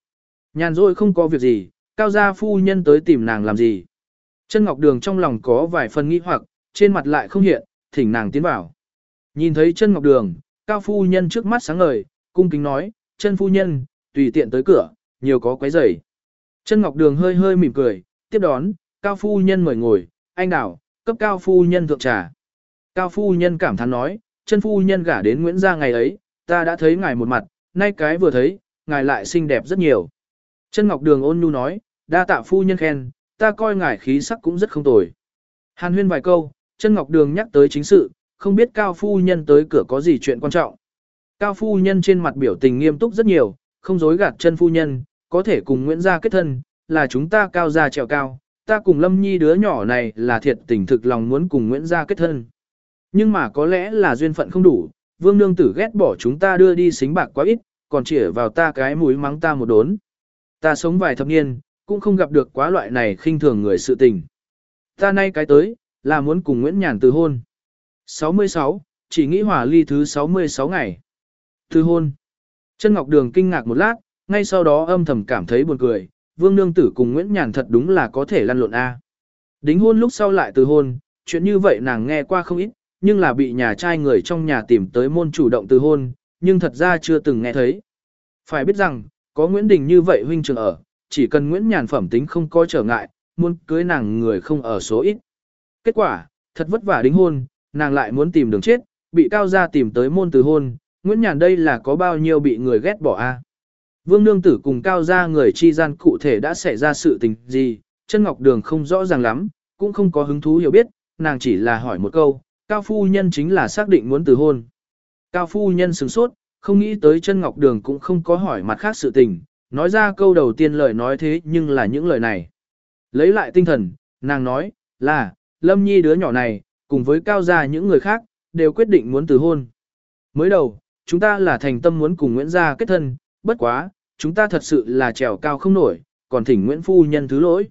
Nhàn rồi không có việc gì, cao gia phu nhân tới tìm nàng làm gì. Chân ngọc đường trong lòng có vài phần nghi hoặc, trên mặt lại không hiện, thỉnh nàng tiến vào. Nhìn thấy chân ngọc đường, cao phu nhân trước mắt sáng ngời, cung kính nói, chân phu nhân, tùy tiện tới cửa, nhiều có quấy rầy. Chân ngọc đường hơi hơi mỉm cười, tiếp đón, cao phu nhân mời ngồi, anh đảo, cấp cao phu nhân thượng trà. Cao phu nhân cảm thán nói, chân phu nhân gả đến Nguyễn Gia ngày ấy, ta đã thấy ngài một mặt, nay cái vừa thấy, ngài lại xinh đẹp rất nhiều. Chân ngọc đường ôn nhu nói, đa tạ phu nhân khen, ta coi ngài khí sắc cũng rất không tồi. Hàn huyên vài câu, chân ngọc đường nhắc tới chính sự, không biết cao phu nhân tới cửa có gì chuyện quan trọng. Cao phu nhân trên mặt biểu tình nghiêm túc rất nhiều, không dối gạt chân phu nhân, có thể cùng Nguyễn gia kết thân, là chúng ta cao gia trèo cao, ta cùng Lâm Nhi đứa nhỏ này là thiệt tình thực lòng muốn cùng Nguyễn gia kết thân. Nhưng mà có lẽ là duyên phận không đủ, vương nương tử ghét bỏ chúng ta đưa đi xính bạc quá ít, còn chỉ vào ta cái mũi mắng ta một đốn. Ta sống vài thập niên, cũng không gặp được quá loại này khinh thường người sự tình. Ta nay cái tới, là muốn cùng Nguyễn Nhàn từ hôn. 66, chỉ nghĩ hỏa ly thứ 66 ngày. Từ hôn. Chân Ngọc Đường kinh ngạc một lát, ngay sau đó âm thầm cảm thấy buồn cười, Vương Nương Tử cùng Nguyễn Nhàn thật đúng là có thể lăn lộn A. Đính hôn lúc sau lại từ hôn, chuyện như vậy nàng nghe qua không ít, nhưng là bị nhà trai người trong nhà tìm tới môn chủ động từ hôn, nhưng thật ra chưa từng nghe thấy. Phải biết rằng, có Nguyễn Đình như vậy huynh trưởng ở, chỉ cần Nguyễn Nhàn phẩm tính không có trở ngại, muốn cưới nàng người không ở số ít. Kết quả, thật vất vả đính hôn, nàng lại muốn tìm đường chết, bị cao gia tìm tới môn từ hôn, Nguyễn Nhàn đây là có bao nhiêu bị người ghét bỏ a? Vương Nương Tử cùng cao gia người chi gian cụ thể đã xảy ra sự tình gì, chân ngọc đường không rõ ràng lắm, cũng không có hứng thú hiểu biết, nàng chỉ là hỏi một câu, cao phu nhân chính là xác định muốn từ hôn. Cao phu nhân sửng sốt, không nghĩ tới chân ngọc đường cũng không có hỏi mặt khác sự tình, nói ra câu đầu tiên lời nói thế nhưng là những lời này. Lấy lại tinh thần, nàng nói, là, Lâm Nhi đứa nhỏ này, cùng với cao gia những người khác, đều quyết định muốn từ hôn. Mới đầu, chúng ta là thành tâm muốn cùng Nguyễn Gia kết thân, bất quá, chúng ta thật sự là trèo cao không nổi, còn thỉnh Nguyễn Phu Nhân thứ lỗi.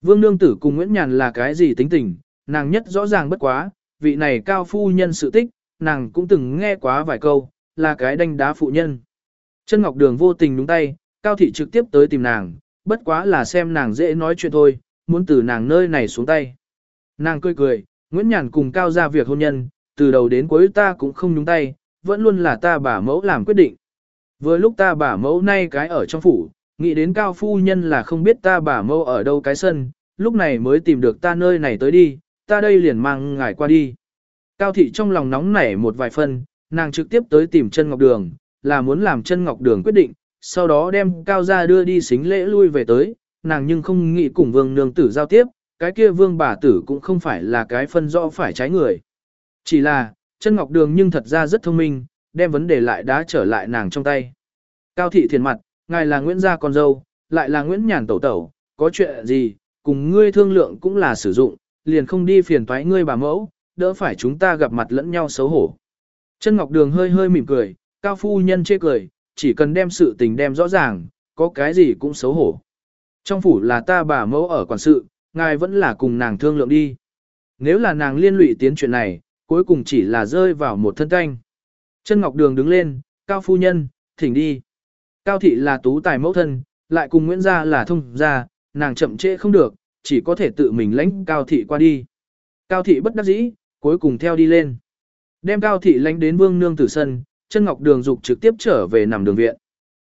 Vương Nương Tử cùng Nguyễn Nhàn là cái gì tính tình, nàng nhất rõ ràng bất quá, vị này cao phu nhân sự tích, nàng cũng từng nghe quá vài câu, là cái đanh đá phụ nhân. Chân Ngọc Đường vô tình đúng tay, Cao Thị trực tiếp tới tìm nàng, bất quá là xem nàng dễ nói chuyện thôi, muốn từ nàng nơi này xuống tay. Nàng cười cười, Nguyễn Nhàn cùng Cao ra việc hôn nhân, từ đầu đến cuối ta cũng không nhúng tay, vẫn luôn là ta bà mẫu làm quyết định. Vừa lúc ta bà mẫu nay cái ở trong phủ, nghĩ đến Cao Phu Nhân là không biết ta bà mẫu ở đâu cái sân, lúc này mới tìm được ta nơi này tới đi, ta đây liền mang ngài qua đi. Cao Thị trong lòng nóng nảy một vài phân, nàng trực tiếp tới tìm chân Ngọc Đường, là muốn làm chân Ngọc Đường quyết định, sau đó đem Cao ra đưa đi xính lễ lui về tới, nàng nhưng không nghĩ cùng vương nương tử giao tiếp, cái kia vương bà tử cũng không phải là cái phân rõ phải trái người. Chỉ là, chân ngọc đường nhưng thật ra rất thông minh, đem vấn đề lại đã trở lại nàng trong tay. Cao thị thiền mặt, ngài là Nguyễn gia con dâu, lại là Nguyễn nhàn tẩu tẩu, có chuyện gì, cùng ngươi thương lượng cũng là sử dụng, liền không đi phiền toái ngươi bà mẫu, đỡ phải chúng ta gặp mặt lẫn nhau xấu hổ. Chân ngọc đường hơi hơi mỉm cười, cao phu nhân chê cười, chỉ cần đem sự tình đem rõ ràng, có cái gì cũng xấu hổ. Trong phủ là ta bà mẫu ở quản sự, ngài vẫn là cùng nàng thương lượng đi. Nếu là nàng liên lụy tiến chuyện này, cuối cùng chỉ là rơi vào một thân canh. Chân Ngọc Đường đứng lên, Cao Phu Nhân, thỉnh đi. Cao Thị là tú tài mẫu thân, lại cùng Nguyễn Gia là thông gia, nàng chậm trễ không được, chỉ có thể tự mình lãnh Cao Thị qua đi. Cao Thị bất đắc dĩ, cuối cùng theo đi lên. Đem Cao Thị lãnh đến Vương Nương Tử Sân, chân Ngọc Đường dục trực tiếp trở về nằm đường viện.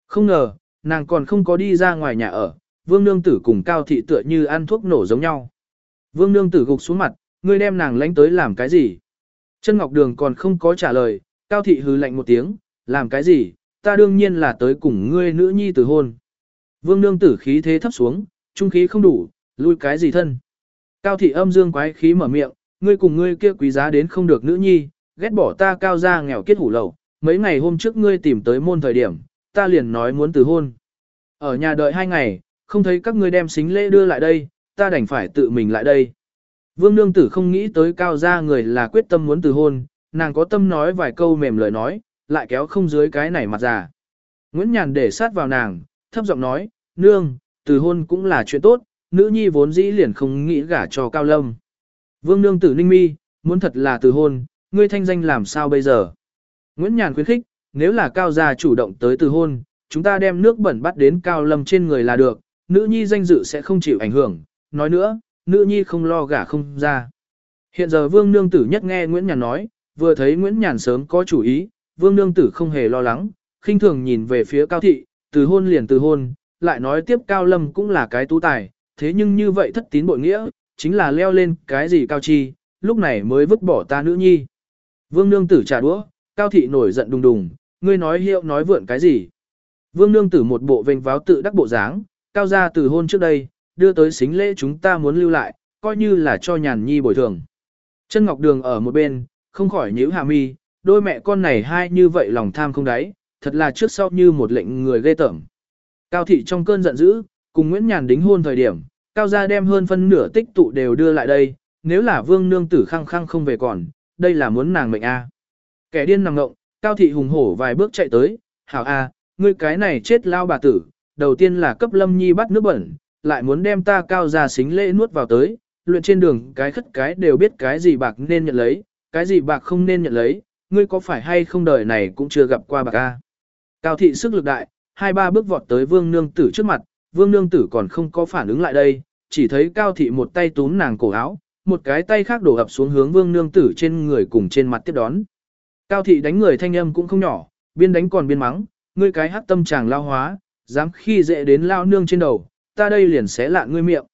Không ngờ, nàng còn không có đi ra ngoài nhà ở, Vương Nương Tử cùng Cao Thị tựa như ăn thuốc nổ giống nhau. Vương Nương Tử gục xuống mặt, ngươi đem nàng lãnh tới làm cái gì? Chân Ngọc Đường còn không có trả lời, Cao Thị hứ lạnh một tiếng, làm cái gì? Ta đương nhiên là tới cùng ngươi nữ nhi tử hôn. Vương Nương Tử khí thế thấp xuống, trung khí không đủ, lui cái gì thân? Cao Thị âm dương quái khí mở miệng, ngươi cùng ngươi kia quý giá đến không được nữ nhi, ghét bỏ ta cao ra nghèo kết hủ lầu. Mấy ngày hôm trước ngươi tìm tới môn thời điểm, ta liền nói muốn từ hôn. Ở nhà đợi hai ngày, không thấy các ngươi đem xính lễ đưa lại đây, ta đành phải tự mình lại đây. Vương Nương Tử không nghĩ tới cao gia người là quyết tâm muốn từ hôn, nàng có tâm nói vài câu mềm lời nói, lại kéo không dưới cái này mặt già. Nguyễn Nhàn để sát vào nàng, thấp giọng nói, Nương, từ hôn cũng là chuyện tốt, nữ nhi vốn dĩ liền không nghĩ gả cho Cao Lâm. Vương Nương Tử ninh mi, muốn thật là từ hôn, ngươi thanh danh làm sao bây giờ? Nguyễn Nhàn khuyến khích, nếu là Cao gia chủ động tới từ hôn, chúng ta đem nước bẩn bắt đến Cao Lâm trên người là được, nữ nhi danh dự sẽ không chịu ảnh hưởng, nói nữa, nữ nhi không lo gả không ra. Hiện giờ vương nương tử nhất nghe Nguyễn Nhàn nói, vừa thấy Nguyễn Nhàn sớm có chủ ý, vương nương tử không hề lo lắng, khinh thường nhìn về phía cao thị, từ hôn liền từ hôn, lại nói tiếp cao lâm cũng là cái tú tài, thế nhưng như vậy thất tín bội nghĩa, chính là leo lên cái gì cao chi, lúc này mới vứt bỏ ta nữ nhi. Vương nương tử trả đũa, cao thị nổi giận đùng đùng, ngươi nói hiệu nói vượn cái gì. Vương nương tử một bộ vênh váo tự đắc bộ dáng, cao gia từ hôn trước đây, đưa tới xính lễ chúng ta muốn lưu lại, coi như là cho nhàn nhi bồi thường. Chân Ngọc Đường ở một bên, không khỏi nhíu hạ mi, đôi mẹ con này hai như vậy lòng tham không đáy, thật là trước sau như một lệnh người ghê tởm. Cao thị trong cơn giận dữ, cùng Nguyễn Nhàn đính hôn thời điểm, Cao gia đem hơn phân nửa tích tụ đều đưa lại đây, nếu là vương nương tử khăng khăng không về còn, đây là muốn nàng mệnh a. Kẻ điên nằm ngộng, Cao thị hùng hổ vài bước chạy tới, hảo a, ngươi cái này chết lao bà tử, đầu tiên là cấp lâm nhi bắt nước bẩn, lại muốn đem ta cao Gia xính lễ nuốt vào tới, luyện trên đường cái khất cái đều biết cái gì bạc nên nhận lấy, cái gì bạc không nên nhận lấy, ngươi có phải hay không đời này cũng chưa gặp qua bạc a. Cao thị sức lực đại, hai ba bước vọt tới vương nương tử trước mặt, vương nương tử còn không có phản ứng lại đây, chỉ thấy cao thị một tay túm nàng cổ áo, một cái tay khác đổ ập xuống hướng vương nương tử trên người cùng trên mặt tiếp đón. Cao thị đánh người thanh âm cũng không nhỏ, biên đánh còn biên mắng, ngươi cái hắc tâm chàng lao hóa, dám khi dễ đến lao nương trên đầu, ta đây liền xé lạ ngươi miệng.